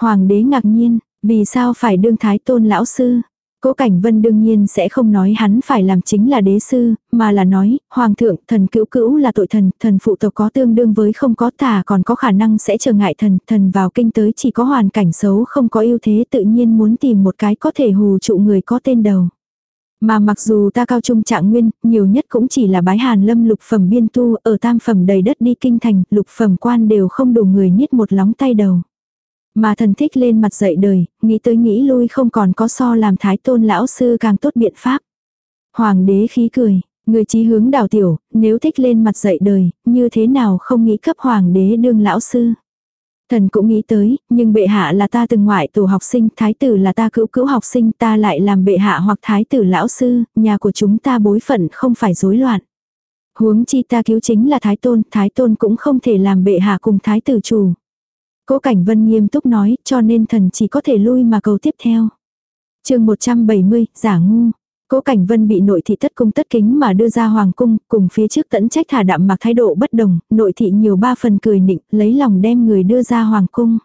Hoàng đế ngạc nhiên, vì sao phải đương thái tôn lão sư? Cố Cảnh Vân đương nhiên sẽ không nói hắn phải làm chính là đế sư, mà là nói, Hoàng thượng, thần cữu cữu là tội thần, thần phụ tộc có tương đương với không có tà còn có khả năng sẽ trở ngại thần, thần vào kinh tới chỉ có hoàn cảnh xấu không có ưu thế tự nhiên muốn tìm một cái có thể hù trụ người có tên đầu. Mà mặc dù ta cao trung trạng nguyên, nhiều nhất cũng chỉ là bái hàn lâm lục phẩm biên tu, ở tam phẩm đầy đất đi kinh thành, lục phẩm quan đều không đủ người niết một lóng tay đầu. Mà thần thích lên mặt dậy đời, nghĩ tới nghĩ lui không còn có so làm thái tôn lão sư càng tốt biện pháp. Hoàng đế khí cười, người chí hướng đào tiểu, nếu thích lên mặt dậy đời, như thế nào không nghĩ cấp hoàng đế đương lão sư. Thần cũng nghĩ tới, nhưng bệ hạ là ta từng ngoại tổ học sinh, thái tử là ta cữu cữu học sinh, ta lại làm bệ hạ hoặc thái tử lão sư, nhà của chúng ta bối phận không phải rối loạn. Huống chi ta cứu chính là thái tôn, thái tôn cũng không thể làm bệ hạ cùng thái tử chủ. Cố Cảnh Vân nghiêm túc nói, cho nên thần chỉ có thể lui mà cầu tiếp theo. chương 170, giả ngu. Cố Cảnh Vân bị nội thị tất cung tất kính mà đưa ra hoàng cung, cùng phía trước tẫn trách thả đạm mặc thái độ bất đồng, nội thị nhiều ba phần cười nịnh, lấy lòng đem người đưa ra hoàng cung.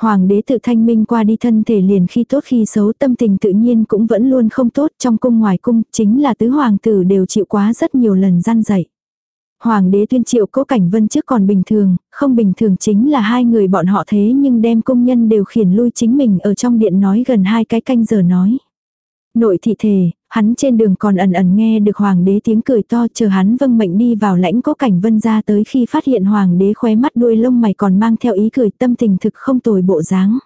Hoàng đế tự thanh minh qua đi thân thể liền khi tốt khi xấu tâm tình tự nhiên cũng vẫn luôn không tốt trong cung ngoài cung, chính là tứ hoàng tử đều chịu quá rất nhiều lần gian dạy. Hoàng đế tuyên triệu cố cảnh vân trước còn bình thường, không bình thường chính là hai người bọn họ thế nhưng đem công nhân đều khiển lui chính mình ở trong điện nói gần hai cái canh giờ nói. Nội thị thề, hắn trên đường còn ẩn ẩn nghe được hoàng đế tiếng cười to chờ hắn vâng mệnh đi vào lãnh cố cảnh vân ra tới khi phát hiện hoàng đế khóe mắt đuôi lông mày còn mang theo ý cười tâm tình thực không tồi bộ dáng.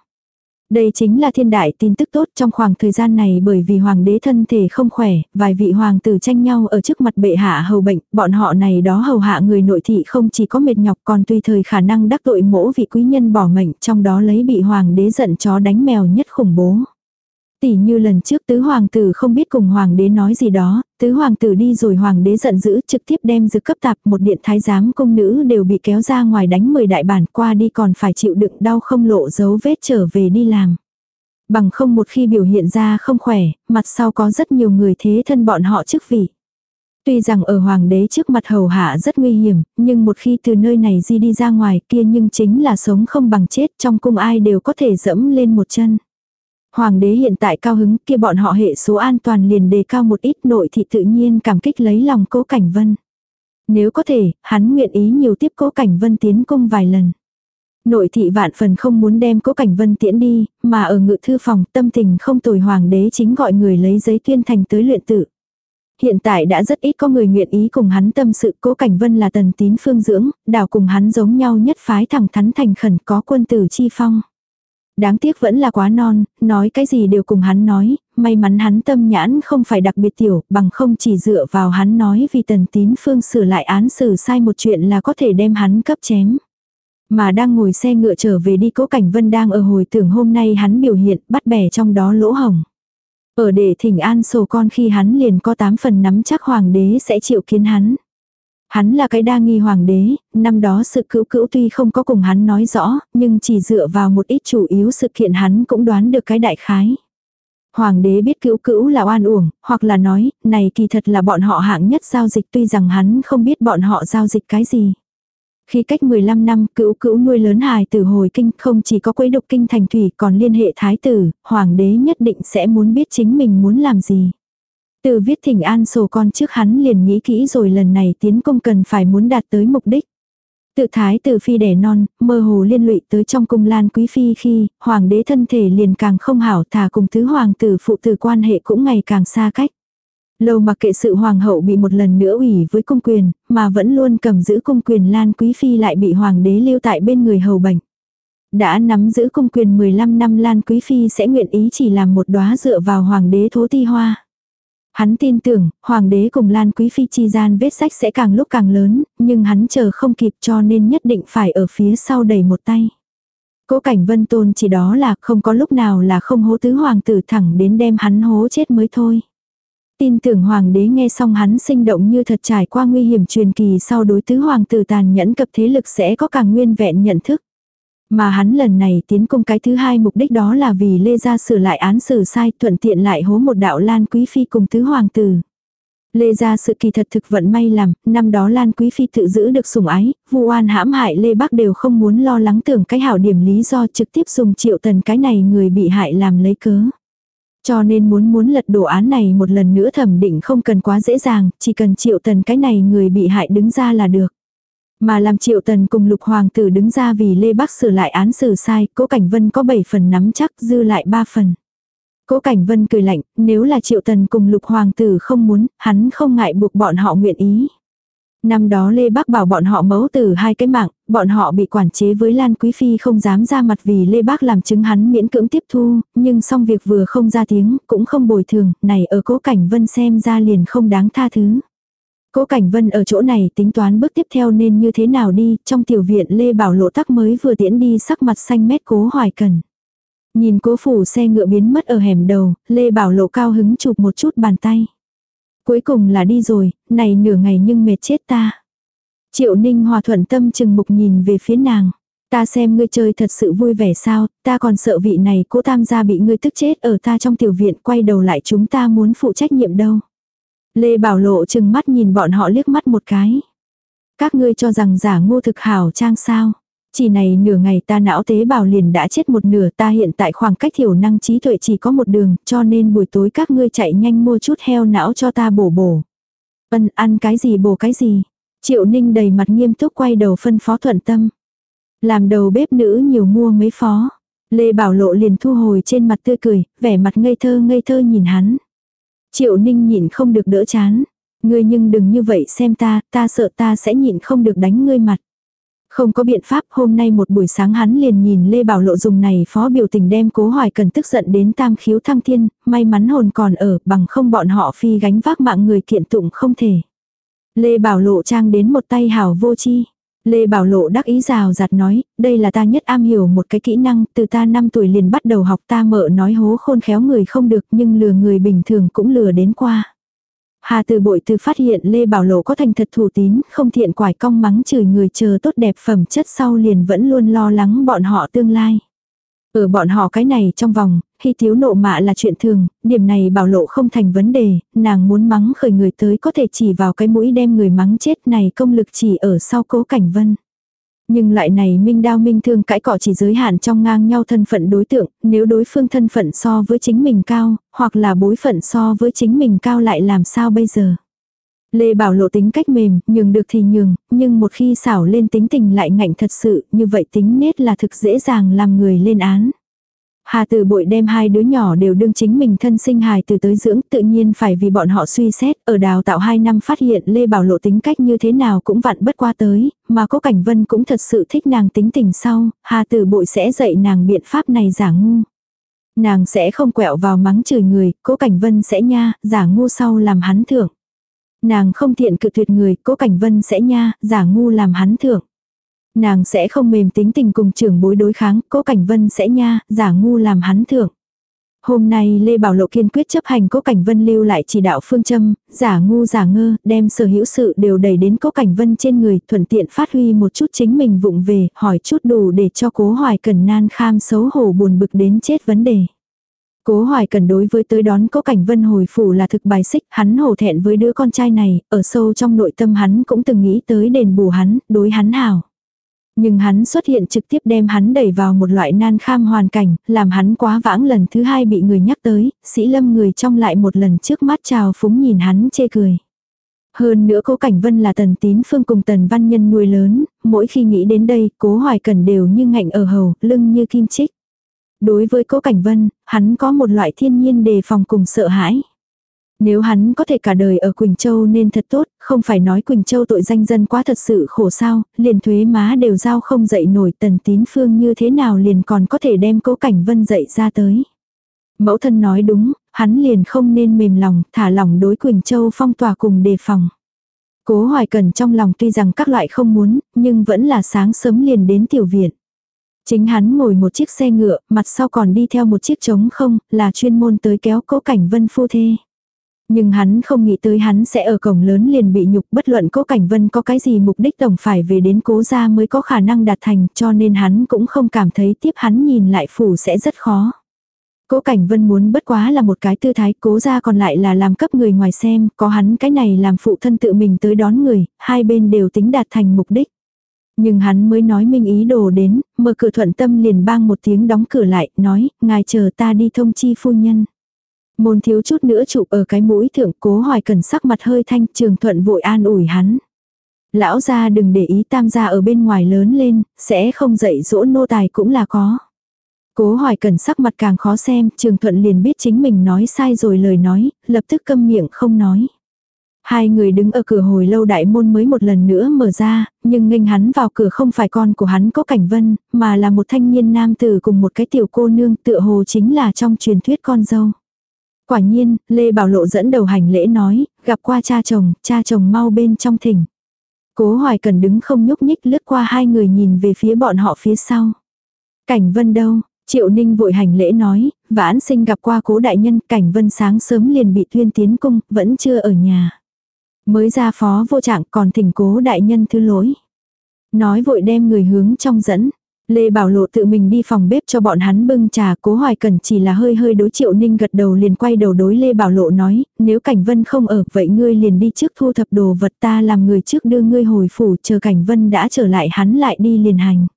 Đây chính là thiên đại tin tức tốt trong khoảng thời gian này bởi vì hoàng đế thân thể không khỏe, vài vị hoàng tử tranh nhau ở trước mặt bệ hạ hầu bệnh, bọn họ này đó hầu hạ người nội thị không chỉ có mệt nhọc còn tùy thời khả năng đắc tội mỗ vị quý nhân bỏ mệnh trong đó lấy bị hoàng đế giận chó đánh mèo nhất khủng bố. Tỷ như lần trước tứ hoàng tử không biết cùng hoàng đế nói gì đó, tứ hoàng tử đi rồi hoàng đế giận dữ trực tiếp đem dược cấp tạp một điện thái giám công nữ đều bị kéo ra ngoài đánh mười đại bản qua đi còn phải chịu đựng đau không lộ dấu vết trở về đi làm. Bằng không một khi biểu hiện ra không khỏe, mặt sau có rất nhiều người thế thân bọn họ chức vị. Tuy rằng ở hoàng đế trước mặt hầu hạ rất nguy hiểm, nhưng một khi từ nơi này di đi ra ngoài kia nhưng chính là sống không bằng chết trong cung ai đều có thể dẫm lên một chân. Hoàng đế hiện tại cao hứng kia bọn họ hệ số an toàn liền đề cao một ít nội thị tự nhiên cảm kích lấy lòng cố cảnh vân. Nếu có thể, hắn nguyện ý nhiều tiếp cố cảnh vân tiến cung vài lần. Nội thị vạn phần không muốn đem cố cảnh vân tiễn đi, mà ở ngự thư phòng tâm tình không tồi hoàng đế chính gọi người lấy giấy tuyên thành tới luyện tự. Hiện tại đã rất ít có người nguyện ý cùng hắn tâm sự cố cảnh vân là tần tín phương dưỡng, đảo cùng hắn giống nhau nhất phái thẳng thắn thành khẩn có quân tử chi phong. Đáng tiếc vẫn là quá non, nói cái gì đều cùng hắn nói, may mắn hắn tâm nhãn không phải đặc biệt tiểu, bằng không chỉ dựa vào hắn nói vì tần tín phương sửa lại án xử sai một chuyện là có thể đem hắn cấp chém. Mà đang ngồi xe ngựa trở về đi cố cảnh vân đang ở hồi tưởng hôm nay hắn biểu hiện bắt bẻ trong đó lỗ hồng. Ở để thỉnh an sổ con khi hắn liền có tám phần nắm chắc hoàng đế sẽ chịu kiến hắn. Hắn là cái đa nghi hoàng đế, năm đó sự cữu cữu tuy không có cùng hắn nói rõ, nhưng chỉ dựa vào một ít chủ yếu sự kiện hắn cũng đoán được cái đại khái. Hoàng đế biết cữu cữu là oan uổng, hoặc là nói, này kỳ thật là bọn họ hạng nhất giao dịch tuy rằng hắn không biết bọn họ giao dịch cái gì. Khi cách 15 năm cữu cữu nuôi lớn hài tử hồi kinh không chỉ có quấy độc kinh thành thủy còn liên hệ thái tử, hoàng đế nhất định sẽ muốn biết chính mình muốn làm gì. Từ viết thỉnh an sổ con trước hắn liền nghĩ kỹ rồi lần này tiến công cần phải muốn đạt tới mục đích. Tự thái tử phi đẻ non, mơ hồ liên lụy tới trong cung lan quý phi khi, hoàng đế thân thể liền càng không hảo thả cùng tứ hoàng tử phụ tử quan hệ cũng ngày càng xa cách. Lâu mặc kệ sự hoàng hậu bị một lần nữa ủy với cung quyền, mà vẫn luôn cầm giữ cung quyền lan quý phi lại bị hoàng đế lưu tại bên người hầu bệnh. Đã nắm giữ cung quyền 15 năm lan quý phi sẽ nguyện ý chỉ làm một đóa dựa vào hoàng đế thố ti hoa. Hắn tin tưởng, hoàng đế cùng Lan Quý Phi chi gian vết sách sẽ càng lúc càng lớn, nhưng hắn chờ không kịp cho nên nhất định phải ở phía sau đẩy một tay. Cố cảnh vân tôn chỉ đó là không có lúc nào là không hố tứ hoàng tử thẳng đến đem hắn hố chết mới thôi. Tin tưởng hoàng đế nghe xong hắn sinh động như thật trải qua nguy hiểm truyền kỳ sau đối tứ hoàng tử tàn nhẫn cập thế lực sẽ có càng nguyên vẹn nhận thức. Mà hắn lần này tiến công cái thứ hai mục đích đó là vì Lê Gia sửa lại án xử sai thuận tiện lại hố một đạo Lan Quý Phi cùng tứ hoàng tử. Lê Gia sự kỳ thật thực vận may làm, năm đó Lan Quý Phi tự giữ được sủng ái, vu oan hãm hại Lê Bắc đều không muốn lo lắng tưởng cái hảo điểm lý do trực tiếp dùng triệu tần cái này người bị hại làm lấy cớ. Cho nên muốn muốn lật đổ án này một lần nữa thẩm định không cần quá dễ dàng, chỉ cần triệu tần cái này người bị hại đứng ra là được. Mà làm triệu tần cùng lục hoàng tử đứng ra vì Lê Bắc sửa lại án xử sai, cố Cảnh Vân có 7 phần nắm chắc dư lại 3 phần. Cố Cảnh Vân cười lạnh, nếu là triệu tần cùng lục hoàng tử không muốn, hắn không ngại buộc bọn họ nguyện ý. Năm đó Lê Bắc bảo bọn họ mấu tử hai cái mạng, bọn họ bị quản chế với Lan Quý Phi không dám ra mặt vì Lê Bắc làm chứng hắn miễn cưỡng tiếp thu, nhưng xong việc vừa không ra tiếng, cũng không bồi thường, này ở cố cảnh vân xem ra liền không đáng tha thứ. Cố Cảnh Vân ở chỗ này tính toán bước tiếp theo nên như thế nào đi, trong tiểu viện Lê Bảo Lộ tắc mới vừa tiễn đi sắc mặt xanh mét cố hoài cần. Nhìn cố phủ xe ngựa biến mất ở hẻm đầu, Lê Bảo Lộ cao hứng chụp một chút bàn tay. Cuối cùng là đi rồi, này nửa ngày nhưng mệt chết ta. Triệu Ninh hòa thuận tâm chừng mục nhìn về phía nàng. Ta xem ngươi chơi thật sự vui vẻ sao, ta còn sợ vị này cố tam gia bị ngươi tức chết ở ta trong tiểu viện quay đầu lại chúng ta muốn phụ trách nhiệm đâu. Lê Bảo Lộ chừng mắt nhìn bọn họ liếc mắt một cái. Các ngươi cho rằng giả ngu thực hảo trang sao. Chỉ này nửa ngày ta não tế bào liền đã chết một nửa ta hiện tại khoảng cách thiểu năng trí tuệ chỉ có một đường cho nên buổi tối các ngươi chạy nhanh mua chút heo não cho ta bổ bổ. Vân ăn cái gì bổ cái gì. Triệu ninh đầy mặt nghiêm túc quay đầu phân phó thuận tâm. Làm đầu bếp nữ nhiều mua mấy phó. Lê Bảo Lộ liền thu hồi trên mặt tươi cười, vẻ mặt ngây thơ ngây thơ nhìn hắn. Triệu ninh nhìn không được đỡ chán. Ngươi nhưng đừng như vậy xem ta, ta sợ ta sẽ nhịn không được đánh ngươi mặt. Không có biện pháp hôm nay một buổi sáng hắn liền nhìn Lê Bảo Lộ dùng này phó biểu tình đem cố hoài cần tức giận đến tam khiếu thăng thiên, may mắn hồn còn ở bằng không bọn họ phi gánh vác mạng người kiện tụng không thể. Lê Bảo Lộ trang đến một tay hảo vô chi. Lê Bảo Lộ đắc ý rào giặt nói, đây là ta nhất am hiểu một cái kỹ năng, từ ta 5 tuổi liền bắt đầu học ta mợ nói hố khôn khéo người không được nhưng lừa người bình thường cũng lừa đến qua. Hà từ bội từ phát hiện Lê Bảo Lộ có thành thật thủ tín, không thiện quải cong mắng chửi người chờ tốt đẹp phẩm chất sau liền vẫn luôn lo lắng bọn họ tương lai. Ở bọn họ cái này trong vòng, khi thiếu nộ mạ là chuyện thường, điểm này bảo lộ không thành vấn đề, nàng muốn mắng khởi người tới có thể chỉ vào cái mũi đem người mắng chết này công lực chỉ ở sau cố cảnh vân. Nhưng loại này minh đao minh thương cãi cọ chỉ giới hạn trong ngang nhau thân phận đối tượng, nếu đối phương thân phận so với chính mình cao, hoặc là bối phận so với chính mình cao lại làm sao bây giờ. Lê Bảo lộ tính cách mềm, nhường được thì nhường, nhưng một khi xảo lên tính tình lại ngạnh thật sự, như vậy tính nết là thực dễ dàng làm người lên án. Hà Tử Bội đem hai đứa nhỏ đều đương chính mình thân sinh hài từ tới dưỡng, tự nhiên phải vì bọn họ suy xét, ở đào tạo hai năm phát hiện Lê Bảo Lộ tính cách như thế nào cũng vặn bất qua tới, mà Cố Cảnh Vân cũng thật sự thích nàng tính tình sau, Hà Tử Bội sẽ dạy nàng biện pháp này giả ngu. Nàng sẽ không quẹo vào mắng chửi người, Cố Cảnh Vân sẽ nha, giả ngu sau làm hắn thưởng. Nàng không thiện cự tuyệt người, Cố Cảnh Vân sẽ nha, giả ngu làm hắn thưởng. Nàng sẽ không mềm tính tình cùng trưởng bối đối kháng, cố cảnh vân sẽ nha, giả ngu làm hắn thưởng. Hôm nay Lê Bảo Lộ kiên quyết chấp hành Cố Cảnh Vân lưu lại chỉ đạo phương châm, giả ngu giả ngơ, đem sở hữu sự đều đẩy đến Cố Cảnh Vân trên người, thuận tiện phát huy một chút chính mình vụng về, hỏi chút đủ để cho Cố Hoài Cần nan kham xấu hổ buồn bực đến chết vấn đề. Cố Hoài Cần đối với tới đón có Cảnh Vân hồi phủ là thực bài xích, hắn hổ thẹn với đứa con trai này, ở sâu trong nội tâm hắn cũng từng nghĩ tới đền bù hắn, đối hắn hảo. Nhưng hắn xuất hiện trực tiếp đem hắn đẩy vào một loại nan kham hoàn cảnh, làm hắn quá vãng lần thứ hai bị người nhắc tới, sĩ lâm người trong lại một lần trước mắt chào phúng nhìn hắn chê cười. Hơn nữa cố Cảnh Vân là tần tín phương cùng tần văn nhân nuôi lớn, mỗi khi nghĩ đến đây, cố hoài cần đều như ngạnh ở hầu, lưng như kim chích. Đối với cố Cảnh Vân, hắn có một loại thiên nhiên đề phòng cùng sợ hãi. Nếu hắn có thể cả đời ở Quỳnh Châu nên thật tốt, không phải nói Quỳnh Châu tội danh dân quá thật sự khổ sao, liền thuế má đều giao không dậy nổi tần tín phương như thế nào liền còn có thể đem cố cảnh vân dậy ra tới. Mẫu thân nói đúng, hắn liền không nên mềm lòng, thả lòng đối Quỳnh Châu phong tỏa cùng đề phòng. Cố hoài cần trong lòng tuy rằng các loại không muốn, nhưng vẫn là sáng sớm liền đến tiểu viện. Chính hắn ngồi một chiếc xe ngựa, mặt sau còn đi theo một chiếc trống không, là chuyên môn tới kéo cố cảnh vân phu thê. Nhưng hắn không nghĩ tới hắn sẽ ở cổng lớn liền bị nhục bất luận cố cảnh vân có cái gì mục đích tổng phải về đến cố gia mới có khả năng đạt thành cho nên hắn cũng không cảm thấy tiếp hắn nhìn lại phủ sẽ rất khó. Cố Cảnh Vân muốn bất quá là một cái tư thái, cố gia còn lại là làm cấp người ngoài xem, có hắn cái này làm phụ thân tự mình tới đón người, hai bên đều tính đạt thành mục đích. Nhưng hắn mới nói minh ý đồ đến, mở cửa thuận tâm liền bang một tiếng đóng cửa lại, nói, ngài chờ ta đi thông chi phu nhân. Môn thiếu chút nữa chụp ở cái mũi thượng cố hoài cần sắc mặt hơi thanh trường thuận vội an ủi hắn. Lão gia đừng để ý tam gia ở bên ngoài lớn lên, sẽ không dạy dỗ nô tài cũng là có. Cố hoài cần sắc mặt càng khó xem, trường thuận liền biết chính mình nói sai rồi lời nói, lập tức câm miệng không nói. Hai người đứng ở cửa hồi lâu đại môn mới một lần nữa mở ra, nhưng nghênh hắn vào cửa không phải con của hắn có cảnh vân, mà là một thanh niên nam tử cùng một cái tiểu cô nương tựa hồ chính là trong truyền thuyết con dâu. Quả nhiên, Lê Bảo Lộ dẫn đầu hành lễ nói, gặp qua cha chồng, cha chồng mau bên trong thỉnh. Cố Hoài Cần đứng không nhúc nhích lướt qua hai người nhìn về phía bọn họ phía sau. Cảnh Vân đâu? Triệu Ninh vội hành lễ nói, vãn sinh gặp qua cố đại nhân, Cảnh Vân sáng sớm liền bị tuyên tiến cung, vẫn chưa ở nhà. Mới ra phó vô trạng còn thỉnh cố đại nhân thứ lỗi. Nói vội đem người hướng trong dẫn. Lê Bảo Lộ tự mình đi phòng bếp cho bọn hắn bưng trà, cố hoài cần chỉ là hơi hơi đối triệu ninh gật đầu liền quay đầu đối Lê Bảo Lộ nói, nếu Cảnh Vân không ở, vậy ngươi liền đi trước thu thập đồ vật ta làm người trước đưa ngươi hồi phủ, chờ Cảnh Vân đã trở lại hắn lại đi liền hành.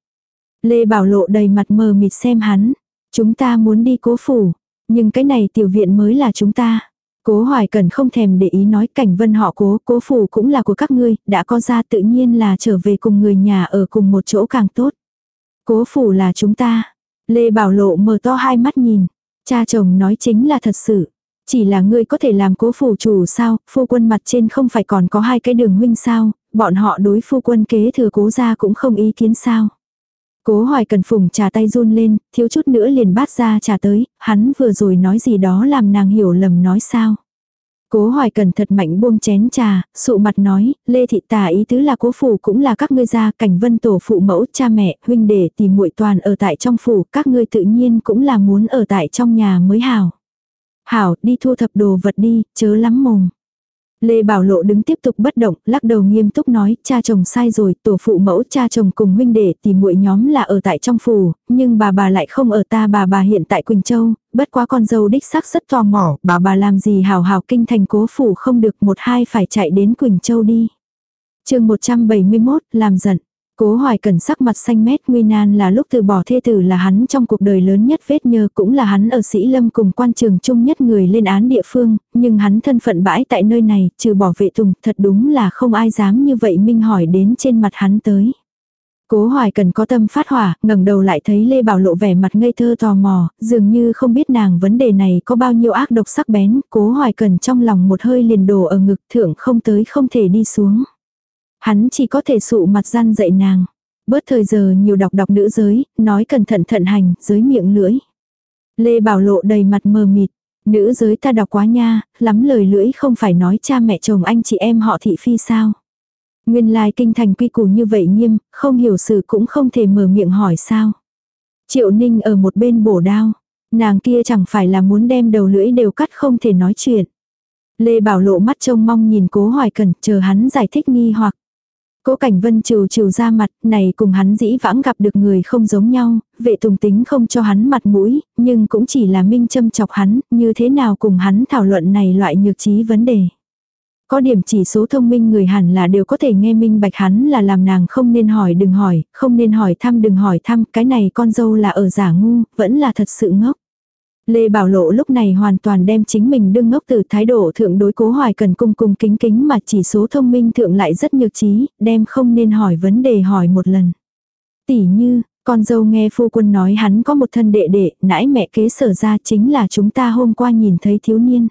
Lê Bảo Lộ đầy mặt mờ mịt xem hắn. Chúng ta muốn đi cố phủ. Nhưng cái này tiểu viện mới là chúng ta. Cố Hoài Cần không thèm để ý nói cảnh vân họ cố, cố phủ cũng là của các ngươi, đã có ra tự nhiên là trở về cùng người nhà ở cùng một chỗ càng tốt. Cố phủ là chúng ta. Lê Bảo Lộ mở to hai mắt nhìn. Cha chồng nói chính là thật sự. Chỉ là ngươi có thể làm cố phủ chủ sao, phu quân mặt trên không phải còn có hai cái đường huynh sao, bọn họ đối phu quân kế thừa cố ra cũng không ý kiến sao. Cố hoài cần phùng trà tay run lên, thiếu chút nữa liền bát ra trà tới, hắn vừa rồi nói gì đó làm nàng hiểu lầm nói sao. Cố hoài cần thật mạnh buông chén trà, sụ mặt nói, Lê Thị Tà ý tứ là cố phủ cũng là các ngươi gia, cảnh vân tổ phụ mẫu, cha mẹ, huynh đệ tìm muội toàn ở tại trong phủ, các ngươi tự nhiên cũng là muốn ở tại trong nhà mới hảo. Hảo, đi thu thập đồ vật đi, chớ lắm mồm. Lê Bảo Lộ đứng tiếp tục bất động, lắc đầu nghiêm túc nói, cha chồng sai rồi, tổ phụ mẫu cha chồng cùng huynh đệ thì muội nhóm là ở tại trong phủ, nhưng bà bà lại không ở ta bà bà hiện tại Quỳnh Châu, bất quá con dâu đích xác rất tò mò, bà bà làm gì hào hào kinh thành cố phủ không được một hai phải chạy đến Quỳnh Châu đi. chương 171, làm giận. Cố hoài cần sắc mặt xanh mét nguy nan là lúc từ bỏ thê tử là hắn trong cuộc đời lớn nhất vết nhơ cũng là hắn ở sĩ lâm cùng quan trường chung nhất người lên án địa phương, nhưng hắn thân phận bãi tại nơi này, trừ bỏ vệ tùng, thật đúng là không ai dám như vậy minh hỏi đến trên mặt hắn tới. Cố hoài cần có tâm phát hỏa, ngẩng đầu lại thấy Lê Bảo lộ vẻ mặt ngây thơ tò mò, dường như không biết nàng vấn đề này có bao nhiêu ác độc sắc bén, cố hoài cần trong lòng một hơi liền đổ ở ngực thượng không tới không thể đi xuống. Hắn chỉ có thể sụ mặt gian dạy nàng. Bớt thời giờ nhiều đọc đọc nữ giới, nói cẩn thận thận hành, giới miệng lưỡi. Lê Bảo Lộ đầy mặt mờ mịt. Nữ giới ta đọc quá nha, lắm lời lưỡi không phải nói cha mẹ chồng anh chị em họ thị phi sao. Nguyên lai kinh thành quy củ như vậy nghiêm, không hiểu sự cũng không thể mở miệng hỏi sao. Triệu Ninh ở một bên bổ đao. Nàng kia chẳng phải là muốn đem đầu lưỡi đều cắt không thể nói chuyện. Lê Bảo Lộ mắt trông mong nhìn cố hoài cẩn chờ hắn giải thích nghi hoặc. Cố Cảnh Vân trừ trừ ra mặt, này cùng hắn dĩ vãng gặp được người không giống nhau, vệ tùng tính không cho hắn mặt mũi, nhưng cũng chỉ là minh châm chọc hắn, như thế nào cùng hắn thảo luận này loại nhược trí vấn đề. Có điểm chỉ số thông minh người hẳn là đều có thể nghe minh bạch hắn là làm nàng không nên hỏi đừng hỏi, không nên hỏi thăm đừng hỏi thăm, cái này con dâu là ở giả ngu, vẫn là thật sự ngốc. Lê Bảo Lộ lúc này hoàn toàn đem chính mình đương ngốc từ thái độ thượng đối cố hoài cần cung cung kính kính mà chỉ số thông minh thượng lại rất nhược trí, đem không nên hỏi vấn đề hỏi một lần. Tỷ như, con dâu nghe phu quân nói hắn có một thân đệ đệ, nãi mẹ kế sở ra chính là chúng ta hôm qua nhìn thấy thiếu niên.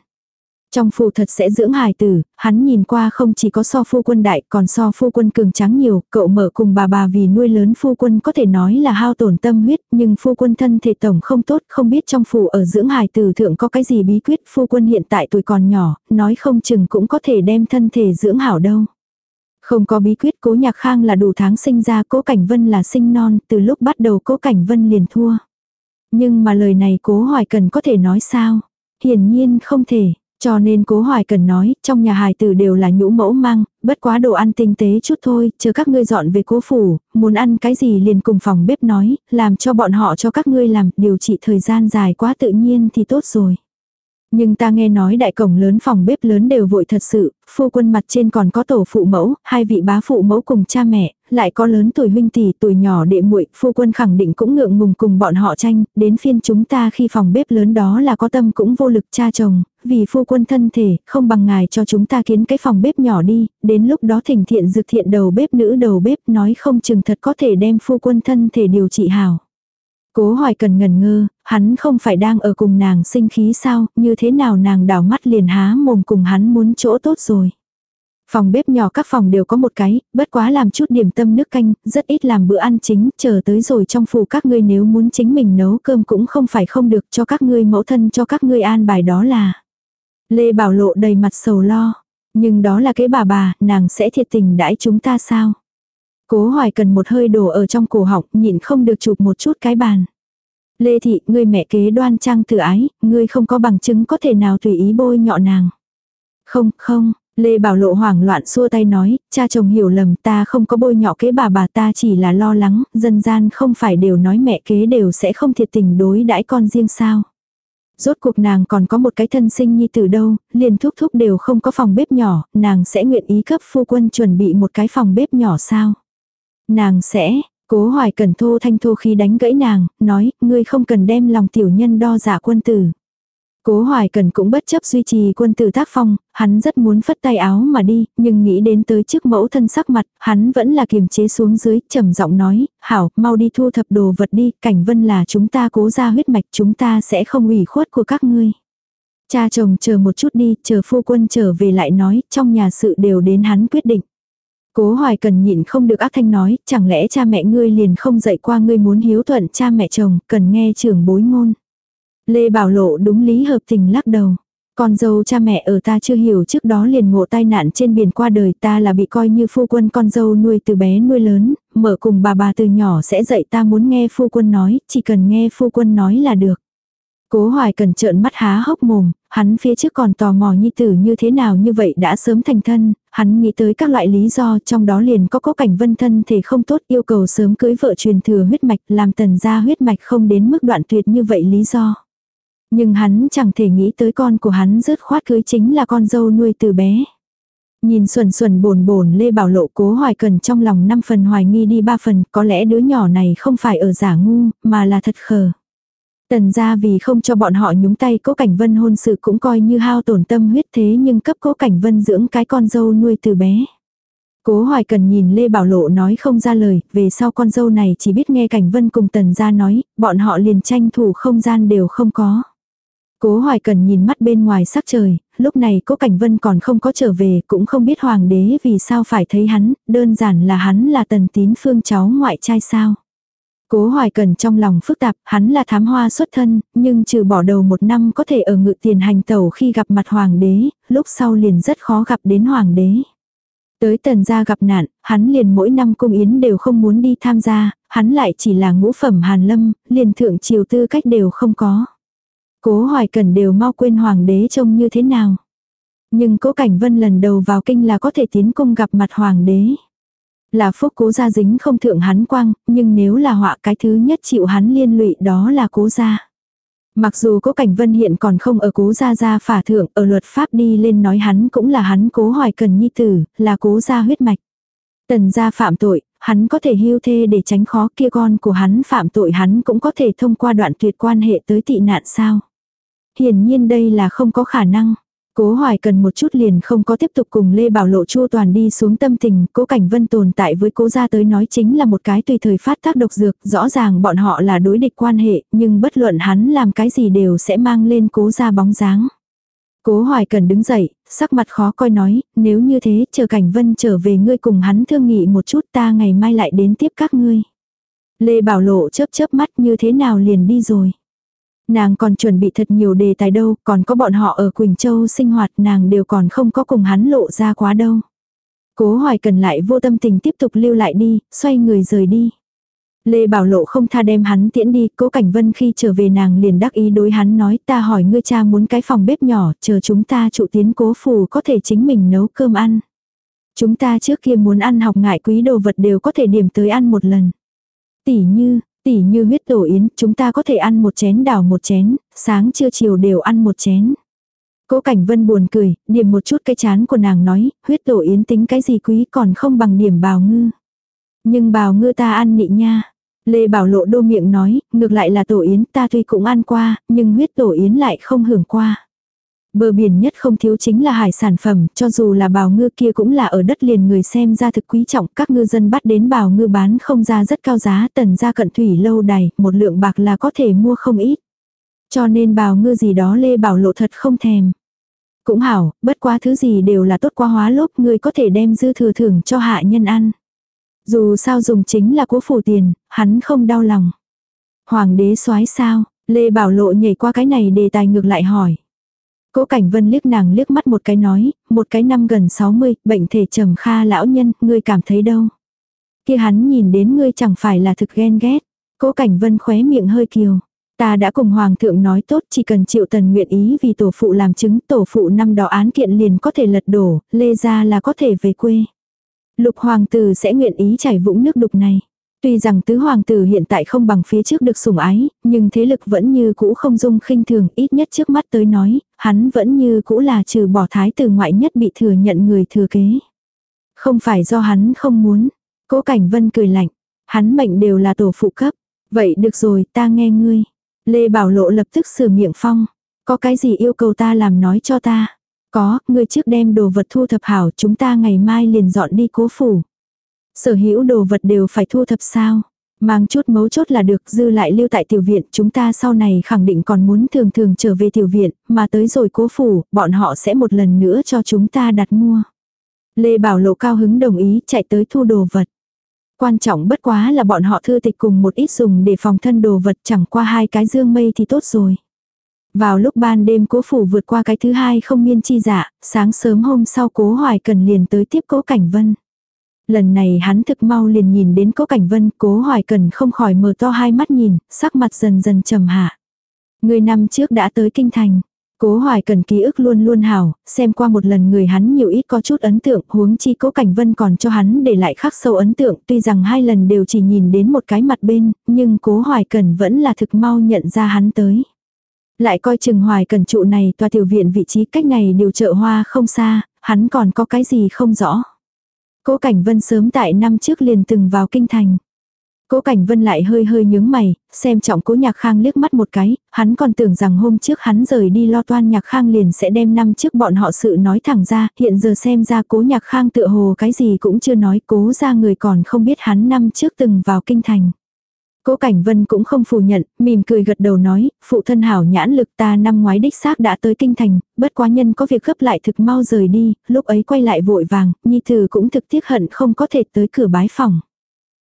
Trong phủ thật sẽ dưỡng hài tử, hắn nhìn qua không chỉ có so phu quân đại còn so phu quân cường tráng nhiều, cậu mở cùng bà bà vì nuôi lớn phu quân có thể nói là hao tổn tâm huyết, nhưng phu quân thân thể tổng không tốt, không biết trong phủ ở dưỡng hài tử thượng có cái gì bí quyết, phu quân hiện tại tuổi còn nhỏ, nói không chừng cũng có thể đem thân thể dưỡng hảo đâu. Không có bí quyết cố nhạc khang là đủ tháng sinh ra cố cảnh vân là sinh non, từ lúc bắt đầu cố cảnh vân liền thua. Nhưng mà lời này cố hoài cần có thể nói sao? Hiển nhiên không thể. Cho nên cố hoài cần nói, trong nhà hài tử đều là nhũ mẫu mang, bất quá đồ ăn tinh tế chút thôi, chờ các ngươi dọn về cố phủ, muốn ăn cái gì liền cùng phòng bếp nói, làm cho bọn họ cho các ngươi làm, điều trị thời gian dài quá tự nhiên thì tốt rồi. Nhưng ta nghe nói đại cổng lớn phòng bếp lớn đều vội thật sự, phu quân mặt trên còn có tổ phụ mẫu, hai vị bá phụ mẫu cùng cha mẹ, lại có lớn tuổi huynh tỷ, tuổi nhỏ đệ muội, phu quân khẳng định cũng ngượng ngùng cùng bọn họ tranh, đến phiên chúng ta khi phòng bếp lớn đó là có tâm cũng vô lực cha chồng, vì phu quân thân thể, không bằng ngài cho chúng ta kiến cái phòng bếp nhỏ đi, đến lúc đó thỉnh thiện dược thiện đầu bếp nữ đầu bếp nói không chừng thật có thể đem phu quân thân thể điều trị hảo. Cố hoài cần ngần ngơ, hắn không phải đang ở cùng nàng sinh khí sao, như thế nào nàng đảo mắt liền há mồm cùng hắn muốn chỗ tốt rồi. Phòng bếp nhỏ các phòng đều có một cái, bất quá làm chút điểm tâm nước canh, rất ít làm bữa ăn chính, chờ tới rồi trong phủ các ngươi nếu muốn chính mình nấu cơm cũng không phải không được cho các ngươi mẫu thân cho các ngươi an bài đó là. Lê Bảo Lộ đầy mặt sầu lo, nhưng đó là cái bà bà, nàng sẽ thiệt tình đãi chúng ta sao? Cố hoài cần một hơi đổ ở trong cổ họng, nhịn không được chụp một chút cái bàn. Lê Thị, ngươi mẹ kế đoan trang tự ái, ngươi không có bằng chứng có thể nào tùy ý bôi nhọ nàng. Không, không, Lê Bảo Lộ hoảng loạn xua tay nói, cha chồng hiểu lầm ta không có bôi nhọ kế bà bà ta chỉ là lo lắng, dân gian không phải đều nói mẹ kế đều sẽ không thiệt tình đối đãi con riêng sao. Rốt cuộc nàng còn có một cái thân sinh nhi từ đâu, liền thúc thúc đều không có phòng bếp nhỏ, nàng sẽ nguyện ý cấp phu quân chuẩn bị một cái phòng bếp nhỏ sao. Nàng sẽ, Cố hoài cần thô thanh thô khi đánh gãy nàng, nói, ngươi không cần đem lòng tiểu nhân đo giả quân tử. Cố hoài cần cũng bất chấp duy trì quân tử tác phong, hắn rất muốn phất tay áo mà đi, nhưng nghĩ đến tới trước mẫu thân sắc mặt, hắn vẫn là kiềm chế xuống dưới, trầm giọng nói, hảo, mau đi thu thập đồ vật đi, cảnh vân là chúng ta cố ra huyết mạch chúng ta sẽ không ủy khuất của các ngươi. Cha chồng chờ một chút đi, chờ phu quân trở về lại nói, trong nhà sự đều đến hắn quyết định. Cố hoài cần nhịn không được ác thanh nói, chẳng lẽ cha mẹ ngươi liền không dạy qua ngươi muốn hiếu thuận cha mẹ chồng, cần nghe trưởng bối ngôn. Lê Bảo Lộ đúng lý hợp tình lắc đầu. Con dâu cha mẹ ở ta chưa hiểu trước đó liền ngộ tai nạn trên biển qua đời ta là bị coi như phu quân con dâu nuôi từ bé nuôi lớn, mở cùng bà bà từ nhỏ sẽ dạy ta muốn nghe phu quân nói, chỉ cần nghe phu quân nói là được. Cố hoài cần trợn mắt há hốc mồm, hắn phía trước còn tò mò nhi tử như thế nào như vậy đã sớm thành thân, hắn nghĩ tới các loại lý do trong đó liền có có cảnh vân thân thể không tốt yêu cầu sớm cưới vợ truyền thừa huyết mạch làm tần gia huyết mạch không đến mức đoạn tuyệt như vậy lý do. Nhưng hắn chẳng thể nghĩ tới con của hắn rớt khoát cưới chính là con dâu nuôi từ bé. Nhìn xuẩn xuẩn bồn bồn Lê Bảo Lộ cố hoài cần trong lòng năm phần hoài nghi đi ba phần, có lẽ đứa nhỏ này không phải ở giả ngu, mà là thật khờ. Tần ra vì không cho bọn họ nhúng tay cố cảnh vân hôn sự cũng coi như hao tổn tâm huyết thế nhưng cấp cố cảnh vân dưỡng cái con dâu nuôi từ bé. Cố hoài cần nhìn Lê Bảo Lộ nói không ra lời, về sau con dâu này chỉ biết nghe cảnh vân cùng tần ra nói, bọn họ liền tranh thủ không gian đều không có. Cố hoài cần nhìn mắt bên ngoài sắc trời, lúc này cố cảnh vân còn không có trở về, cũng không biết hoàng đế vì sao phải thấy hắn, đơn giản là hắn là tần tín phương cháu ngoại trai sao. Cố hoài cần trong lòng phức tạp, hắn là thám hoa xuất thân, nhưng trừ bỏ đầu một năm có thể ở ngự tiền hành tẩu khi gặp mặt hoàng đế, lúc sau liền rất khó gặp đến hoàng đế. Tới tần gia gặp nạn, hắn liền mỗi năm cung yến đều không muốn đi tham gia, hắn lại chỉ là ngũ phẩm hàn lâm, liền thượng triều tư cách đều không có. Cố hoài cần đều mau quên hoàng đế trông như thế nào. Nhưng cố cảnh vân lần đầu vào kinh là có thể tiến cung gặp mặt hoàng đế. Là phúc cố gia dính không thượng hắn quang, nhưng nếu là họa cái thứ nhất chịu hắn liên lụy đó là cố gia. Mặc dù cố cảnh vân hiện còn không ở cố gia gia phả thượng, ở luật pháp đi lên nói hắn cũng là hắn cố hoài cần nhi tử, là cố gia huyết mạch. Tần gia phạm tội, hắn có thể hưu thê để tránh khó kia con của hắn phạm tội hắn cũng có thể thông qua đoạn tuyệt quan hệ tới tị nạn sao. Hiển nhiên đây là không có khả năng. Cố Hoài cần một chút liền không có tiếp tục cùng Lê Bảo Lộ chua toàn đi xuống tâm tình, Cố Cảnh Vân tồn tại với Cố gia tới nói chính là một cái tùy thời phát tác độc dược, rõ ràng bọn họ là đối địch quan hệ, nhưng bất luận hắn làm cái gì đều sẽ mang lên Cố gia bóng dáng. Cố Hoài cần đứng dậy, sắc mặt khó coi nói, nếu như thế, chờ Cảnh Vân trở về ngươi cùng hắn thương nghị một chút ta ngày mai lại đến tiếp các ngươi. Lê Bảo Lộ chớp chớp mắt như thế nào liền đi rồi. Nàng còn chuẩn bị thật nhiều đề tài đâu, còn có bọn họ ở Quỳnh Châu sinh hoạt nàng đều còn không có cùng hắn lộ ra quá đâu. Cố hoài cần lại vô tâm tình tiếp tục lưu lại đi, xoay người rời đi. Lê Bảo Lộ không tha đem hắn tiễn đi, cố Cảnh Vân khi trở về nàng liền đắc ý đối hắn nói ta hỏi ngươi cha muốn cái phòng bếp nhỏ, chờ chúng ta trụ tiến cố phủ có thể chính mình nấu cơm ăn. Chúng ta trước kia muốn ăn học ngại quý đồ vật đều có thể điểm tới ăn một lần. Tỷ như, Tỷ như huyết tổ yến, chúng ta có thể ăn một chén đảo một chén, sáng trưa chiều đều ăn một chén. Cố Cảnh Vân buồn cười, điểm một chút cái chán của nàng nói, huyết tổ yến tính cái gì quý còn không bằng điểm bào ngư. Nhưng bào ngư ta ăn nị nha. Lê Bảo Lộ đô miệng nói, ngược lại là tổ yến ta tuy cũng ăn qua, nhưng huyết tổ yến lại không hưởng qua. Bờ biển nhất không thiếu chính là hải sản phẩm, cho dù là bào ngư kia cũng là ở đất liền người xem ra thực quý trọng, các ngư dân bắt đến bào ngư bán không ra rất cao giá, tần ra cận thủy lâu đài, một lượng bạc là có thể mua không ít. Cho nên bào ngư gì đó Lê Bảo Lộ thật không thèm. Cũng hảo, bất quá thứ gì đều là tốt quá hóa lốp, người có thể đem dư thừa thưởng cho hạ nhân ăn. Dù sao dùng chính là của phủ tiền, hắn không đau lòng. Hoàng đế soái sao, Lê Bảo Lộ nhảy qua cái này đề tài ngược lại hỏi. Cố Cảnh Vân liếc nàng liếc mắt một cái nói, một cái năm gần 60, bệnh thể trầm kha lão nhân, ngươi cảm thấy đâu? Kia hắn nhìn đến ngươi chẳng phải là thực ghen ghét. Cố Cảnh Vân khóe miệng hơi kiều. Ta đã cùng Hoàng thượng nói tốt chỉ cần triệu tần nguyện ý vì tổ phụ làm chứng tổ phụ năm đó án kiện liền có thể lật đổ, lê ra là có thể về quê. Lục Hoàng tử sẽ nguyện ý chảy vũng nước đục này. Tuy rằng tứ hoàng tử hiện tại không bằng phía trước được sủng ái, nhưng thế lực vẫn như cũ không dung khinh thường, ít nhất trước mắt tới nói, hắn vẫn như cũ là trừ bỏ thái tử ngoại nhất bị thừa nhận người thừa kế. Không phải do hắn không muốn. Cố Cảnh Vân cười lạnh. Hắn mệnh đều là tổ phụ cấp. Vậy được rồi, ta nghe ngươi. Lê Bảo Lộ lập tức sửa miệng phong. Có cái gì yêu cầu ta làm nói cho ta. Có, ngươi trước đem đồ vật thu thập hảo chúng ta ngày mai liền dọn đi cố phủ. Sở hữu đồ vật đều phải thu thập sao. Mang chút mấu chốt là được dư lại lưu tại tiểu viện chúng ta sau này khẳng định còn muốn thường thường trở về tiểu viện mà tới rồi cố phủ bọn họ sẽ một lần nữa cho chúng ta đặt mua. Lê Bảo Lộ cao hứng đồng ý chạy tới thu đồ vật. Quan trọng bất quá là bọn họ thư tịch cùng một ít dùng để phòng thân đồ vật chẳng qua hai cái dương mây thì tốt rồi. Vào lúc ban đêm cố phủ vượt qua cái thứ hai không miên chi dạ, sáng sớm hôm sau cố hoài cần liền tới tiếp cố cảnh vân. Lần này hắn thực mau liền nhìn đến cố cảnh vân, cố hoài cần không khỏi mở to hai mắt nhìn, sắc mặt dần dần trầm hạ. Người năm trước đã tới kinh thành. Cố hoài cần ký ức luôn luôn hảo, xem qua một lần người hắn nhiều ít có chút ấn tượng, huống chi cố cảnh vân còn cho hắn để lại khắc sâu ấn tượng, tuy rằng hai lần đều chỉ nhìn đến một cái mặt bên, nhưng cố hoài cần vẫn là thực mau nhận ra hắn tới. Lại coi chừng hoài cần trụ này tòa tiểu viện vị trí cách này điều chợ hoa không xa, hắn còn có cái gì không rõ. Cố Cảnh Vân sớm tại năm trước liền từng vào kinh thành. Cố Cảnh Vân lại hơi hơi nhướng mày, xem trọng Cố Nhạc Khang liếc mắt một cái, hắn còn tưởng rằng hôm trước hắn rời đi lo toan Nhạc Khang liền sẽ đem năm trước bọn họ sự nói thẳng ra, hiện giờ xem ra Cố Nhạc Khang tựa hồ cái gì cũng chưa nói, cố ra người còn không biết hắn năm trước từng vào kinh thành. Cố Cảnh Vân cũng không phủ nhận, mỉm cười gật đầu nói, phụ thân hảo nhãn lực ta năm ngoái đích xác đã tới kinh thành, bất quá nhân có việc gấp lại thực mau rời đi, lúc ấy quay lại vội vàng, nhi tử cũng thực tiếc hận không có thể tới cửa bái phòng.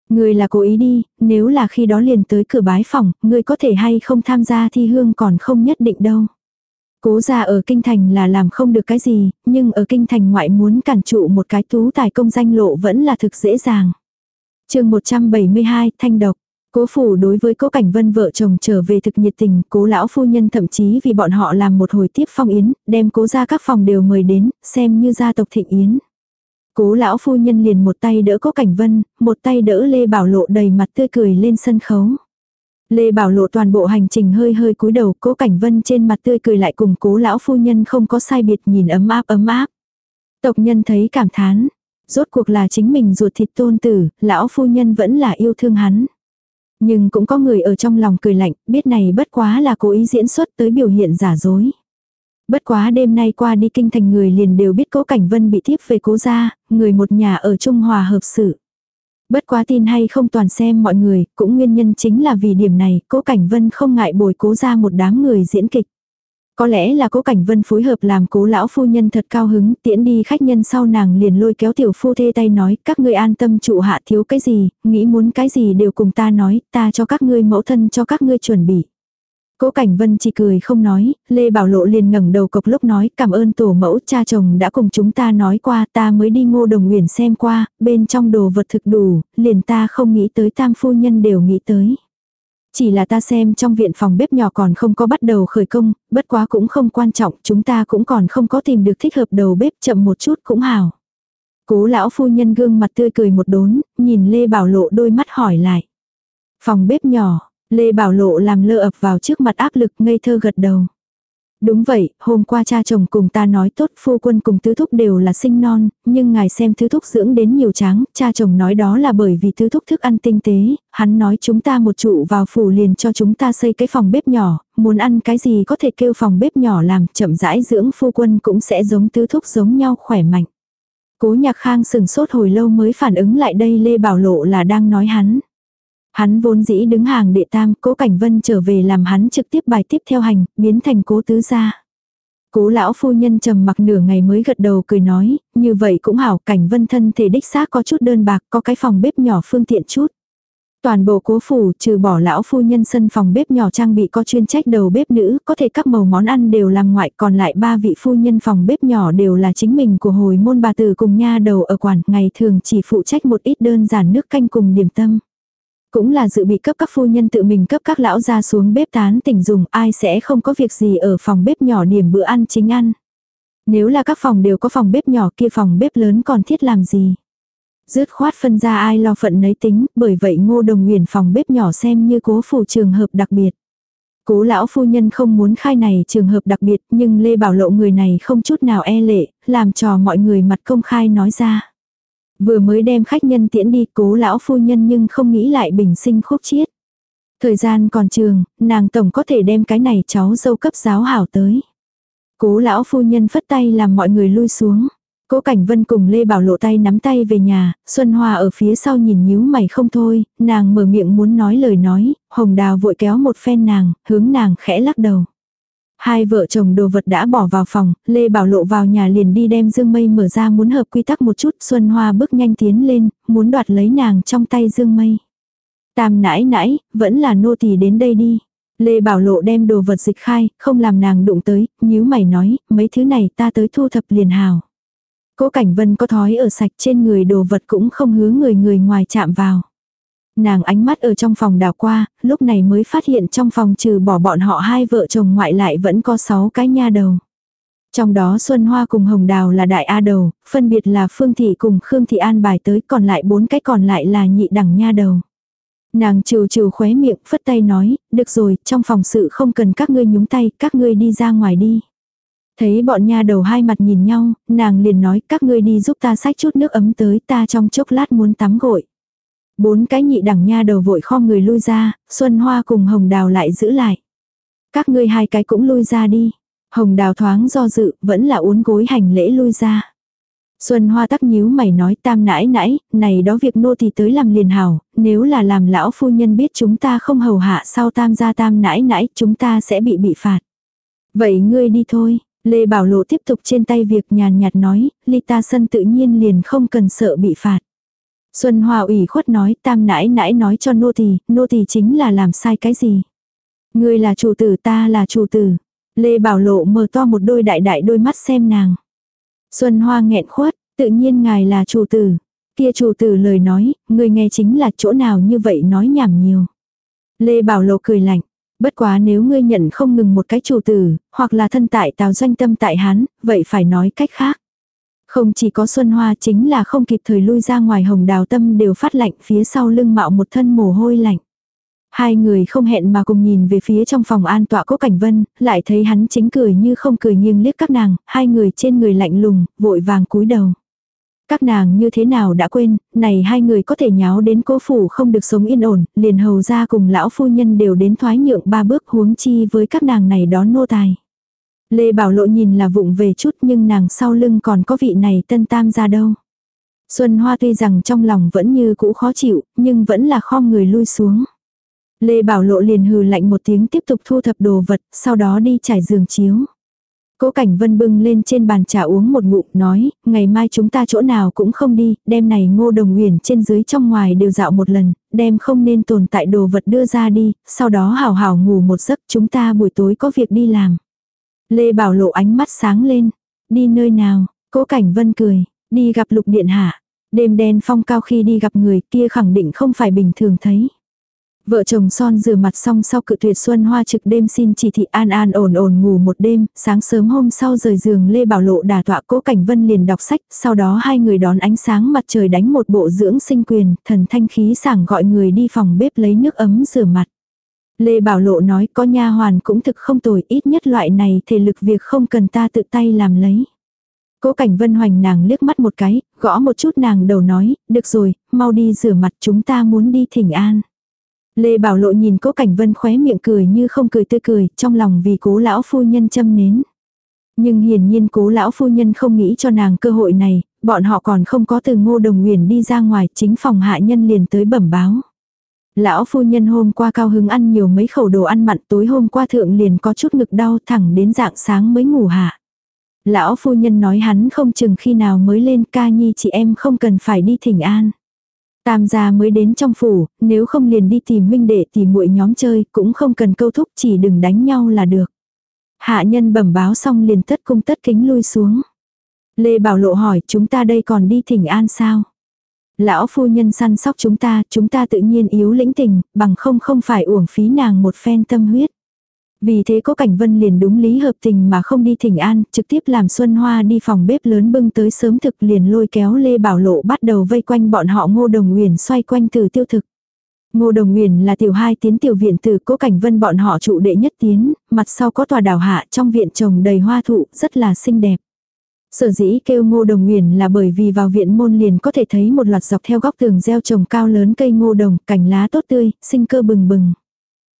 Người là cố ý đi, nếu là khi đó liền tới cửa bái phòng, người có thể hay không tham gia thi hương còn không nhất định đâu. Cố gia ở kinh thành là làm không được cái gì, nhưng ở kinh thành ngoại muốn cản trụ một cái tú tài công danh lộ vẫn là thực dễ dàng. chương 172, Thanh Độc Cố phủ đối với cố cảnh vân vợ chồng trở về thực nhiệt tình, cố lão phu nhân thậm chí vì bọn họ làm một hồi tiếp phong yến, đem cố ra các phòng đều mời đến, xem như gia tộc thịnh yến. Cố lão phu nhân liền một tay đỡ cố cảnh vân, một tay đỡ Lê Bảo Lộ đầy mặt tươi cười lên sân khấu. Lê Bảo Lộ toàn bộ hành trình hơi hơi cúi đầu, cố cảnh vân trên mặt tươi cười lại cùng cố lão phu nhân không có sai biệt nhìn ấm áp ấm áp. Tộc nhân thấy cảm thán, rốt cuộc là chính mình ruột thịt tôn tử, lão phu nhân vẫn là yêu thương hắn. Nhưng cũng có người ở trong lòng cười lạnh, biết này bất quá là cố ý diễn xuất tới biểu hiện giả dối. Bất quá đêm nay qua đi kinh thành người liền đều biết cố cảnh vân bị tiếp về cố gia, người một nhà ở Trung Hòa hợp sự. Bất quá tin hay không toàn xem mọi người, cũng nguyên nhân chính là vì điểm này, cố cảnh vân không ngại bồi cố ra một đám người diễn kịch. Có lẽ là cố cảnh vân phối hợp làm cố lão phu nhân thật cao hứng, tiễn đi khách nhân sau nàng liền lôi kéo tiểu phu thê tay nói, các ngươi an tâm trụ hạ thiếu cái gì, nghĩ muốn cái gì đều cùng ta nói, ta cho các ngươi mẫu thân cho các ngươi chuẩn bị. Cố Cảnh Vân chỉ cười không nói, Lê Bảo Lộ liền ngẩng đầu cộc lúc nói cảm ơn tổ mẫu cha chồng đã cùng chúng ta nói qua ta mới đi ngô đồng huyền xem qua, bên trong đồ vật thực đủ, liền ta không nghĩ tới tam phu nhân đều nghĩ tới. Chỉ là ta xem trong viện phòng bếp nhỏ còn không có bắt đầu khởi công, bất quá cũng không quan trọng, chúng ta cũng còn không có tìm được thích hợp đầu bếp chậm một chút cũng hảo. Cố lão phu nhân gương mặt tươi cười một đốn, nhìn Lê Bảo Lộ đôi mắt hỏi lại. Phòng bếp nhỏ, Lê Bảo Lộ làm lơ ập vào trước mặt áp lực ngây thơ gật đầu. Đúng vậy, hôm qua cha chồng cùng ta nói tốt phu quân cùng tứ thúc đều là sinh non, nhưng ngài xem tứ thúc dưỡng đến nhiều tráng, cha chồng nói đó là bởi vì tứ thúc thức ăn tinh tế, hắn nói chúng ta một trụ vào phủ liền cho chúng ta xây cái phòng bếp nhỏ, muốn ăn cái gì có thể kêu phòng bếp nhỏ làm, chậm rãi dưỡng phu quân cũng sẽ giống tứ thúc giống nhau khỏe mạnh. Cố nhạc khang sừng sốt hồi lâu mới phản ứng lại đây Lê Bảo Lộ là đang nói hắn. Hắn vốn dĩ đứng hàng đệ tam, cố cảnh vân trở về làm hắn trực tiếp bài tiếp theo hành, biến thành cố tứ gia. Cố lão phu nhân trầm mặc nửa ngày mới gật đầu cười nói, như vậy cũng hảo, cảnh vân thân thể đích xác có chút đơn bạc, có cái phòng bếp nhỏ phương tiện chút. Toàn bộ cố phủ trừ bỏ lão phu nhân sân phòng bếp nhỏ trang bị có chuyên trách đầu bếp nữ, có thể các màu món ăn đều làm ngoại, còn lại ba vị phu nhân phòng bếp nhỏ đều là chính mình của hồi môn bà tử cùng nha đầu ở quản, ngày thường chỉ phụ trách một ít đơn giản nước canh cùng điểm tâm. Cũng là dự bị cấp các phu nhân tự mình cấp các lão ra xuống bếp tán tỉnh dùng ai sẽ không có việc gì ở phòng bếp nhỏ điểm bữa ăn chính ăn. Nếu là các phòng đều có phòng bếp nhỏ kia phòng bếp lớn còn thiết làm gì. Dứt khoát phân ra ai lo phận nấy tính, bởi vậy ngô đồng huyền phòng bếp nhỏ xem như cố phủ trường hợp đặc biệt. Cố lão phu nhân không muốn khai này trường hợp đặc biệt nhưng Lê Bảo Lộ người này không chút nào e lệ, làm trò mọi người mặt công khai nói ra. Vừa mới đem khách nhân tiễn đi cố lão phu nhân nhưng không nghĩ lại bình sinh khúc chiết. Thời gian còn trường, nàng tổng có thể đem cái này cháu dâu cấp giáo hảo tới. Cố lão phu nhân phất tay làm mọi người lui xuống. Cố Cảnh Vân cùng Lê Bảo lộ tay nắm tay về nhà, Xuân Hoa ở phía sau nhìn nhíu mày không thôi, nàng mở miệng muốn nói lời nói, Hồng Đào vội kéo một phen nàng, hướng nàng khẽ lắc đầu. Hai vợ chồng đồ vật đã bỏ vào phòng, Lê Bảo Lộ vào nhà liền đi đem Dương Mây mở ra muốn hợp quy tắc một chút, Xuân Hoa bước nhanh tiến lên, muốn đoạt lấy nàng trong tay Dương Mây. Tam nãi nãi, vẫn là nô tỳ đến đây đi. Lê Bảo Lộ đem đồ vật dịch khai, không làm nàng đụng tới, nhíu mày nói, mấy thứ này ta tới thu thập liền hào. Cố Cảnh Vân có thói ở sạch trên người đồ vật cũng không hướng người người ngoài chạm vào. Nàng ánh mắt ở trong phòng đào qua, lúc này mới phát hiện trong phòng trừ bỏ bọn họ hai vợ chồng ngoại lại vẫn có sáu cái nha đầu. Trong đó Xuân Hoa cùng Hồng Đào là đại A đầu, phân biệt là Phương Thị cùng Khương Thị An bài tới còn lại bốn cái còn lại là nhị đẳng nha đầu. Nàng trừ trừ khóe miệng phất tay nói, được rồi, trong phòng sự không cần các ngươi nhúng tay, các ngươi đi ra ngoài đi. Thấy bọn nha đầu hai mặt nhìn nhau, nàng liền nói các ngươi đi giúp ta xách chút nước ấm tới ta trong chốc lát muốn tắm gội. Bốn cái nhị đẳng nha đầu vội kho người lui ra, Xuân Hoa cùng Hồng Đào lại giữ lại. Các ngươi hai cái cũng lui ra đi. Hồng Đào thoáng do dự, vẫn là uốn gối hành lễ lui ra. Xuân Hoa tắc nhíu mày nói tam nãi nãi, này đó việc nô thì tới làm liền hảo, nếu là làm lão phu nhân biết chúng ta không hầu hạ sau tam gia tam nãi nãi, chúng ta sẽ bị bị phạt. Vậy ngươi đi thôi, Lê Bảo Lộ tiếp tục trên tay việc nhàn nhạt nói, ly ta sân tự nhiên liền không cần sợ bị phạt. Xuân Hoa ủy khuất nói tam nãi nãi nói cho nô tỳ, nô tỳ chính là làm sai cái gì. Ngươi là chủ tử ta là chủ tử. Lê Bảo Lộ mở to một đôi đại đại đôi mắt xem nàng. Xuân Hoa nghẹn khuất, tự nhiên ngài là chủ tử. Kia chủ tử lời nói, người nghe chính là chỗ nào như vậy nói nhảm nhiều. Lê Bảo Lộ cười lạnh. Bất quá nếu ngươi nhận không ngừng một cái chủ tử, hoặc là thân tại tào doanh tâm tại hán, vậy phải nói cách khác. Không chỉ có Xuân Hoa chính là không kịp thời lui ra ngoài hồng đào tâm đều phát lạnh phía sau lưng mạo một thân mồ hôi lạnh. Hai người không hẹn mà cùng nhìn về phía trong phòng an tọa cố cảnh vân, lại thấy hắn chính cười như không cười nghiêng liếc các nàng, hai người trên người lạnh lùng, vội vàng cúi đầu. Các nàng như thế nào đã quên, này hai người có thể nháo đến cố phủ không được sống yên ổn, liền hầu ra cùng lão phu nhân đều đến thoái nhượng ba bước huống chi với các nàng này đón nô tài. Lê Bảo Lộ nhìn là vụng về chút nhưng nàng sau lưng còn có vị này tân tam ra đâu. Xuân Hoa tuy rằng trong lòng vẫn như cũ khó chịu, nhưng vẫn là khom người lui xuống. Lê Bảo Lộ liền hừ lạnh một tiếng tiếp tục thu thập đồ vật, sau đó đi trải giường chiếu. Cố Cảnh Vân bưng lên trên bàn trà uống một ngụm, nói, ngày mai chúng ta chỗ nào cũng không đi, đêm này ngô đồng huyền trên dưới trong ngoài đều dạo một lần, đem không nên tồn tại đồ vật đưa ra đi, sau đó hào hào ngủ một giấc, chúng ta buổi tối có việc đi làm. Lê Bảo Lộ ánh mắt sáng lên, đi nơi nào, Cố Cảnh Vân cười, đi gặp lục điện hạ. Đêm đen phong cao khi đi gặp người kia khẳng định không phải bình thường thấy. Vợ chồng son rửa mặt xong sau cự tuyệt xuân hoa trực đêm xin chỉ thị an an ổn ổn ngủ một đêm, sáng sớm hôm sau rời giường Lê Bảo Lộ đà tọa cố cảnh vân liền đọc sách, sau đó hai người đón ánh sáng mặt trời đánh một bộ dưỡng sinh quyền, thần thanh khí sảng gọi người đi phòng bếp lấy nước ấm rửa mặt. Lê Bảo Lộ nói có nha hoàn cũng thực không tồi ít nhất loại này thể lực việc không cần ta tự tay làm lấy. Cố cảnh vân hoành nàng liếc mắt một cái, gõ một chút nàng đầu nói, được rồi, mau đi rửa mặt chúng ta muốn đi thỉnh an. Lê Bảo Lộ nhìn cố cảnh vân khóe miệng cười như không cười tươi cười, trong lòng vì cố lão phu nhân châm nến. Nhưng hiển nhiên cố lão phu nhân không nghĩ cho nàng cơ hội này, bọn họ còn không có từ ngô đồng nguyền đi ra ngoài, chính phòng hạ nhân liền tới bẩm báo. Lão phu nhân hôm qua cao hứng ăn nhiều mấy khẩu đồ ăn mặn tối hôm qua thượng liền có chút ngực đau thẳng đến dạng sáng mới ngủ hạ. Lão phu nhân nói hắn không chừng khi nào mới lên ca nhi chị em không cần phải đi thỉnh an. Tam gia mới đến trong phủ, nếu không liền đi tìm huynh đệ tìm muội nhóm chơi, cũng không cần câu thúc chỉ đừng đánh nhau là được. Hạ nhân bẩm báo xong liền tất cung tất kính lui xuống. Lê Bảo Lộ hỏi chúng ta đây còn đi thỉnh an sao? Lão phu nhân săn sóc chúng ta, chúng ta tự nhiên yếu lĩnh tình, bằng không không phải uổng phí nàng một phen tâm huyết. Vì thế có cảnh vân liền đúng lý hợp tình mà không đi thỉnh an, trực tiếp làm Xuân Hoa đi phòng bếp lớn bưng tới sớm thực liền lôi kéo Lê Bảo Lộ bắt đầu vây quanh bọn họ ngô đồng nguyền xoay quanh từ tiêu thực. Ngô Đồng Nguyền là tiểu hai tiến tiểu viện từ cố cảnh vân bọn họ trụ đệ nhất tiến, mặt sau có tòa đảo hạ trong viện trồng đầy hoa thụ, rất là xinh đẹp. Sở dĩ kêu ngô đồng nguyền là bởi vì vào viện môn liền có thể thấy một loạt dọc theo góc tường gieo trồng cao lớn cây ngô đồng, cành lá tốt tươi, sinh cơ bừng bừng.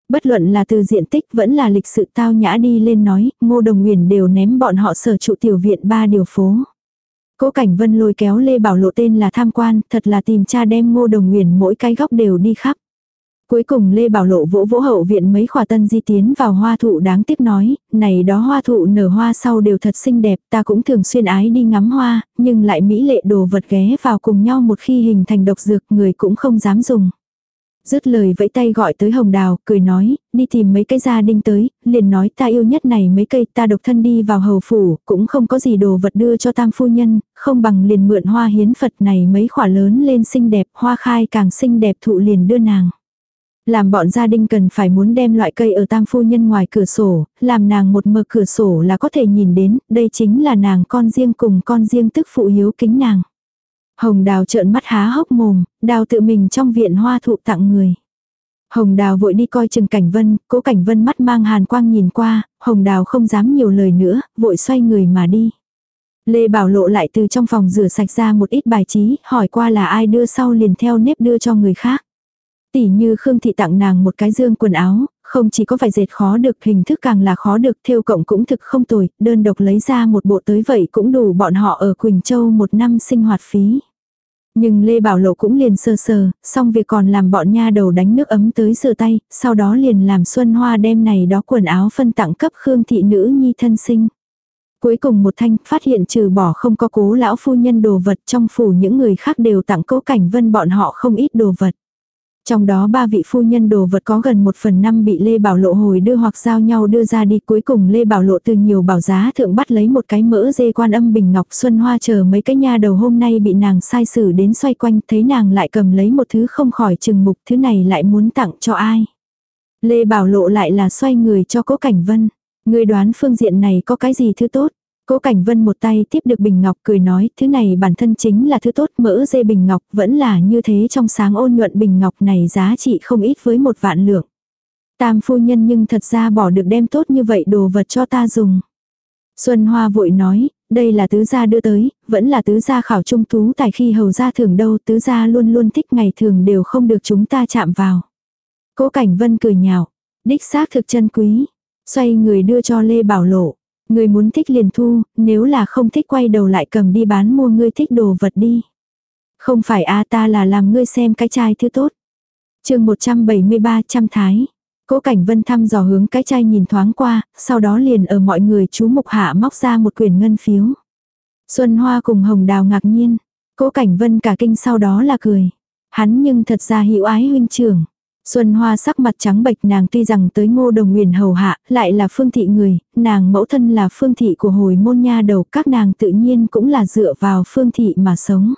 Bất luận là từ diện tích vẫn là lịch sự tao nhã đi lên nói, ngô đồng nguyền đều ném bọn họ sở trụ tiểu viện ba điều phố. Cố Cảnh Vân lôi kéo Lê Bảo Lộ tên là tham quan, thật là tìm cha đem ngô đồng nguyền mỗi cái góc đều đi khắp. Cuối cùng Lê Bảo Lộ vỗ vỗ hậu viện mấy khỏa tân di tiến vào hoa thụ đáng tiếc nói, này đó hoa thụ nở hoa sau đều thật xinh đẹp, ta cũng thường xuyên ái đi ngắm hoa, nhưng lại mỹ lệ đồ vật ghé vào cùng nhau một khi hình thành độc dược người cũng không dám dùng. Dứt lời vẫy tay gọi tới hồng đào, cười nói, đi tìm mấy cây gia đinh tới, liền nói ta yêu nhất này mấy cây ta độc thân đi vào hầu phủ, cũng không có gì đồ vật đưa cho tam phu nhân, không bằng liền mượn hoa hiến Phật này mấy khỏa lớn lên xinh đẹp, hoa khai càng xinh đẹp thụ liền đưa nàng. Làm bọn gia đình cần phải muốn đem loại cây ở tam phu nhân ngoài cửa sổ, làm nàng một mở cửa sổ là có thể nhìn đến, đây chính là nàng con riêng cùng con riêng tức phụ hiếu kính nàng. Hồng đào trợn mắt há hốc mồm, đào tự mình trong viện hoa thụ tặng người. Hồng đào vội đi coi chừng cảnh vân, cố cảnh vân mắt mang hàn quang nhìn qua, hồng đào không dám nhiều lời nữa, vội xoay người mà đi. Lê Bảo Lộ lại từ trong phòng rửa sạch ra một ít bài trí, hỏi qua là ai đưa sau liền theo nếp đưa cho người khác. Tỷ như Khương Thị tặng nàng một cái dương quần áo, không chỉ có phải dệt khó được hình thức càng là khó được theo cộng cũng thực không tồi, đơn độc lấy ra một bộ tới vậy cũng đủ bọn họ ở Quỳnh Châu một năm sinh hoạt phí. Nhưng Lê Bảo Lộ cũng liền sơ sờ, xong việc còn làm bọn nha đầu đánh nước ấm tới rửa tay, sau đó liền làm Xuân Hoa đem này đó quần áo phân tặng cấp Khương Thị nữ nhi thân sinh. Cuối cùng một thanh phát hiện trừ bỏ không có cố lão phu nhân đồ vật trong phủ những người khác đều tặng cố cảnh vân bọn họ không ít đồ vật. Trong đó ba vị phu nhân đồ vật có gần một phần năm bị Lê Bảo Lộ hồi đưa hoặc giao nhau đưa ra đi. Cuối cùng Lê Bảo Lộ từ nhiều bảo giá thượng bắt lấy một cái mỡ dê quan âm bình ngọc xuân hoa chờ mấy cái nha đầu hôm nay bị nàng sai xử đến xoay quanh, thấy nàng lại cầm lấy một thứ không khỏi chừng mục, thứ này lại muốn tặng cho ai. Lê Bảo Lộ lại là xoay người cho cố cảnh vân. Người đoán phương diện này có cái gì thứ tốt. Cố Cảnh Vân một tay tiếp được bình ngọc cười nói, thứ này bản thân chính là thứ tốt, mỡ dê bình ngọc vẫn là như thế trong sáng ôn nhuận bình ngọc này giá trị không ít với một vạn lượng. Tam phu nhân nhưng thật ra bỏ được đem tốt như vậy đồ vật cho ta dùng. Xuân Hoa vội nói, đây là tứ gia đưa tới, vẫn là tứ gia khảo trung tú tài khi hầu gia thường đâu, tứ gia luôn luôn thích ngày thường đều không được chúng ta chạm vào. Cố Cảnh Vân cười nhạo, đích xác thực chân quý, xoay người đưa cho Lê Bảo Lộ. Người muốn thích liền thu, nếu là không thích quay đầu lại cầm đi bán mua ngươi thích đồ vật đi. Không phải a ta là làm ngươi xem cái chai thứ tốt. chương 173 trăm thái. Cố Cảnh Vân thăm dò hướng cái chai nhìn thoáng qua, sau đó liền ở mọi người chú mục hạ móc ra một quyển ngân phiếu. Xuân Hoa cùng Hồng Đào ngạc nhiên. Cố Cảnh Vân cả kinh sau đó là cười. Hắn nhưng thật ra hữu ái huynh trưởng. Xuân Hoa sắc mặt trắng bệch nàng tuy rằng tới ngô đồng nguyền hầu hạ, lại là phương thị người, nàng mẫu thân là phương thị của hồi môn nha đầu, các nàng tự nhiên cũng là dựa vào phương thị mà sống.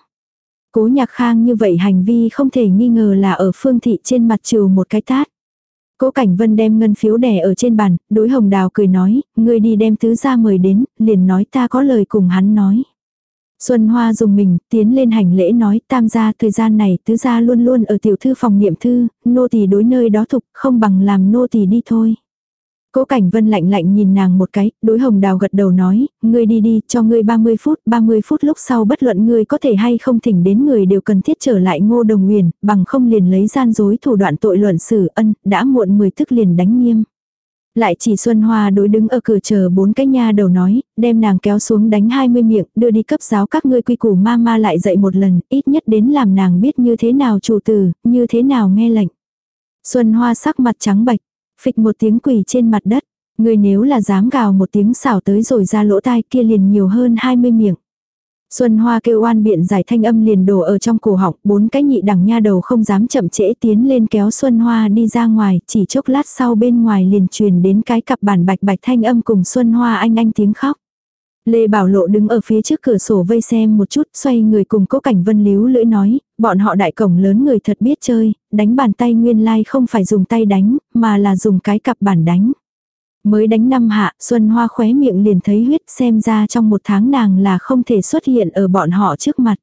Cố nhạc khang như vậy hành vi không thể nghi ngờ là ở phương thị trên mặt trừ một cái tát. Cố Cảnh Vân đem ngân phiếu đẻ ở trên bàn, đối hồng đào cười nói, ngươi đi đem tứ ra mời đến, liền nói ta có lời cùng hắn nói. Xuân Hoa dùng mình, tiến lên hành lễ nói, tam gia thời gian này tứ gia luôn luôn ở tiểu thư phòng niệm thư, nô tỳ đối nơi đó thục, không bằng làm nô tỳ đi thôi. Cố Cảnh Vân lạnh lạnh nhìn nàng một cái, đối hồng đào gật đầu nói, ngươi đi đi, cho ngươi 30 phút, 30 phút lúc sau bất luận ngươi có thể hay không thỉnh đến người đều cần thiết trở lại ngô đồng nguyền, bằng không liền lấy gian dối thủ đoạn tội luận xử ân, đã muộn 10 tức liền đánh nghiêm. Lại chỉ Xuân Hoa đối đứng ở cửa chờ bốn cái nha đầu nói, đem nàng kéo xuống đánh 20 miệng, đưa đi cấp giáo các ngươi quy củ ma ma lại dạy một lần, ít nhất đến làm nàng biết như thế nào chủ tử, như thế nào nghe lệnh. Xuân Hoa sắc mặt trắng bạch, phịch một tiếng quỳ trên mặt đất, người nếu là dám gào một tiếng xảo tới rồi ra lỗ tai kia liền nhiều hơn 20 miệng. Xuân Hoa kêu oan biện giải thanh âm liền đổ ở trong cổ họng, bốn cái nhị đẳng nha đầu không dám chậm trễ tiến lên kéo Xuân Hoa đi ra ngoài, chỉ chốc lát sau bên ngoài liền truyền đến cái cặp bản bạch bạch thanh âm cùng Xuân Hoa anh anh tiếng khóc. Lê Bảo Lộ đứng ở phía trước cửa sổ vây xem một chút, xoay người cùng cố cảnh vân líu lưỡi nói, bọn họ đại cổng lớn người thật biết chơi, đánh bàn tay nguyên lai like không phải dùng tay đánh, mà là dùng cái cặp bản đánh. Mới đánh năm hạ, Xuân Hoa khóe miệng liền thấy huyết xem ra trong một tháng nàng là không thể xuất hiện ở bọn họ trước mặt.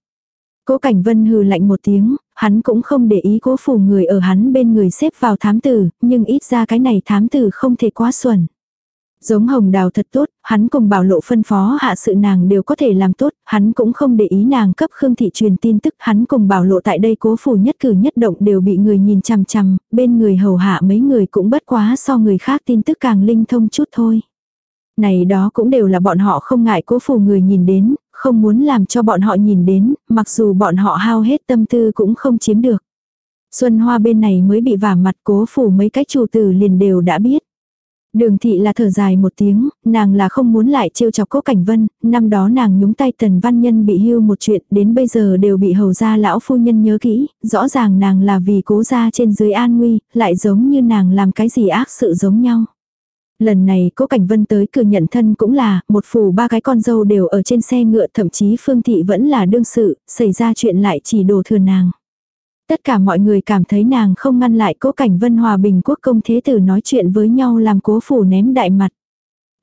Cố Cảnh Vân hừ lạnh một tiếng, hắn cũng không để ý cố phủ người ở hắn bên người xếp vào thám tử, nhưng ít ra cái này thám tử không thể quá xuẩn. Giống hồng đào thật tốt, hắn cùng bảo lộ phân phó hạ sự nàng đều có thể làm tốt, hắn cũng không để ý nàng cấp Khương Thị truyền tin tức, hắn cùng bảo lộ tại đây cố phủ nhất cử nhất động đều bị người nhìn chằm chằm, bên người hầu hạ mấy người cũng bất quá so người khác tin tức càng linh thông chút thôi. Này đó cũng đều là bọn họ không ngại cố phủ người nhìn đến, không muốn làm cho bọn họ nhìn đến, mặc dù bọn họ hao hết tâm tư cũng không chiếm được. Xuân Hoa bên này mới bị vả mặt cố phủ mấy cái chủ tử liền đều đã biết. Đường thị là thở dài một tiếng, nàng là không muốn lại trêu chọc cố cảnh vân, năm đó nàng nhúng tay tần văn nhân bị hưu một chuyện, đến bây giờ đều bị hầu gia lão phu nhân nhớ kỹ, rõ ràng nàng là vì cố gia trên dưới an nguy, lại giống như nàng làm cái gì ác sự giống nhau. Lần này cố cảnh vân tới cửa nhận thân cũng là, một phủ ba cái con dâu đều ở trên xe ngựa thậm chí phương thị vẫn là đương sự, xảy ra chuyện lại chỉ đổ thừa nàng. Tất cả mọi người cảm thấy nàng không ngăn lại cố cảnh vân hòa bình quốc công thế tử nói chuyện với nhau làm cố phủ ném đại mặt.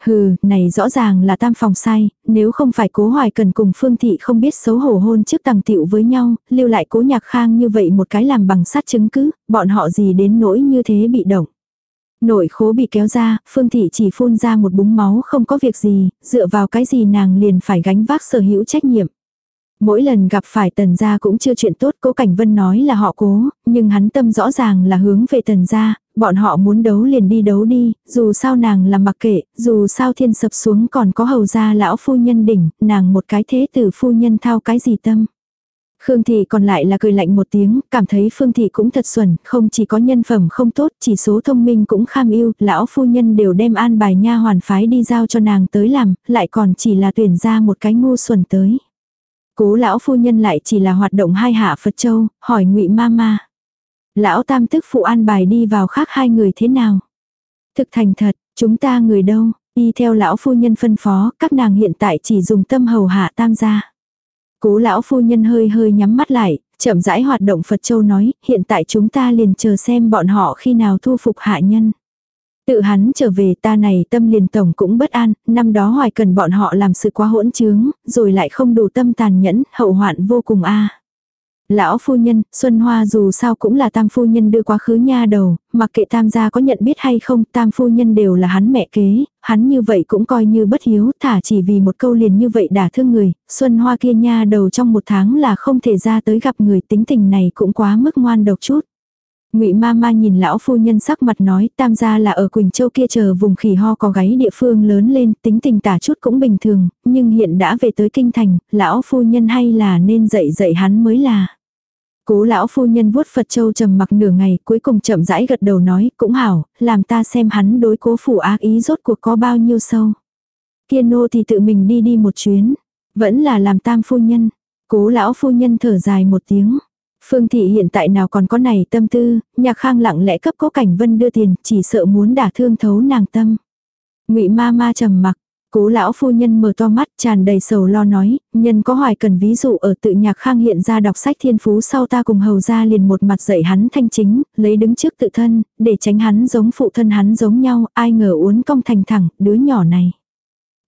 Hừ, này rõ ràng là tam phòng sai, nếu không phải cố hoài cần cùng phương thị không biết xấu hổ hôn trước tàng tiệu với nhau, lưu lại cố nhạc khang như vậy một cái làm bằng sát chứng cứ, bọn họ gì đến nỗi như thế bị động. Nội khố bị kéo ra, phương thị chỉ phun ra một búng máu không có việc gì, dựa vào cái gì nàng liền phải gánh vác sở hữu trách nhiệm. Mỗi lần gặp phải tần gia cũng chưa chuyện tốt, cố Cảnh Vân nói là họ cố, nhưng hắn tâm rõ ràng là hướng về tần gia, bọn họ muốn đấu liền đi đấu đi, dù sao nàng là mặc kệ, dù sao thiên sập xuống còn có hầu gia lão phu nhân đỉnh, nàng một cái thế tử phu nhân thao cái gì tâm. Khương Thị còn lại là cười lạnh một tiếng, cảm thấy Phương Thị cũng thật xuẩn, không chỉ có nhân phẩm không tốt, chỉ số thông minh cũng kham yêu, lão phu nhân đều đem an bài nha hoàn phái đi giao cho nàng tới làm, lại còn chỉ là tuyển ra một cái ngu xuẩn tới. Cố lão phu nhân lại chỉ là hoạt động hai hạ Phật Châu, hỏi ngụy ma ma. Lão tam tức phụ an bài đi vào khác hai người thế nào? Thực thành thật, chúng ta người đâu, đi theo lão phu nhân phân phó, các nàng hiện tại chỉ dùng tâm hầu hạ tam gia. Cố lão phu nhân hơi hơi nhắm mắt lại, chậm rãi hoạt động Phật Châu nói, hiện tại chúng ta liền chờ xem bọn họ khi nào thu phục hạ nhân. Tự hắn trở về ta này tâm liền tổng cũng bất an, năm đó hoài cần bọn họ làm sự quá hỗn trướng, rồi lại không đủ tâm tàn nhẫn, hậu hoạn vô cùng a Lão phu nhân, Xuân Hoa dù sao cũng là tam phu nhân đưa quá khứ nha đầu, mặc kệ tam gia có nhận biết hay không, tam phu nhân đều là hắn mẹ kế, hắn như vậy cũng coi như bất hiếu, thả chỉ vì một câu liền như vậy đả thương người, Xuân Hoa kia nha đầu trong một tháng là không thể ra tới gặp người tính tình này cũng quá mức ngoan độc chút. Ngụy ma ma nhìn lão phu nhân sắc mặt nói, tam gia là ở Quỳnh Châu kia chờ vùng khỉ ho có gáy địa phương lớn lên, tính tình tả chút cũng bình thường, nhưng hiện đã về tới kinh thành, lão phu nhân hay là nên dạy dạy hắn mới là. Cố lão phu nhân vuốt Phật Châu trầm mặc nửa ngày, cuối cùng chậm rãi gật đầu nói, cũng hảo, làm ta xem hắn đối cố phủ ác ý rốt cuộc có bao nhiêu sâu. Kia nô thì tự mình đi đi một chuyến, vẫn là làm tam phu nhân. Cố lão phu nhân thở dài một tiếng. Phương thị hiện tại nào còn có này tâm tư, nhạc khang lặng lẽ cấp cố cảnh vân đưa tiền, chỉ sợ muốn đả thương thấu nàng tâm. ngụy ma ma trầm mặc, Cố lão phu nhân mở to mắt tràn đầy sầu lo nói, nhân có hoài cần ví dụ ở tự nhạc khang hiện ra đọc sách thiên phú sau ta cùng hầu ra liền một mặt dạy hắn thanh chính, lấy đứng trước tự thân, để tránh hắn giống phụ thân hắn giống nhau, ai ngờ uốn cong thành thẳng, đứa nhỏ này.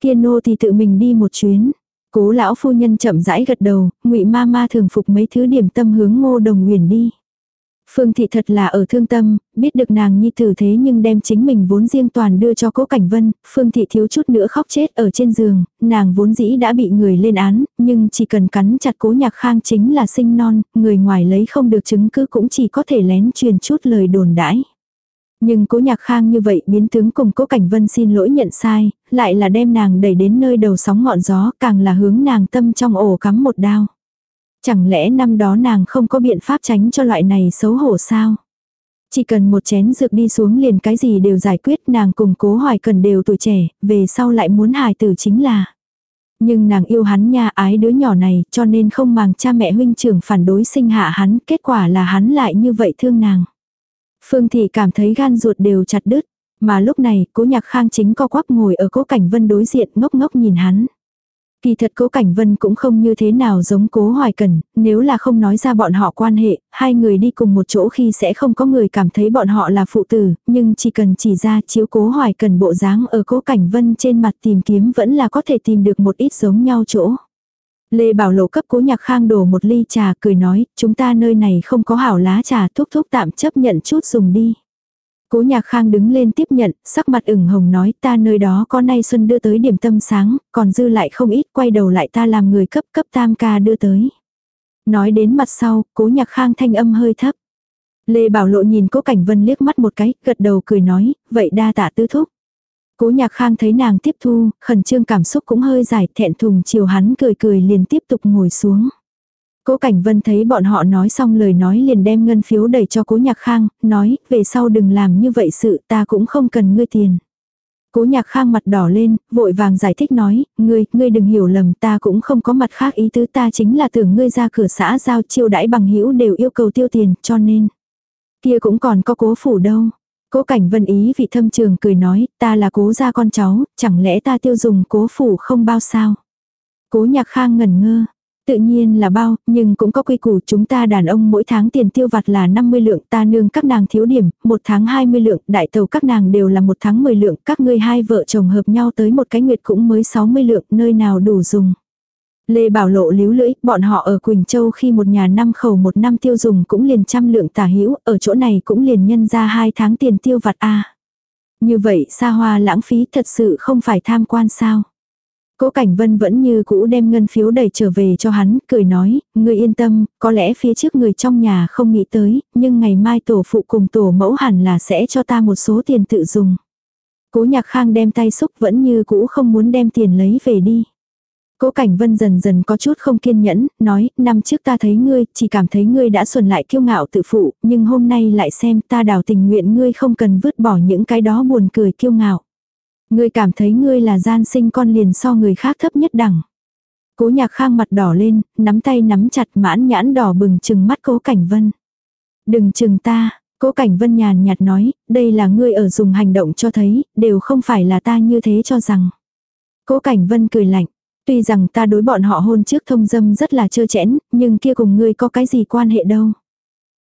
Kiên nô thì tự mình đi một chuyến. Cố lão phu nhân chậm rãi gật đầu, ngụy ma ma thường phục mấy thứ điểm tâm hướng ngô đồng nguyền đi. Phương thị thật là ở thương tâm, biết được nàng nhi tử thế nhưng đem chính mình vốn riêng toàn đưa cho cố cảnh vân, phương thị thiếu chút nữa khóc chết ở trên giường, nàng vốn dĩ đã bị người lên án, nhưng chỉ cần cắn chặt cố nhạc khang chính là sinh non, người ngoài lấy không được chứng cứ cũng chỉ có thể lén truyền chút lời đồn đãi. Nhưng cố nhạc khang như vậy biến tướng cùng cố cảnh vân xin lỗi nhận sai, lại là đem nàng đẩy đến nơi đầu sóng ngọn gió càng là hướng nàng tâm trong ổ cắm một đao. Chẳng lẽ năm đó nàng không có biện pháp tránh cho loại này xấu hổ sao? Chỉ cần một chén dược đi xuống liền cái gì đều giải quyết nàng cùng cố hoài cần đều tuổi trẻ, về sau lại muốn hài tử chính là. Nhưng nàng yêu hắn nha ái đứa nhỏ này cho nên không màng cha mẹ huynh trưởng phản đối sinh hạ hắn, kết quả là hắn lại như vậy thương nàng. Phương Thị cảm thấy gan ruột đều chặt đứt, mà lúc này cố nhạc khang chính co quắp ngồi ở cố cảnh vân đối diện ngốc ngốc nhìn hắn. Kỳ thật cố Cảnh Vân cũng không như thế nào giống cố Hoài Cần, nếu là không nói ra bọn họ quan hệ, hai người đi cùng một chỗ khi sẽ không có người cảm thấy bọn họ là phụ tử, nhưng chỉ cần chỉ ra chiếu cố Hoài Cần bộ dáng ở cố Cảnh Vân trên mặt tìm kiếm vẫn là có thể tìm được một ít giống nhau chỗ. Lê Bảo Lộ cấp cố nhạc khang đổ một ly trà cười nói, chúng ta nơi này không có hảo lá trà thúc thúc tạm chấp nhận chút dùng đi. Cố nhạc khang đứng lên tiếp nhận, sắc mặt ửng hồng nói ta nơi đó có nay xuân đưa tới điểm tâm sáng, còn dư lại không ít, quay đầu lại ta làm người cấp cấp tam ca đưa tới. Nói đến mặt sau, cố nhạc khang thanh âm hơi thấp. Lê Bảo Lộ nhìn cố Cảnh Vân liếc mắt một cái, gật đầu cười nói, vậy đa tạ tư thúc. Cố nhạc khang thấy nàng tiếp thu, khẩn trương cảm xúc cũng hơi dài, thẹn thùng chiều hắn cười cười liền tiếp tục ngồi xuống. Cố Cảnh Vân thấy bọn họ nói xong lời nói liền đem ngân phiếu đẩy cho Cố Nhạc Khang, nói, về sau đừng làm như vậy sự ta cũng không cần ngươi tiền. Cố Nhạc Khang mặt đỏ lên, vội vàng giải thích nói, ngươi, ngươi đừng hiểu lầm ta cũng không có mặt khác ý tứ ta chính là tưởng ngươi ra cửa xã giao chiêu đãi bằng hữu đều yêu cầu tiêu tiền, cho nên. Kia cũng còn có cố phủ đâu. Cố Cảnh Vân ý vị thâm trường cười nói, ta là cố gia con cháu, chẳng lẽ ta tiêu dùng cố phủ không bao sao. Cố Nhạc Khang ngẩn ngơ, Tự nhiên là bao, nhưng cũng có quy củ chúng ta đàn ông mỗi tháng tiền tiêu vặt là 50 lượng, ta nương các nàng thiếu điểm, một tháng 20 lượng, đại tàu các nàng đều là một tháng 10 lượng, các ngươi hai vợ chồng hợp nhau tới một cái nguyệt cũng mới 60 lượng, nơi nào đủ dùng. Lê Bảo Lộ líu lưỡi, bọn họ ở Quỳnh Châu khi một nhà năm khẩu một năm tiêu dùng cũng liền trăm lượng tả hữu ở chỗ này cũng liền nhân ra hai tháng tiền tiêu vặt a Như vậy xa hoa lãng phí thật sự không phải tham quan sao. Cố Cảnh Vân vẫn như cũ đem ngân phiếu đẩy trở về cho hắn, cười nói, người yên tâm, có lẽ phía trước người trong nhà không nghĩ tới, nhưng ngày mai tổ phụ cùng tổ mẫu hẳn là sẽ cho ta một số tiền tự dùng. Cố Nhạc Khang đem tay xúc vẫn như cũ không muốn đem tiền lấy về đi. Cố Cảnh Vân dần dần có chút không kiên nhẫn, nói, năm trước ta thấy ngươi, chỉ cảm thấy ngươi đã xuẩn lại kiêu ngạo tự phụ, nhưng hôm nay lại xem ta đào tình nguyện ngươi không cần vứt bỏ những cái đó buồn cười kiêu ngạo. Ngươi cảm thấy ngươi là gian sinh con liền so người khác thấp nhất đẳng. Cố nhạc khang mặt đỏ lên, nắm tay nắm chặt mãn nhãn đỏ bừng chừng mắt cố cảnh vân. Đừng chừng ta, cố cảnh vân nhàn nhạt nói, đây là ngươi ở dùng hành động cho thấy, đều không phải là ta như thế cho rằng. Cố cảnh vân cười lạnh, tuy rằng ta đối bọn họ hôn trước thông dâm rất là trơ chẽn, nhưng kia cùng ngươi có cái gì quan hệ đâu.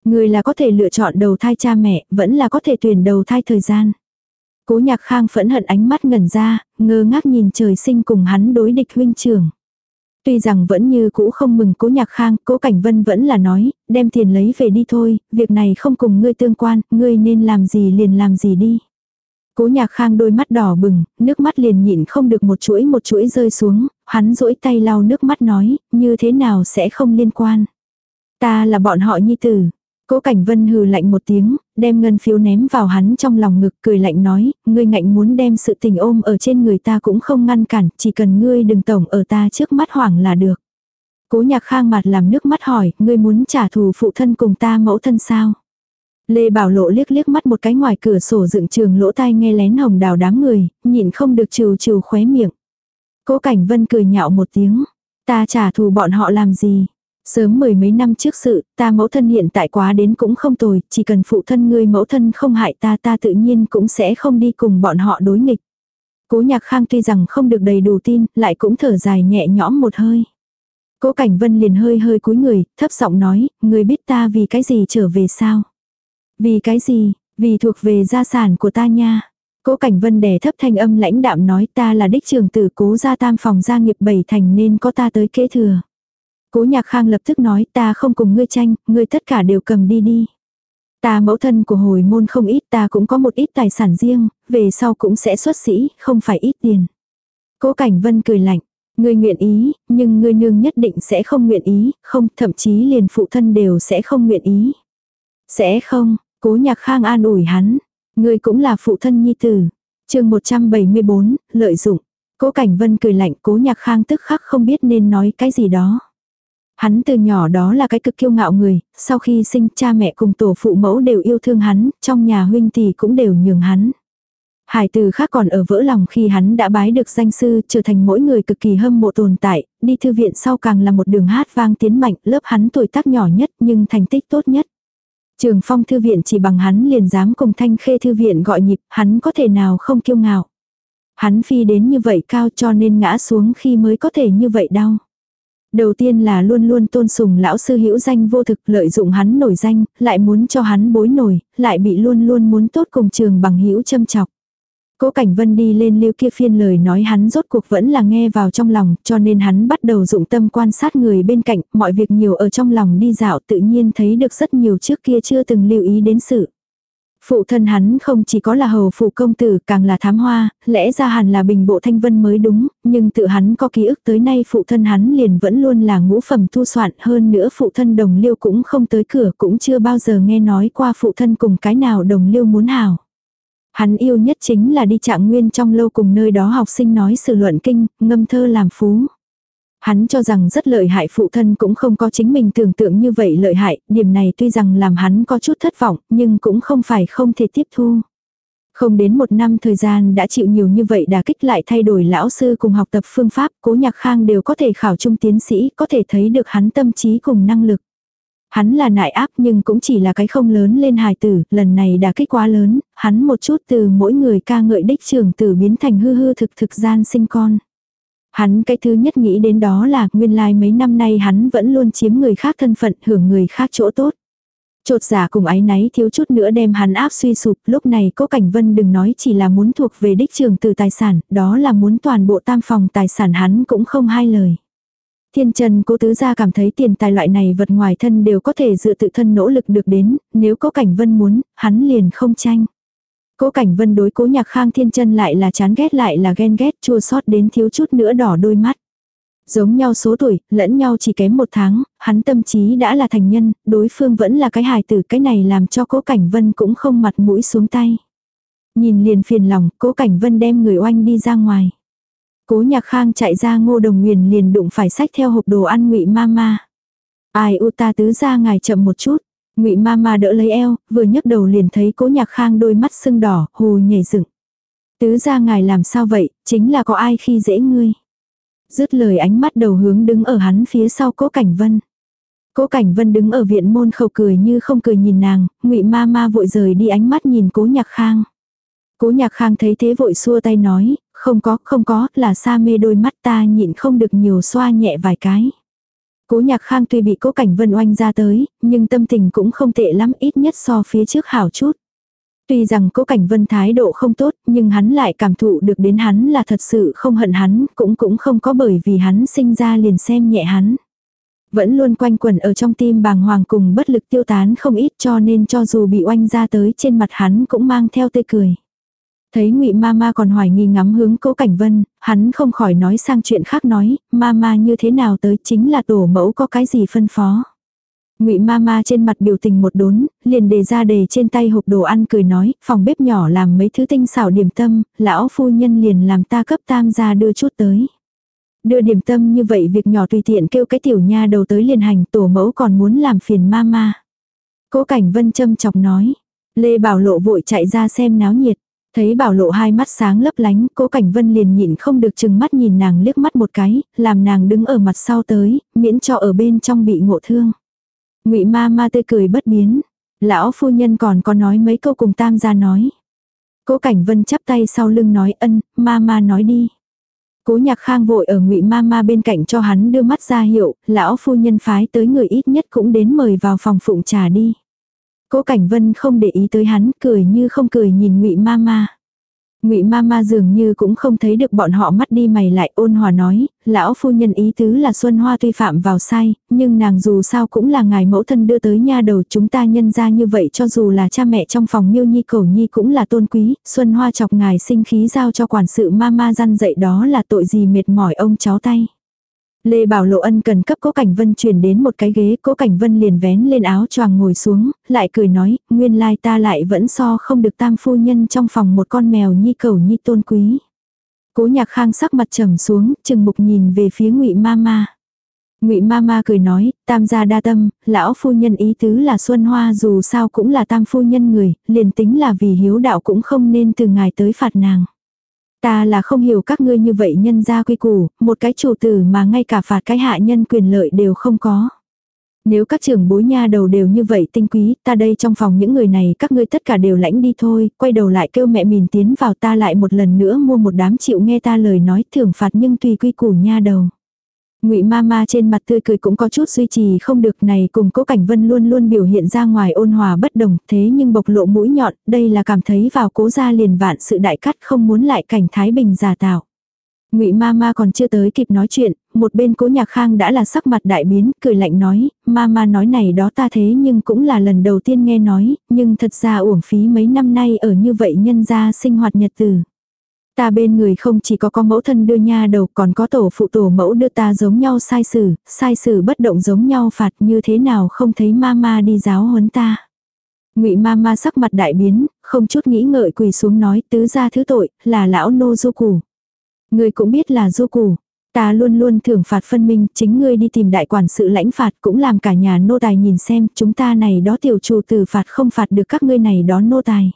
Ngươi là có thể lựa chọn đầu thai cha mẹ, vẫn là có thể tuyển đầu thai thời gian. Cố nhạc khang phẫn hận ánh mắt ngẩn ra, ngơ ngác nhìn trời sinh cùng hắn đối địch huynh trưởng. Tuy rằng vẫn như cũ không mừng cố nhạc khang, cố cảnh vân vẫn là nói, đem tiền lấy về đi thôi, việc này không cùng ngươi tương quan, ngươi nên làm gì liền làm gì đi. Cố nhạc khang đôi mắt đỏ bừng, nước mắt liền nhịn không được một chuỗi một chuỗi rơi xuống, hắn rỗi tay lau nước mắt nói, như thế nào sẽ không liên quan. Ta là bọn họ nhi tử, Cố Cảnh Vân hừ lạnh một tiếng, đem ngân phiếu ném vào hắn trong lòng ngực cười lạnh nói, ngươi ngạnh muốn đem sự tình ôm ở trên người ta cũng không ngăn cản, chỉ cần ngươi đừng tổng ở ta trước mắt hoảng là được. Cố nhạc khang mặt làm nước mắt hỏi, ngươi muốn trả thù phụ thân cùng ta mẫu thân sao? Lê Bảo Lộ liếc liếc mắt một cái ngoài cửa sổ dựng trường lỗ tai nghe lén hồng đào đám người, nhịn không được trừ trừ khóe miệng. Cố Cảnh Vân cười nhạo một tiếng, ta trả thù bọn họ làm gì? Sớm mười mấy năm trước sự, ta mẫu thân hiện tại quá đến cũng không tồi, chỉ cần phụ thân ngươi mẫu thân không hại ta ta tự nhiên cũng sẽ không đi cùng bọn họ đối nghịch. Cố nhạc khang tuy rằng không được đầy đủ tin, lại cũng thở dài nhẹ nhõm một hơi. Cố cảnh vân liền hơi hơi cúi người, thấp giọng nói, ngươi biết ta vì cái gì trở về sao? Vì cái gì? Vì thuộc về gia sản của ta nha. Cố Cảnh Vân đè thấp thanh âm lãnh đạm nói ta là đích trường tử cố gia tam phòng gia nghiệp bảy thành nên có ta tới kế thừa. Cố nhạc khang lập tức nói ta không cùng ngươi tranh, ngươi tất cả đều cầm đi đi. Ta mẫu thân của hồi môn không ít ta cũng có một ít tài sản riêng, về sau cũng sẽ xuất sĩ, không phải ít tiền. Cố Cảnh Vân cười lạnh, ngươi nguyện ý, nhưng ngươi nương nhất định sẽ không nguyện ý, không, thậm chí liền phụ thân đều sẽ không nguyện ý. Sẽ không, cố nhạc khang an ủi hắn, ngươi cũng là phụ thân nhi tử. chương 174, lợi dụng. Cố Cảnh Vân cười lạnh cố nhạc khang tức khắc không biết nên nói cái gì đó. Hắn từ nhỏ đó là cái cực kiêu ngạo người, sau khi sinh cha mẹ cùng tổ phụ mẫu đều yêu thương hắn, trong nhà huynh tỷ cũng đều nhường hắn. Hải từ khác còn ở vỡ lòng khi hắn đã bái được danh sư trở thành mỗi người cực kỳ hâm mộ tồn tại, đi thư viện sau càng là một đường hát vang tiến mạnh, lớp hắn tuổi tác nhỏ nhất nhưng thành tích tốt nhất. Trường phong thư viện chỉ bằng hắn liền dám cùng thanh khê thư viện gọi nhịp, hắn có thể nào không kiêu ngạo. Hắn phi đến như vậy cao cho nên ngã xuống khi mới có thể như vậy đau. Đầu tiên là luôn luôn tôn sùng lão sư hữu danh vô thực lợi dụng hắn nổi danh, lại muốn cho hắn bối nổi, lại bị luôn luôn muốn tốt cùng trường bằng hữu châm chọc. Cố Cảnh Vân đi lên lưu kia phiên lời nói hắn rốt cuộc vẫn là nghe vào trong lòng, cho nên hắn bắt đầu dụng tâm quan sát người bên cạnh, mọi việc nhiều ở trong lòng đi dạo tự nhiên thấy được rất nhiều trước kia chưa từng lưu ý đến sự. Phụ thân hắn không chỉ có là hầu phụ công tử càng là thám hoa, lẽ ra hẳn là bình bộ thanh vân mới đúng, nhưng tự hắn có ký ức tới nay phụ thân hắn liền vẫn luôn là ngũ phẩm thu soạn hơn nữa phụ thân đồng liêu cũng không tới cửa cũng chưa bao giờ nghe nói qua phụ thân cùng cái nào đồng liêu muốn hảo. Hắn yêu nhất chính là đi trạng nguyên trong lâu cùng nơi đó học sinh nói sự luận kinh, ngâm thơ làm phú. Hắn cho rằng rất lợi hại phụ thân cũng không có chính mình tưởng tượng như vậy lợi hại, điểm này tuy rằng làm hắn có chút thất vọng, nhưng cũng không phải không thể tiếp thu. Không đến một năm thời gian đã chịu nhiều như vậy đã kích lại thay đổi lão sư cùng học tập phương pháp, cố nhạc khang đều có thể khảo trung tiến sĩ, có thể thấy được hắn tâm trí cùng năng lực. Hắn là nại áp nhưng cũng chỉ là cái không lớn lên hài tử, lần này đã kích quá lớn, hắn một chút từ mỗi người ca ngợi đích trường tử biến thành hư hư thực thực gian sinh con. Hắn cái thứ nhất nghĩ đến đó là nguyên lai like mấy năm nay hắn vẫn luôn chiếm người khác thân phận hưởng người khác chỗ tốt. Trột giả dạ cùng ái náy thiếu chút nữa đem hắn áp suy sụp, lúc này cố Cảnh Vân đừng nói chỉ là muốn thuộc về đích trường từ tài sản, đó là muốn toàn bộ tam phòng tài sản hắn cũng không hai lời. Thiên Trần cố tứ gia cảm thấy tiền tài loại này vật ngoài thân đều có thể dựa tự thân nỗ lực được đến, nếu có Cảnh Vân muốn, hắn liền không tranh. Cố Cảnh Vân đối cố nhạc khang thiên chân lại là chán ghét lại là ghen ghét chua xót đến thiếu chút nữa đỏ đôi mắt. Giống nhau số tuổi, lẫn nhau chỉ kém một tháng, hắn tâm trí đã là thành nhân, đối phương vẫn là cái hài tử cái này làm cho cố Cảnh Vân cũng không mặt mũi xuống tay. Nhìn liền phiền lòng, cố Cảnh Vân đem người oanh đi ra ngoài. Cố nhạc khang chạy ra ngô đồng nguyền liền đụng phải sách theo hộp đồ ăn ngụy ma ma. Ai u ta tứ ra ngài chậm một chút. Ngụy ma ma đỡ lấy eo, vừa nhấc đầu liền thấy cố nhạc khang đôi mắt sưng đỏ, hù nhảy dựng. Tứ ra ngài làm sao vậy, chính là có ai khi dễ ngươi. Dứt lời ánh mắt đầu hướng đứng ở hắn phía sau cố cảnh vân. Cố Cảnh Vân đứng ở viện môn khẩu cười như không cười nhìn nàng, Ngụy Ma Ma vội rời đi ánh mắt nhìn Cố Nhạc Khang. Cố Nhạc Khang thấy thế vội xua tay nói, không có, không có, là sa mê đôi mắt ta nhịn không được nhiều xoa nhẹ vài cái. Cố nhạc khang tuy bị cố cảnh vân oanh ra tới, nhưng tâm tình cũng không tệ lắm ít nhất so phía trước hảo chút. Tuy rằng cố cảnh vân thái độ không tốt, nhưng hắn lại cảm thụ được đến hắn là thật sự không hận hắn, cũng cũng không có bởi vì hắn sinh ra liền xem nhẹ hắn. Vẫn luôn quanh quẩn ở trong tim bàng hoàng cùng bất lực tiêu tán không ít cho nên cho dù bị oanh ra tới trên mặt hắn cũng mang theo tươi cười. Thấy ngụy Mama còn hoài nghi ngắm hướng Cố Cảnh Vân, hắn không khỏi nói sang chuyện khác nói, Mama như thế nào tới chính là tổ mẫu có cái gì phân phó. Ngụy Mama trên mặt biểu tình một đốn, liền đề ra đề trên tay hộp đồ ăn cười nói, phòng bếp nhỏ làm mấy thứ tinh xảo điểm tâm, lão phu nhân liền làm ta cấp tam gia đưa chút tới. Đưa điểm tâm như vậy việc nhỏ tùy tiện kêu cái tiểu nha đầu tới liền hành tổ mẫu còn muốn làm phiền Mama. Cố Cảnh Vân châm chọc nói, Lê Bảo Lộ vội chạy ra xem náo nhiệt. Thấy bảo lộ hai mắt sáng lấp lánh, cố cảnh vân liền nhịn không được chừng mắt nhìn nàng liếc mắt một cái, làm nàng đứng ở mặt sau tới, miễn cho ở bên trong bị ngộ thương. ngụy ma ma tươi cười bất biến. Lão phu nhân còn có nói mấy câu cùng tam gia nói. Cố cảnh vân chắp tay sau lưng nói ân, ma ma nói đi. Cố nhạc khang vội ở ngụy ma ma bên cạnh cho hắn đưa mắt ra hiệu, lão phu nhân phái tới người ít nhất cũng đến mời vào phòng phụng trà đi. Cố Cảnh Vân không để ý tới hắn, cười như không cười nhìn Ngụy Mama. Ngụy Mama dường như cũng không thấy được bọn họ mắt đi mày lại ôn hòa nói, lão phu nhân ý tứ là Xuân Hoa tuy phạm vào sai, nhưng nàng dù sao cũng là ngài mẫu thân đưa tới nha đầu chúng ta nhân ra như vậy cho dù là cha mẹ trong phòng miêu nhi cầu nhi cũng là tôn quý, Xuân Hoa chọc ngài sinh khí giao cho quản sự Mama răn dậy đó là tội gì mệt mỏi ông cháu tay. Lê Bảo Lộ Ân cần cấp Cố Cảnh Vân chuyển đến một cái ghế, Cố Cảnh Vân liền vén lên áo choàng ngồi xuống, lại cười nói, nguyên lai ta lại vẫn so không được tam phu nhân trong phòng một con mèo nhi cầu nhi tôn quý. Cố Nhạc Khang sắc mặt trầm xuống, chừng mục nhìn về phía Ngụy Mama. Ngụy Mama cười nói, tam gia đa tâm, lão phu nhân ý tứ là Xuân Hoa dù sao cũng là tam phu nhân người, liền tính là vì hiếu đạo cũng không nên từ ngài tới phạt nàng. Ta là không hiểu các ngươi như vậy nhân gia quy củ, một cái chủ tử mà ngay cả phạt cái hạ nhân quyền lợi đều không có. Nếu các trưởng bối nha đầu đều như vậy tinh quý, ta đây trong phòng những người này các ngươi tất cả đều lãnh đi thôi, quay đầu lại kêu mẹ mình tiến vào ta lại một lần nữa mua một đám chịu nghe ta lời nói thưởng phạt nhưng tùy quy củ nha đầu. Ngụy Mama trên mặt tươi cười cũng có chút duy trì không được này cùng Cố Cảnh Vân luôn luôn biểu hiện ra ngoài ôn hòa bất đồng, thế nhưng bộc lộ mũi nhọn, đây là cảm thấy vào Cố gia liền vạn sự đại cắt không muốn lại cảnh thái bình giả tạo. Ngụy Mama còn chưa tới kịp nói chuyện, một bên Cố Nhạc Khang đã là sắc mặt đại biến, cười lạnh nói, Mama nói này đó ta thế nhưng cũng là lần đầu tiên nghe nói, nhưng thật ra uổng phí mấy năm nay ở như vậy nhân gia sinh hoạt nhật tử. Ta bên người không chỉ có có mẫu thân đưa nha đầu còn có tổ phụ tổ mẫu đưa ta giống nhau sai xử, sai xử bất động giống nhau phạt như thế nào không thấy mama đi giáo huấn ta. Ngụy mama sắc mặt đại biến, không chút nghĩ ngợi quỳ xuống nói tứ ra thứ tội, là lão nô du củ. Người cũng biết là du củ. Ta luôn luôn thưởng phạt phân minh, chính ngươi đi tìm đại quản sự lãnh phạt cũng làm cả nhà nô tài nhìn xem, chúng ta này đó tiểu chủ tử phạt không phạt được các ngươi này đó nô tài.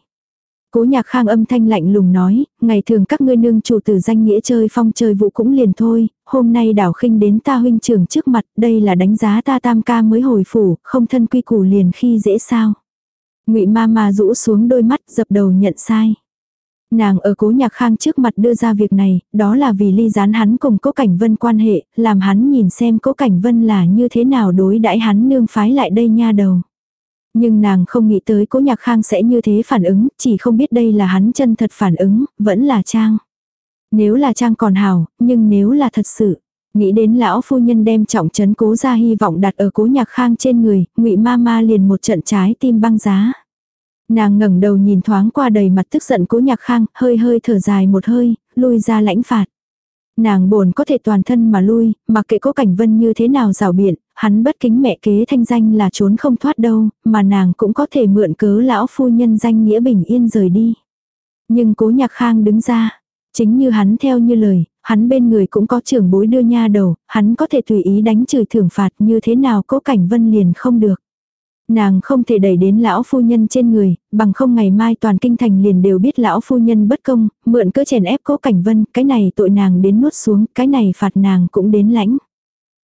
Cố nhạc khang âm thanh lạnh lùng nói, ngày thường các ngươi nương chủ tử danh nghĩa chơi phong chơi vụ cũng liền thôi, hôm nay đảo khinh đến ta huynh trưởng trước mặt, đây là đánh giá ta tam ca mới hồi phủ, không thân quy củ liền khi dễ sao. ngụy ma ma rũ xuống đôi mắt dập đầu nhận sai. Nàng ở cố nhạc khang trước mặt đưa ra việc này, đó là vì ly gián hắn cùng cố cảnh vân quan hệ, làm hắn nhìn xem cố cảnh vân là như thế nào đối đãi hắn nương phái lại đây nha đầu. Nhưng nàng không nghĩ tới cố nhạc khang sẽ như thế phản ứng, chỉ không biết đây là hắn chân thật phản ứng, vẫn là trang. Nếu là trang còn hào, nhưng nếu là thật sự. Nghĩ đến lão phu nhân đem trọng trấn cố ra hy vọng đặt ở cố nhạc khang trên người, ngụy ma ma liền một trận trái tim băng giá. Nàng ngẩng đầu nhìn thoáng qua đầy mặt tức giận cố nhạc khang, hơi hơi thở dài một hơi, lui ra lãnh phạt. Nàng bổn có thể toàn thân mà lui, mặc kệ cố cảnh vân như thế nào rào biện, hắn bất kính mẹ kế thanh danh là trốn không thoát đâu, mà nàng cũng có thể mượn cớ lão phu nhân danh nghĩa bình yên rời đi. Nhưng cố nhạc khang đứng ra, chính như hắn theo như lời, hắn bên người cũng có trưởng bối đưa nha đầu, hắn có thể tùy ý đánh chửi thưởng phạt như thế nào cố cảnh vân liền không được. Nàng không thể đẩy đến lão phu nhân trên người, bằng không ngày mai toàn kinh thành liền đều biết lão phu nhân bất công, mượn cỡ chèn ép cố cảnh vân, cái này tội nàng đến nuốt xuống, cái này phạt nàng cũng đến lãnh.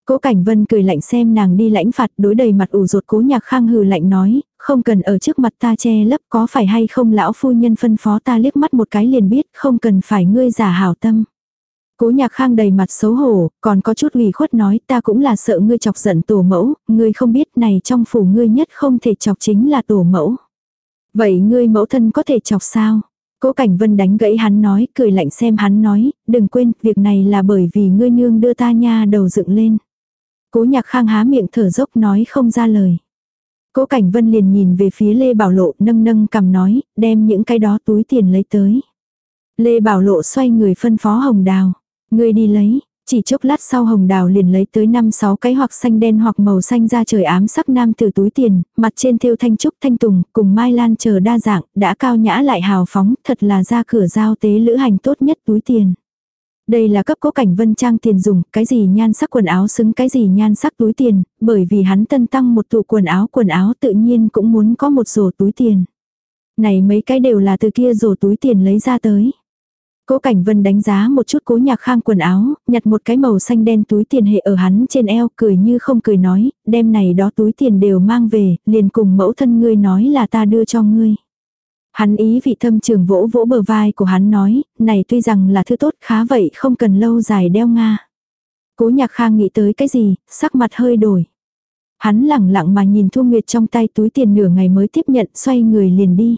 Cố Cảnh Vân cười lạnh xem nàng đi lãnh phạt đối đầy mặt ủ rột cố nhạc khang hừ lạnh nói, không cần ở trước mặt ta che lấp có phải hay không lão phu nhân phân phó ta liếc mắt một cái liền biết không cần phải ngươi giả hảo tâm. Cố nhạc khang đầy mặt xấu hổ, còn có chút ủy khuất nói ta cũng là sợ ngươi chọc giận tổ mẫu, ngươi không biết này trong phủ ngươi nhất không thể chọc chính là tổ mẫu. Vậy ngươi mẫu thân có thể chọc sao? Cố Cảnh Vân đánh gãy hắn nói, cười lạnh xem hắn nói, đừng quên, việc này là bởi vì ngươi nương đưa ta nha đầu dựng lên. Cố nhạc khang há miệng thở dốc nói không ra lời. Cố Cảnh Vân liền nhìn về phía Lê Bảo Lộ nâng nâng cầm nói, đem những cái đó túi tiền lấy tới. Lê Bảo Lộ xoay người phân phó Hồng Đào ngươi đi lấy, chỉ chốc lát sau hồng đào liền lấy tới năm sáu cái hoặc xanh đen hoặc màu xanh ra trời ám sắc nam từ túi tiền, mặt trên thêu thanh trúc thanh tùng, cùng mai lan chờ đa dạng, đã cao nhã lại hào phóng, thật là ra cửa giao tế lữ hành tốt nhất túi tiền. Đây là cấp cố cảnh vân trang tiền dùng, cái gì nhan sắc quần áo xứng cái gì nhan sắc túi tiền, bởi vì hắn tân tăng một tủ quần áo quần áo tự nhiên cũng muốn có một rổ túi tiền. Này mấy cái đều là từ kia rổ túi tiền lấy ra tới. Cố Cảnh Vân đánh giá một chút cố nhạc khang quần áo, nhặt một cái màu xanh đen túi tiền hệ ở hắn trên eo, cười như không cười nói, đem này đó túi tiền đều mang về, liền cùng mẫu thân ngươi nói là ta đưa cho ngươi. Hắn ý vị thâm trường vỗ vỗ bờ vai của hắn nói, này tuy rằng là thứ tốt khá vậy không cần lâu dài đeo nga. Cố nhạc khang nghĩ tới cái gì, sắc mặt hơi đổi. Hắn lẳng lặng mà nhìn Thu Nguyệt trong tay túi tiền nửa ngày mới tiếp nhận xoay người liền đi.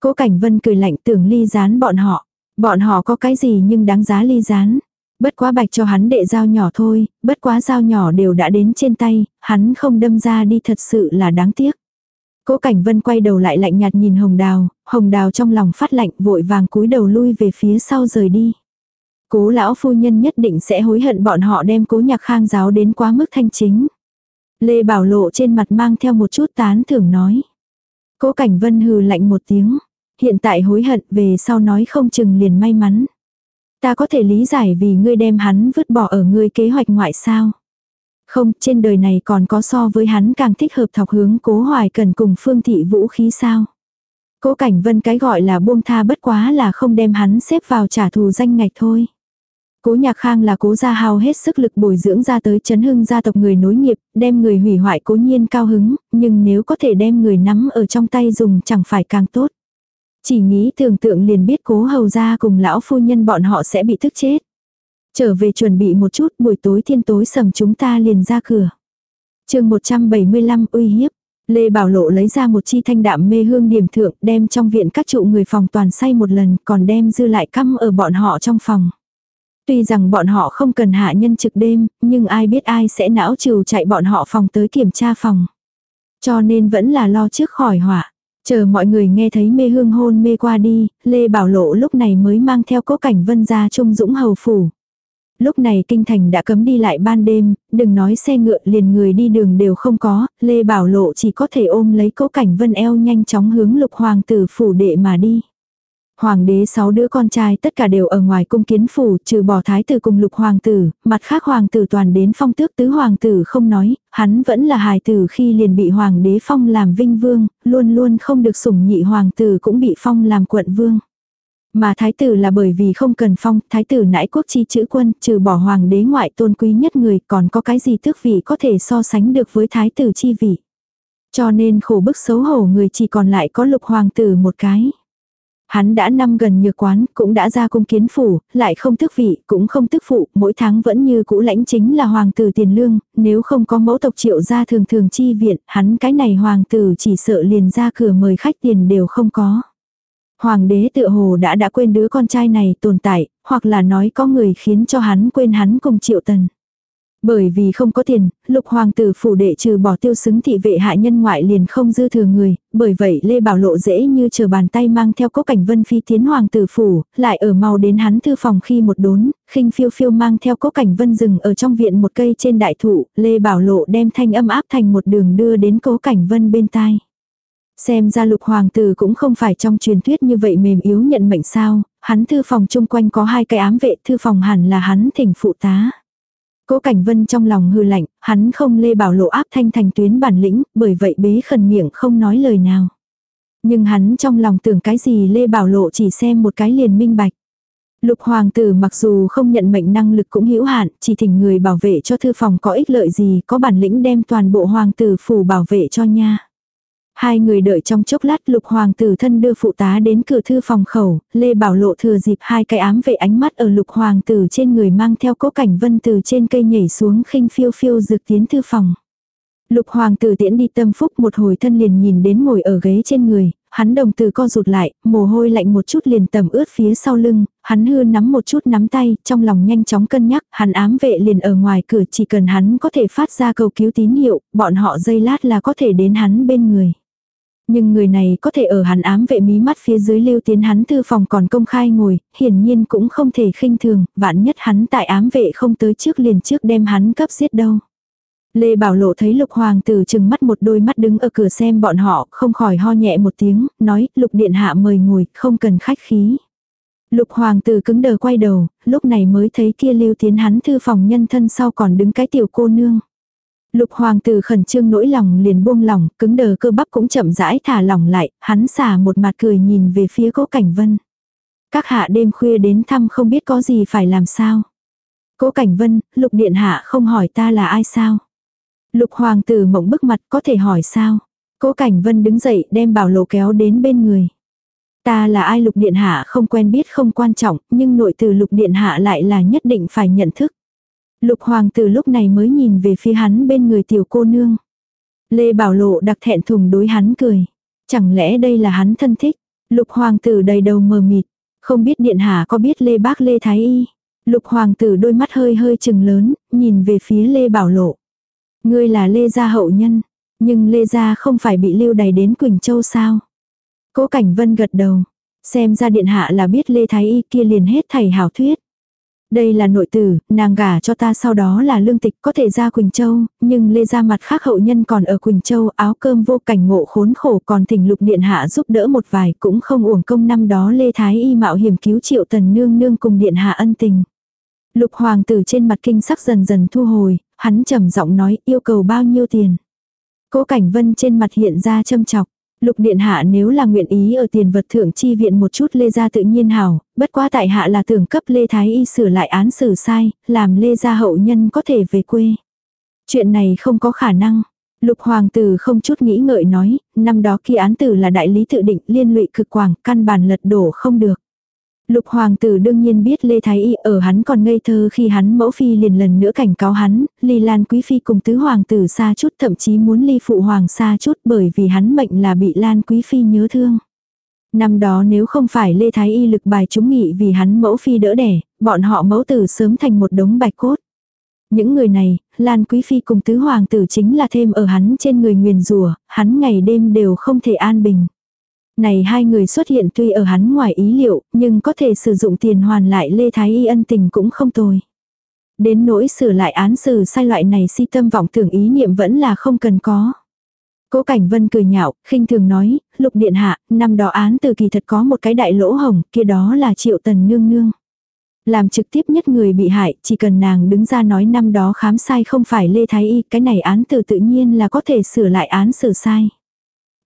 Cố Cảnh Vân cười lạnh tưởng ly gián bọn họ. Bọn họ có cái gì nhưng đáng giá ly gián. Bất quá bạch cho hắn đệ dao nhỏ thôi, bất quá dao nhỏ đều đã đến trên tay, hắn không đâm ra đi thật sự là đáng tiếc. Cố Cảnh Vân quay đầu lại lạnh nhạt nhìn Hồng Đào, Hồng Đào trong lòng phát lạnh vội vàng cúi đầu lui về phía sau rời đi. Cố lão phu nhân nhất định sẽ hối hận bọn họ đem cố nhạc khang giáo đến quá mức thanh chính. Lê Bảo Lộ trên mặt mang theo một chút tán thưởng nói. Cố Cảnh Vân hừ lạnh một tiếng. Hiện tại hối hận về sau nói không chừng liền may mắn. Ta có thể lý giải vì ngươi đem hắn vứt bỏ ở ngươi kế hoạch ngoại sao. Không, trên đời này còn có so với hắn càng thích hợp thọc hướng cố hoài cần cùng phương thị vũ khí sao. Cố cảnh vân cái gọi là buông tha bất quá là không đem hắn xếp vào trả thù danh ngạch thôi. Cố nhạc khang là cố gia hao hết sức lực bồi dưỡng ra tới chấn hưng gia tộc người nối nghiệp, đem người hủy hoại cố nhiên cao hứng, nhưng nếu có thể đem người nắm ở trong tay dùng chẳng phải càng tốt. Chỉ nghĩ tưởng tượng liền biết cố hầu ra cùng lão phu nhân bọn họ sẽ bị thức chết. Trở về chuẩn bị một chút buổi tối thiên tối sầm chúng ta liền ra cửa. chương 175 uy hiếp. Lê Bảo Lộ lấy ra một chi thanh đạm mê hương điểm thượng đem trong viện các trụ người phòng toàn say một lần còn đem dư lại căm ở bọn họ trong phòng. Tuy rằng bọn họ không cần hạ nhân trực đêm, nhưng ai biết ai sẽ não trừ chạy bọn họ phòng tới kiểm tra phòng. Cho nên vẫn là lo trước khỏi họa. Chờ mọi người nghe thấy mê hương hôn mê qua đi, Lê Bảo Lộ lúc này mới mang theo cố cảnh vân ra trung dũng hầu phủ. Lúc này kinh thành đã cấm đi lại ban đêm, đừng nói xe ngựa liền người đi đường đều không có, Lê Bảo Lộ chỉ có thể ôm lấy cố cảnh vân eo nhanh chóng hướng lục hoàng tử phủ đệ mà đi. Hoàng đế sáu đứa con trai tất cả đều ở ngoài cung kiến phủ, trừ bỏ thái tử cùng lục hoàng tử, mặt khác hoàng tử toàn đến phong tước tứ hoàng tử không nói, hắn vẫn là hài tử khi liền bị hoàng đế phong làm vinh vương, luôn luôn không được sủng nhị hoàng tử cũng bị phong làm quận vương. Mà thái tử là bởi vì không cần phong, thái tử nãi quốc chi chữ quân, trừ bỏ hoàng đế ngoại tôn quý nhất người, còn có cái gì tước vị có thể so sánh được với thái tử chi vị. Cho nên khổ bức xấu hổ người chỉ còn lại có lục hoàng tử một cái. Hắn đã năm gần nhược quán, cũng đã ra cung kiến phủ, lại không tức vị, cũng không tức phụ, mỗi tháng vẫn như cũ lãnh chính là hoàng tử tiền lương, nếu không có mẫu tộc triệu gia thường thường chi viện, hắn cái này hoàng tử chỉ sợ liền ra cửa mời khách tiền đều không có. Hoàng đế tựa hồ đã đã quên đứa con trai này tồn tại, hoặc là nói có người khiến cho hắn quên hắn cùng triệu tần. Bởi vì không có tiền, lục hoàng tử phủ đệ trừ bỏ tiêu xứng thị vệ hạ nhân ngoại liền không dư thừa người, bởi vậy Lê Bảo Lộ dễ như chờ bàn tay mang theo cố cảnh vân phi tiến hoàng tử phủ, lại ở mau đến hắn thư phòng khi một đốn, khinh phiêu phiêu mang theo cố cảnh vân rừng ở trong viện một cây trên đại thụ, Lê Bảo Lộ đem thanh âm áp thành một đường đưa đến cố cảnh vân bên tai. Xem ra lục hoàng tử cũng không phải trong truyền thuyết như vậy mềm yếu nhận mệnh sao, hắn thư phòng chung quanh có hai cái ám vệ thư phòng hẳn là hắn thỉnh phụ tá. Cố Cảnh Vân trong lòng hư lạnh, hắn không lê bảo lộ áp thanh thành tuyến bản lĩnh, bởi vậy bế khẩn miệng không nói lời nào. Nhưng hắn trong lòng tưởng cái gì lê bảo lộ chỉ xem một cái liền minh bạch. Lục hoàng tử mặc dù không nhận mệnh năng lực cũng hữu hạn, chỉ thỉnh người bảo vệ cho thư phòng có ích lợi gì, có bản lĩnh đem toàn bộ hoàng tử phủ bảo vệ cho nha. Hai người đợi trong chốc lát lục hoàng tử thân đưa phụ tá đến cửa thư phòng khẩu, Lê Bảo Lộ thừa dịp hai cái ám vệ ánh mắt ở lục hoàng tử trên người mang theo cố cảnh vân từ trên cây nhảy xuống khinh phiêu phiêu dược tiến thư phòng. Lục hoàng tử tiễn đi tâm phúc một hồi thân liền nhìn đến ngồi ở ghế trên người, hắn đồng từ co rụt lại, mồ hôi lạnh một chút liền tầm ướt phía sau lưng, hắn hư nắm một chút nắm tay, trong lòng nhanh chóng cân nhắc, hắn ám vệ liền ở ngoài cửa chỉ cần hắn có thể phát ra cầu cứu tín hiệu, bọn họ dây lát là có thể đến hắn bên người. Nhưng người này có thể ở hắn ám vệ mí mắt phía dưới lưu tiến hắn thư phòng còn công khai ngồi, hiển nhiên cũng không thể khinh thường, vạn nhất hắn tại ám vệ không tới trước liền trước đem hắn cấp giết đâu. Lê Bảo Lộ thấy lục hoàng tử chừng mắt một đôi mắt đứng ở cửa xem bọn họ, không khỏi ho nhẹ một tiếng, nói lục điện hạ mời ngồi, không cần khách khí. Lục hoàng tử cứng đờ quay đầu, lúc này mới thấy kia lưu tiến hắn thư phòng nhân thân sau còn đứng cái tiểu cô nương. Lục hoàng tử khẩn trương nỗi lòng liền buông lỏng, cứng đờ cơ bắp cũng chậm rãi thả lỏng lại, hắn xả một mặt cười nhìn về phía cố cảnh vân. Các hạ đêm khuya đến thăm không biết có gì phải làm sao. Cố cảnh vân, lục điện hạ không hỏi ta là ai sao. Lục hoàng tử mộng bức mặt có thể hỏi sao. Cố cảnh vân đứng dậy đem bảo lộ kéo đến bên người. Ta là ai lục điện hạ không quen biết không quan trọng, nhưng nội từ lục điện hạ lại là nhất định phải nhận thức. Lục hoàng tử lúc này mới nhìn về phía hắn bên người tiểu cô nương. Lê Bảo Lộ đặc thẹn thùng đối hắn cười. Chẳng lẽ đây là hắn thân thích? Lục hoàng tử đầy đầu mờ mịt. Không biết điện hạ có biết Lê Bác Lê Thái Y. Lục hoàng tử đôi mắt hơi hơi chừng lớn, nhìn về phía Lê Bảo Lộ. Ngươi là Lê gia hậu nhân. Nhưng Lê gia không phải bị lưu đày đến Quỳnh Châu sao? Cố Cảnh Vân gật đầu. Xem ra điện hạ là biết Lê Thái Y kia liền hết thầy hảo thuyết. Đây là nội tử, nàng gả cho ta sau đó là lương tịch có thể ra Quỳnh Châu, nhưng lê ra mặt khác hậu nhân còn ở Quỳnh Châu áo cơm vô cảnh ngộ khốn khổ còn thỉnh lục điện hạ giúp đỡ một vài cũng không uổng công năm đó lê thái y mạo hiểm cứu triệu tần nương nương cùng điện hạ ân tình. Lục hoàng tử trên mặt kinh sắc dần dần thu hồi, hắn trầm giọng nói yêu cầu bao nhiêu tiền. Cố cảnh vân trên mặt hiện ra châm chọc. Lục điện hạ nếu là nguyện ý ở tiền vật thượng chi viện một chút lê gia tự nhiên hảo, bất quá tại hạ là tưởng cấp lê thái y sửa lại án xử sai, làm lê gia hậu nhân có thể về quê. Chuyện này không có khả năng. Lục hoàng tử không chút nghĩ ngợi nói, năm đó khi án tử là đại lý tự định liên lụy cực quảng, căn bản lật đổ không được. Lục hoàng tử đương nhiên biết Lê Thái Y ở hắn còn ngây thơ khi hắn mẫu phi liền lần nữa cảnh cáo hắn, ly lan quý phi cùng tứ hoàng tử xa chút thậm chí muốn ly phụ hoàng xa chút bởi vì hắn mệnh là bị lan quý phi nhớ thương. Năm đó nếu không phải Lê Thái Y lực bài chúng nghị vì hắn mẫu phi đỡ đẻ, bọn họ mẫu tử sớm thành một đống bạch cốt. Những người này, Lan Quý Phi cùng tứ hoàng tử chính là thêm ở hắn trên người nguyền rùa, hắn ngày đêm đều không thể an bình. Này hai người xuất hiện tuy ở hắn ngoài ý liệu, nhưng có thể sử dụng tiền hoàn lại Lê Thái Y ân tình cũng không tồi. Đến nỗi sửa lại án xử sai loại này si tâm vọng tưởng ý niệm vẫn là không cần có. Cố Cảnh Vân cười nhạo, khinh thường nói, lục điện hạ, năm đó án từ kỳ thật có một cái đại lỗ hồng, kia đó là triệu tần nương nương. Làm trực tiếp nhất người bị hại, chỉ cần nàng đứng ra nói năm đó khám sai không phải Lê Thái Y, cái này án từ tự nhiên là có thể sửa lại án xử sai.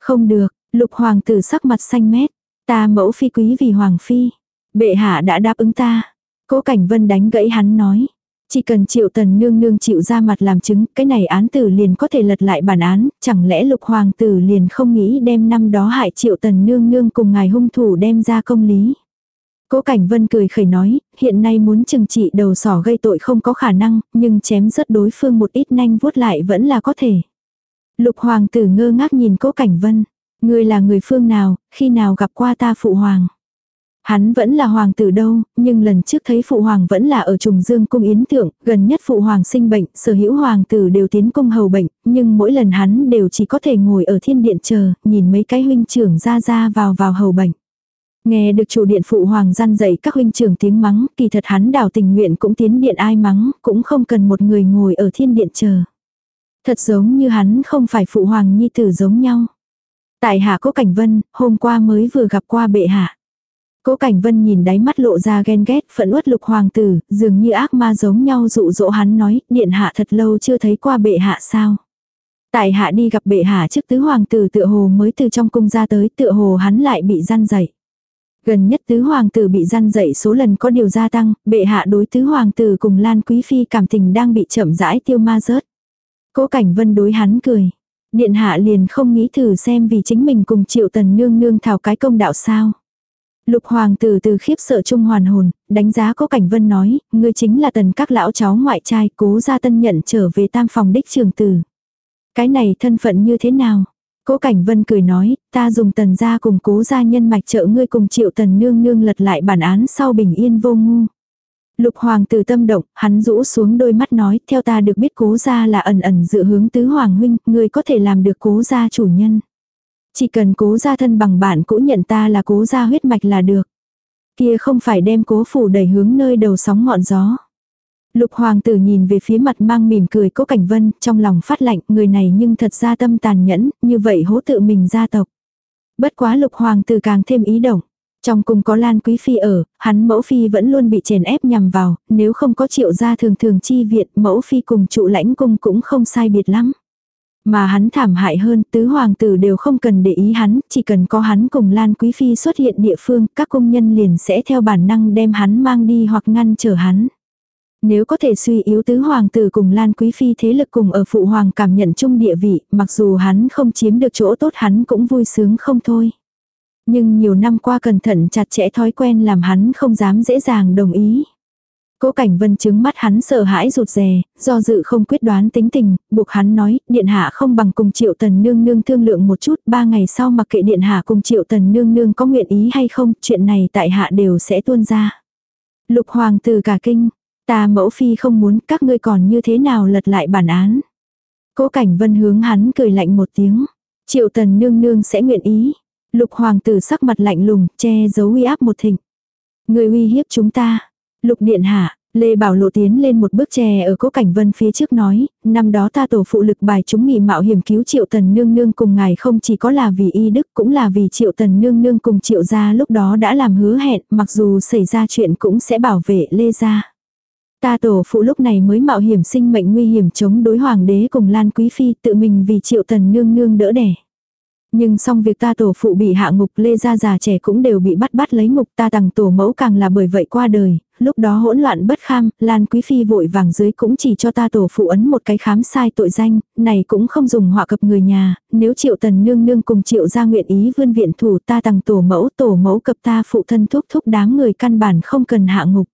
Không được, lục hoàng tử sắc mặt xanh mét, ta mẫu phi quý vì hoàng phi. Bệ hạ đã đáp ứng ta. Cố Cảnh Vân đánh gãy hắn nói. Chỉ cần triệu tần nương nương chịu ra mặt làm chứng, cái này án tử liền có thể lật lại bản án, chẳng lẽ lục hoàng tử liền không nghĩ đem năm đó hại triệu tần nương nương cùng ngài hung thủ đem ra công lý. Cố Cảnh Vân cười khẩy nói, hiện nay muốn trừng trị đầu sỏ gây tội không có khả năng, nhưng chém rớt đối phương một ít nhanh vuốt lại vẫn là có thể. Lục hoàng tử ngơ ngác nhìn Cố Cảnh Vân, ngươi là người phương nào, khi nào gặp qua ta phụ hoàng. Hắn vẫn là hoàng tử đâu, nhưng lần trước thấy phụ hoàng vẫn là ở trùng dương cung yến thượng, gần nhất phụ hoàng sinh bệnh, sở hữu hoàng tử đều tiến cung hầu bệnh, nhưng mỗi lần hắn đều chỉ có thể ngồi ở thiên điện chờ, nhìn mấy cái huynh trưởng ra ra vào vào hầu bệnh. Nghe được chủ điện phụ hoàng gian dạy các huynh trưởng tiếng mắng, kỳ thật hắn đào tình nguyện cũng tiến điện ai mắng, cũng không cần một người ngồi ở thiên điện chờ. Thật giống như hắn không phải phụ hoàng nhi tử giống nhau. Tại hạ cố cảnh vân, hôm qua mới vừa gặp qua bệ hạ. Cố Cảnh Vân nhìn đáy mắt lộ ra ghen ghét, phẫn uất lục hoàng tử, dường như ác ma giống nhau dụ dỗ hắn nói, điện hạ thật lâu chưa thấy qua bệ hạ sao. Tại hạ đi gặp bệ hạ trước tứ hoàng tử tựa hồ mới từ trong cung ra tới tựa hồ hắn lại bị gian dậy. Gần nhất tứ hoàng tử bị gian dậy số lần có điều gia tăng, bệ hạ đối tứ hoàng tử cùng Lan Quý Phi cảm tình đang bị chậm rãi tiêu ma rớt. Cố Cảnh Vân đối hắn cười. Điện hạ liền không nghĩ thử xem vì chính mình cùng triệu tần nương nương thảo cái công đạo sao. Lục hoàng tử từ khiếp sợ trung hoàn hồn, đánh giá có cảnh vân nói, ngươi chính là tần các lão cháu ngoại trai cố gia tân nhận trở về tam phòng đích trường tử. Cái này thân phận như thế nào? Cố cảnh vân cười nói, ta dùng tần gia cùng cố gia nhân mạch trợ ngươi cùng triệu tần nương nương lật lại bản án sau bình yên vô ngu. Lục hoàng tử tâm động, hắn rũ xuống đôi mắt nói, theo ta được biết cố gia là ẩn ẩn dự hướng tứ hoàng huynh, ngươi có thể làm được cố gia chủ nhân. Chỉ cần cố gia thân bằng bạn cũ nhận ta là cố gia huyết mạch là được. Kia không phải đem cố phủ đẩy hướng nơi đầu sóng ngọn gió. Lục hoàng tử nhìn về phía mặt mang mỉm cười cố cảnh vân, trong lòng phát lạnh, người này nhưng thật ra tâm tàn nhẫn, như vậy hố tự mình gia tộc. Bất quá lục hoàng tử càng thêm ý động. Trong cung có Lan Quý Phi ở, hắn mẫu phi vẫn luôn bị chèn ép nhằm vào, nếu không có triệu gia thường thường chi viện, mẫu phi cùng trụ lãnh cung cũng không sai biệt lắm. Mà hắn thảm hại hơn, tứ hoàng tử đều không cần để ý hắn, chỉ cần có hắn cùng Lan Quý Phi xuất hiện địa phương, các công nhân liền sẽ theo bản năng đem hắn mang đi hoặc ngăn trở hắn. Nếu có thể suy yếu tứ hoàng tử cùng Lan Quý Phi thế lực cùng ở phụ hoàng cảm nhận chung địa vị, mặc dù hắn không chiếm được chỗ tốt hắn cũng vui sướng không thôi. Nhưng nhiều năm qua cẩn thận chặt chẽ thói quen làm hắn không dám dễ dàng đồng ý. Cố Cảnh Vân chứng mắt hắn sợ hãi rụt rè, do dự không quyết đoán tính tình, buộc hắn nói, điện hạ không bằng cùng triệu tần nương nương thương lượng một chút, ba ngày sau mặc kệ điện hạ cùng triệu tần nương nương có nguyện ý hay không, chuyện này tại hạ đều sẽ tuôn ra. Lục hoàng từ cả kinh, ta mẫu phi không muốn các ngươi còn như thế nào lật lại bản án. Cố Cảnh Vân hướng hắn cười lạnh một tiếng, triệu tần nương nương sẽ nguyện ý. Lục hoàng tử sắc mặt lạnh lùng, che giấu uy áp một thịnh. Người uy hiếp chúng ta, Lục điện hạ, Lê Bảo Lộ tiến lên một bước chè ở cố cảnh vân phía trước nói, năm đó ta tổ phụ lực bài chúng nghị mạo hiểm cứu triệu tần nương nương cùng ngài không chỉ có là vì y đức cũng là vì triệu tần nương nương cùng triệu gia lúc đó đã làm hứa hẹn mặc dù xảy ra chuyện cũng sẽ bảo vệ Lê gia. Ta tổ phụ lúc này mới mạo hiểm sinh mệnh nguy hiểm chống đối hoàng đế cùng Lan Quý Phi tự mình vì triệu tần nương nương đỡ đẻ. Nhưng xong việc ta tổ phụ bị hạ ngục lê gia già trẻ cũng đều bị bắt bắt lấy ngục ta tằng tổ mẫu càng là bởi vậy qua đời, lúc đó hỗn loạn bất kham, Lan Quý Phi vội vàng dưới cũng chỉ cho ta tổ phụ ấn một cái khám sai tội danh, này cũng không dùng họa cập người nhà, nếu triệu tần nương nương cùng triệu gia nguyện ý vươn viện thủ ta tằng tổ mẫu tổ mẫu cập ta phụ thân thúc thúc đáng người căn bản không cần hạ ngục.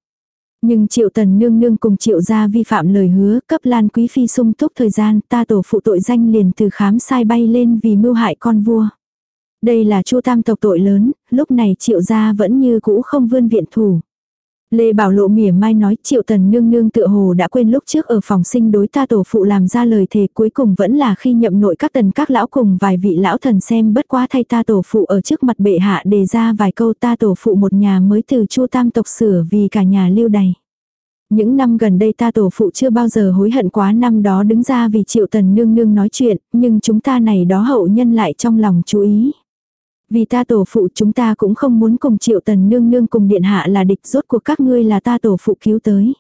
Nhưng triệu tần nương nương cùng triệu gia vi phạm lời hứa cấp Lan Quý Phi sung túc thời gian ta tổ phụ tội danh liền từ khám sai bay lên vì mưu hại con vua. Đây là chu tam tộc tội lớn, lúc này triệu gia vẫn như cũ không vươn viện thủ. Lê Bảo Lộ mỉa mai nói triệu tần nương nương tựa hồ đã quên lúc trước ở phòng sinh đối ta tổ phụ làm ra lời thề cuối cùng vẫn là khi nhậm nội các tần các lão cùng vài vị lão thần xem bất quá thay ta tổ phụ ở trước mặt bệ hạ đề ra vài câu ta tổ phụ một nhà mới từ chu tam tộc sửa vì cả nhà lưu đày. Những năm gần đây ta tổ phụ chưa bao giờ hối hận quá năm đó đứng ra vì triệu tần nương nương nói chuyện, nhưng chúng ta này đó hậu nhân lại trong lòng chú ý. Vì ta tổ phụ chúng ta cũng không muốn cùng triệu tần nương nương cùng điện hạ là địch rốt cuộc các ngươi là ta tổ phụ cứu tới.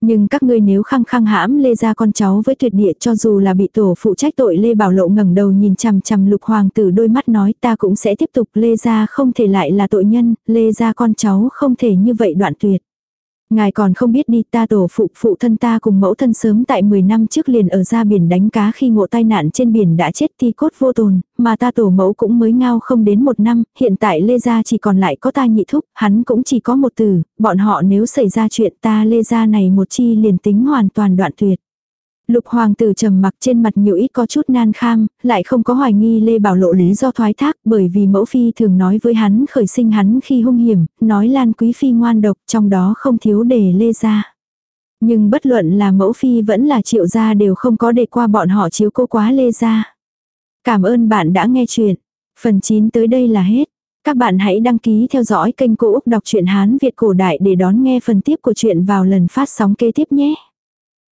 Nhưng các ngươi nếu khăng khăng hãm lê ra con cháu với tuyệt địa cho dù là bị tổ phụ trách tội lê bảo lộ ngẩng đầu nhìn chằm chằm lục hoàng tử đôi mắt nói ta cũng sẽ tiếp tục lê ra không thể lại là tội nhân, lê ra con cháu không thể như vậy đoạn tuyệt. Ngài còn không biết đi ta tổ phụ phụ thân ta cùng mẫu thân sớm tại 10 năm trước liền ở ra biển đánh cá khi ngộ tai nạn trên biển đã chết thi cốt vô tồn, mà ta tổ mẫu cũng mới ngao không đến một năm, hiện tại Lê Gia chỉ còn lại có ta nhị thúc, hắn cũng chỉ có một từ, bọn họ nếu xảy ra chuyện ta Lê Gia này một chi liền tính hoàn toàn đoạn tuyệt. Lục hoàng tử trầm mặc trên mặt nhiều ít có chút nan kham, lại không có hoài nghi Lê Bảo Lộ lý do thoái thác bởi vì mẫu phi thường nói với hắn khởi sinh hắn khi hung hiểm, nói Lan Quý Phi ngoan độc trong đó không thiếu đề Lê ra. Nhưng bất luận là mẫu phi vẫn là triệu gia đều không có để qua bọn họ chiếu cô quá Lê ra. Cảm ơn bạn đã nghe chuyện. Phần 9 tới đây là hết. Các bạn hãy đăng ký theo dõi kênh Cô Úc Đọc truyện Hán Việt Cổ Đại để đón nghe phần tiếp của chuyện vào lần phát sóng kế tiếp nhé.